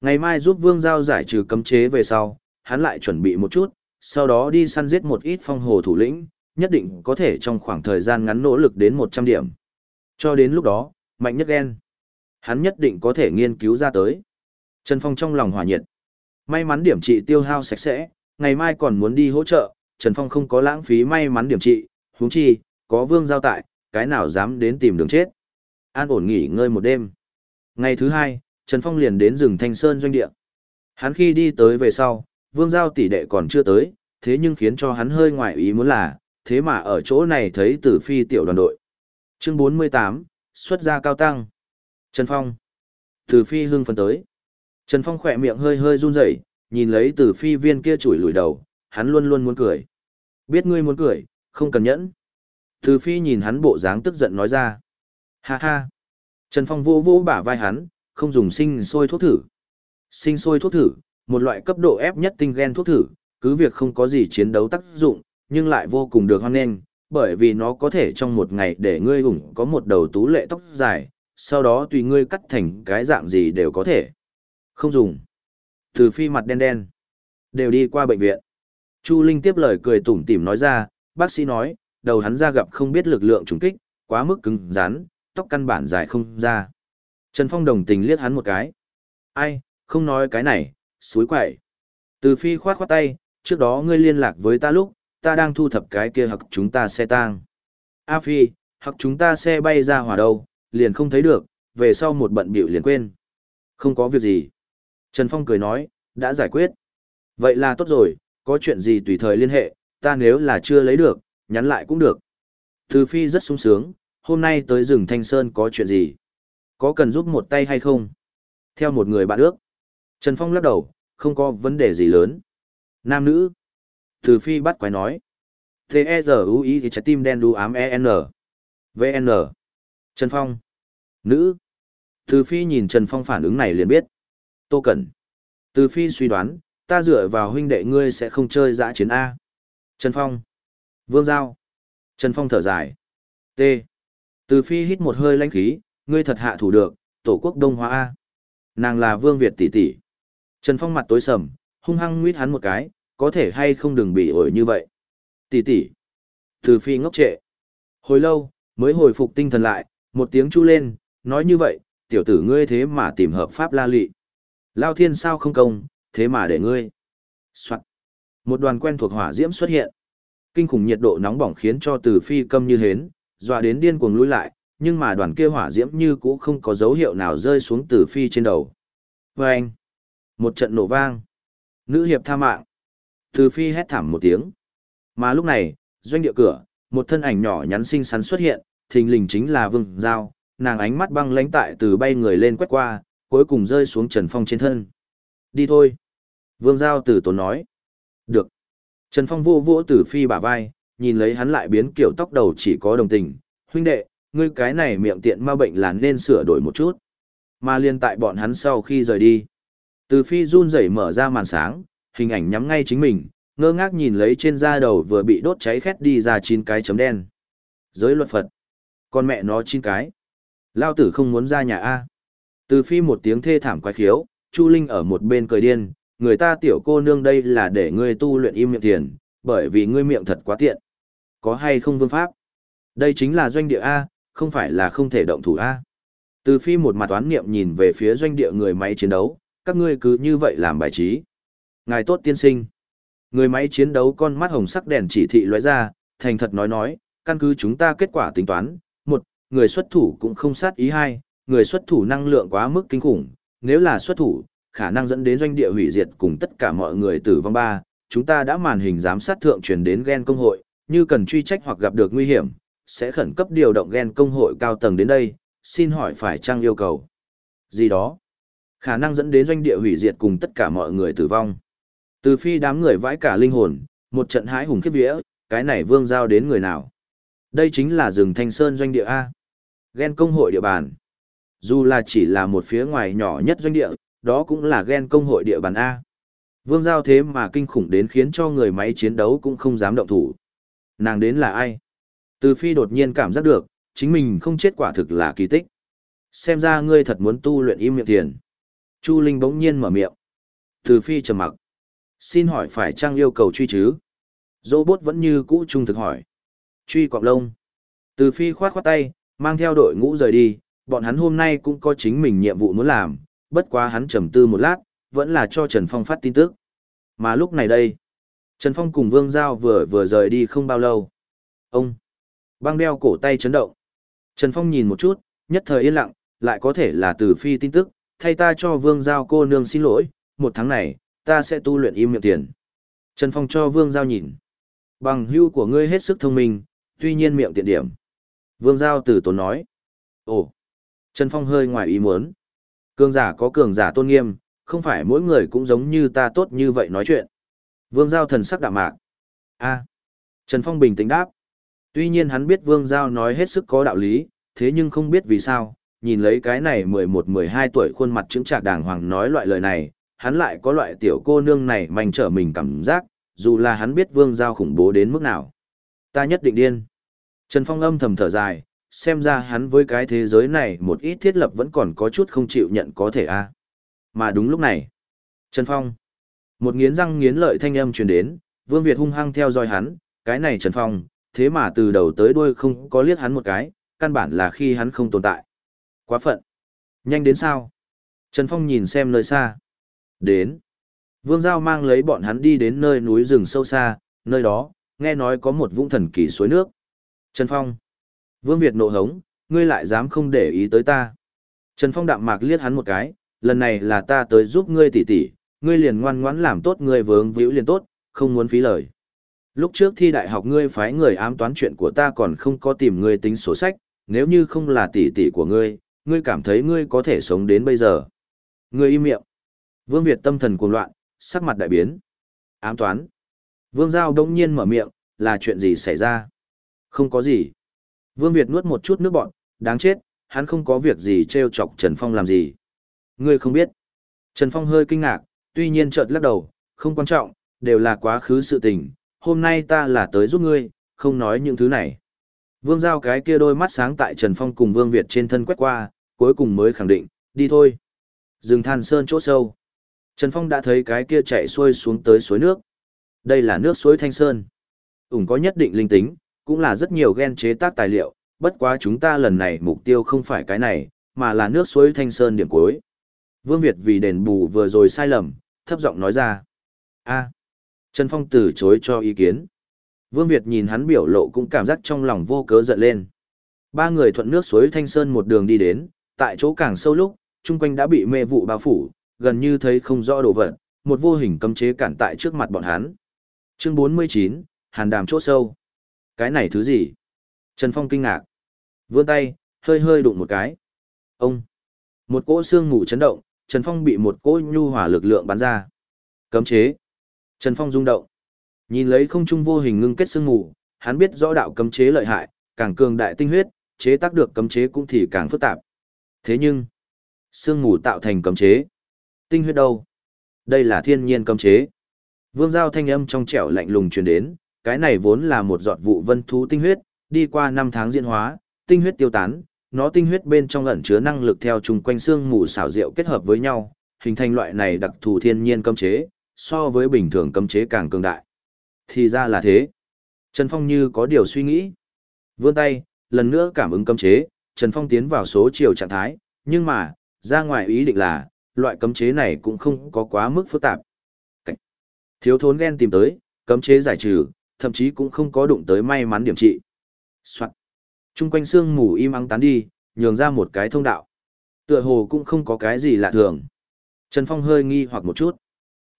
Ngày mai giúp Vương Giao giải trừ cấm chế về sau, hắn lại chuẩn bị một chút, sau đó đi săn giết một ít phong hồ thủ lĩnh, nhất định có thể trong khoảng thời gian ngắn nỗ lực đến 100 điểm. Cho đến lúc đó, mạnh nhất ghen. Hắn nhất định có thể nghiên cứu ra tới. Trần Phong trong lòng hòa nhiệt. May mắn điểm trị tiêu hao sạch sẽ, ngày mai còn muốn đi hỗ trợ, Trần Phong không có lãng phí may mắn điểm trị, huống chi, có vương giao tại, cái nào dám đến tìm đường chết. An ổn nghỉ ngơi một đêm. Ngày thứ hai, Trần Phong liền đến rừng Thanh Sơn doanh địa. Hắn khi đi tới về sau, vương giao tỷ đệ còn chưa tới, thế nhưng khiến cho hắn hơi ngoại ý muốn là, thế mà ở chỗ này thấy tử phi tiểu đoàn đội. Chương 48, xuất gia cao tăng. Trần Phong. Tử phi hưng phấn tới. Trần Phong khỏe miệng hơi hơi run rẩy, nhìn lấy tử phi viên kia chủi lùi đầu, hắn luôn luôn muốn cười. Biết ngươi muốn cười, không cần nhẫn. Tử phi nhìn hắn bộ dáng tức giận nói ra. Ha ha. Trần Phong vô vô bả vai hắn, không dùng sinh sôi thuốc thử. Sinh sôi thuốc thử, một loại cấp độ ép nhất tinh gen thuốc thử, cứ việc không có gì chiến đấu tác dụng, nhưng lại vô cùng được hoan nghênh, bởi vì nó có thể trong một ngày để ngươi ủng có một đầu tú lệ tóc dài, sau đó tùy ngươi cắt thành cái dạng gì đều có thể. Không dùng. Từ phi mặt đen đen. Đều đi qua bệnh viện. Chu Linh tiếp lời cười tủm tỉm nói ra, bác sĩ nói, đầu hắn ra gặp không biết lực lượng trùng kích, quá mức cứng rắn, tóc căn bản dài không ra. Trần Phong đồng tình liếc hắn một cái. Ai, không nói cái này, suối quậy. Từ phi khoát khoát tay, trước đó ngươi liên lạc với ta lúc, ta đang thu thập cái kia hoặc chúng ta xe tang. A phi, hoặc chúng ta xe bay ra hỏa đâu, liền không thấy được, về sau một bận biểu liền quên. Không có việc gì. Trần Phong cười nói, đã giải quyết. Vậy là tốt rồi, có chuyện gì tùy thời liên hệ, ta nếu là chưa lấy được, nhắn lại cũng được. Từ phi rất sung sướng, hôm nay tới rừng Thanh Sơn có chuyện gì? Có cần giúp một tay hay không? Theo một người bạn ước. Trần Phong lắc đầu, không có vấn đề gì lớn. Nam nữ. Từ phi bắt quái nói. T-E-Z-U-I thì trái tim đen đu ám E-N. V-N. Trần Phong. Nữ. Từ phi nhìn Trần Phong phản ứng này liền biết. Tô Cẩn. Từ phi suy đoán, ta dựa vào huynh đệ ngươi sẽ không chơi dã chiến A. Trần Phong. Vương Giao. Trần Phong thở dài. T. Từ phi hít một hơi lãnh khí, ngươi thật hạ thủ được, tổ quốc Đông Hoa. A. Nàng là Vương Việt tỷ tỷ. Trần Phong mặt tối sầm, hung hăng nguyết hắn một cái, có thể hay không đừng bị ổi như vậy. Tỷ tỷ. Từ phi ngốc trệ. Hồi lâu, mới hồi phục tinh thần lại, một tiếng chu lên, nói như vậy, tiểu tử ngươi thế mà tìm hợp pháp la lị. Lao thiên sao không công, thế mà để ngươi. Soạn. Một đoàn quen thuộc hỏa diễm xuất hiện. Kinh khủng nhiệt độ nóng bỏng khiến cho từ phi câm như hến, dọa đến điên cuồng lùi lại, nhưng mà đoàn kia hỏa diễm như cũ không có dấu hiệu nào rơi xuống từ phi trên đầu. Và anh, một trận nổ vang. Nữ hiệp tha mạng. Từ phi hét thảm một tiếng. Mà lúc này, doanh địa cửa, một thân ảnh nhỏ nhắn xinh xắn xuất hiện, thình lình chính là Vương Giao, nàng ánh mắt băng lãnh tại từ bay người lên quét qua, cuối cùng rơi xuống Trần Phong trên thân. Đi thôi. Vương Giao từ tốn nói. Được. Trần Phong vô vỗ tử phi bả vai, nhìn lấy hắn lại biến kiểu tóc đầu chỉ có đồng tình. Huynh đệ, ngươi cái này miệng tiện ma bệnh là nên sửa đổi một chút. Mà liên tại bọn hắn sau khi rời đi. Từ phi run rẩy mở ra màn sáng, hình ảnh nhắm ngay chính mình, ngơ ngác nhìn lấy trên da đầu vừa bị đốt cháy khét đi ra chín cái chấm đen. Giới luật Phật. Con mẹ nó chín cái. Lao tử không muốn ra nhà A. Từ phi một tiếng thê thảm quái khiếu, Chu Linh ở một bên cười điên, người ta tiểu cô nương đây là để ngươi tu luyện im miệng tiền, bởi vì ngươi miệng thật quá tiện. Có hay không vương pháp? Đây chính là doanh địa A, không phải là không thể động thủ A. Từ phi một mặt toán niệm nhìn về phía doanh địa người máy chiến đấu, các ngươi cứ như vậy làm bài trí. Ngài tốt tiên sinh. Người máy chiến đấu con mắt hồng sắc đèn chỉ thị lóe ra, thành thật nói nói, căn cứ chúng ta kết quả tính toán, một, người xuất thủ cũng không sát ý hai, người xuất thủ năng lượng quá mức kinh khủng, nếu là xuất thủ, khả năng dẫn đến doanh địa hủy diệt cùng tất cả mọi người tử vong ba, chúng ta đã màn hình giám sát thượng truyền đến gen công hội, như cần truy trách hoặc gặp được nguy hiểm, sẽ khẩn cấp điều động ghen công hội cao tầng đến đây, xin hỏi phải chăng yêu cầu gì đó, khả năng dẫn đến doanh địa hủy diệt cùng tất cả mọi người tử vong. Từ phi đám người vãi cả linh hồn, một trận hãi hùng khiếp vía, cái này vương giao đến người nào. Đây chính là rừng thanh sơn doanh địa A. Ghen công hội địa bàn. Dù là chỉ là một phía ngoài nhỏ nhất doanh địa, đó cũng là ghen công hội địa bàn A. Vương giao thế mà kinh khủng đến khiến cho người máy chiến đấu cũng không dám động thủ. Nàng đến là ai? Từ phi đột nhiên cảm giác được, chính mình không chết quả thực là kỳ tích. Xem ra ngươi thật muốn tu luyện im miệng tiền. Chu Linh bỗng nhiên mở miệng. Từ phi trầm mặc. Xin hỏi phải trang yêu cầu truy chứ? Robot vẫn như cũ trung thực hỏi. Truy quạng lông. Từ phi khoát khoát tay, mang theo đội ngũ rời đi, bọn hắn hôm nay cũng có chính mình nhiệm vụ muốn làm, bất quá hắn trầm tư một lát, vẫn là cho Trần Phong phát tin tức. Mà lúc này đây, Trần Phong cùng Vương Giao vừa vừa rời đi không bao lâu. Ông, băng đeo cổ tay chấn động. Trần Phong nhìn một chút, nhất thời yên lặng, lại có thể là từ phi tin tức, thay ta cho Vương Giao cô nương xin lỗi, một tháng này, ta sẽ tu luyện im miệng tiền. Trần Phong cho Vương Giao nhìn. Bằng hưu của ngươi hết sức thông minh, tuy nhiên miệng tiện điểm. Vương Giao từ tốn nói. Ồ, Trần Phong hơi ngoài ý muốn. Cường giả có cường giả tôn nghiêm, không phải mỗi người cũng giống như ta tốt như vậy nói chuyện. Vương Giao thần sắc đạm mạc. a Trần Phong bình tĩnh đáp. Tuy nhiên hắn biết Vương Giao nói hết sức có đạo lý, thế nhưng không biết vì sao, nhìn lấy cái này 11-12 tuổi khuôn mặt chứng trạc đàng hoàng nói loại lời này, hắn lại có loại tiểu cô nương này manh trở mình cảm giác, dù là hắn biết Vương Giao khủng bố đến mức nào. Ta nhất định điên. Trần Phong âm thầm thở dài, xem ra hắn với cái thế giới này một ít thiết lập vẫn còn có chút không chịu nhận có thể a. Mà đúng lúc này, Trần Phong, một nghiến răng nghiến lợi thanh âm truyền đến, Vương Việt hung hăng theo dõi hắn, cái này Trần Phong, thế mà từ đầu tới đuôi không có liếc hắn một cái, căn bản là khi hắn không tồn tại. Quá phận. Nhanh đến sao? Trần Phong nhìn xem nơi xa. Đến. Vương Giao mang lấy bọn hắn đi đến nơi núi rừng sâu xa, nơi đó, nghe nói có một vũng thần kỳ suối nước. Trần Phong. Vương Việt nộ hống, ngươi lại dám không để ý tới ta. Trần Phong đạm mạc liếc hắn một cái, lần này là ta tới giúp ngươi tỉ tỉ, ngươi liền ngoan ngoãn làm tốt ngươi vướng víu liền tốt, không muốn phí lời. Lúc trước thi đại học ngươi phái người ám toán chuyện của ta còn không có tìm ngươi tính sổ sách, nếu như không là tỷ tỷ của ngươi, ngươi cảm thấy ngươi có thể sống đến bây giờ. Ngươi im miệng. Vương Việt tâm thần cuồng loạn, sắc mặt đại biến. Ám toán. Vương Giao đông nhiên mở miệng, là chuyện gì xảy ra? Không có gì. Vương Việt nuốt một chút nước bọn, đáng chết, hắn không có việc gì treo chọc Trần Phong làm gì. Ngươi không biết. Trần Phong hơi kinh ngạc, tuy nhiên chợt lắc đầu, không quan trọng, đều là quá khứ sự tình, hôm nay ta là tới giúp ngươi, không nói những thứ này. Vương Giao cái kia đôi mắt sáng tại Trần Phong cùng Vương Việt trên thân quét qua, cuối cùng mới khẳng định, đi thôi. Dừng than sơn chỗ sâu. Trần Phong đã thấy cái kia chạy xuôi xuống tới suối nước. Đây là nước suối Thanh Sơn. Ủng có nhất định linh tính, cũng là rất nhiều gen chế tác tài liệu, bất quá chúng ta lần này mục tiêu không phải cái này, mà là nước suối Thanh Sơn điểm cuối. Vương Việt vì đền bù vừa rồi sai lầm, thấp giọng nói ra. a Trần Phong từ chối cho ý kiến. Vương Việt nhìn hắn biểu lộ cũng cảm giác trong lòng vô cớ giận lên. Ba người thuận nước suối Thanh Sơn một đường đi đến, tại chỗ càng sâu lúc, chung quanh đã bị mê vụ bao phủ, gần như thấy không rõ đồ vật, một vô hình cấm chế cản tại trước mặt bọn hắn. Chương 49, Hàn Đàm chỗ sâu. Cái này thứ gì? Trần Phong kinh ngạc. Vươn tay, hơi hơi đụng một cái. Ông. Một cỗ xương ngủ chấn động, Trần Phong bị một cỗ nhu hỏa lực lượng bắn ra. Cấm chế. Trần Phong rung động. Nhìn lấy không trung vô hình ngưng kết xương ngủ, hắn biết rõ đạo cấm chế lợi hại, càng cường đại tinh huyết, chế tác được cấm chế cũng thì càng phức tạp. Thế nhưng, xương ngủ tạo thành cấm chế. Tinh huyết đâu? Đây là thiên nhiên cấm chế. Vương giao thanh âm trong trẻo lạnh lùng truyền đến, cái này vốn là một giọt vụ vân thú tinh huyết, đi qua năm tháng diễn hóa, tinh huyết tiêu tán, nó tinh huyết bên trong ẩn chứa năng lực theo trùng quanh xương mù xảo diệu kết hợp với nhau, hình thành loại này đặc thù thiên nhiên cấm chế, so với bình thường cấm chế càng cường đại. Thì ra là thế. Trần Phong như có điều suy nghĩ. Vươn tay, lần nữa cảm ứng cấm chế, Trần Phong tiến vào số chiều trạng thái, nhưng mà, ra ngoài ý định là, loại cấm chế này cũng không có quá mức phức tạp. Cảnh. Thiếu thốn ghen tìm tới, cấm chế giải trừ, thậm chí cũng không có đụng tới may mắn điểm trị. Soạn. Trung quanh xương mù im ắng tán đi, nhường ra một cái thông đạo. Tựa hồ cũng không có cái gì lạ thường. Trần Phong hơi nghi hoặc một chút.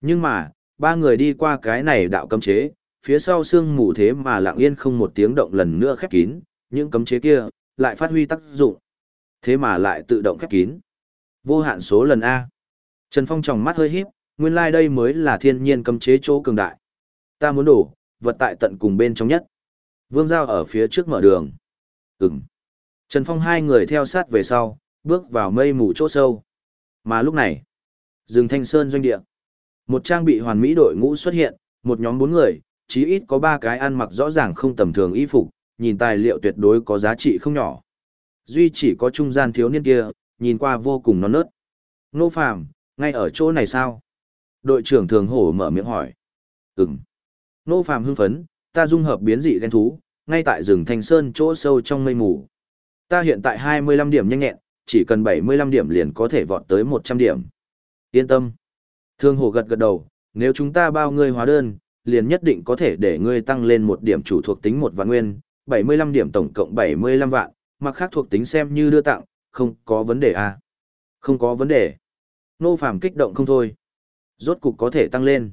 Nhưng mà, ba người đi qua cái này đạo cấm chế, phía sau xương mù thế mà lặng yên không một tiếng động lần nữa khép kín, những cấm chế kia lại phát huy tác dụng. Thế mà lại tự động khép kín. Vô hạn số lần A. Trần Phong tròng mắt hơi híp, nguyên lai like đây mới là thiên nhiên cấm chế chỗ cường đại. Ta muốn đổ, vật tại tận cùng bên trong nhất. Vương Giao ở phía trước mở đường. Ừm. Trần Phong hai người theo sát về sau, bước vào mây mù chỗ sâu. Mà lúc này, rừng thanh sơn doanh địa. Một trang bị hoàn mỹ đội ngũ xuất hiện, một nhóm bốn người, chí ít có ba cái ăn mặc rõ ràng không tầm thường y phục, nhìn tài liệu tuyệt đối có giá trị không nhỏ. Duy chỉ có trung gian thiếu niên kia, nhìn qua vô cùng non nớt. Nô phàm, ngay ở chỗ này sao? Đội trưởng thường hổ mở miệng hỏi. Ừm. Nô Phàm hưng phấn, ta dung hợp biến dị ghen thú, ngay tại rừng Thanh Sơn chỗ sâu trong mây mù. Ta hiện tại 25 điểm nhanh nhẹn, chỉ cần 75 điểm liền có thể vọt tới 100 điểm. Yên tâm. Thương hồ gật gật đầu, nếu chúng ta bao ngươi hóa đơn, liền nhất định có thể để ngươi tăng lên một điểm chủ thuộc tính một vạn nguyên, 75 điểm tổng cộng 75 vạn, mặc khác thuộc tính xem như đưa tặng, không có vấn đề à. Không có vấn đề. Nô Phàm kích động không thôi. Rốt cục có thể tăng lên.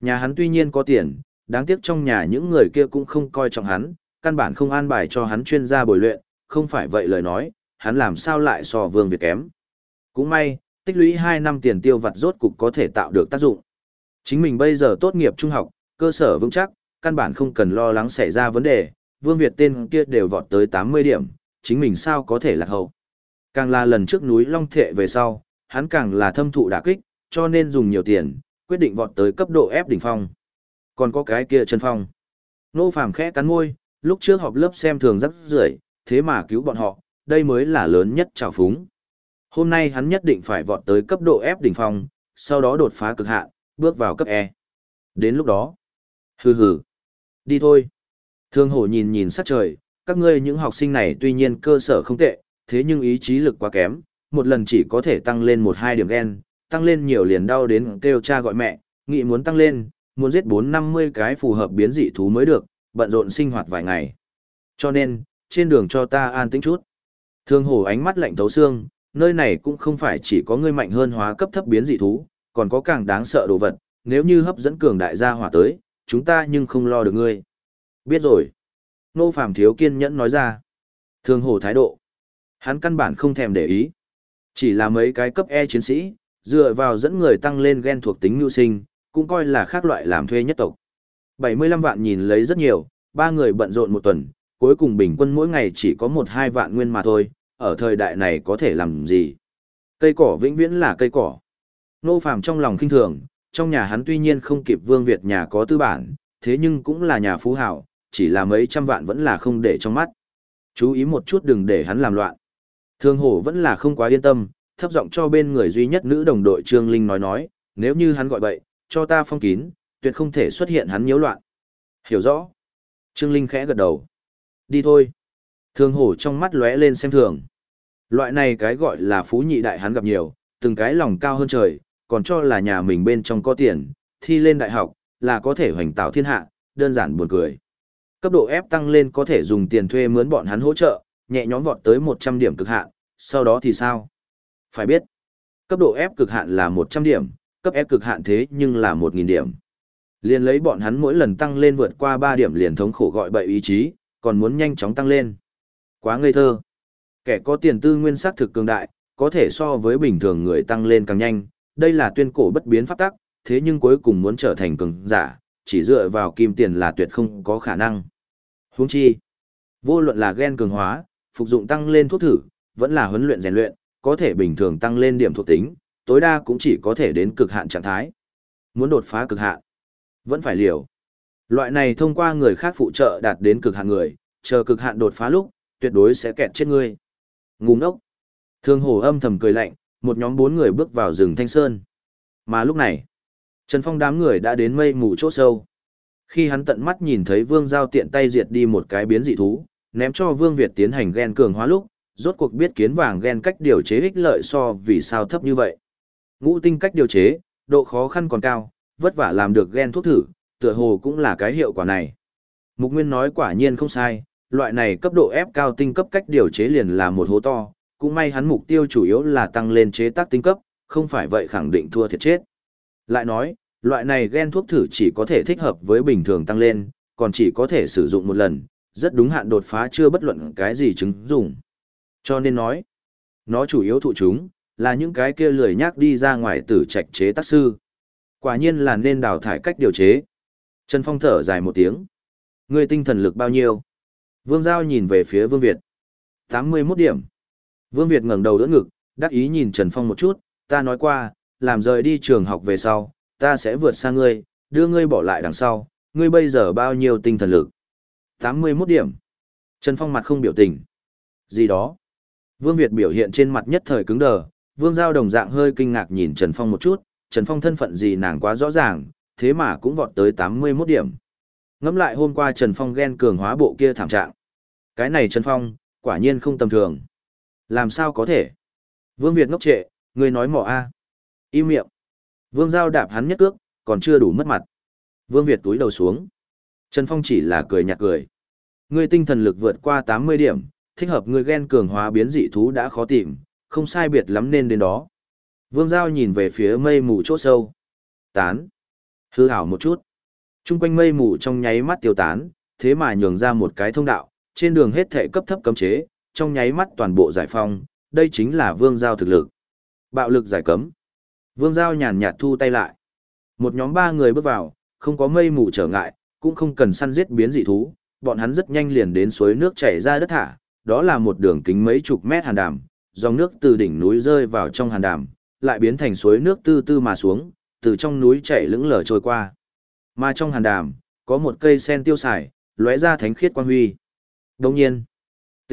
Nhà hắn tuy nhiên có tiền, đáng tiếc trong nhà những người kia cũng không coi trọng hắn, căn bản không an bài cho hắn chuyên gia bồi luyện, không phải vậy lời nói, hắn làm sao lại so Vương Việt kém. Cũng may, tích lũy 2 năm tiền tiêu vặt rốt cục có thể tạo được tác dụng. Chính mình bây giờ tốt nghiệp trung học, cơ sở vững chắc, căn bản không cần lo lắng xảy ra vấn đề, Vương Việt tên kia đều vọt tới 80 điểm, chính mình sao có thể lạc hậu. Càng là lần trước núi Long Thệ về sau, hắn càng là thâm thụ đả kích, cho nên dùng nhiều tiền, quyết định vọt tới cấp độ ép đỉnh phong. Còn có cái kia chân phong. Nô Phàm khẽ cắn môi, lúc trước họp lớp xem thường rất rưởi, thế mà cứu bọn họ, đây mới là lớn nhất trào phúng. Hôm nay hắn nhất định phải vọt tới cấp độ ép đỉnh phong, sau đó đột phá cực hạn, bước vào cấp E. Đến lúc đó, hừ hừ, đi thôi. Thương hổ nhìn nhìn sát trời, các ngươi những học sinh này tuy nhiên cơ sở không tệ, thế nhưng ý chí lực quá kém, một lần chỉ có thể tăng lên một hai điểm gen, tăng lên nhiều liền đau đến kêu cha gọi mẹ, nghĩ muốn tăng lên, muốn giết bốn năm mươi cái phù hợp biến dị thú mới được, bận rộn sinh hoạt vài ngày. Cho nên, trên đường cho ta an tĩnh chút. Thương hổ ánh mắt lạnh thấu xương, nơi này cũng không phải chỉ có ngươi mạnh hơn hóa cấp thấp biến dị thú, còn có càng đáng sợ đồ vật, nếu như hấp dẫn cường đại gia hỏa tới, chúng ta nhưng không lo được ngươi. Biết rồi. Nô Phạm thiếu kiên nhẫn nói ra. Thường hổ thái độ. Hắn căn bản không thèm để ý. Chỉ là mấy cái cấp E chiến sĩ, dựa vào dẫn người tăng lên gen thuộc tính nhu sinh, cũng coi là khác loại làm thuê nhất tộc. 75 vạn nhìn lấy rất nhiều, ba người bận rộn một tuần, cuối cùng bình quân mỗi ngày chỉ có một hai vạn nguyên mà thôi, ở thời đại này có thể làm gì? Cây cỏ vĩnh viễn là cây cỏ. Nô Phàm trong lòng khinh thường, trong nhà hắn tuy nhiên không kịp Vương Việt nhà có tư bản, thế nhưng cũng là nhà phú hảo, chỉ là mấy trăm vạn vẫn là không để trong mắt. Chú ý một chút đừng để hắn làm loạn. Thương hổ vẫn là không quá yên tâm, thấp giọng cho bên người duy nhất nữ đồng đội Trương Linh nói nói, nếu như hắn gọi bậy, cho ta phong kín, tuyệt không thể xuất hiện hắn nhiễu loạn. Hiểu rõ. Trương Linh khẽ gật đầu. Đi thôi. Thương hổ trong mắt lóe lên xem thường. Loại này cái gọi là phú nhị đại hắn gặp nhiều, từng cái lòng cao hơn trời, còn cho là nhà mình bên trong có tiền, thi lên đại học, là có thể hoành tạo thiên hạ, đơn giản buồn cười. Cấp độ ép tăng lên có thể dùng tiền thuê mướn bọn hắn hỗ trợ, nhẹ nhõm vọt tới 100 điểm cực hạn, sau đó thì sao? Phải biết, cấp độ ép cực hạn là 100 điểm, cấp ép cực hạn thế nhưng là 1.000 điểm. Liên lấy bọn hắn mỗi lần tăng lên vượt qua 3 điểm liền thống khổ gọi bậy ý chí, còn muốn nhanh chóng tăng lên. Quá ngây thơ. Kẻ có tiền tư nguyên sắc thực cường đại, có thể so với bình thường người tăng lên càng nhanh, đây là tuyên cổ bất biến pháp tắc, thế nhưng cuối cùng muốn trở thành cường giả, chỉ dựa vào kim tiền là tuyệt không có khả năng. Huống chi, vô luận là gen cường hóa, phục dụng tăng lên thuốc thử, vẫn là huấn luyện rèn luyện, có thể bình thường tăng lên điểm thuộc tính, tối đa cũng chỉ có thể đến cực hạn trạng thái. Muốn đột phá cực hạn, vẫn phải liều. Loại này thông qua người khác phụ trợ đạt đến cực hạn người, chờ cực hạn đột phá lúc, tuyệt đối sẽ kẹt chết ngươi. Ngu ngốc. Thương hồ âm thầm cười lạnh, một nhóm bốn người bước vào rừng thanh sơn. Mà lúc này, Trần Phong đám người đã đến mây mù chỗ sâu. Khi hắn tận mắt nhìn thấy Vương Giao tiện tay diệt đi một cái biến dị thú, ném cho Vương Việt tiến hành gen cường hóa lúc, rốt cuộc biết kiến vàng gen cách điều chế ích lợi so vì sao thấp như vậy. Ngũ tinh cách điều chế, độ khó khăn còn cao, vất vả làm được gen thuốc thử, tựa hồ cũng là cái hiệu quả này. Mục Nguyên nói quả nhiên không sai, loại này cấp độ ép cao tinh cấp cách điều chế liền là một hố to, cũng may hắn mục tiêu chủ yếu là tăng lên chế tác tinh cấp, không phải vậy khẳng định thua thiệt chết. Lại nói, loại này gen thuốc thử chỉ có thể thích hợp với bình thường tăng lên, còn chỉ có thể sử dụng một lần, rất đúng hạn đột phá chưa bất luận cái gì chứng dùng. Cho nên nói, nó chủ yếu thụ chúng, là những cái kia lười nhác đi ra ngoài tử trạch chế tác sư. Quả nhiên là nên đào thải cách điều chế. Trần Phong thở dài một tiếng. Người tinh thần lực bao nhiêu? Vương Giao nhìn về phía Vương Việt. 81 điểm. Vương Việt ngẩng đầu đỡ ngực, đắc ý nhìn Trần Phong một chút, ta nói qua, làm rời đi trường học về sau, ta sẽ vượt xa ngươi, đưa ngươi bỏ lại đằng sau, ngươi bây giờ bao nhiêu tinh thần lực? 81 điểm. Trần Phong mặt không biểu tình. Gì đó? Vương Việt biểu hiện trên mặt nhất thời cứng đờ, Vương Giao đồng dạng hơi kinh ngạc nhìn Trần Phong một chút, Trần Phong thân phận gì nàng quá rõ ràng, thế mà cũng vọt tới 81 điểm. Ngẫm lại hôm qua Trần Phong ghen cường hóa bộ kia thảm trạng. Cái này Trần Phong, quả nhiên không tầm thường. Làm sao có thể? Vương Việt ngốc trệ, người nói mỏ a. Im miệng. Vương Giao đạp hắn nhất cước, còn chưa đủ mất mặt. Vương Việt túi đầu xuống. Trần Phong chỉ là cười nhạt cười. Ngươi tinh thần lực vượt qua 80 điểm, thích hợp ngươi ghen cường hóa biến dị thú đã khó tìm, không sai biệt lắm nên đến đó. Vương Giao nhìn về phía mây mù chỗ sâu. Tán. Hư hảo một chút. Trung quanh mây mù trong nháy mắt tiêu tán, thế mà nhường ra một cái thông đạo, trên đường hết thể cấp thấp cấm chế, trong nháy mắt toàn bộ giải phong, đây chính là vương giao thực lực. Bạo lực giải cấm. Vương giao nhàn nhạt thu tay lại. Một nhóm ba người bước vào, không có mây mù trở ngại, cũng không cần săn giết biến dị thú, bọn hắn rất nhanh liền đến suối nước chảy ra đất thả, đó là một đường kính mấy chục mét hàn đàm, dòng nước từ đỉnh núi rơi vào trong hàn đàm, lại biến thành suối nước tư tư mà xuống, từ trong núi chảy lững lờ trôi qua. Mà trong hàn đàm, có một cây sen tiêu xài, lóe ra thánh khiết quang huy. Đồng nhiên, T.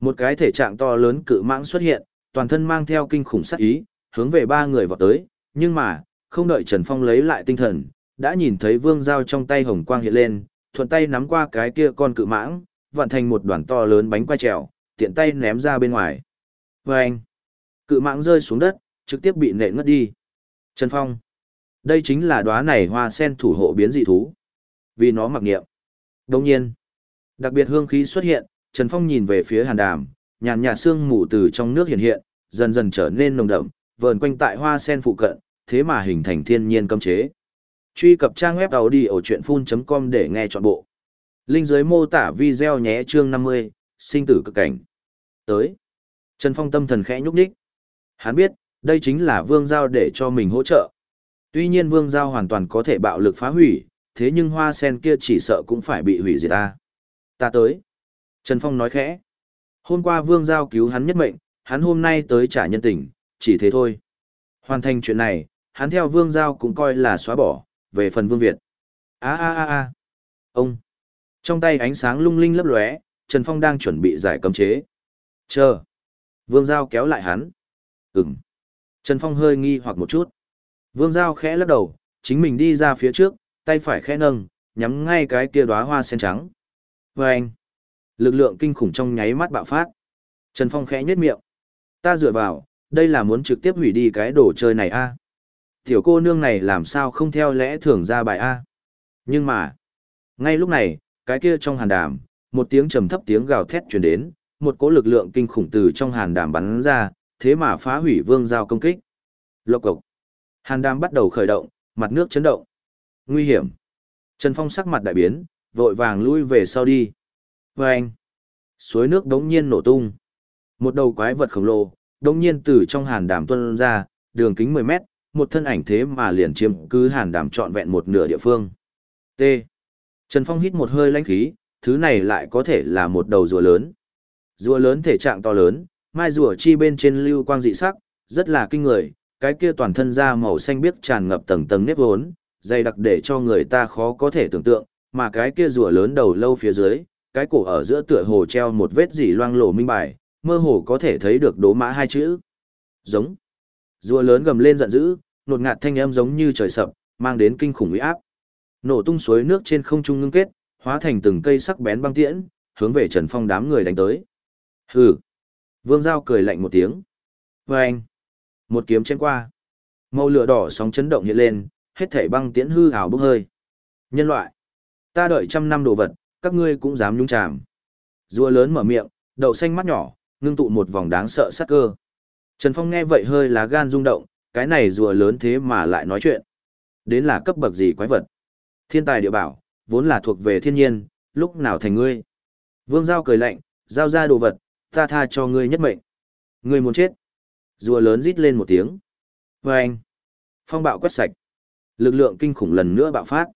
Một cái thể trạng to lớn cự mãng xuất hiện, toàn thân mang theo kinh khủng sát ý, hướng về ba người vọt tới, nhưng mà, không đợi Trần Phong lấy lại tinh thần, đã nhìn thấy vương dao trong tay hồng quang hiện lên, thuận tay nắm qua cái kia con cự mãng, vặn thành một đoàn to lớn bánh quay trèo, tiện tay ném ra bên ngoài. Và anh, cự mãng rơi xuống đất, trực tiếp bị nện ngất đi. Trần Phong, đây chính là đóa này hoa sen thủ hộ biến dị thú. Vì nó mặc niệm. Đồng nhiên, đặc biệt hương khí xuất hiện, Trần Phong nhìn về phía hàn đàm, nhàn nhạt sương mù từ trong nước hiện hiện, dần dần trở nên nồng đậm, vờn quanh tại hoa sen phụ cận, thế mà hình thành thiên nhiên cấm chế. Truy cập trang web đầu đi ở chuyện full.com để nghe trọn bộ. Linh dưới mô tả video nhé chương 50, sinh tử cực cảnh. Tới. Trần Phong tâm thần khẽ nhúc nhích. Hắn biết, đây chính là Vương Giao để cho mình hỗ trợ. Tuy nhiên Vương Giao hoàn toàn có thể bạo lực phá hủy, thế nhưng hoa sen kia chỉ sợ cũng phải bị hủy diệt ta. Ta tới. Trần Phong nói khẽ. Hôm qua Vương Giao cứu hắn nhất mệnh, hắn hôm nay tới trả nhân tình, chỉ thế thôi. Hoàn thành chuyện này, hắn theo Vương Giao cũng coi là xóa bỏ, về phần Vương Việt. a a a a Ông. Trong tay ánh sáng lung linh lấp lóe, Trần Phong đang chuẩn bị giải cấm chế. Chờ. Vương Giao kéo lại hắn. Ừm. Trần Phong hơi nghi hoặc một chút. Vương Giao khẽ lắc đầu, chính mình đi ra phía trước, tay phải khẽ nâng, nhắm ngay cái kia đóa hoa sen trắng. Và anh. Lực lượng kinh khủng trong nháy mắt bạo phát. Trần Phong khẽ nhếch miệng. Ta dựa vào, đây là muốn trực tiếp hủy đi cái đồ chơi này a. Tiểu cô nương này làm sao không theo lẽ thường ra bài a. Nhưng mà, ngay lúc này, cái kia trong hàn đàm, một tiếng trầm thấp tiếng gào thét truyền đến, một cỗ lực lượng kinh khủng từ trong hàn đàm bắn ra, thế mà phá hủy vương giao công kích. Lộc cộc. Hàn đàm bắt đầu khởi động, mặt nước chấn động. Nguy hiểm. Trần Phong sắc mặt đại biến, vội vàng lui về sau đi. Và anh. Suối nước đống nhiên nổ tung. Một đầu quái vật khổng lồ, đống nhiên từ trong hàn đàm tuân ra, đường kính 10 mét, một thân ảnh thế mà liền chiếm cứ hàn đàm trọn vẹn một nửa địa phương. T. Trần Phong hít một hơi lãnh khí, thứ này lại có thể là một đầu rùa lớn. Rùa lớn thể trạng to lớn, mai rùa chi bên trên lưu quang dị sắc, rất là kinh người, cái kia toàn thân da màu xanh biếc tràn ngập tầng tầng nếp vốn, dày đặc để cho người ta khó có thể tưởng tượng, mà cái kia rùa lớn đầu lâu phía dưới, cái cổ ở giữa tựa hồ treo một vết dỉ loang lổ minh bài, mơ hồ có thể thấy được đố mã hai chữ. Giống. Rùa lớn gầm lên giận dữ, nột ngạt thanh âm giống như trời sập, mang đến kinh khủng uy áp. Nổ tung suối nước trên không trung ngưng kết, hóa thành từng cây sắc bén băng tiễn, hướng về Trần Phong đám người đánh tới. Hừ. Vương Giao cười lạnh một tiếng. Vâng anh. Một kiếm chém qua. Màu lửa đỏ sóng chấn động hiện lên, hết thảy băng tiễn hư ảo bốc hơi. Nhân loại. Ta đợi trăm năm đồ vật, các ngươi cũng dám nhúng chàm. Rùa lớn mở miệng, đậu xanh mắt nhỏ, ngưng tụ một vòng đáng sợ sát cơ. Trần Phong nghe vậy hơi lá gan rung động, cái này rùa lớn thế mà lại nói chuyện. Đến là cấp bậc gì quái vật. Thiên tài địa bảo, vốn là thuộc về thiên nhiên, lúc nào thành ngươi. Vương Giao cười lạnh, giao ra đồ vật, ta tha cho ngươi nhất mệnh. Ngươi muốn chết. Rùa lớn rít lên một tiếng. Và anh. Phong bạo quét sạch. Lực lượng kinh khủng lần nữa bạo phát.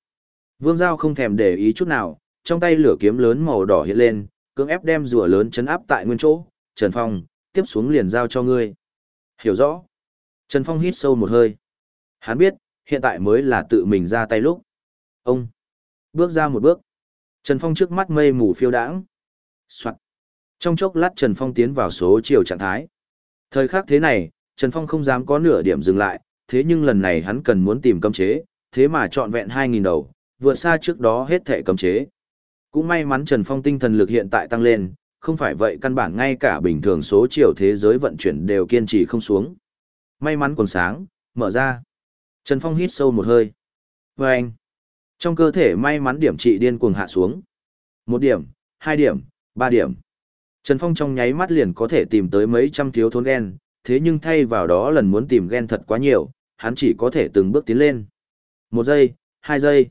Vương Giao không thèm để ý chút nào, trong tay lửa kiếm lớn màu đỏ hiện lên, cưỡng ép đem rùa lớn chấn áp tại nguyên chỗ. Trần Phong, tiếp xuống liền giao cho ngươi. Hiểu rõ. Trần Phong hít sâu một hơi. Hắn biết, hiện tại mới là tự mình ra tay lúc. Ông. Bước ra một bước. Trần Phong trước mắt mây mù phiêu đãng. Soạn. Trong chốc lát Trần Phong tiến vào số chiều trạng thái. Thời khắc thế này, Trần Phong không dám có nửa điểm dừng lại, thế nhưng lần này hắn cần muốn tìm cấm chế, thế mà chọn vẹn 2.000 đầu, vượt xa trước đó hết thể cấm chế. Cũng may mắn Trần Phong tinh thần lực hiện tại tăng lên, không phải vậy căn bản ngay cả bình thường số chiều thế giới vận chuyển đều kiên trì không xuống. May mắn còn sáng, mở ra. Trần Phong hít sâu một hơi. Và anh, trong cơ thể may mắn điểm trị điên cuồng hạ xuống. Một điểm, hai điểm, ba điểm. Trần Phong trong nháy mắt liền có thể tìm tới mấy trăm thiếu thốn gen, thế nhưng thay vào đó lần muốn tìm gen thật quá nhiều, hắn chỉ có thể từng bước tiến lên. Một giây, hai giây.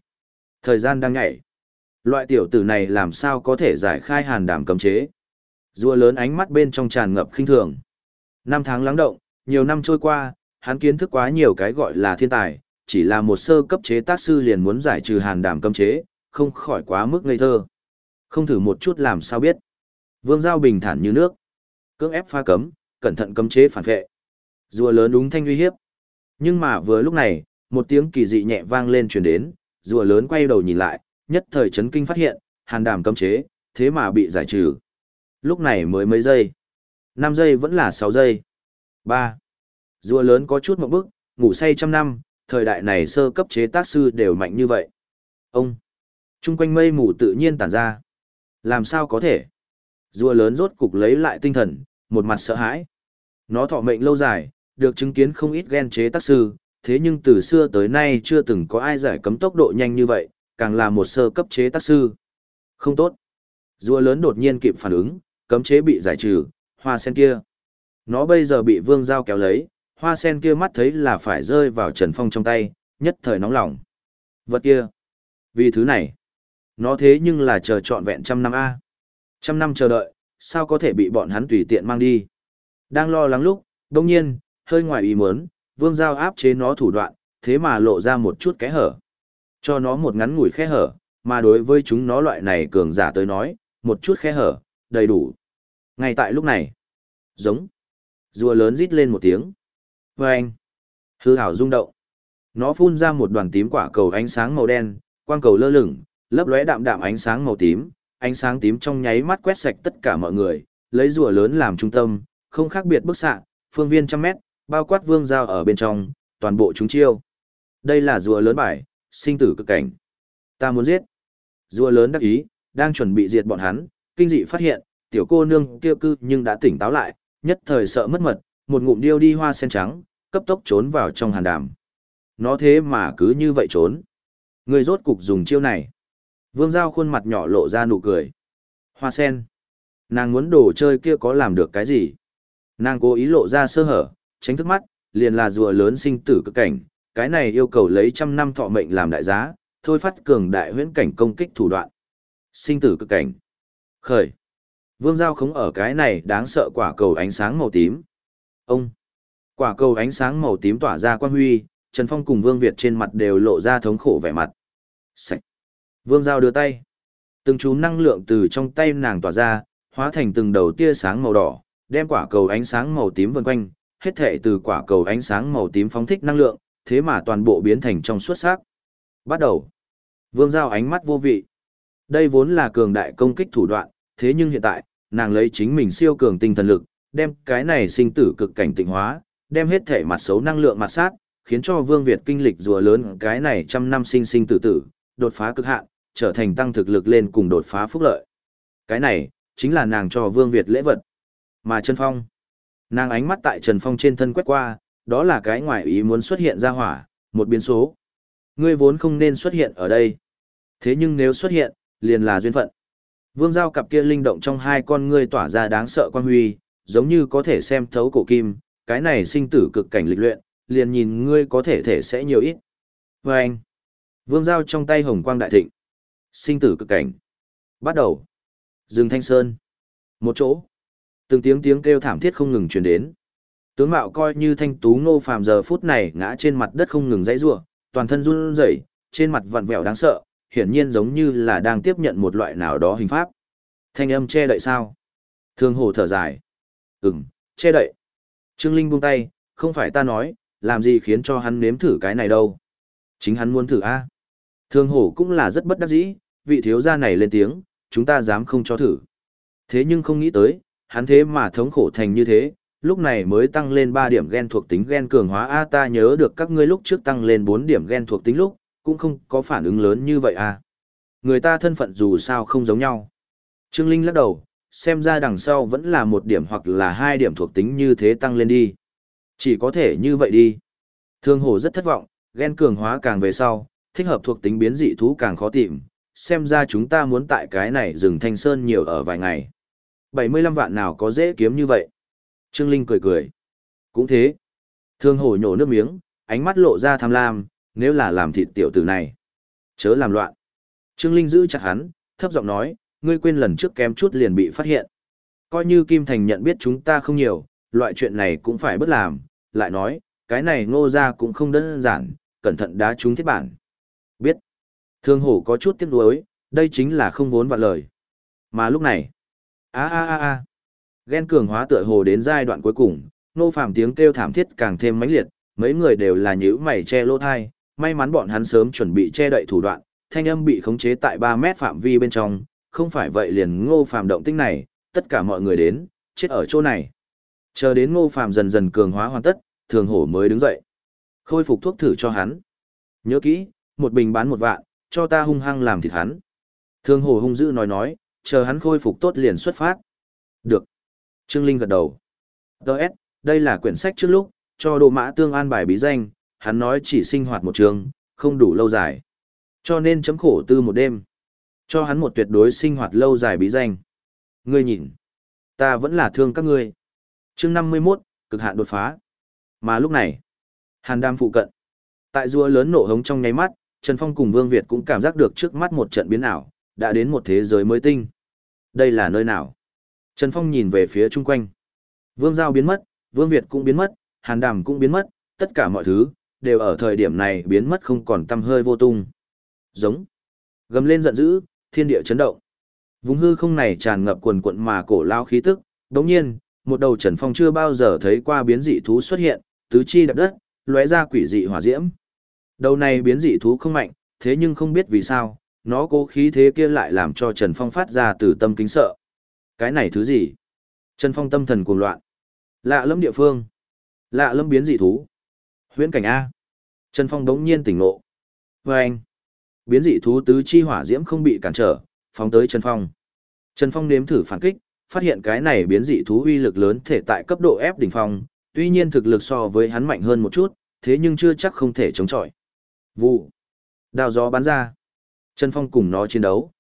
Thời gian đang nhảy. Loại tiểu tử này làm sao có thể giải khai hàn đảm cấm chế. Rùa lớn ánh mắt bên trong tràn ngập khinh thường. Năm tháng lắng động, nhiều năm trôi qua, hắn kiến thức quá nhiều cái gọi là thiên tài, chỉ là một sơ cấp chế tác sư liền muốn giải trừ hàn đảm cấm chế, không khỏi quá mức ngây thơ. Không thử một chút làm sao biết. Vương Giao bình thản như nước. Cưỡng ép pha cấm, cẩn thận cấm chế phản vệ. Rùa lớn đúng thanh uy hiếp. Nhưng mà vừa lúc này, một tiếng kỳ dị nhẹ vang lên truyền đến, rùa lớn quay đầu nhìn lại, nhất thời chấn kinh phát hiện, hàn đàm cấm chế, thế mà bị giải trừ. Lúc này mới mấy giây. 5 giây vẫn là 6 giây. 3. Rùa lớn có chút một bức, ngủ say trăm năm, thời đại này sơ cấp chế tác sư đều mạnh như vậy. Ông. Trung quanh mây mù tự nhiên tản ra. Làm sao có thể? Rùa lớn rốt cục lấy lại tinh thần, một mặt sợ hãi. Nó thọ mệnh lâu dài, được chứng kiến không ít ghen chế tác sư, thế nhưng từ xưa tới nay chưa từng có ai giải cấm tốc độ nhanh như vậy, càng là một sơ cấp chế tác sư. Không tốt. Rùa lớn đột nhiên kịp phản ứng, cấm chế bị giải trừ, hoa sen kia. Nó bây giờ bị vương giao kéo lấy, hoa sen kia mắt thấy là phải rơi vào Trần Phong trong tay, nhất thời nóng lòng. Vật kia. Vì thứ này. Nó thế nhưng là chờ trọn vẹn trăm năm A. Trăm năm chờ đợi, sao có thể bị bọn hắn tùy tiện mang đi. Đang lo lắng lúc, đồng nhiên, hơi ngoài ý muốn, vương giao áp chế nó thủ đoạn, thế mà lộ ra một chút kẽ hở. Cho nó một ngắn ngủi khe hở, mà đối với chúng nó loại này cường giả tới nói, một chút khe hở, đầy đủ. Ngay tại lúc này, giống, rùa lớn rít lên một tiếng. Vâng, anh, hư hảo rung động. Nó phun ra một đoàn tím quả cầu ánh sáng màu đen, quang cầu lơ lửng, lấp lóe đạm đạm ánh sáng màu tím, ánh sáng tím trong nháy mắt quét sạch tất cả mọi người, lấy rùa lớn làm trung tâm, không khác biệt bức xạ, phương viên trăm mét, bao quát vương giao ở bên trong, toàn bộ chúng chiêu. Đây là rùa lớn bài, sinh tử cực cảnh. Ta muốn giết. Rùa lớn đắc ý, đang chuẩn bị diệt bọn hắn, kinh dị phát hiện, tiểu cô nương kia cư nhưng đã tỉnh táo lại, nhất thời sợ mất mật, một ngụm điêu đi hoa sen trắng, cấp tốc trốn vào trong hàn đàm. Nó thế mà cứ như vậy trốn. Người rốt cục dùng chiêu này. Vương Giao khuôn mặt nhỏ lộ ra nụ cười. Hoa sen. Nàng muốn đồ chơi kia có làm được cái gì? Nàng cố ý lộ ra sơ hở, tránh thức mắt, liền là rùa lớn sinh tử cực cảnh, cái này yêu cầu lấy trăm năm thọ mệnh làm đại giá, thôi phát cường đại huyễn cảnh công kích thủ đoạn. Sinh tử cực cảnh. Khởi. Vương Giao không ở cái này đáng sợ quả cầu ánh sáng màu tím. Ông. Quả cầu ánh sáng màu tím tỏa ra quan huy, Trần Phong cùng Vương Việt trên mặt đều lộ ra thống khổ vẻ mặt. Sạch. Vương Giao đưa tay. Từng chú năng lượng từ trong tay nàng tỏa ra, hóa thành từng đầu tia sáng màu đỏ, đem quả cầu ánh sáng màu tím vần quanh, hết thể từ quả cầu ánh sáng màu tím phóng thích năng lượng, thế mà toàn bộ biến thành trong suốt sắc. Bắt đầu. Vương Giao ánh mắt vô vị. Đây vốn là cường đại công kích thủ đoạn, thế nhưng hiện tại, nàng lấy chính mình siêu cường tinh thần lực, đem cái này sinh tử cực cảnh tịnh hóa, đem hết thể mặt xấu năng lượng mặt sát, khiến cho Vương Việt kinh lịch rùa lớn cái này trăm năm sinh sinh tử tử, đột phá cực hạn, trở thành tăng thực lực lên cùng đột phá phúc lợi. Cái này, chính là nàng cho Vương Việt lễ vật. Mà Trần Phong, nàng ánh mắt tại Trần Phong trên thân quét qua, đó là cái ngoại ý muốn xuất hiện ra hỏa, một biến số. Ngươi vốn không nên xuất hiện ở đây. Thế nhưng nếu xuất hiện, liền là duyên phận. Vương Giao cặp kia linh động trong hai con ngươi tỏa ra đáng sợ quan huy, giống như có thể xem thấu cổ kim, cái này sinh tử cực cảnh lịch luyện, liền nhìn ngươi có thể thể sẽ nhiều ít. Và anh, Vương Giao trong tay hồng quang đại thịnh. Sinh tử cực cảnh. Bắt đầu. Dương Thanh Sơn. Một chỗ. Từng tiếng tiếng kêu thảm thiết không ngừng truyền đến. Tướng mạo coi như thanh tú ngô phàm giờ phút này ngã trên mặt đất không ngừng dãy rủa, toàn thân run rẩy, trên mặt vặn vẹo đáng sợ, hiển nhiên giống như là đang tiếp nhận một loại nào đó hình pháp. Thanh âm che đậy sao? Thương hồ thở dài. Ừm, che đậy. Trương Linh buông tay, không phải ta nói, làm gì khiến cho hắn nếm thử cái này đâu. Chính hắn muốn thử a. Thương hổ cũng là rất bất đắc dĩ, vị thiếu gia này lên tiếng, chúng ta dám không cho thử. Thế nhưng không nghĩ tới, hắn thế mà thống khổ thành như thế, lúc này mới tăng lên 3 điểm gen thuộc tính gen cường hóa A ta nhớ được các ngươi lúc trước tăng lên 4 điểm gen thuộc tính lúc, cũng không có phản ứng lớn như vậy à. Người ta thân phận dù sao không giống nhau. Trương Linh lắc đầu, xem ra đằng sau vẫn là một điểm hoặc là hai điểm thuộc tính như thế tăng lên đi. Chỉ có thể như vậy đi. Thương hồ rất thất vọng, gen cường hóa càng về sau, thích hợp thuộc tính biến dị thú càng khó tìm, xem ra chúng ta muốn tại cái này rừng thanh sơn nhiều ở vài ngày. 75 vạn nào có dễ kiếm như vậy. Trương Linh cười cười. Cũng thế. Thương hổ nhổ nước miếng, ánh mắt lộ ra tham lam, nếu là làm thịt tiểu tử này. Chớ làm loạn. Trương Linh giữ chặt hắn, thấp giọng nói, ngươi quên lần trước kém chút liền bị phát hiện. Coi như Kim Thành nhận biết chúng ta không nhiều, loại chuyện này cũng phải bất làm, lại nói, cái này ngô ra cũng không đơn giản, cẩn thận đá chúng thiết bản. Thương hổ có chút tiếc nuối, đây chính là không vốn vạn lời. Mà lúc này, a a a a Ghen cường hóa tựa hồ đến giai đoạn cuối cùng, nô phàm tiếng kêu thảm thiết càng thêm mãnh liệt, mấy người đều là nhíu mày che lỗ thai, may mắn bọn hắn sớm chuẩn bị che đậy thủ đoạn, thanh âm bị khống chế tại 3 mét phạm vi bên trong, không phải vậy liền ngô phàm động tinh này, tất cả mọi người đến, chết ở chỗ này. Chờ đến ngô phàm dần dần cường hóa hoàn tất, thường hổ mới đứng dậy. Khôi phục thuốc thử cho hắn. Nhớ kỹ, một bình bán một vạn, cho ta hung hăng làm thịt hắn. Thương hồ hung dữ nói nói, chờ hắn khôi phục tốt liền xuất phát. Được. Trương Linh gật đầu. Đợt, đây là quyển sách trước lúc, cho đồ mã tương an bài bí danh, hắn nói chỉ sinh hoạt một trường, không đủ lâu dài. Cho nên chấm khổ tư một đêm. Cho hắn một tuyệt đối sinh hoạt lâu dài bí danh. Ngươi nhìn, ta vẫn là thương các ngươi. chương 51, cực hạn đột phá. Mà lúc này, Hàn Đam phụ cận. Tại rùa lớn nổ hống trong nháy mắt, Trần Phong cùng Vương Việt cũng cảm giác được trước mắt một trận biến ảo, đã đến một thế giới mới tinh. Đây là nơi nào? Trần Phong nhìn về phía chung quanh. Vương Giao biến mất, Vương Việt cũng biến mất, Hàn Đàm cũng biến mất, tất cả mọi thứ, đều ở thời điểm này biến mất không còn tăm hơi vô tung. Giống. Gầm lên giận dữ, thiên địa chấn động. Vùng hư không này tràn ngập quần quận mà cổ lao khí tức, đồng nhiên, một đầu Trần Phong chưa bao giờ thấy qua biến dị thú xuất hiện, tứ chi đập đất, lóe ra quỷ dị hỏa diễm. Đầu này biến dị thú không mạnh, thế nhưng không biết vì sao, nó cố khí thế kia lại làm cho Trần Phong phát ra từ tâm kính sợ. Cái này thứ gì? Trần Phong tâm thần cuồng loạn. Lạ lâm địa phương. Lạ lâm biến dị thú. Huyễn cảnh A. Trần Phong đống nhiên tỉnh ngộ. Vâng. anh. Biến dị thú tứ chi hỏa diễm không bị cản trở, phóng tới Trần Phong. Trần Phong nếm thử phản kích, phát hiện cái này biến dị thú uy lực lớn thể tại cấp độ F đỉnh phong, tuy nhiên thực lực so với hắn mạnh hơn một chút, thế nhưng chưa chắc không thể chống chọi. Vụ. Đào gió bắn ra. Trần Phong cùng nó chiến đấu.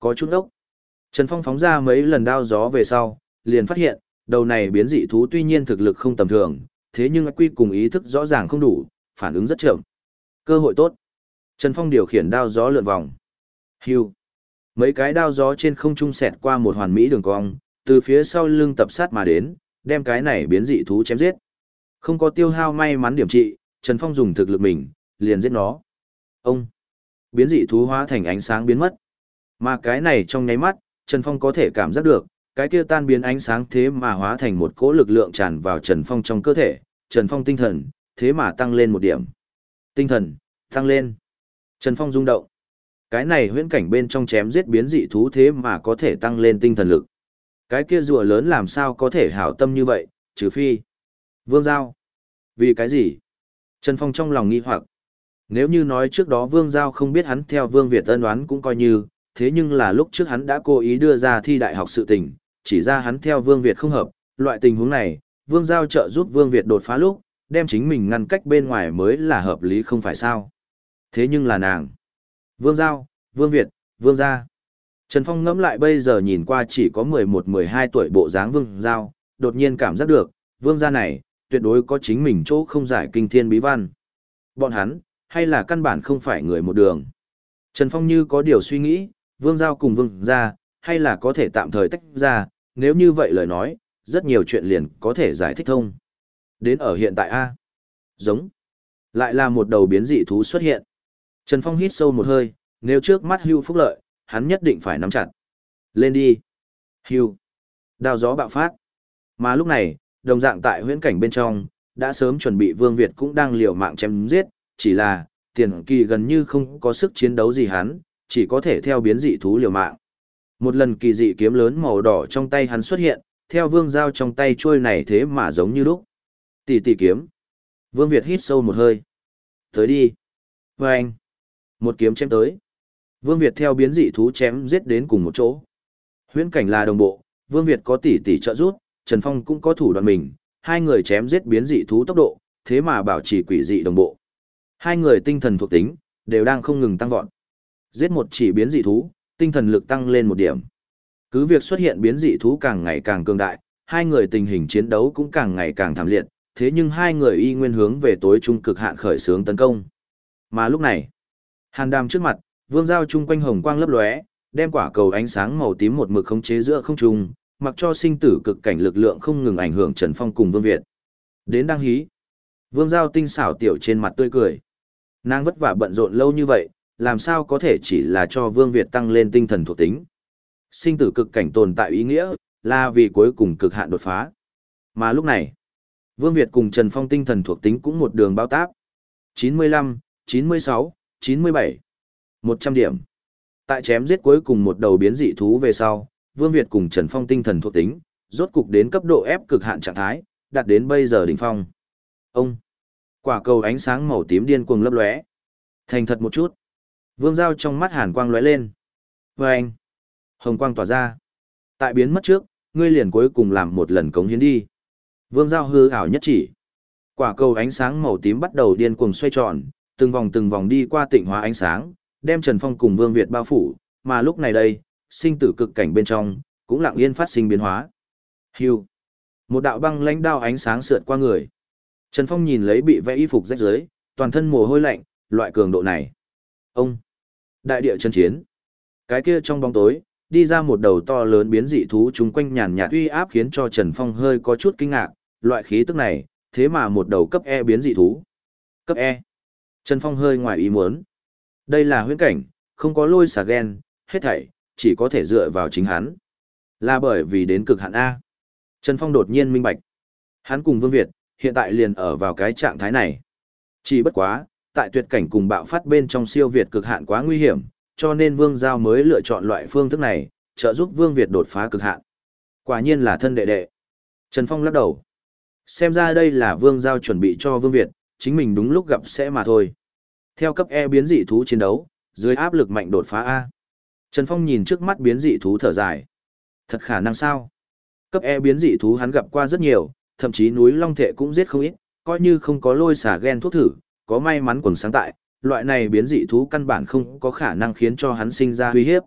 Có chút ốc. Trần Phong phóng ra mấy lần đao gió về sau, liền phát hiện, đầu này biến dị thú tuy nhiên thực lực không tầm thường, thế nhưng quy cùng ý thức rõ ràng không đủ, phản ứng rất chậm. Cơ hội tốt. Trần Phong điều khiển đao gió lượn vòng. Hưu. Mấy cái đao gió trên không trung xẹt qua một hoàn mỹ đường cong, từ phía sau lưng tập sát mà đến, đem cái này biến dị thú chém giết. Không có tiêu hao may mắn điểm trị, Trần Phong dùng thực lực mình, liền giết nó. Ông. Biến dị thú hóa thành ánh sáng biến mất. Mà cái này trong nháy mắt, Trần Phong có thể cảm giác được, cái kia tan biến ánh sáng thế mà hóa thành một cỗ lực lượng tràn vào Trần Phong trong cơ thể, Trần Phong tinh thần, thế mà tăng lên một điểm. Tinh thần, tăng lên. Trần Phong rung động. Cái này huyễn cảnh bên trong chém giết biến dị thú thế mà có thể tăng lên tinh thần lực. Cái kia rùa lớn làm sao có thể hảo tâm như vậy, trừ phi. Vương Giao. Vì cái gì? Trần Phong trong lòng nghi hoặc. Nếu như nói trước đó Vương Giao không biết hắn theo Vương Việt ân đoán cũng coi như, thế nhưng là lúc trước hắn đã cố ý đưa ra thi đại học sự tình, chỉ ra hắn theo Vương Việt không hợp, loại tình huống này, Vương Giao trợ giúp Vương Việt đột phá lúc, đem chính mình ngăn cách bên ngoài mới là hợp lý không phải sao. Thế nhưng là nàng. Vương Giao, Vương Việt, Vương Gia. Trần Phong ngẫm lại bây giờ nhìn qua chỉ có 11-12 tuổi bộ dáng Vương Giao, đột nhiên cảm giác được, Vương Gia này, tuyệt đối có chính mình chỗ không giải kinh thiên bí văn. Bọn hắn, hay là căn bản không phải người một đường. Trần Phong như có điều suy nghĩ, Vương Giao cùng Vương Gia, hay là có thể tạm thời tách ra, nếu như vậy lời nói, rất nhiều chuyện liền có thể giải thích thông. Đến ở hiện tại A. Giống. Lại là một đầu biến dị thú xuất hiện. Trần Phong hít sâu một hơi, nếu trước mắt hưu phúc lợi, hắn nhất định phải nắm chặt. Lên đi. Hưu. Đao gió bạo phát. Mà lúc này, đồng dạng tại huyễn cảnh bên trong, đã sớm chuẩn bị Vương Việt cũng đang liều mạng chém giết, chỉ là, tiền kỳ gần như không có sức chiến đấu gì hắn, chỉ có thể theo biến dị thú liều mạng. Một lần kỳ dị kiếm lớn màu đỏ trong tay hắn xuất hiện, theo vương giao trong tay trôi này thế mà giống như lúc. Tỷ tỷ kiếm. Vương Việt hít sâu một hơi. Tới đi. Và anh. Một kiếm chém tới. Vương Việt theo biến dị thú chém giết đến cùng một chỗ. Huyễn cảnh là đồng bộ, Vương Việt có tỷ tỷ trợ giúp, Trần Phong cũng có thủ đoạn mình, hai người chém giết biến dị thú tốc độ, thế mà bảo trì quỷ dị đồng bộ. Hai người tinh thần thuộc tính đều đang không ngừng tăng vọt. Giết một chỉ biến dị thú, tinh thần lực tăng lên một điểm. Cứ việc xuất hiện biến dị thú càng ngày càng cường đại, hai người tình hình chiến đấu cũng càng ngày càng thảm liệt, thế nhưng hai người y nguyên hướng về tối trung cực hạn khởi xướng tấn công. Mà lúc này, Hàn Đàm trước mặt, vương giao chung quanh hồng quang lấp lóe, đem quả cầu ánh sáng màu tím một mực khống chế giữa không trung, mặc cho sinh tử cực cảnh lực lượng không ngừng ảnh hưởng Trần Phong cùng Vương Việt. Đến đang hí. Vương Giao tinh xảo tiểu trên mặt tươi cười. Nàng vất vả bận rộn lâu như vậy, làm sao có thể chỉ là cho Vương Việt tăng lên tinh thần thuộc tính. Sinh tử cực cảnh tồn tại ý nghĩa, là vì cuối cùng cực hạn đột phá. Mà lúc này, Vương Việt cùng Trần Phong tinh thần thuộc tính cũng một đường bao táp. 95, 96, 97, 100 điểm. Tại chém giết cuối cùng một đầu biến dị thú về sau, Vương Việt cùng Trần Phong tinh thần thuộc tính, rốt cục đến cấp độ ép cực hạn trạng thái, đạt đến bây giờ đỉnh phong. Ông, quả cầu ánh sáng màu tím điên cuồng lấp lóe. Thành thật một chút. Vương Giao trong mắt hàn quang lóe lên. Và anh, hồng quang tỏa ra. Tại biến mất trước, ngươi liền cuối cùng làm một lần cống hiến đi. Vương Giao hư ảo nhất chỉ. Quả cầu ánh sáng màu tím bắt đầu điên cuồng xoay tròn, từng vòng từng vòng đi qua tịnh hóa ánh sáng, đem Trần Phong cùng Vương Việt bao phủ, mà lúc này đây, sinh tử cực cảnh bên trong, cũng lặng yên phát sinh biến hóa. Hưu. Một đạo băng lãnh đao ánh sáng sượt qua người. Trần Phong nhìn lấy bị vẽ y phục rách rưới, toàn thân mồ hôi lạnh, loại cường độ này. Ông. Đại địa chân chiến. Cái kia trong bóng tối, đi ra một đầu to lớn biến dị thú chúng quanh nhàn nhạt uy áp khiến cho Trần Phong hơi có chút kinh ngạc, loại khí tức này, thế mà một đầu cấp E biến dị thú. Cấp E. Trần Phong hơi ngoài ý muốn. Đây là huyễn cảnh, không có lôi xà ghen, hết thảy, chỉ có thể dựa vào chính hắn. Là bởi vì đến cực hạn A. Trần Phong đột nhiên minh bạch. Hắn cùng Vương Việt, hiện tại liền ở vào cái trạng thái này. Chỉ bất quá, tại tuyệt cảnh cùng bạo phát bên trong siêu Việt cực hạn quá nguy hiểm, cho nên Vương Giao mới lựa chọn loại phương thức này, trợ giúp Vương Việt đột phá cực hạn. Quả nhiên là thân đệ đệ. Trần Phong lắc đầu. Xem ra đây là Vương Giao chuẩn bị cho Vương Việt, chính mình đúng lúc gặp sẽ mà thôi. Theo cấp E biến dị thú chiến đấu, dưới áp lực mạnh đột phá A. Trần Phong nhìn trước mắt biến dị thú thở dài. Thật khả năng sao? Cấp E biến dị thú hắn gặp qua rất nhiều, thậm chí núi Long Thệ cũng giết không ít, coi như không có lôi xả gen thuốc thử, có may mắn quần sáng tại, loại này biến dị thú căn bản không có khả năng khiến cho hắn sinh ra uy hiếp.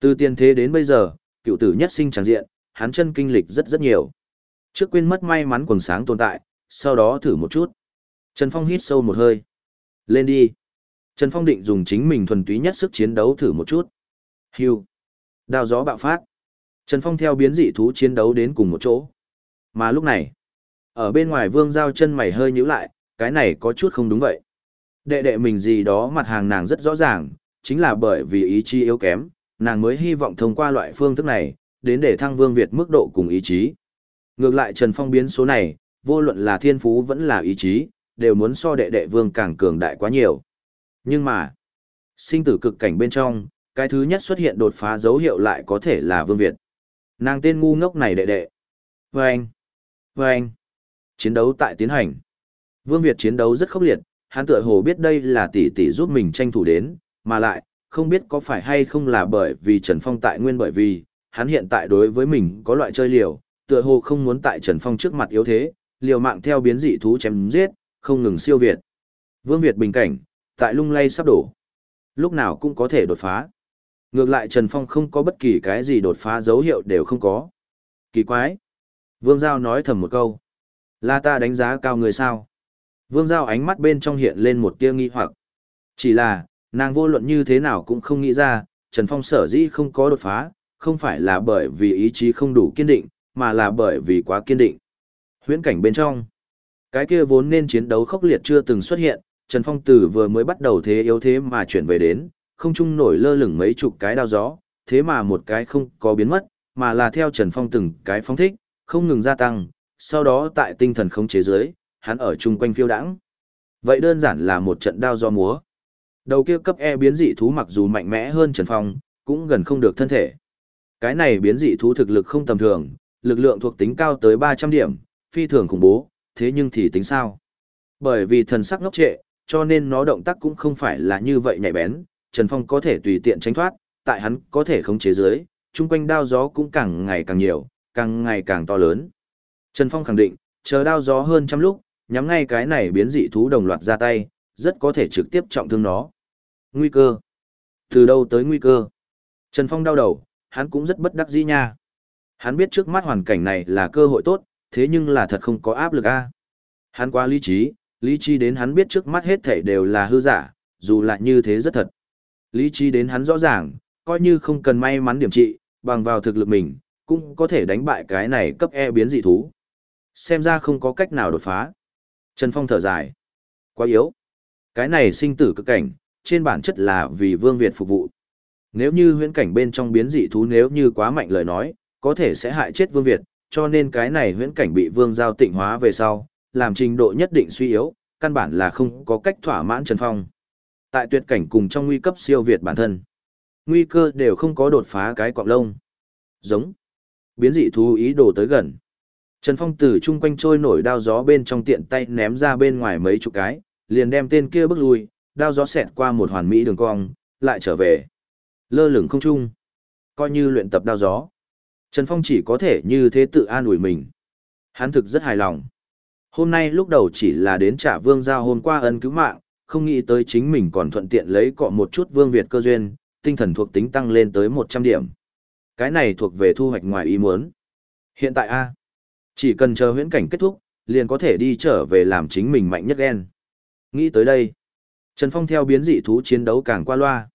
Từ tiền thế đến bây giờ, cựu tử nhất sinh tràng diện, hắn chân kinh lịch rất rất nhiều. Trước quên mất may mắn quần sáng tồn tại, sau đó thử một chút. Trần Phong hít sâu một hơi. Lên đi. Trần Phong định dùng chính mình thuần túy nhất sức chiến đấu thử một chút. Hưu. Đao gió bạo phát. Trần Phong theo biến dị thú chiến đấu đến cùng một chỗ. Mà lúc này, ở bên ngoài vương giao chân mày hơi nhíu lại, cái này có chút không đúng vậy. Đệ đệ mình gì đó mặt hàng nàng rất rõ ràng, chính là bởi vì ý chí yếu kém, nàng mới hy vọng thông qua loại phương thức này, đến để thăng vương Việt mức độ cùng ý chí. Ngược lại Trần Phong biến số này, vô luận là thiên phú vẫn là ý chí, đều muốn so đệ đệ vương càng cường đại quá nhiều. Nhưng mà, sinh tử cực cảnh bên trong, cái thứ nhất xuất hiện đột phá dấu hiệu lại có thể là Vương Việt. Nàng tên ngu ngốc này đệ đệ. Vâng! Vâng! Chiến đấu tại tiến hành. Vương Việt chiến đấu rất khốc liệt, hắn tựa hồ biết đây là tỷ tỷ giúp mình tranh thủ đến, mà lại, không biết có phải hay không là bởi vì Trần Phong tại nguyên bởi vì, hắn hiện tại đối với mình có loại chơi liều, tựa hồ không muốn tại Trần Phong trước mặt yếu thế, liều mạng theo biến dị thú chém giết, không ngừng siêu việt. Vương Việt bình cảnh, tại lung lay sắp đổ. Lúc nào cũng có thể đột phá. Ngược lại Trần Phong không có bất kỳ cái gì đột phá dấu hiệu đều không có. Kỳ quái. Vương Giao nói thầm một câu. Là ta đánh giá cao người sao? Vương Giao ánh mắt bên trong hiện lên một tia nghi hoặc. Chỉ là, nàng vô luận như thế nào cũng không nghĩ ra, Trần Phong sở dĩ không có đột phá, không phải là bởi vì ý chí không đủ kiên định, mà là bởi vì quá kiên định. Huyễn cảnh bên trong, cái kia vốn nên chiến đấu khốc liệt chưa từng xuất hiện, Trần Phong từ vừa mới bắt đầu thế yếu thế mà chuyển về đến, không trung nổi lơ lửng mấy chục cái đao gió, thế mà một cái không có biến mất, mà là theo Trần Phong từng cái phóng thích, không ngừng gia tăng, sau đó tại tinh thần không chế giới, hắn ở chung quanh phiêu đãng. Vậy đơn giản là một trận đao gió múa. Đầu kia cấp E biến dị thú mặc dù mạnh mẽ hơn Trần Phong, cũng gần không được thân thể. Cái này biến dị thú thực lực không tầm thường, lực lượng thuộc tính cao tới 300 điểm, phi thường khủng bố, thế nhưng thì tính sao? Bởi vì thần sắc ngốc trệ, cho nên nó động tác cũng không phải là như vậy nhạy bén, Trần Phong có thể tùy tiện tránh thoát, tại hắn có thể khống chế dưới, chung quanh đao gió cũng càng ngày càng nhiều, càng ngày càng to lớn. Trần Phong khẳng định, chờ đao gió hơn trăm lúc, nhắm ngay cái này biến dị thú đồng loạt ra tay, rất có thể trực tiếp trọng thương nó. Nguy cơ. Từ đâu tới nguy cơ? Trần Phong đau đầu, hắn cũng rất bất đắc dĩ nha. Hắn biết trước mắt hoàn cảnh này là cơ hội tốt, thế nhưng là thật không có áp lực a. Hắn quá lý trí, lý trí đến hắn biết trước mắt hết thảy đều là hư giả, dù là như thế rất thật. Lý trí đến hắn rõ ràng, coi như không cần may mắn điểm trị, bằng vào thực lực mình, cũng có thể đánh bại cái này cấp E biến dị thú. Xem ra không có cách nào đột phá. Trần Phong thở dài. Quá yếu. Cái này sinh tử cực cảnh, trên bản chất là vì Vương Việt phục vụ. Nếu như huyễn cảnh bên trong biến dị thú nếu như quá mạnh lời nói, có thể sẽ hại chết Vương Việt, cho nên cái này huyễn cảnh bị Vương Giao tịnh hóa về sau, làm trình độ nhất định suy yếu, căn bản là không có cách thỏa mãn Trần Phong. Tại tuyệt cảnh cùng trong nguy cấp siêu việt bản thân, nguy cơ đều không có đột phá cái quạng lông. Giống. Biến dị thú ý đồ tới gần. Trần Phong từ chung quanh trôi nổi đao gió bên trong tiện tay ném ra bên ngoài mấy chục cái, liền đem tên kia bước lui, đao gió xẹt qua một hoàn mỹ đường cong, lại trở về. Lơ lửng không trung. Coi như luyện tập đao gió. Trần Phong chỉ có thể như thế tự an ủi mình. Hắn thực rất hài lòng. Hôm nay lúc đầu chỉ là đến trả vương giao hôm qua ân cứu mạng, không nghĩ tới chính mình còn thuận tiện lấy cọ một chút vương Việt cơ duyên, tinh thần thuộc tính tăng lên tới 100 điểm. Cái này thuộc về thu hoạch ngoài ý muốn. Hiện tại A. Chỉ cần chờ huyễn cảnh kết thúc, liền có thể đi trở về làm chính mình mạnh nhất ghen. Nghĩ tới đây. Trần Phong theo biến dị thú chiến đấu càng qua loa.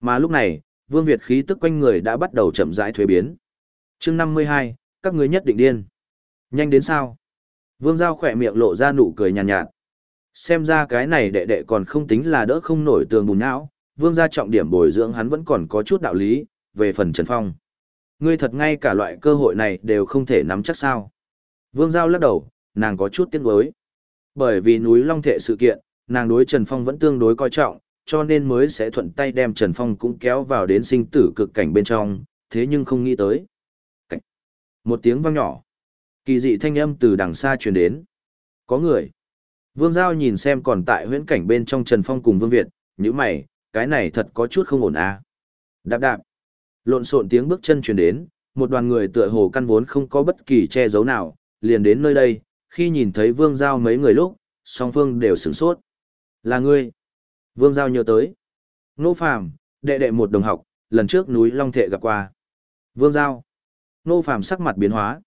Mà lúc này, Vương Việt khí tức quanh người đã bắt đầu chậm rãi thuế biến. chương 52, các ngươi nhất định điên. Nhanh đến sao? Vương Giao khỏe miệng lộ ra nụ cười nhàn nhạt, nhạt. Xem ra cái này đệ đệ còn không tính là đỡ không nổi tường bùn não, Vương gia trọng điểm bồi dưỡng hắn vẫn còn có chút đạo lý, về phần Trần Phong. Ngươi thật ngay cả loại cơ hội này đều không thể nắm chắc sao. Vương Giao lắc đầu, nàng có chút tiếc nuối. Bởi vì núi Long Thệ sự kiện, nàng đối Trần Phong vẫn tương đối coi trọng, cho nên mới sẽ thuận tay đem Trần Phong cũng kéo vào đến sinh tử cực cảnh bên trong, thế nhưng không nghĩ tới. Cảnh. Một tiếng vang nhỏ. Kỳ dị thanh âm từ đằng xa truyền đến. Có người. Vương Giao nhìn xem còn tại huyễn cảnh bên trong Trần Phong cùng Vương Việt, như mày, cái này thật có chút không ổn à. Đạp đạp. Lộn xộn tiếng bước chân truyền đến, một đoàn người tựa hồ căn vốn không có bất kỳ che giấu nào, liền đến nơi đây, khi nhìn thấy Vương Giao mấy người lúc, song phương đều sửng sốt. Là ngươi. Vương Giao nhớ tới. Nô Phàm đệ đệ một đồng học, lần trước núi Long Thệ gặp qua. Vương Giao. Nô Phàm sắc mặt biến hóa.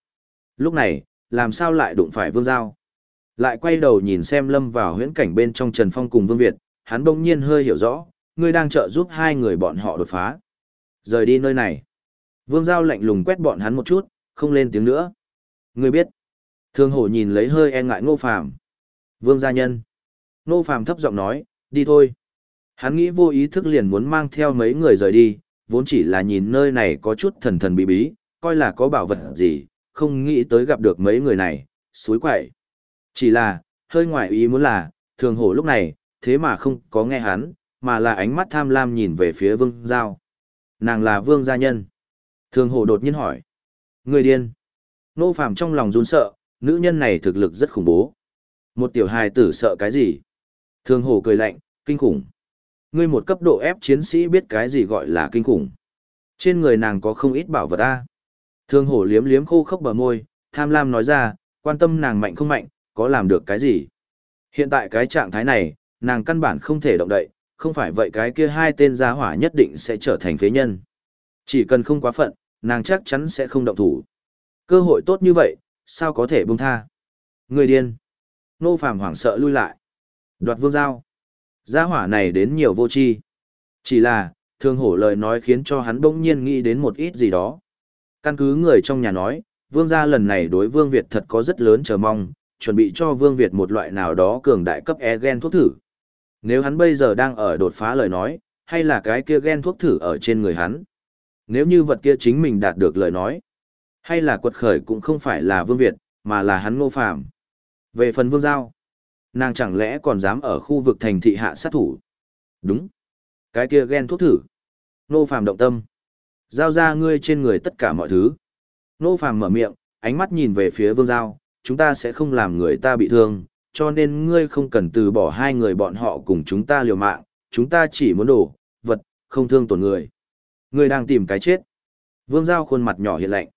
Lúc này, làm sao lại đụng phải Vương Giao? Lại quay đầu nhìn xem lâm vào huyễn cảnh bên trong Trần Phong cùng Vương Việt, hắn bỗng nhiên hơi hiểu rõ, ngươi đang trợ giúp hai người bọn họ đột phá. Rời đi nơi này. Vương Giao lạnh lùng quét bọn hắn một chút, không lên tiếng nữa. Ngươi biết. Thương hổ nhìn lấy hơi e ngại ngô phàm. Vương gia nhân. Ngô phàm thấp giọng nói, đi thôi. Hắn nghĩ vô ý thức liền muốn mang theo mấy người rời đi, vốn chỉ là nhìn nơi này có chút thần thần bí bí, coi là có bảo vật gì, không nghĩ tới gặp được mấy người này, suối quậy. Chỉ là, hơi ngoại ý muốn là, thường hổ lúc này, thế mà không có nghe hắn, mà là ánh mắt tham lam nhìn về phía vương giao. Nàng là vương gia nhân. Thường hổ đột nhiên hỏi. Người điên. Nô phàm trong lòng run sợ, nữ nhân này thực lực rất khủng bố. Một tiểu hài tử sợ cái gì? Thường hổ cười lạnh, kinh khủng. Ngươi một cấp độ ép chiến sĩ biết cái gì gọi là kinh khủng. Trên người nàng có không ít bảo vật a. Thường hổ liếm liếm khô khốc bờ môi, tham lam nói ra, quan tâm nàng mạnh không mạnh, có làm được cái gì. Hiện tại cái trạng thái này, nàng căn bản không thể động đậy, không phải vậy cái kia hai tên gia hỏa nhất định sẽ trở thành phế nhân. Chỉ cần không quá phận, nàng chắc chắn sẽ không động thủ. Cơ hội tốt như vậy, sao có thể buông tha? Người điên. Nô Phàm hoảng sợ lui lại. Đoạt vương giao. Gia hỏa này đến nhiều vô tri. Chỉ là, thương hổ lời nói khiến cho hắn bỗng nhiên nghĩ đến một ít gì đó. Căn cứ người trong nhà nói, vương gia lần này đối vương Việt thật có rất lớn chờ mong, chuẩn bị cho vương Việt một loại nào đó cường đại cấp e gen thuốc thử. Nếu hắn bây giờ đang ở đột phá lời nói, hay là cái kia gen thuốc thử ở trên người hắn. Nếu như vật kia chính mình đạt được lời nói, hay là quật khởi cũng không phải là Vương Việt, mà là hắn ngô phàm. Về phần Vương Giao, nàng chẳng lẽ còn dám ở khu vực thành thị hạ sát thủ? Đúng. Cái kia ghen thuốc thử. Ngô phàm động tâm. Giao ra ngươi trên người tất cả mọi thứ. Ngô phàm mở miệng, ánh mắt nhìn về phía vương giao, chúng ta sẽ không làm người ta bị thương, cho nên ngươi không cần từ bỏ hai người bọn họ cùng chúng ta liều mạng, chúng ta chỉ muốn đổ, vật, không thương tổn người. Ngươi đang tìm cái chết. Vương Giao khuôn mặt nhỏ hiện lạnh.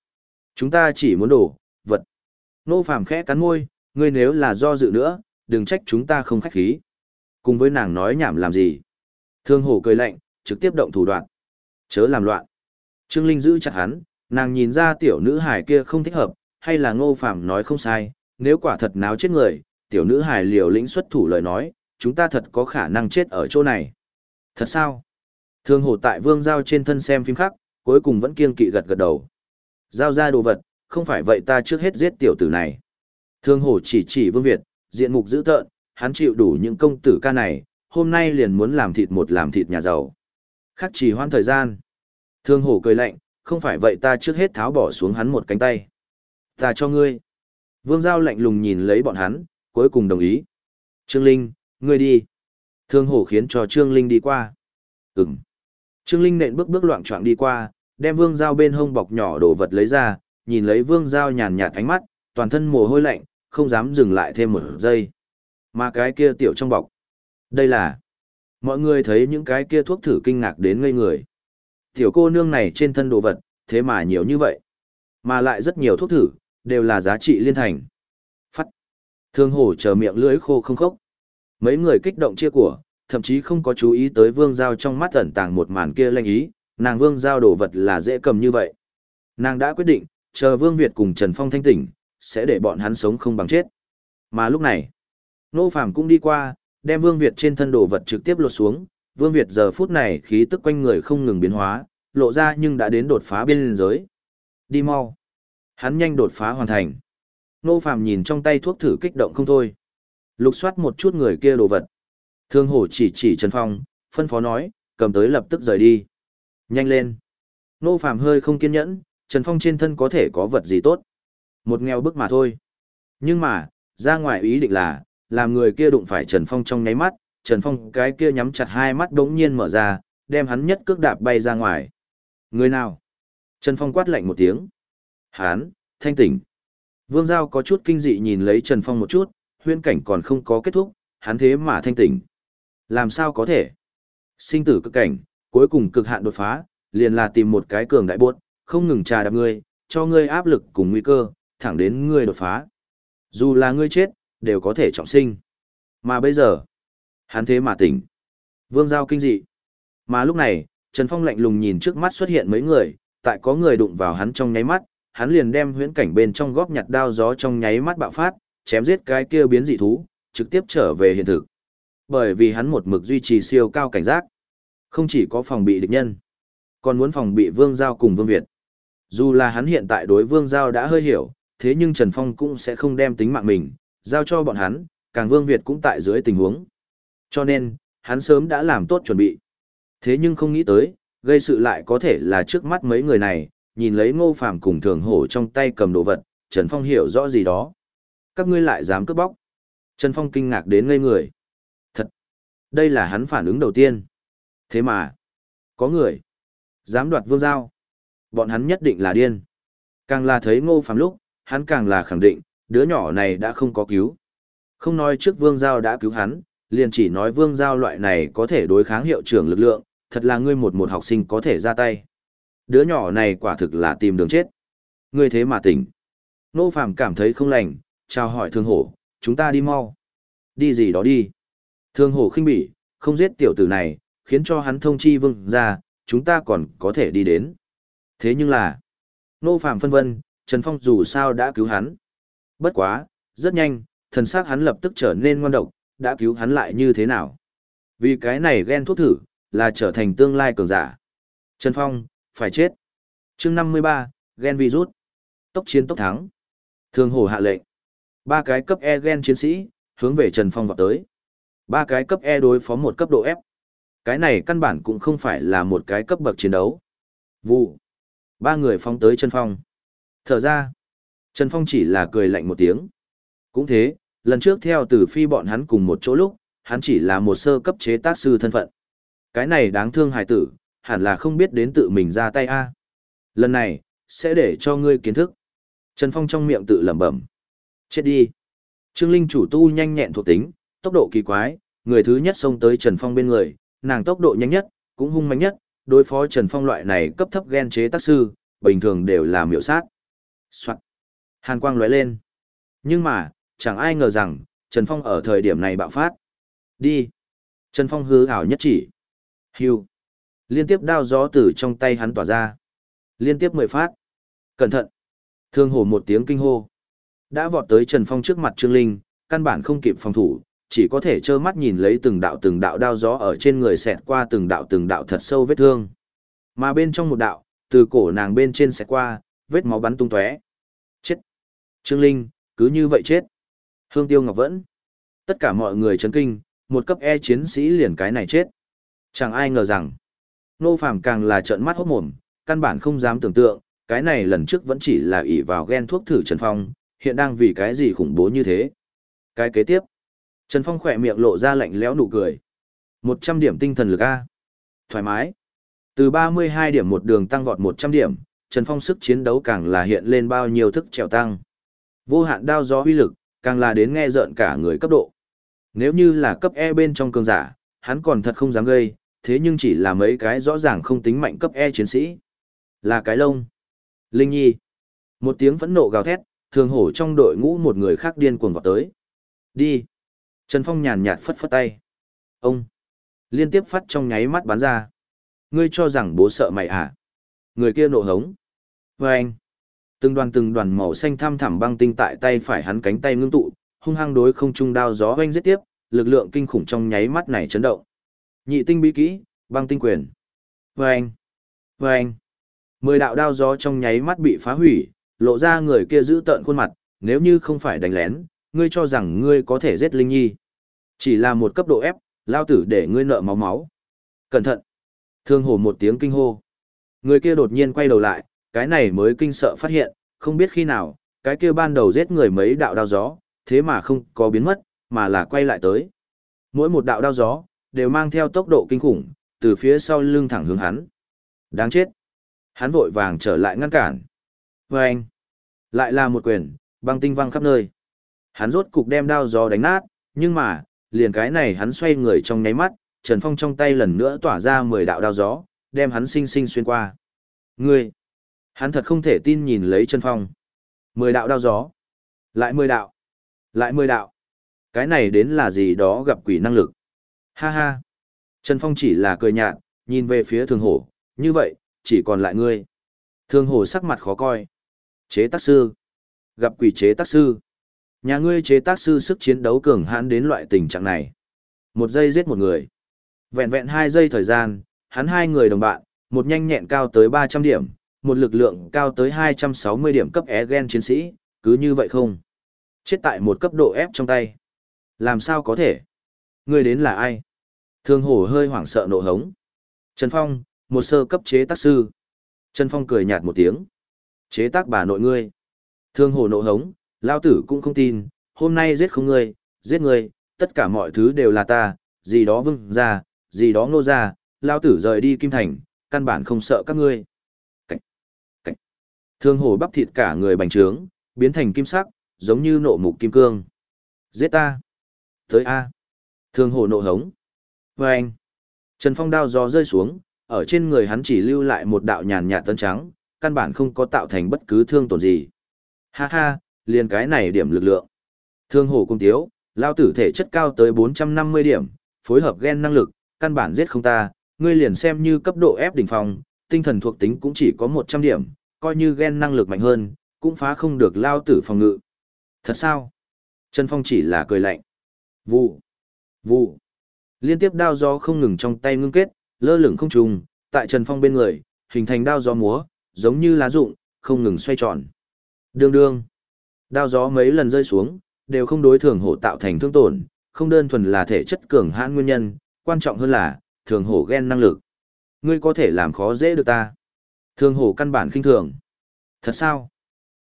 Chúng ta chỉ muốn đổ, vật. Nô Phàm khẽ cắn môi, ngươi nếu là do dự nữa, đừng trách chúng ta không khách khí. Cùng với nàng nói nhảm làm gì. Thương hổ cười lạnh, trực tiếp động thủ đoạn. Chớ làm loạn. Trương Linh giữ chặt hắn, nàng nhìn ra tiểu nữ hải kia không thích hợp, hay là ngô Phàm nói không sai, nếu quả thật náo chết người, tiểu nữ hải liều lĩnh xuất thủ lời nói, chúng ta thật có khả năng chết ở chỗ này. Thật sao? Thương hổ tại vương giao trên thân xem phim khác, cuối cùng vẫn kiêng kỵ gật gật đầu. Giao ra đồ vật, không phải vậy ta trước hết giết tiểu tử này. Thương hổ chỉ chỉ vương Việt, diện mục dữ tợn, hắn chịu đủ những công tử ca này, hôm nay liền muốn làm thịt một làm thịt nhà giàu. Khắc chỉ hoan thời gian. Thương hổ cười lạnh, không phải vậy ta trước hết tháo bỏ xuống hắn một cánh tay. Ta cho ngươi. Vương Giao lạnh lùng nhìn lấy bọn hắn, cuối cùng đồng ý. Trương Linh, ngươi đi. Thương hổ khiến cho Trương Linh đi qua. Ừm. Trương Linh nện bước bước loạn trọng đi qua, đem vương Giao bên hông bọc nhỏ đồ vật lấy ra, nhìn lấy vương Giao nhàn nhạt ánh mắt, toàn thân mồ hôi lạnh, không dám dừng lại thêm một giây. Mà cái kia tiểu trong bọc. Đây là... Mọi người thấy những cái kia thuốc thử kinh ngạc đến ngây người. Tiểu cô nương này trên thân đồ vật, thế mà nhiều như vậy. Mà lại rất nhiều thuốc thử, đều là giá trị liên thành. Phát. Thương hổ chờ miệng lưỡi khô không khốc. Mấy người kích động chia của, thậm chí không có chú ý tới vương giao trong mắt ẩn tàng một màn kia lanh ý, nàng vương giao đồ vật là dễ cầm như vậy. Nàng đã quyết định, chờ vương Việt cùng Trần Phong thanh tỉnh, sẽ để bọn hắn sống không bằng chết. Mà lúc này, Nô Phàm cũng đi qua, đem Vương Việt trên thân đồ vật trực tiếp lột xuống, Vương Việt giờ phút này khí tức quanh người không ngừng biến hóa, lộ ra nhưng đã đến đột phá biên giới. Đi mau. Hắn nhanh đột phá hoàn thành. Nô Phàm nhìn trong tay thuốc thử kích động không thôi. Lục soát một chút người kia đồ vật. Thương hổ chỉ chỉ Trần Phong, phân phó nói, cầm tới lập tức rời đi. Nhanh lên. Nô Phàm hơi không kiên nhẫn, Trần Phong trên thân có thể có vật gì tốt. Một nghèo bức mà thôi. Nhưng mà, ra ngoài ý định là, làm người kia đụng phải Trần Phong trong nháy mắt, Trần Phong cái kia nhắm chặt hai mắt đống nhiên mở ra, đem hắn nhất cước đạp bay ra ngoài. Người nào? Trần Phong quát lạnh một tiếng. Hán, thanh tỉnh. Vương Giao có chút kinh dị nhìn lấy Trần Phong một chút, huyên cảnh còn không có kết thúc, hắn thế mà thanh tỉnh. Làm sao có thể? Sinh tử cực cảnh, cuối cùng cực hạn đột phá, liền là tìm một cái cường đại buốt, không ngừng trà đạp ngươi, cho ngươi áp lực cùng nguy cơ, thẳng đến ngươi đột phá. Dù là ngươi chết, đều có thể trọng sinh. Mà bây giờ, hắn thế mà tỉnh. Vương Giao kinh dị. Mà lúc này, Trần Phong lạnh lùng nhìn trước mắt xuất hiện mấy người, tại có người đụng vào hắn trong nháy mắt, hắn liền đem huyễn cảnh bên trong góc nhặt đao gió trong nháy mắt bạo phát, chém giết cái kia biến dị thú, trực tiếp trở về hiện thực. Bởi vì hắn một mực duy trì siêu cao cảnh giác, không chỉ có phòng bị địch nhân, còn muốn phòng bị Vương Giao cùng Vương Việt. Dù là hắn hiện tại đối Vương Giao đã hơi hiểu, thế nhưng Trần Phong cũng sẽ không đem tính mạng mình, giao cho bọn hắn, càng Vương Việt cũng tại dưới tình huống. Cho nên, hắn sớm đã làm tốt chuẩn bị. Thế nhưng không nghĩ tới, gây sự lại có thể là trước mắt mấy người này, nhìn lấy ngô phàm cùng thường hổ trong tay cầm đồ vật, Trần Phong hiểu rõ gì đó. Các ngươi lại dám cướp bóc. Trần Phong kinh ngạc đến ngây người. Thật! Đây là hắn phản ứng đầu tiên. Thế mà, có người dám đoạt vương giao. Bọn hắn nhất định là điên. Càng là thấy ngô phàm lúc, hắn càng là khẳng định, đứa nhỏ này đã không có cứu. Không nói trước vương giao đã cứu hắn, liền chỉ nói vương giao loại này có thể đối kháng hiệu trưởng lực lượng, thật là ngươi một một học sinh có thể ra tay. Đứa nhỏ này quả thực là tìm đường chết. Ngươi thế mà tỉnh. Nô Phạm cảm thấy không lành, chào hỏi thương hổ, chúng ta đi mau. Đi gì đó đi. Thương hổ khinh bỉ, không giết tiểu tử này, khiến cho hắn thông chi vương ra, chúng ta còn có thể đi đến. Thế nhưng là, Nô phạm phân vân, Trần Phong dù sao đã cứu hắn. Bất quá, rất nhanh, thần xác hắn lập tức trở nên ngoan độc, đã cứu hắn lại như thế nào. Vì cái này ghen thuốc thử, là trở thành tương lai cường giả. Trần Phong, phải chết. chương 53, ghen virus. Tốc chiến tốc thắng. Thường hổ hạ lệnh. Ba cái cấp E ghen chiến sĩ, hướng về Trần Phong vào tới. Ba cái cấp E đối phó một cấp độ F. Cái này căn bản cũng không phải là một cái cấp bậc chiến đấu. Vụ. Ba người phóng tới Trần Phong. Thở ra. Trần Phong chỉ là cười lạnh một tiếng. Cũng thế, lần trước theo từ phi bọn hắn cùng một chỗ lúc, hắn chỉ là một sơ cấp chế tác sư thân phận. Cái này đáng thương hài tử, hẳn là không biết đến tự mình ra tay a. Lần này, sẽ để cho ngươi kiến thức. Trần Phong trong miệng tự lẩm bẩm. Chết đi. Trương Linh chủ tu nhanh nhẹn thuộc tính, tốc độ kỳ quái, người thứ nhất xông tới Trần Phong bên người, nàng tốc độ nhanh nhất, cũng hung mạnh nhất, đối phó Trần Phong loại này cấp thấp gen chế tác sư, bình thường đều là miểu sát. Soạn. Hàn quang lóe lên. Nhưng mà, chẳng ai ngờ rằng, Trần Phong ở thời điểm này bạo phát. Đi. Trần Phong hứa ảo nhất chỉ. Hưu. Liên tiếp đao gió từ trong tay hắn tỏa ra. Liên tiếp mười phát. Cẩn thận. Thương hổ một tiếng kinh hô. Đã vọt tới Trần Phong trước mặt Trương Linh, căn bản không kịp phòng thủ, chỉ có thể trơ mắt nhìn lấy từng đạo từng đạo đao gió ở trên người xẹt qua từng đạo từng đạo thật sâu vết thương. Mà bên trong một đạo, từ cổ nàng bên trên xẹt qua, vết máu bắn tung tóe. Chết. Trương Linh, cứ như vậy chết. Hương Tiêu Ngọc vẫn. Tất cả mọi người chấn kinh, một cấp E chiến sĩ liền cái này chết. Chẳng ai ngờ rằng, Nô Phàm càng là trợn mắt hốt mồm, căn bản không dám tưởng tượng, cái này lần trước vẫn chỉ là ỷ vào ghen thuốc thử Trần Phong, hiện đang vì cái gì khủng bố như thế. Cái kế tiếp, Trần Phong khỏe miệng lộ ra lạnh lẽo nụ cười. một trăm điểm tinh thần lực A. Thoải mái. Từ ba mươi hai điểm một đường tăng vọt một trăm điểm, Trần Phong sức chiến đấu càng là hiện lên bao nhiêu thức trèo tăng. Vô hạn đao gió uy lực, càng là đến nghe rợn cả người cấp độ. Nếu như là cấp E bên trong cường giả, hắn còn thật không dám gây, thế nhưng chỉ là mấy cái rõ ràng không tính mạnh cấp E chiến sĩ. Là cái lông. Linh Nhi. Một tiếng phẫn nộ gào thét, thường hổ trong đội ngũ một người khác điên cuồng vào tới. Đi. Trần Phong nhàn nhạt phất phất tay. Ông. Liên tiếp phát trong nháy mắt bắn ra. Ngươi cho rằng bố sợ mày à? Người kia nộ hống. Và anh. Từng đoàn từng đoàn màu xanh thăm thẳm băng tinh tại tay phải hắn cánh tay ngưng tụ, hung hăng đối không trung đao gió oanh giết tiếp, lực lượng kinh khủng trong nháy mắt này chấn động. Nhị tinh bí kỹ, băng tinh quyền. Và anh. Và anh. Mười đạo đao gió trong nháy mắt bị phá hủy, lộ ra người kia giữ tợn khuôn mặt, nếu như không phải đánh lén, ngươi cho rằng ngươi có thể giết Linh Nhi. Chỉ là một cấp độ ép, lao tử để ngươi nợ máu máu. Cẩn thận. Thương hổ một tiếng kinh hô. Người kia đột nhiên quay đầu lại, cái này mới kinh sợ phát hiện, không biết khi nào, cái kia ban đầu giết người mấy đạo đao gió, thế mà không có biến mất, mà là quay lại tới. Mỗi một đạo đao gió, đều mang theo tốc độ kinh khủng, từ phía sau lưng thẳng hướng hắn. Đáng chết. Hắn vội vàng trở lại ngăn cản. Và anh, lại là một quyền, băng tinh văng khắp nơi. Hắn rốt cục đem đao gió đánh nát, nhưng mà, liền cái này hắn xoay người trong nháy mắt, Trần Phong trong tay lần nữa tỏa ra 10 đạo đao gió, đem hắn sinh sinh xuyên qua. Ngươi, hắn thật không thể tin nhìn lấy Trần Phong. 10 đạo đao gió, lại 10 đạo, lại 10 đạo. Cái này đến là gì đó gặp quỷ năng lực. Ha ha. Trần Phong chỉ là cười nhạt, nhìn về phía thường hổ, như vậy, chỉ còn lại ngươi. Thường hổ sắc mặt khó coi. Chế tác sư. Gặp quỷ chế tác sư. Nhà ngươi chế tác sư sức chiến đấu cường hãn đến loại tình trạng này. Một giây giết một người. Vẹn vẹn hai giây thời gian, hắn hai người đồng bạn, một nhanh nhẹn cao tới 300 điểm, một lực lượng cao tới 260 điểm cấp é gen chiến sĩ, cứ như vậy không? Chết tại một cấp độ ép trong tay. Làm sao có thể? Ngươi đến là ai? Thương hổ hơi hoảng sợ nộ hống. Trần Phong, một sơ cấp chế tác sư. Trần Phong cười nhạt một tiếng. Chế tác bà nội ngươi. Thương hổ nộ hống, lao tử cũng không tin, hôm nay giết không ngươi, giết ngươi, tất cả mọi thứ đều là ta, gì đó vưng ra, gì đó nô ra, lao tử rời đi kim thành, căn bản không sợ các ngươi. Cảnh, cảnh. Thương hổ bắp thịt cả người bành trướng, biến thành kim sắc, giống như nộ mục kim cương. Giết ta. Tới A. Thương hổ nộ hống. Và anh. Trần Phong đao gió rơi xuống, ở trên người hắn chỉ lưu lại một đạo nhàn nhạt tân trắng, căn bản không có tạo thành bất cứ thương tổn gì. Ha ha, liền cái này điểm lực lượng. Thương hổ cung tiếu, lao tử thể chất cao tới 450 điểm, phối hợp gen năng lực, căn bản giết không ta, ngươi liền xem như cấp độ ép đỉnh phong, tinh thần thuộc tính cũng chỉ có 100 điểm, coi như gen năng lực mạnh hơn, cũng phá không được lao tử phòng ngự. Thật sao? Trần Phong chỉ là cười lạnh. Vụ. Vụ. Liên tiếp đao gió không ngừng trong tay ngưng kết, lơ lửng không trùng, tại Trần Phong bên người, hình thành đao gió múa, giống như lá rụng, không ngừng xoay tròn. Đương đương. Đao gió mấy lần rơi xuống, đều không đối thường hổ tạo thành thương tổn, không đơn thuần là thể chất cường hãn nguyên nhân, quan trọng hơn là, thường hổ ghen năng lực. Ngươi có thể làm khó dễ được ta. Thường hổ căn bản khinh thường. Thật sao?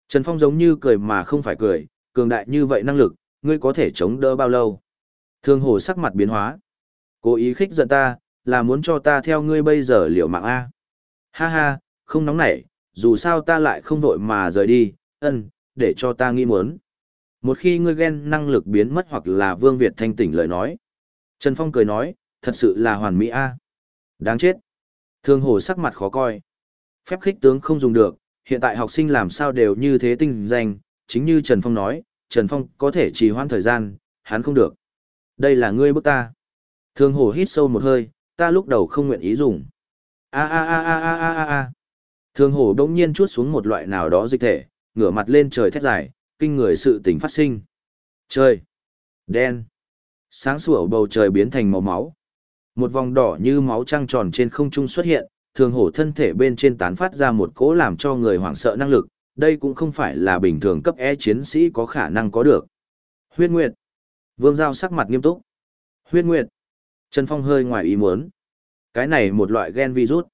Trần Phong giống như cười mà không phải cười, cường đại như vậy năng lực, ngươi có thể chống đỡ bao lâu? Thường hổ sắc mặt biến hóa. Cố ý khích giận ta, là muốn cho ta theo ngươi bây giờ liệu mạng A. Ha ha, không nóng nảy, dù sao ta lại không vội mà rời đi, ân, để cho ta nghĩ muốn. Một khi ngươi ghen năng lực biến mất hoặc là Vương Việt thanh tỉnh lời nói. Trần Phong cười nói, thật sự là hoàn mỹ a. Đáng chết. Thương hồ sắc mặt khó coi. Phép khích tướng không dùng được, hiện tại học sinh làm sao đều như thế tinh danh, chính như Trần Phong nói, Trần Phong có thể trì hoãn thời gian, hắn không được. Đây là ngươi bức ta. Thương hồ hít sâu một hơi, ta lúc đầu không nguyện ý dùng. A a a a a a a a. Thương hồ đông nhiên chuốt xuống một loại nào đó dịch thể, ngửa mặt lên trời thét dài, kinh người sự tình phát sinh. Trời. Đen. Sáng sủa bầu trời biến thành màu máu. Một vòng đỏ như máu trăng tròn trên không trung xuất hiện, thường hổ thân thể bên trên tán phát ra một cỗ làm cho người hoảng sợ năng lực, đây cũng không phải là bình thường cấp E chiến sĩ có khả năng có được. Huyết Nguyệt. Vương Giao sắc mặt nghiêm túc. Huyết Nguyệt. Trần Phong hơi ngoài ý muốn. Cái này một loại gen virus.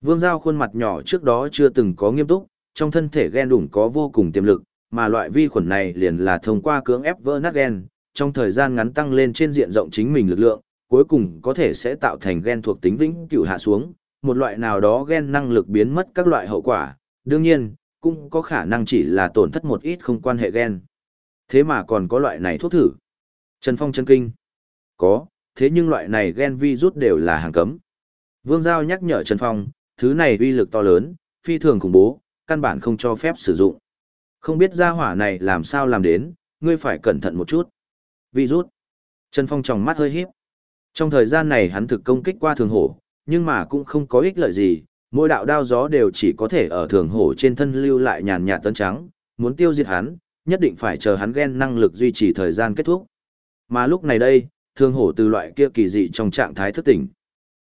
Vương Giao khuôn mặt nhỏ trước đó chưa từng có nghiêm túc, trong thân thể gen đủng có vô cùng tiềm lực, mà loại vi khuẩn này liền là thông qua cưỡng ép vỡ nát gen, trong thời gian ngắn tăng lên trên diện rộng chính mình lực lượng, cuối cùng có thể sẽ tạo thành gen thuộc tính vĩnh cửu hạ xuống, một loại nào đó gen năng lực biến mất các loại hậu quả, đương nhiên, cũng có khả năng chỉ là tổn thất một ít không quan hệ gen. Thế mà còn có loại này thuốc thử. Trần Phong chân kinh. Có, thế nhưng loại này gen virus đều là hàng cấm. Vương Giao nhắc nhở Trần Phong, thứ này uy lực to lớn, phi thường khủng bố, căn bản không cho phép sử dụng. Không biết gia hỏa này làm sao làm đến, ngươi phải cẩn thận một chút. Virus. Trần Phong tròng mắt hơi híp. Trong thời gian này hắn thực công kích qua thường hổ, nhưng mà cũng không có ích lợi gì, mỗi đạo đao gió đều chỉ có thể ở thường hổ trên thân lưu lại nhàn nhạt tấn trắng, muốn tiêu diệt hắn, nhất định phải chờ hắn ghen năng lực duy trì thời gian kết thúc. Mà lúc này đây, thường hổ từ loại kia kỳ dị trong trạng thái thức tỉnh.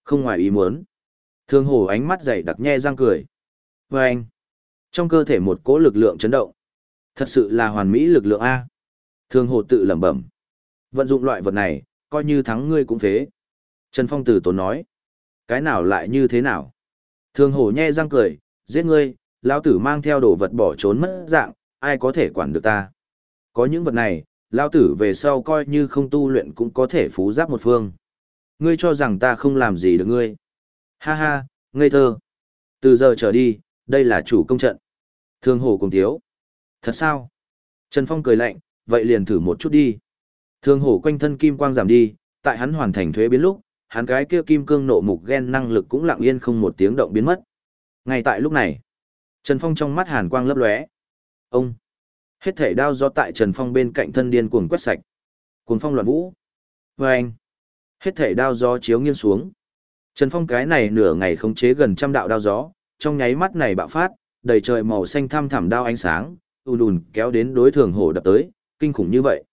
Không ngoài ý muốn. Thường hổ ánh mắt dày đặc nhe răng cười. Vâng! anh, trong cơ thể một cỗ lực lượng chấn động. Thật sự là hoàn mỹ lực lượng A. Thường hổ tự lẩm bẩm. Vận dụng loại vật này, coi như thắng ngươi cũng phế. Trần Phong từ tốn nói. Cái nào lại như thế nào? Thường hổ nhe răng cười, giết ngươi, lão tử mang theo đồ vật bỏ trốn mất dạng, ai có thể quản được ta. Có những vật này, lão tử về sau coi như không tu luyện cũng có thể phú giáp một phương. Ngươi cho rằng ta không làm gì được ngươi. Ha ha, ngây thơ. Từ giờ trở đi, đây là chủ công trận. Thường hồ cùng thiếu. Thật sao? Trần Phong cười lạnh, vậy liền thử một chút đi. Thường Hồ quanh thân kim quang giảm đi, tại hắn hoàn thành thuế biến lúc, hắn cái kia kim cương nộ mục gen năng lực cũng lặng yên không một tiếng động biến mất. Ngay tại lúc này, Trần Phong trong mắt hàn quang lấp lóe. Ông! Hết thể đao do tại Trần Phong bên cạnh thân điên cuồng quét sạch. Cuồng phong loạn vũ. Và anh! Hết thể đao gió chiếu nghiêng xuống. Trần Phong cái này nửa ngày khống chế gần trăm đạo đao gió, trong nháy mắt này bạo phát, đầy trời màu xanh thăm thẳm đao ánh sáng, ùn ùn kéo đến đối thường hổ đập tới, kinh khủng như vậy.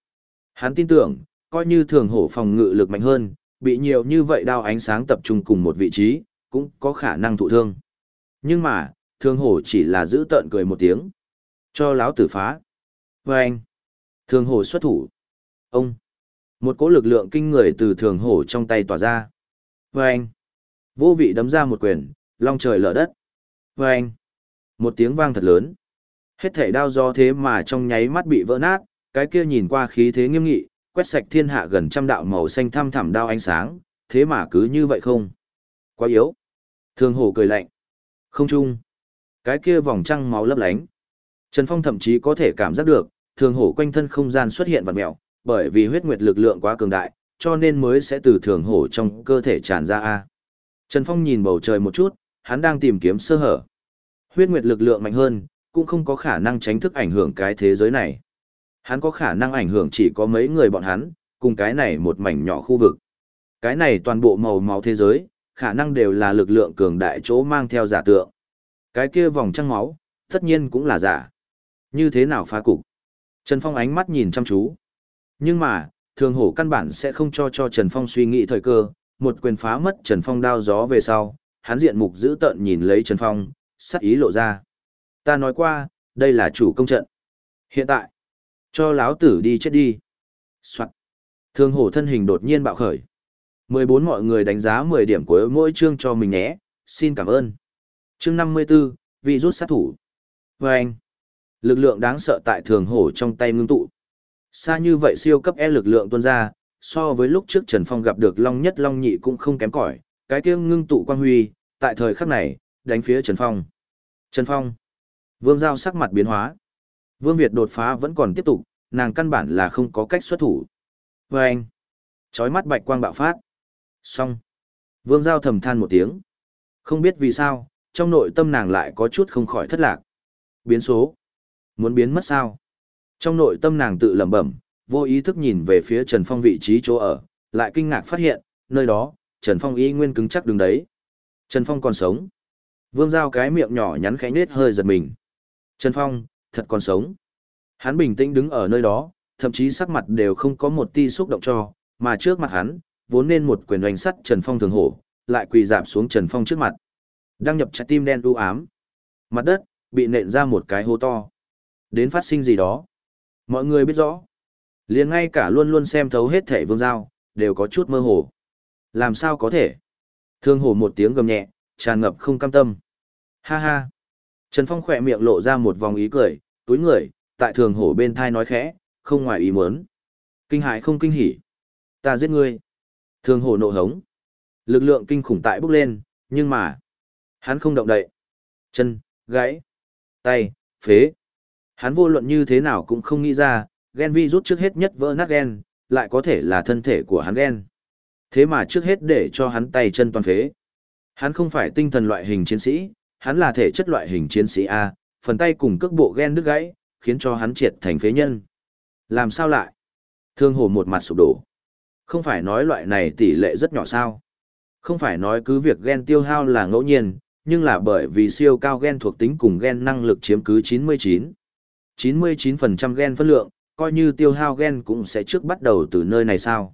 Hắn tin tưởng, coi như thường hổ phòng ngự lực mạnh hơn, bị nhiều như vậy đao ánh sáng tập trung cùng một vị trí, cũng có khả năng thụ thương. Nhưng mà, thường hổ chỉ là giữ tợn cười một tiếng. Cho láo tử phá. Và anh, thường hổ xuất thủ. Ông, một cỗ lực lượng kinh người từ thường hổ trong tay tỏa ra. Và anh, vô vị đấm ra một quyền, long trời lở đất. Và anh, một tiếng vang thật lớn. Hết thể đao do thế mà trong nháy mắt bị vỡ nát, cái kia nhìn qua khí thế nghiêm nghị, quét sạch thiên hạ gần trăm đạo màu xanh thăm thẳm đao ánh sáng, thế mà cứ như vậy không? Quá yếu. Thường hổ cười lạnh. Không chung. Cái kia vòng trăng máu lấp lánh. Trần Phong thậm chí có thể cảm giác được, thường hổ quanh thân không gian xuất hiện vật mẹo, bởi vì huyết nguyệt lực lượng quá cường đại, cho nên mới sẽ từ thường hổ trong cơ thể tràn ra a. Trần Phong nhìn bầu trời một chút, hắn đang tìm kiếm sơ hở. Huyết nguyệt lực lượng mạnh hơn, cũng không có khả năng tránh thức ảnh hưởng cái thế giới này. Hắn có khả năng ảnh hưởng chỉ có mấy người bọn hắn, cùng cái này một mảnh nhỏ khu vực. Cái này toàn bộ màu máu thế giới, khả năng đều là lực lượng cường đại chỗ mang theo giả tượng. Cái kia vòng trăng máu, tất nhiên cũng là giả. Như thế nào phá cục? Trần Phong ánh mắt nhìn chăm chú. Nhưng mà, thường hổ căn bản sẽ không cho cho Trần Phong suy nghĩ thời cơ, một quyền phá mất Trần Phong đao gió về sau, hắn diện mục dữ tợn nhìn lấy Trần Phong, sắc ý lộ ra. Ta nói qua, đây là chủ công trận. Hiện tại, cho láo tử đi chết đi. Soạn. Thương hổ thân hình đột nhiên bạo khởi. 14 mọi người đánh giá 10 điểm của mỗi chương cho mình nhé, xin cảm ơn. Chương 54, vị rút sát thủ. Và anh, lực lượng đáng sợ tại thường hổ trong tay ngưng tụ. Xa như vậy siêu cấp E lực lượng tuôn ra, so với lúc trước Trần Phong gặp được Long Nhất Long Nhị cũng không kém cỏi, cái kia ngưng tụ quang huy, tại thời khắc này, đánh phía Trần Phong. Trần Phong. Vương Giao sắc mặt biến hóa. Vương Việt đột phá vẫn còn tiếp tục, nàng căn bản là không có cách xuất thủ. Và anh, chói mắt bạch quang bạo phát. Xong. Vương Giao thầm than một tiếng. Không biết vì sao, trong nội tâm nàng lại có chút không khỏi thất lạc. Biến số. Muốn biến mất sao? Trong nội tâm nàng tự lẩm bẩm, vô ý thức nhìn về phía Trần Phong vị trí chỗ ở, lại kinh ngạc phát hiện, nơi đó, Trần Phong y nguyên cứng chắc đứng đấy. Trần Phong còn sống. Vương Giao cái miệng nhỏ nhắn khẽ nết hơi giật mình. Trần Phong, thật còn sống. Hắn bình tĩnh đứng ở nơi đó, thậm chí sắc mặt đều không có một ti xúc động cho, mà trước mặt hắn, vốn nên một quyền oanh sắt Trần Phong thường hổ, lại quỳ dạp xuống Trần Phong trước mặt. Đăng nhập trái tim đen u ám. Mặt đất, bị nện ra một cái hố to. Đến phát sinh gì đó. Mọi người biết rõ. liền ngay cả luôn luôn xem thấu hết thể vương giao, đều có chút mơ hồ. Làm sao có thể? Thương Hổ một tiếng gầm nhẹ, tràn ngập không cam tâm. Ha ha. Trần Phong khỏe miệng lộ ra một vòng ý cười, túi người, tại thường hổ bên thai nói khẽ, không ngoài ý muốn. Kinh hại không kinh hỉ. Ta giết ngươi. Thường hổ nộ hống. Lực lượng kinh khủng tại bốc lên, nhưng mà, hắn không động đậy. Chân, gãy, tay, phế. Hắn vô luận như thế nào cũng không nghĩ ra, gen vi rút trước hết nhất vỡ nát gen, lại có thể là thân thể của hắn gen. Thế mà trước hết để cho hắn tay chân toàn phế. Hắn không phải tinh thần loại hình chiến sĩ, hắn là thể chất loại hình chiến sĩ A, phần tay cùng cước bộ ghen đứt gãy, khiến cho hắn triệt thành phế nhân. Làm sao lại? Thương hồ một mặt sụp đổ. Không phải nói loại này tỷ lệ rất nhỏ sao? Không phải nói cứ việc ghen tiêu hao là ngẫu nhiên, nhưng là bởi vì siêu cao gen thuộc tính cùng gen năng lực chiếm cứ 99. 99% gen phân lượng, coi như tiêu hao gen cũng sẽ trước bắt đầu từ nơi này sao?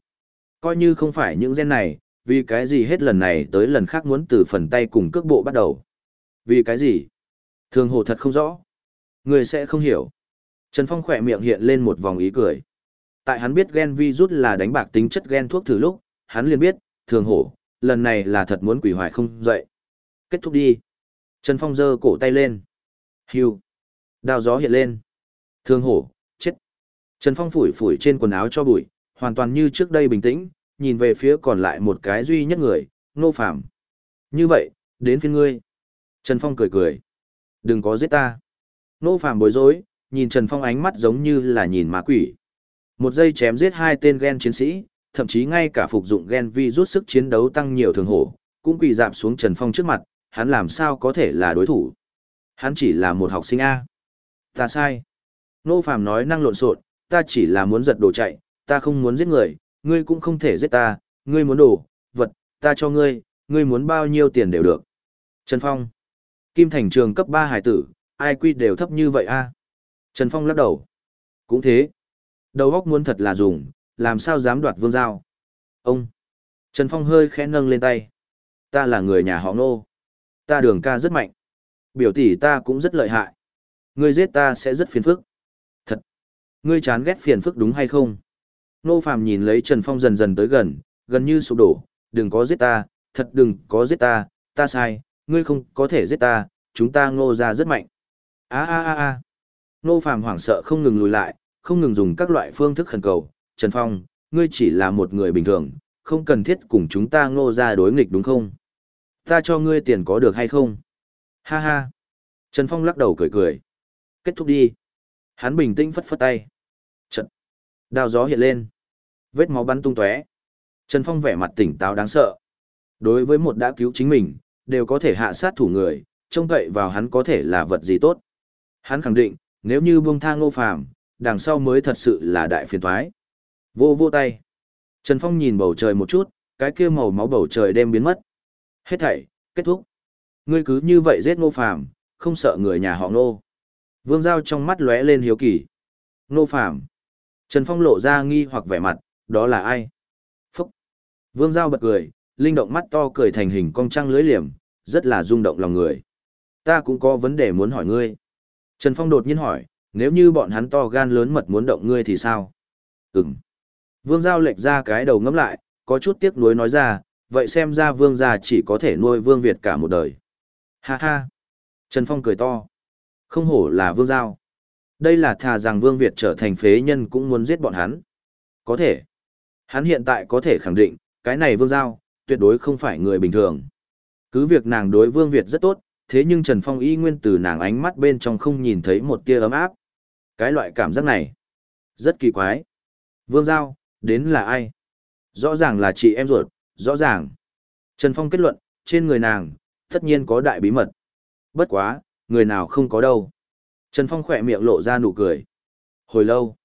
Coi như không phải những gen này, vì cái gì hết lần này tới lần khác muốn từ phần tay cùng cước bộ bắt đầu? Vì cái gì? Thường hồ thật không rõ. Người sẽ không hiểu. Trần Phong khỏe miệng hiện lên một vòng ý cười. Tại hắn biết gen virus là đánh bạc tính chất gen thuốc thử lúc, hắn liền biết, thường hổ, lần này là thật muốn quỷ hoại không dậy. Kết thúc đi. Trần Phong giơ cổ tay lên. Hiu. Đao gió hiện lên. Thường hổ, chết. Trần Phong phủi phủi trên quần áo cho bụi, hoàn toàn như trước đây bình tĩnh, nhìn về phía còn lại một cái duy nhất người, nô phạm. Như vậy, đến phiên ngươi. Trần Phong cười cười. Đừng có giết ta. Nô phạm bối rối, nhìn Trần Phong ánh mắt giống như là nhìn ma quỷ. Một giây chém giết hai tên gen chiến sĩ, thậm chí ngay cả phục dụng gen vi rút sức chiến đấu tăng nhiều thường hổ, cũng quỳ dạp xuống Trần Phong trước mặt, hắn làm sao có thể là đối thủ. Hắn chỉ là một học sinh A. Ta sai. Nô Phạm nói năng lộn xộn, ta chỉ là muốn giật đồ chạy, ta không muốn giết người, ngươi cũng không thể giết ta, ngươi muốn đồ, vật, ta cho ngươi, ngươi muốn bao nhiêu tiền đều được. Trần Phong. Kim Thành trường cấp 3 hải tử, ai quy đều thấp như vậy a Trần Phong lắc đầu. Cũng thế. Đầu góc muốn thật là dùng, làm sao dám đoạt vương giao. Ông. Trần Phong hơi khẽ nâng lên tay. Ta là người nhà họ Nô, Ta đường ca rất mạnh. Biểu tỷ ta cũng rất lợi hại. Ngươi giết ta sẽ rất phiền phức. Thật. Ngươi chán ghét phiền phức đúng hay không? Nô Phạm nhìn lấy Trần Phong dần dần tới gần, gần như sụp đổ. Đừng có giết ta, thật đừng có giết ta, ta sai, ngươi không có thể giết ta, chúng ta ngô ra rất mạnh. a a a a Nô Phạm hoảng sợ không ngừng lùi lại, không ngừng dùng các loại phương thức khẩn cầu. Trần Phong, ngươi chỉ là một người bình thường, không cần thiết cùng chúng ta ngô ra đối nghịch đúng không? Ta cho ngươi tiền có được hay không? Ha ha. Trần Phong lắc đầu cười cười. Kết thúc đi. Hắn bình tĩnh phất phất tay. Trận. Đao gió hiện lên. Vết máu bắn tung tóe. Trần Phong vẻ mặt tỉnh táo đáng sợ. Đối với một đã cứu chính mình, đều có thể hạ sát thủ người, trông cậy vào hắn có thể là vật gì tốt. Hắn khẳng định, nếu như buông tha ngô phàm, đằng sau mới thật sự là đại phiền toái. Vô vô tay. Trần Phong nhìn bầu trời một chút, cái kia màu máu bầu trời đêm biến mất. Hết thảy, kết thúc. Ngươi cứ như vậy giết ngô phàm, không sợ người nhà họ ngô. Vương Giao trong mắt lóe lên hiếu kỳ. Ngô phàm. Trần Phong lộ ra nghi hoặc vẻ mặt, đó là ai? Phúc. Vương Giao bật cười, linh động mắt to cười thành hình cong trăng lưới liềm, rất là rung động lòng người. Ta cũng có vấn đề muốn hỏi ngươi. Trần Phong đột nhiên hỏi, nếu như bọn hắn to gan lớn mật muốn động ngươi thì sao? Ừm. Vương Giao lệch ra cái đầu ngắm lại, có chút tiếc nuối nói ra, vậy xem ra vương gia chỉ có thể nuôi vương Việt cả một đời. Ha ha. Trần Phong cười to. Không hổ là vương giao. Đây là thà rằng vương Việt trở thành phế nhân cũng muốn giết bọn hắn. Có thể. Hắn hiện tại có thể khẳng định, cái này vương giao, tuyệt đối không phải người bình thường. Cứ việc nàng đối vương Việt rất tốt, thế nhưng Trần Phong y nguyên từ nàng ánh mắt bên trong không nhìn thấy một tia ấm áp. Cái loại cảm giác này, rất kỳ quái. Vương Giao, đến là ai? Rõ ràng là chị em ruột, rõ ràng. Trần Phong kết luận, trên người nàng, tất nhiên có đại bí mật. Bất quá, người nào không có đâu. Trần Phong khỏe miệng lộ ra nụ cười. Hồi lâu,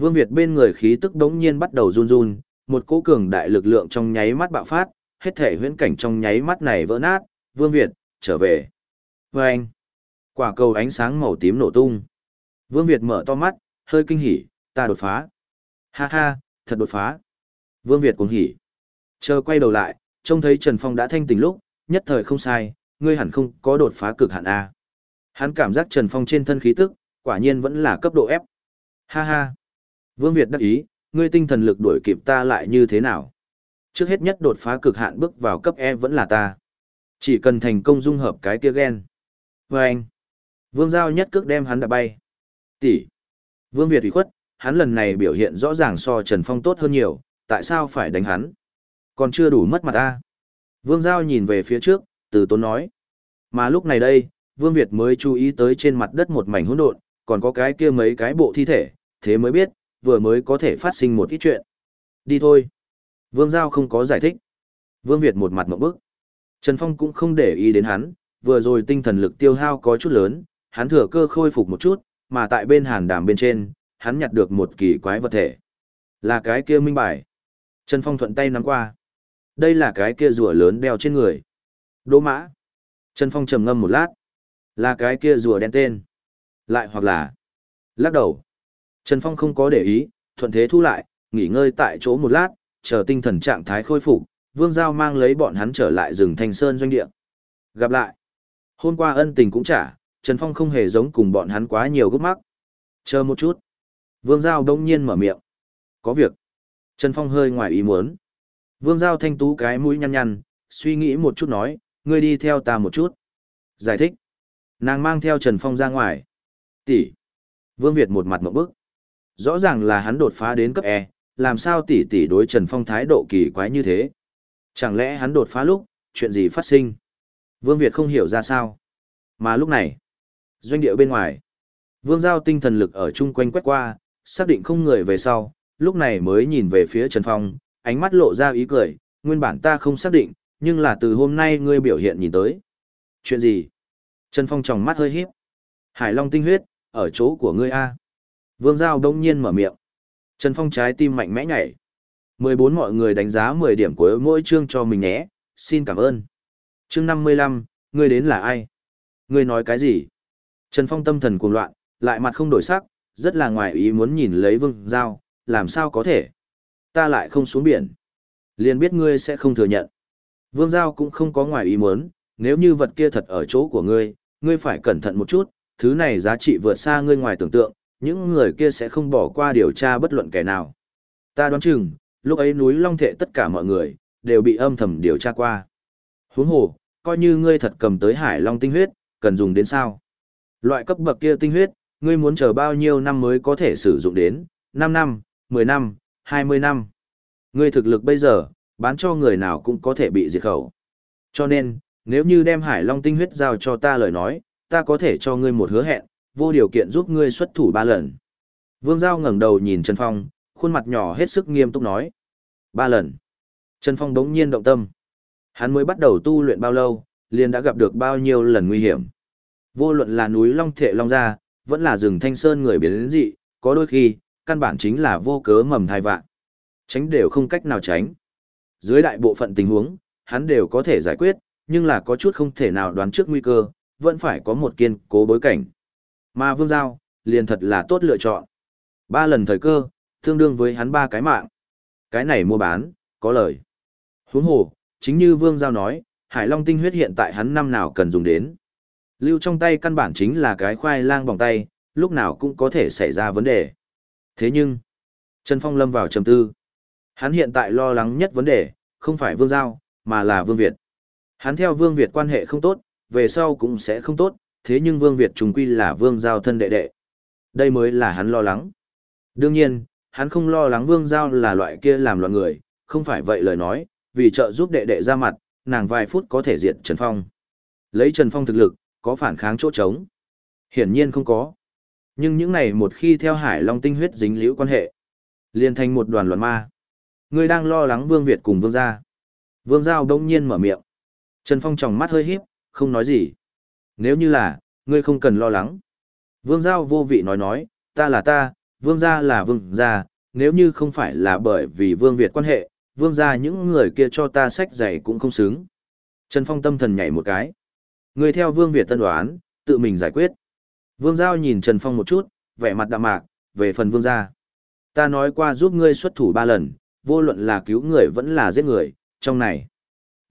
Vương Việt bên người khí tức đống nhiên bắt đầu run run, một cỗ cường đại lực lượng trong nháy mắt bạo phát, hết thể huyễn cảnh trong nháy mắt này vỡ nát, Vương Việt, trở về. Và anh, quả cầu ánh sáng màu tím nổ tung. Vương Việt mở to mắt, hơi kinh hỉ, ta đột phá. Ha ha, thật đột phá. Vương Việt cũng hỉ. Chờ quay đầu lại, trông thấy Trần Phong đã thanh tỉnh lúc, nhất thời không sai, ngươi hẳn không có đột phá cực hạn A. Hắn cảm giác Trần Phong trên thân khí tức, quả nhiên vẫn là cấp độ F. Ha ha. Vương Việt đắc ý, ngươi tinh thần lực đuổi kịp ta lại như thế nào? Trước hết nhất đột phá cực hạn bước vào cấp E vẫn là ta. Chỉ cần thành công dung hợp cái kia gen. Và anh. Vương Giao nhất cước đem hắn đã bay. Tỷ. Vương Việt ủy khuất, hắn lần này biểu hiện rõ ràng so Trần Phong tốt hơn nhiều, tại sao phải đánh hắn? Còn chưa đủ mất mặt ta. Vương Giao nhìn về phía trước, từ tốn nói. Mà lúc này đây, Vương Việt mới chú ý tới trên mặt đất một mảnh hỗn độn, còn có cái kia mấy cái bộ thi thể, thế mới biết, vừa mới có thể phát sinh một ít chuyện. Đi thôi. Vương Giao không có giải thích. Vương Việt một mặt mộng bức. Trần Phong cũng không để ý đến hắn, vừa rồi tinh thần lực tiêu hao có chút lớn, hắn thừa cơ khôi phục một chút, mà tại bên hàn đàm bên trên, hắn nhặt được một kỳ quái vật thể. Là cái kia minh bài. Trần Phong thuận tay nắm qua. Đây là cái kia rùa lớn đeo trên người. Đỗ mã. Trần Phong trầm ngâm một lát. Là cái kia rùa đen tên. Lại hoặc là. Lắc đầu. Trần Phong không có để ý, thuận thế thu lại, nghỉ ngơi tại chỗ một lát, chờ tinh thần trạng thái khôi phục, Vương Giao mang lấy bọn hắn trở lại rừng Thanh Sơn doanh địa. Gặp lại. Hôm qua ân tình cũng trả, Trần Phong không hề giống cùng bọn hắn quá nhiều gấp mắc. Chờ một chút. Vương Giao đông nhiên mở miệng. Có việc. Trần Phong hơi ngoài ý muốn. Vương Giao thanh tú cái mũi nhăn nhăn, suy nghĩ một chút nói, ngươi đi theo ta một chút. Giải thích. Nàng mang theo Trần Phong ra ngoài. Tỷ. Vương Việt một mặt một bức. Rõ ràng là hắn đột phá đến cấp E, làm sao tỷ tỷ đối Trần Phong thái độ kỳ quái như thế? Chẳng lẽ hắn đột phá lúc, chuyện gì phát sinh? Vương Việt không hiểu ra sao. Mà lúc này, doanh địa bên ngoài, Vương Giao tinh thần lực ở chung quanh quét qua, xác định không người về sau, lúc này mới nhìn về phía Trần Phong, ánh mắt lộ ra ý cười, nguyên bản ta không xác định, nhưng là từ hôm nay ngươi biểu hiện nhìn tới. Chuyện gì? Trần Phong tròng mắt hơi híp. Hải Long tinh huyết, ở chỗ của ngươi A. Vương Giao đông nhiên mở miệng. Trần Phong trái tim mạnh mẽ nhảy. 14 mọi người đánh giá 10 điểm của mỗi chương cho mình nhé, xin cảm ơn. Chương 55, ngươi đến là ai? Ngươi nói cái gì? Trần Phong tâm thần cuồng loạn, lại mặt không đổi sắc, rất là ngoài ý muốn nhìn lấy Vương Giao, làm sao có thể? Ta lại không xuống biển. Liền biết ngươi sẽ không thừa nhận. Vương Giao cũng không có ngoài ý muốn, nếu như vật kia thật ở chỗ của ngươi, ngươi phải cẩn thận một chút, thứ này giá trị vượt xa ngươi ngoài tưởng tượng, những người kia sẽ không bỏ qua điều tra bất luận kẻ nào. Ta đoán chừng, lúc ấy núi Long Thệ tất cả mọi người, đều bị âm thầm điều tra qua. Huống hồ, coi như ngươi thật cầm tới hải long tinh huyết, cần dùng đến sao? Loại cấp bậc kia tinh huyết, ngươi muốn chờ bao nhiêu năm mới có thể sử dụng đến, 5 năm, 10 năm, 20 năm. Ngươi thực lực bây giờ, bán cho người nào cũng có thể bị diệt khẩu. Cho nên, nếu như đem hải long tinh huyết giao cho ta lời nói, ta có thể cho ngươi một hứa hẹn, vô điều kiện giúp ngươi xuất thủ ba lần. Vương Giao ngẩng đầu nhìn Trần Phong, khuôn mặt nhỏ hết sức nghiêm túc nói. Ba lần. Trần Phong đống nhiên động tâm. Hắn mới bắt đầu tu luyện bao lâu, liền đã gặp được bao nhiêu lần nguy hiểm. Vô luận là núi Long Thệ Long Gia, vẫn là rừng Thanh Sơn người biến đến dị, có đôi khi, căn bản chính là vô cớ mầm thai vạn. Tránh đều không cách nào tránh. Dưới đại bộ phận tình huống, hắn đều có thể giải quyết, nhưng là có chút không thể nào đoán trước nguy cơ, vẫn phải có một kiên cố bối cảnh. Mà Vương Giao, liền thật là tốt lựa chọn. Ba lần thời cơ, tương đương với hắn ba cái mạng. Cái này mua bán, có lời. Huống hồ, chính như Vương Giao nói, Hải Long tinh huyết hiện tại hắn năm nào cần dùng đến. Lưu trong tay căn bản chính là cái khoai lang bỏng tay, lúc nào cũng có thể xảy ra vấn đề. Thế nhưng, Trần Phong lâm vào trầm tư. Hắn hiện tại lo lắng nhất vấn đề, không phải Vương Giao, mà là Vương Việt. Hắn theo Vương Việt quan hệ không tốt, về sau cũng sẽ không tốt, thế nhưng Vương Việt trùng quy là Vương Giao thân đệ đệ. Đây mới là hắn lo lắng. Đương nhiên, hắn không lo lắng Vương Giao là loại kia làm loạn người, không phải vậy lời nói, vì trợ giúp đệ đệ ra mặt, nàng vài phút có thể diệt Trần Phong. Lấy Trần Phong thực lực, có phản kháng chỗ trống? Hiển nhiên không có. Nhưng những này một khi theo Hải Long tinh huyết dính liễu quan hệ, liền thành một đoàn loạn ma. Ngươi đang lo lắng Vương Việt cùng Vương gia. Vương Giao đông nhiên mở miệng. Trần Phong tròng mắt hơi híp, không nói gì. Nếu như là, ngươi không cần lo lắng. Vương Giao vô vị nói nói, ta là ta, Vương gia là Vương gia, nếu như không phải là bởi vì Vương Việt quan hệ, Vương gia những người kia cho ta sách giày cũng không xứng. Trần Phong tâm thần nhảy một cái. Ngươi theo Vương Việt tân đoán, tự mình giải quyết. Vương Giao nhìn Trần Phong một chút, vẻ mặt đạm mạc, về phần Vương gia. Ta nói qua giúp ngươi xuất thủ ba lần, vô luận là cứu người vẫn là giết người, trong này.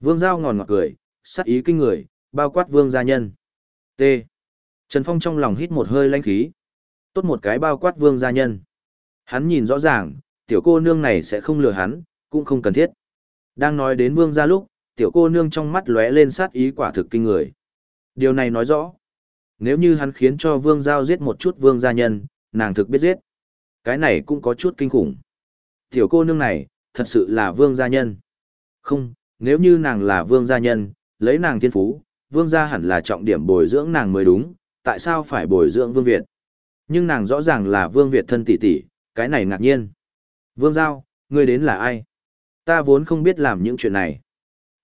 Vương Giao ngòn ngọt cười, sắc ý kinh người, bao quát Vương gia nhân. T. Trần Phong trong lòng hít một hơi lãnh khí. Tốt một cái bao quát Vương gia nhân. Hắn nhìn rõ ràng, tiểu cô nương này sẽ không lừa hắn, cũng không cần thiết. Đang nói đến Vương gia lúc, tiểu cô nương trong mắt lóe lên sát ý quả thực kinh người. Điều này nói rõ, nếu như hắn khiến cho Vương Giao giết một chút Vương gia nhân, nàng thực biết giết. Cái này cũng có chút kinh khủng. Tiểu cô nương này, thật sự là Vương gia nhân. Không, nếu như nàng là Vương gia nhân, lấy nàng thiên phú, Vương gia hẳn là trọng điểm bồi dưỡng nàng mới đúng, tại sao phải bồi dưỡng Vương Việt? Nhưng nàng rõ ràng là Vương Việt thân tỷ tỷ, cái này ngạc nhiên. Vương Giao, ngươi đến là ai? Ta vốn không biết làm những chuyện này.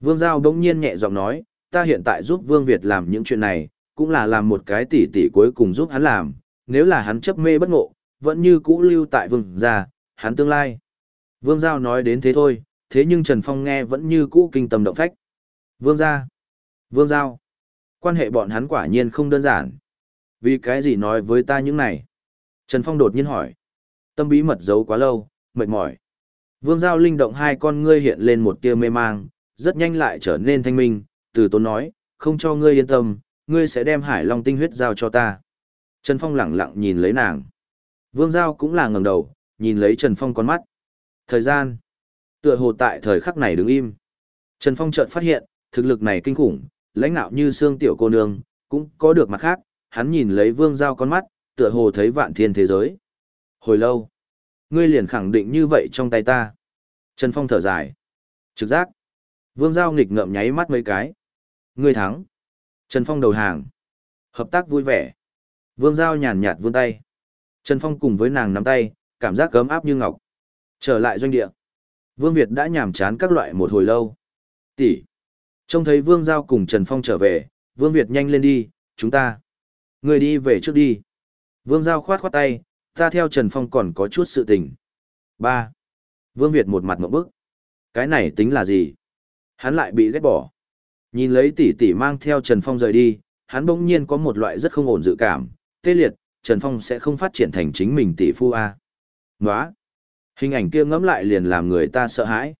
Vương Giao đống nhiên nhẹ giọng nói, ta hiện tại giúp Vương Việt làm những chuyện này, cũng là làm một cái tỷ tỷ cuối cùng giúp hắn làm, nếu là hắn chấp mê bất ngộ, vẫn như cũ lưu tại vương gia, hắn tương lai. Vương Giao nói đến thế thôi, thế nhưng Trần Phong nghe vẫn như cũ kinh tâm động phách. Vương gia, Vương Giao, quan hệ bọn hắn quả nhiên không đơn giản. Vì cái gì nói với ta những này? Trần Phong đột nhiên hỏi. Tâm bí mật giấu quá lâu, mệt mỏi. Vương Giao linh động hai con ngươi hiện lên một tia mê mang, rất nhanh lại trở nên thanh minh, từ tốn nói, không cho ngươi yên tâm, ngươi sẽ đem hải long tinh huyết giao cho ta. Trần Phong lẳng lặng nhìn lấy nàng. Vương Giao cũng là ngẩng đầu, nhìn lấy Trần Phong con mắt. Thời gian. Tựa hồ tại thời khắc này đứng im. Trần Phong chợt phát hiện, thực lực này kinh khủng, lãnh nạo như xương tiểu cô nương, cũng có được mặt khác, hắn nhìn lấy Vương Giao con mắt, tựa hồ thấy vạn thiên thế giới. Hồi lâu, ngươi liền khẳng định như vậy trong tay ta. Trần Phong thở dài. Trực giác. Vương Giao nghịch ngợm nháy mắt mấy cái. Ngươi thắng. Trần Phong đầu hàng. Hợp tác vui vẻ. Vương Giao nhàn nhạt vươn tay. Trần Phong cùng với nàng nắm tay, cảm giác cấm áp như ngọc. Trở lại doanh địa. Vương Việt đã nhàm chán các loại một hồi lâu. Tỷ. Trông thấy Vương Giao cùng Trần Phong trở về, Vương Việt nhanh lên đi, chúng ta. Người đi về trước đi. Vương Giao khoát khoát tay, ta theo Trần Phong còn có chút sự tình. Ba. Vương Việt một mặt một bức. Cái này tính là gì? Hắn lại bị ghét bỏ. Nhìn lấy tỷ tỷ mang theo Trần Phong rời đi, hắn bỗng nhiên có một loại rất không ổn dự cảm, tê liệt, Trần Phong sẽ không phát triển thành chính mình tỷ phu A. Nóa! Hình ảnh kia ngẫm lại liền làm người ta sợ hãi.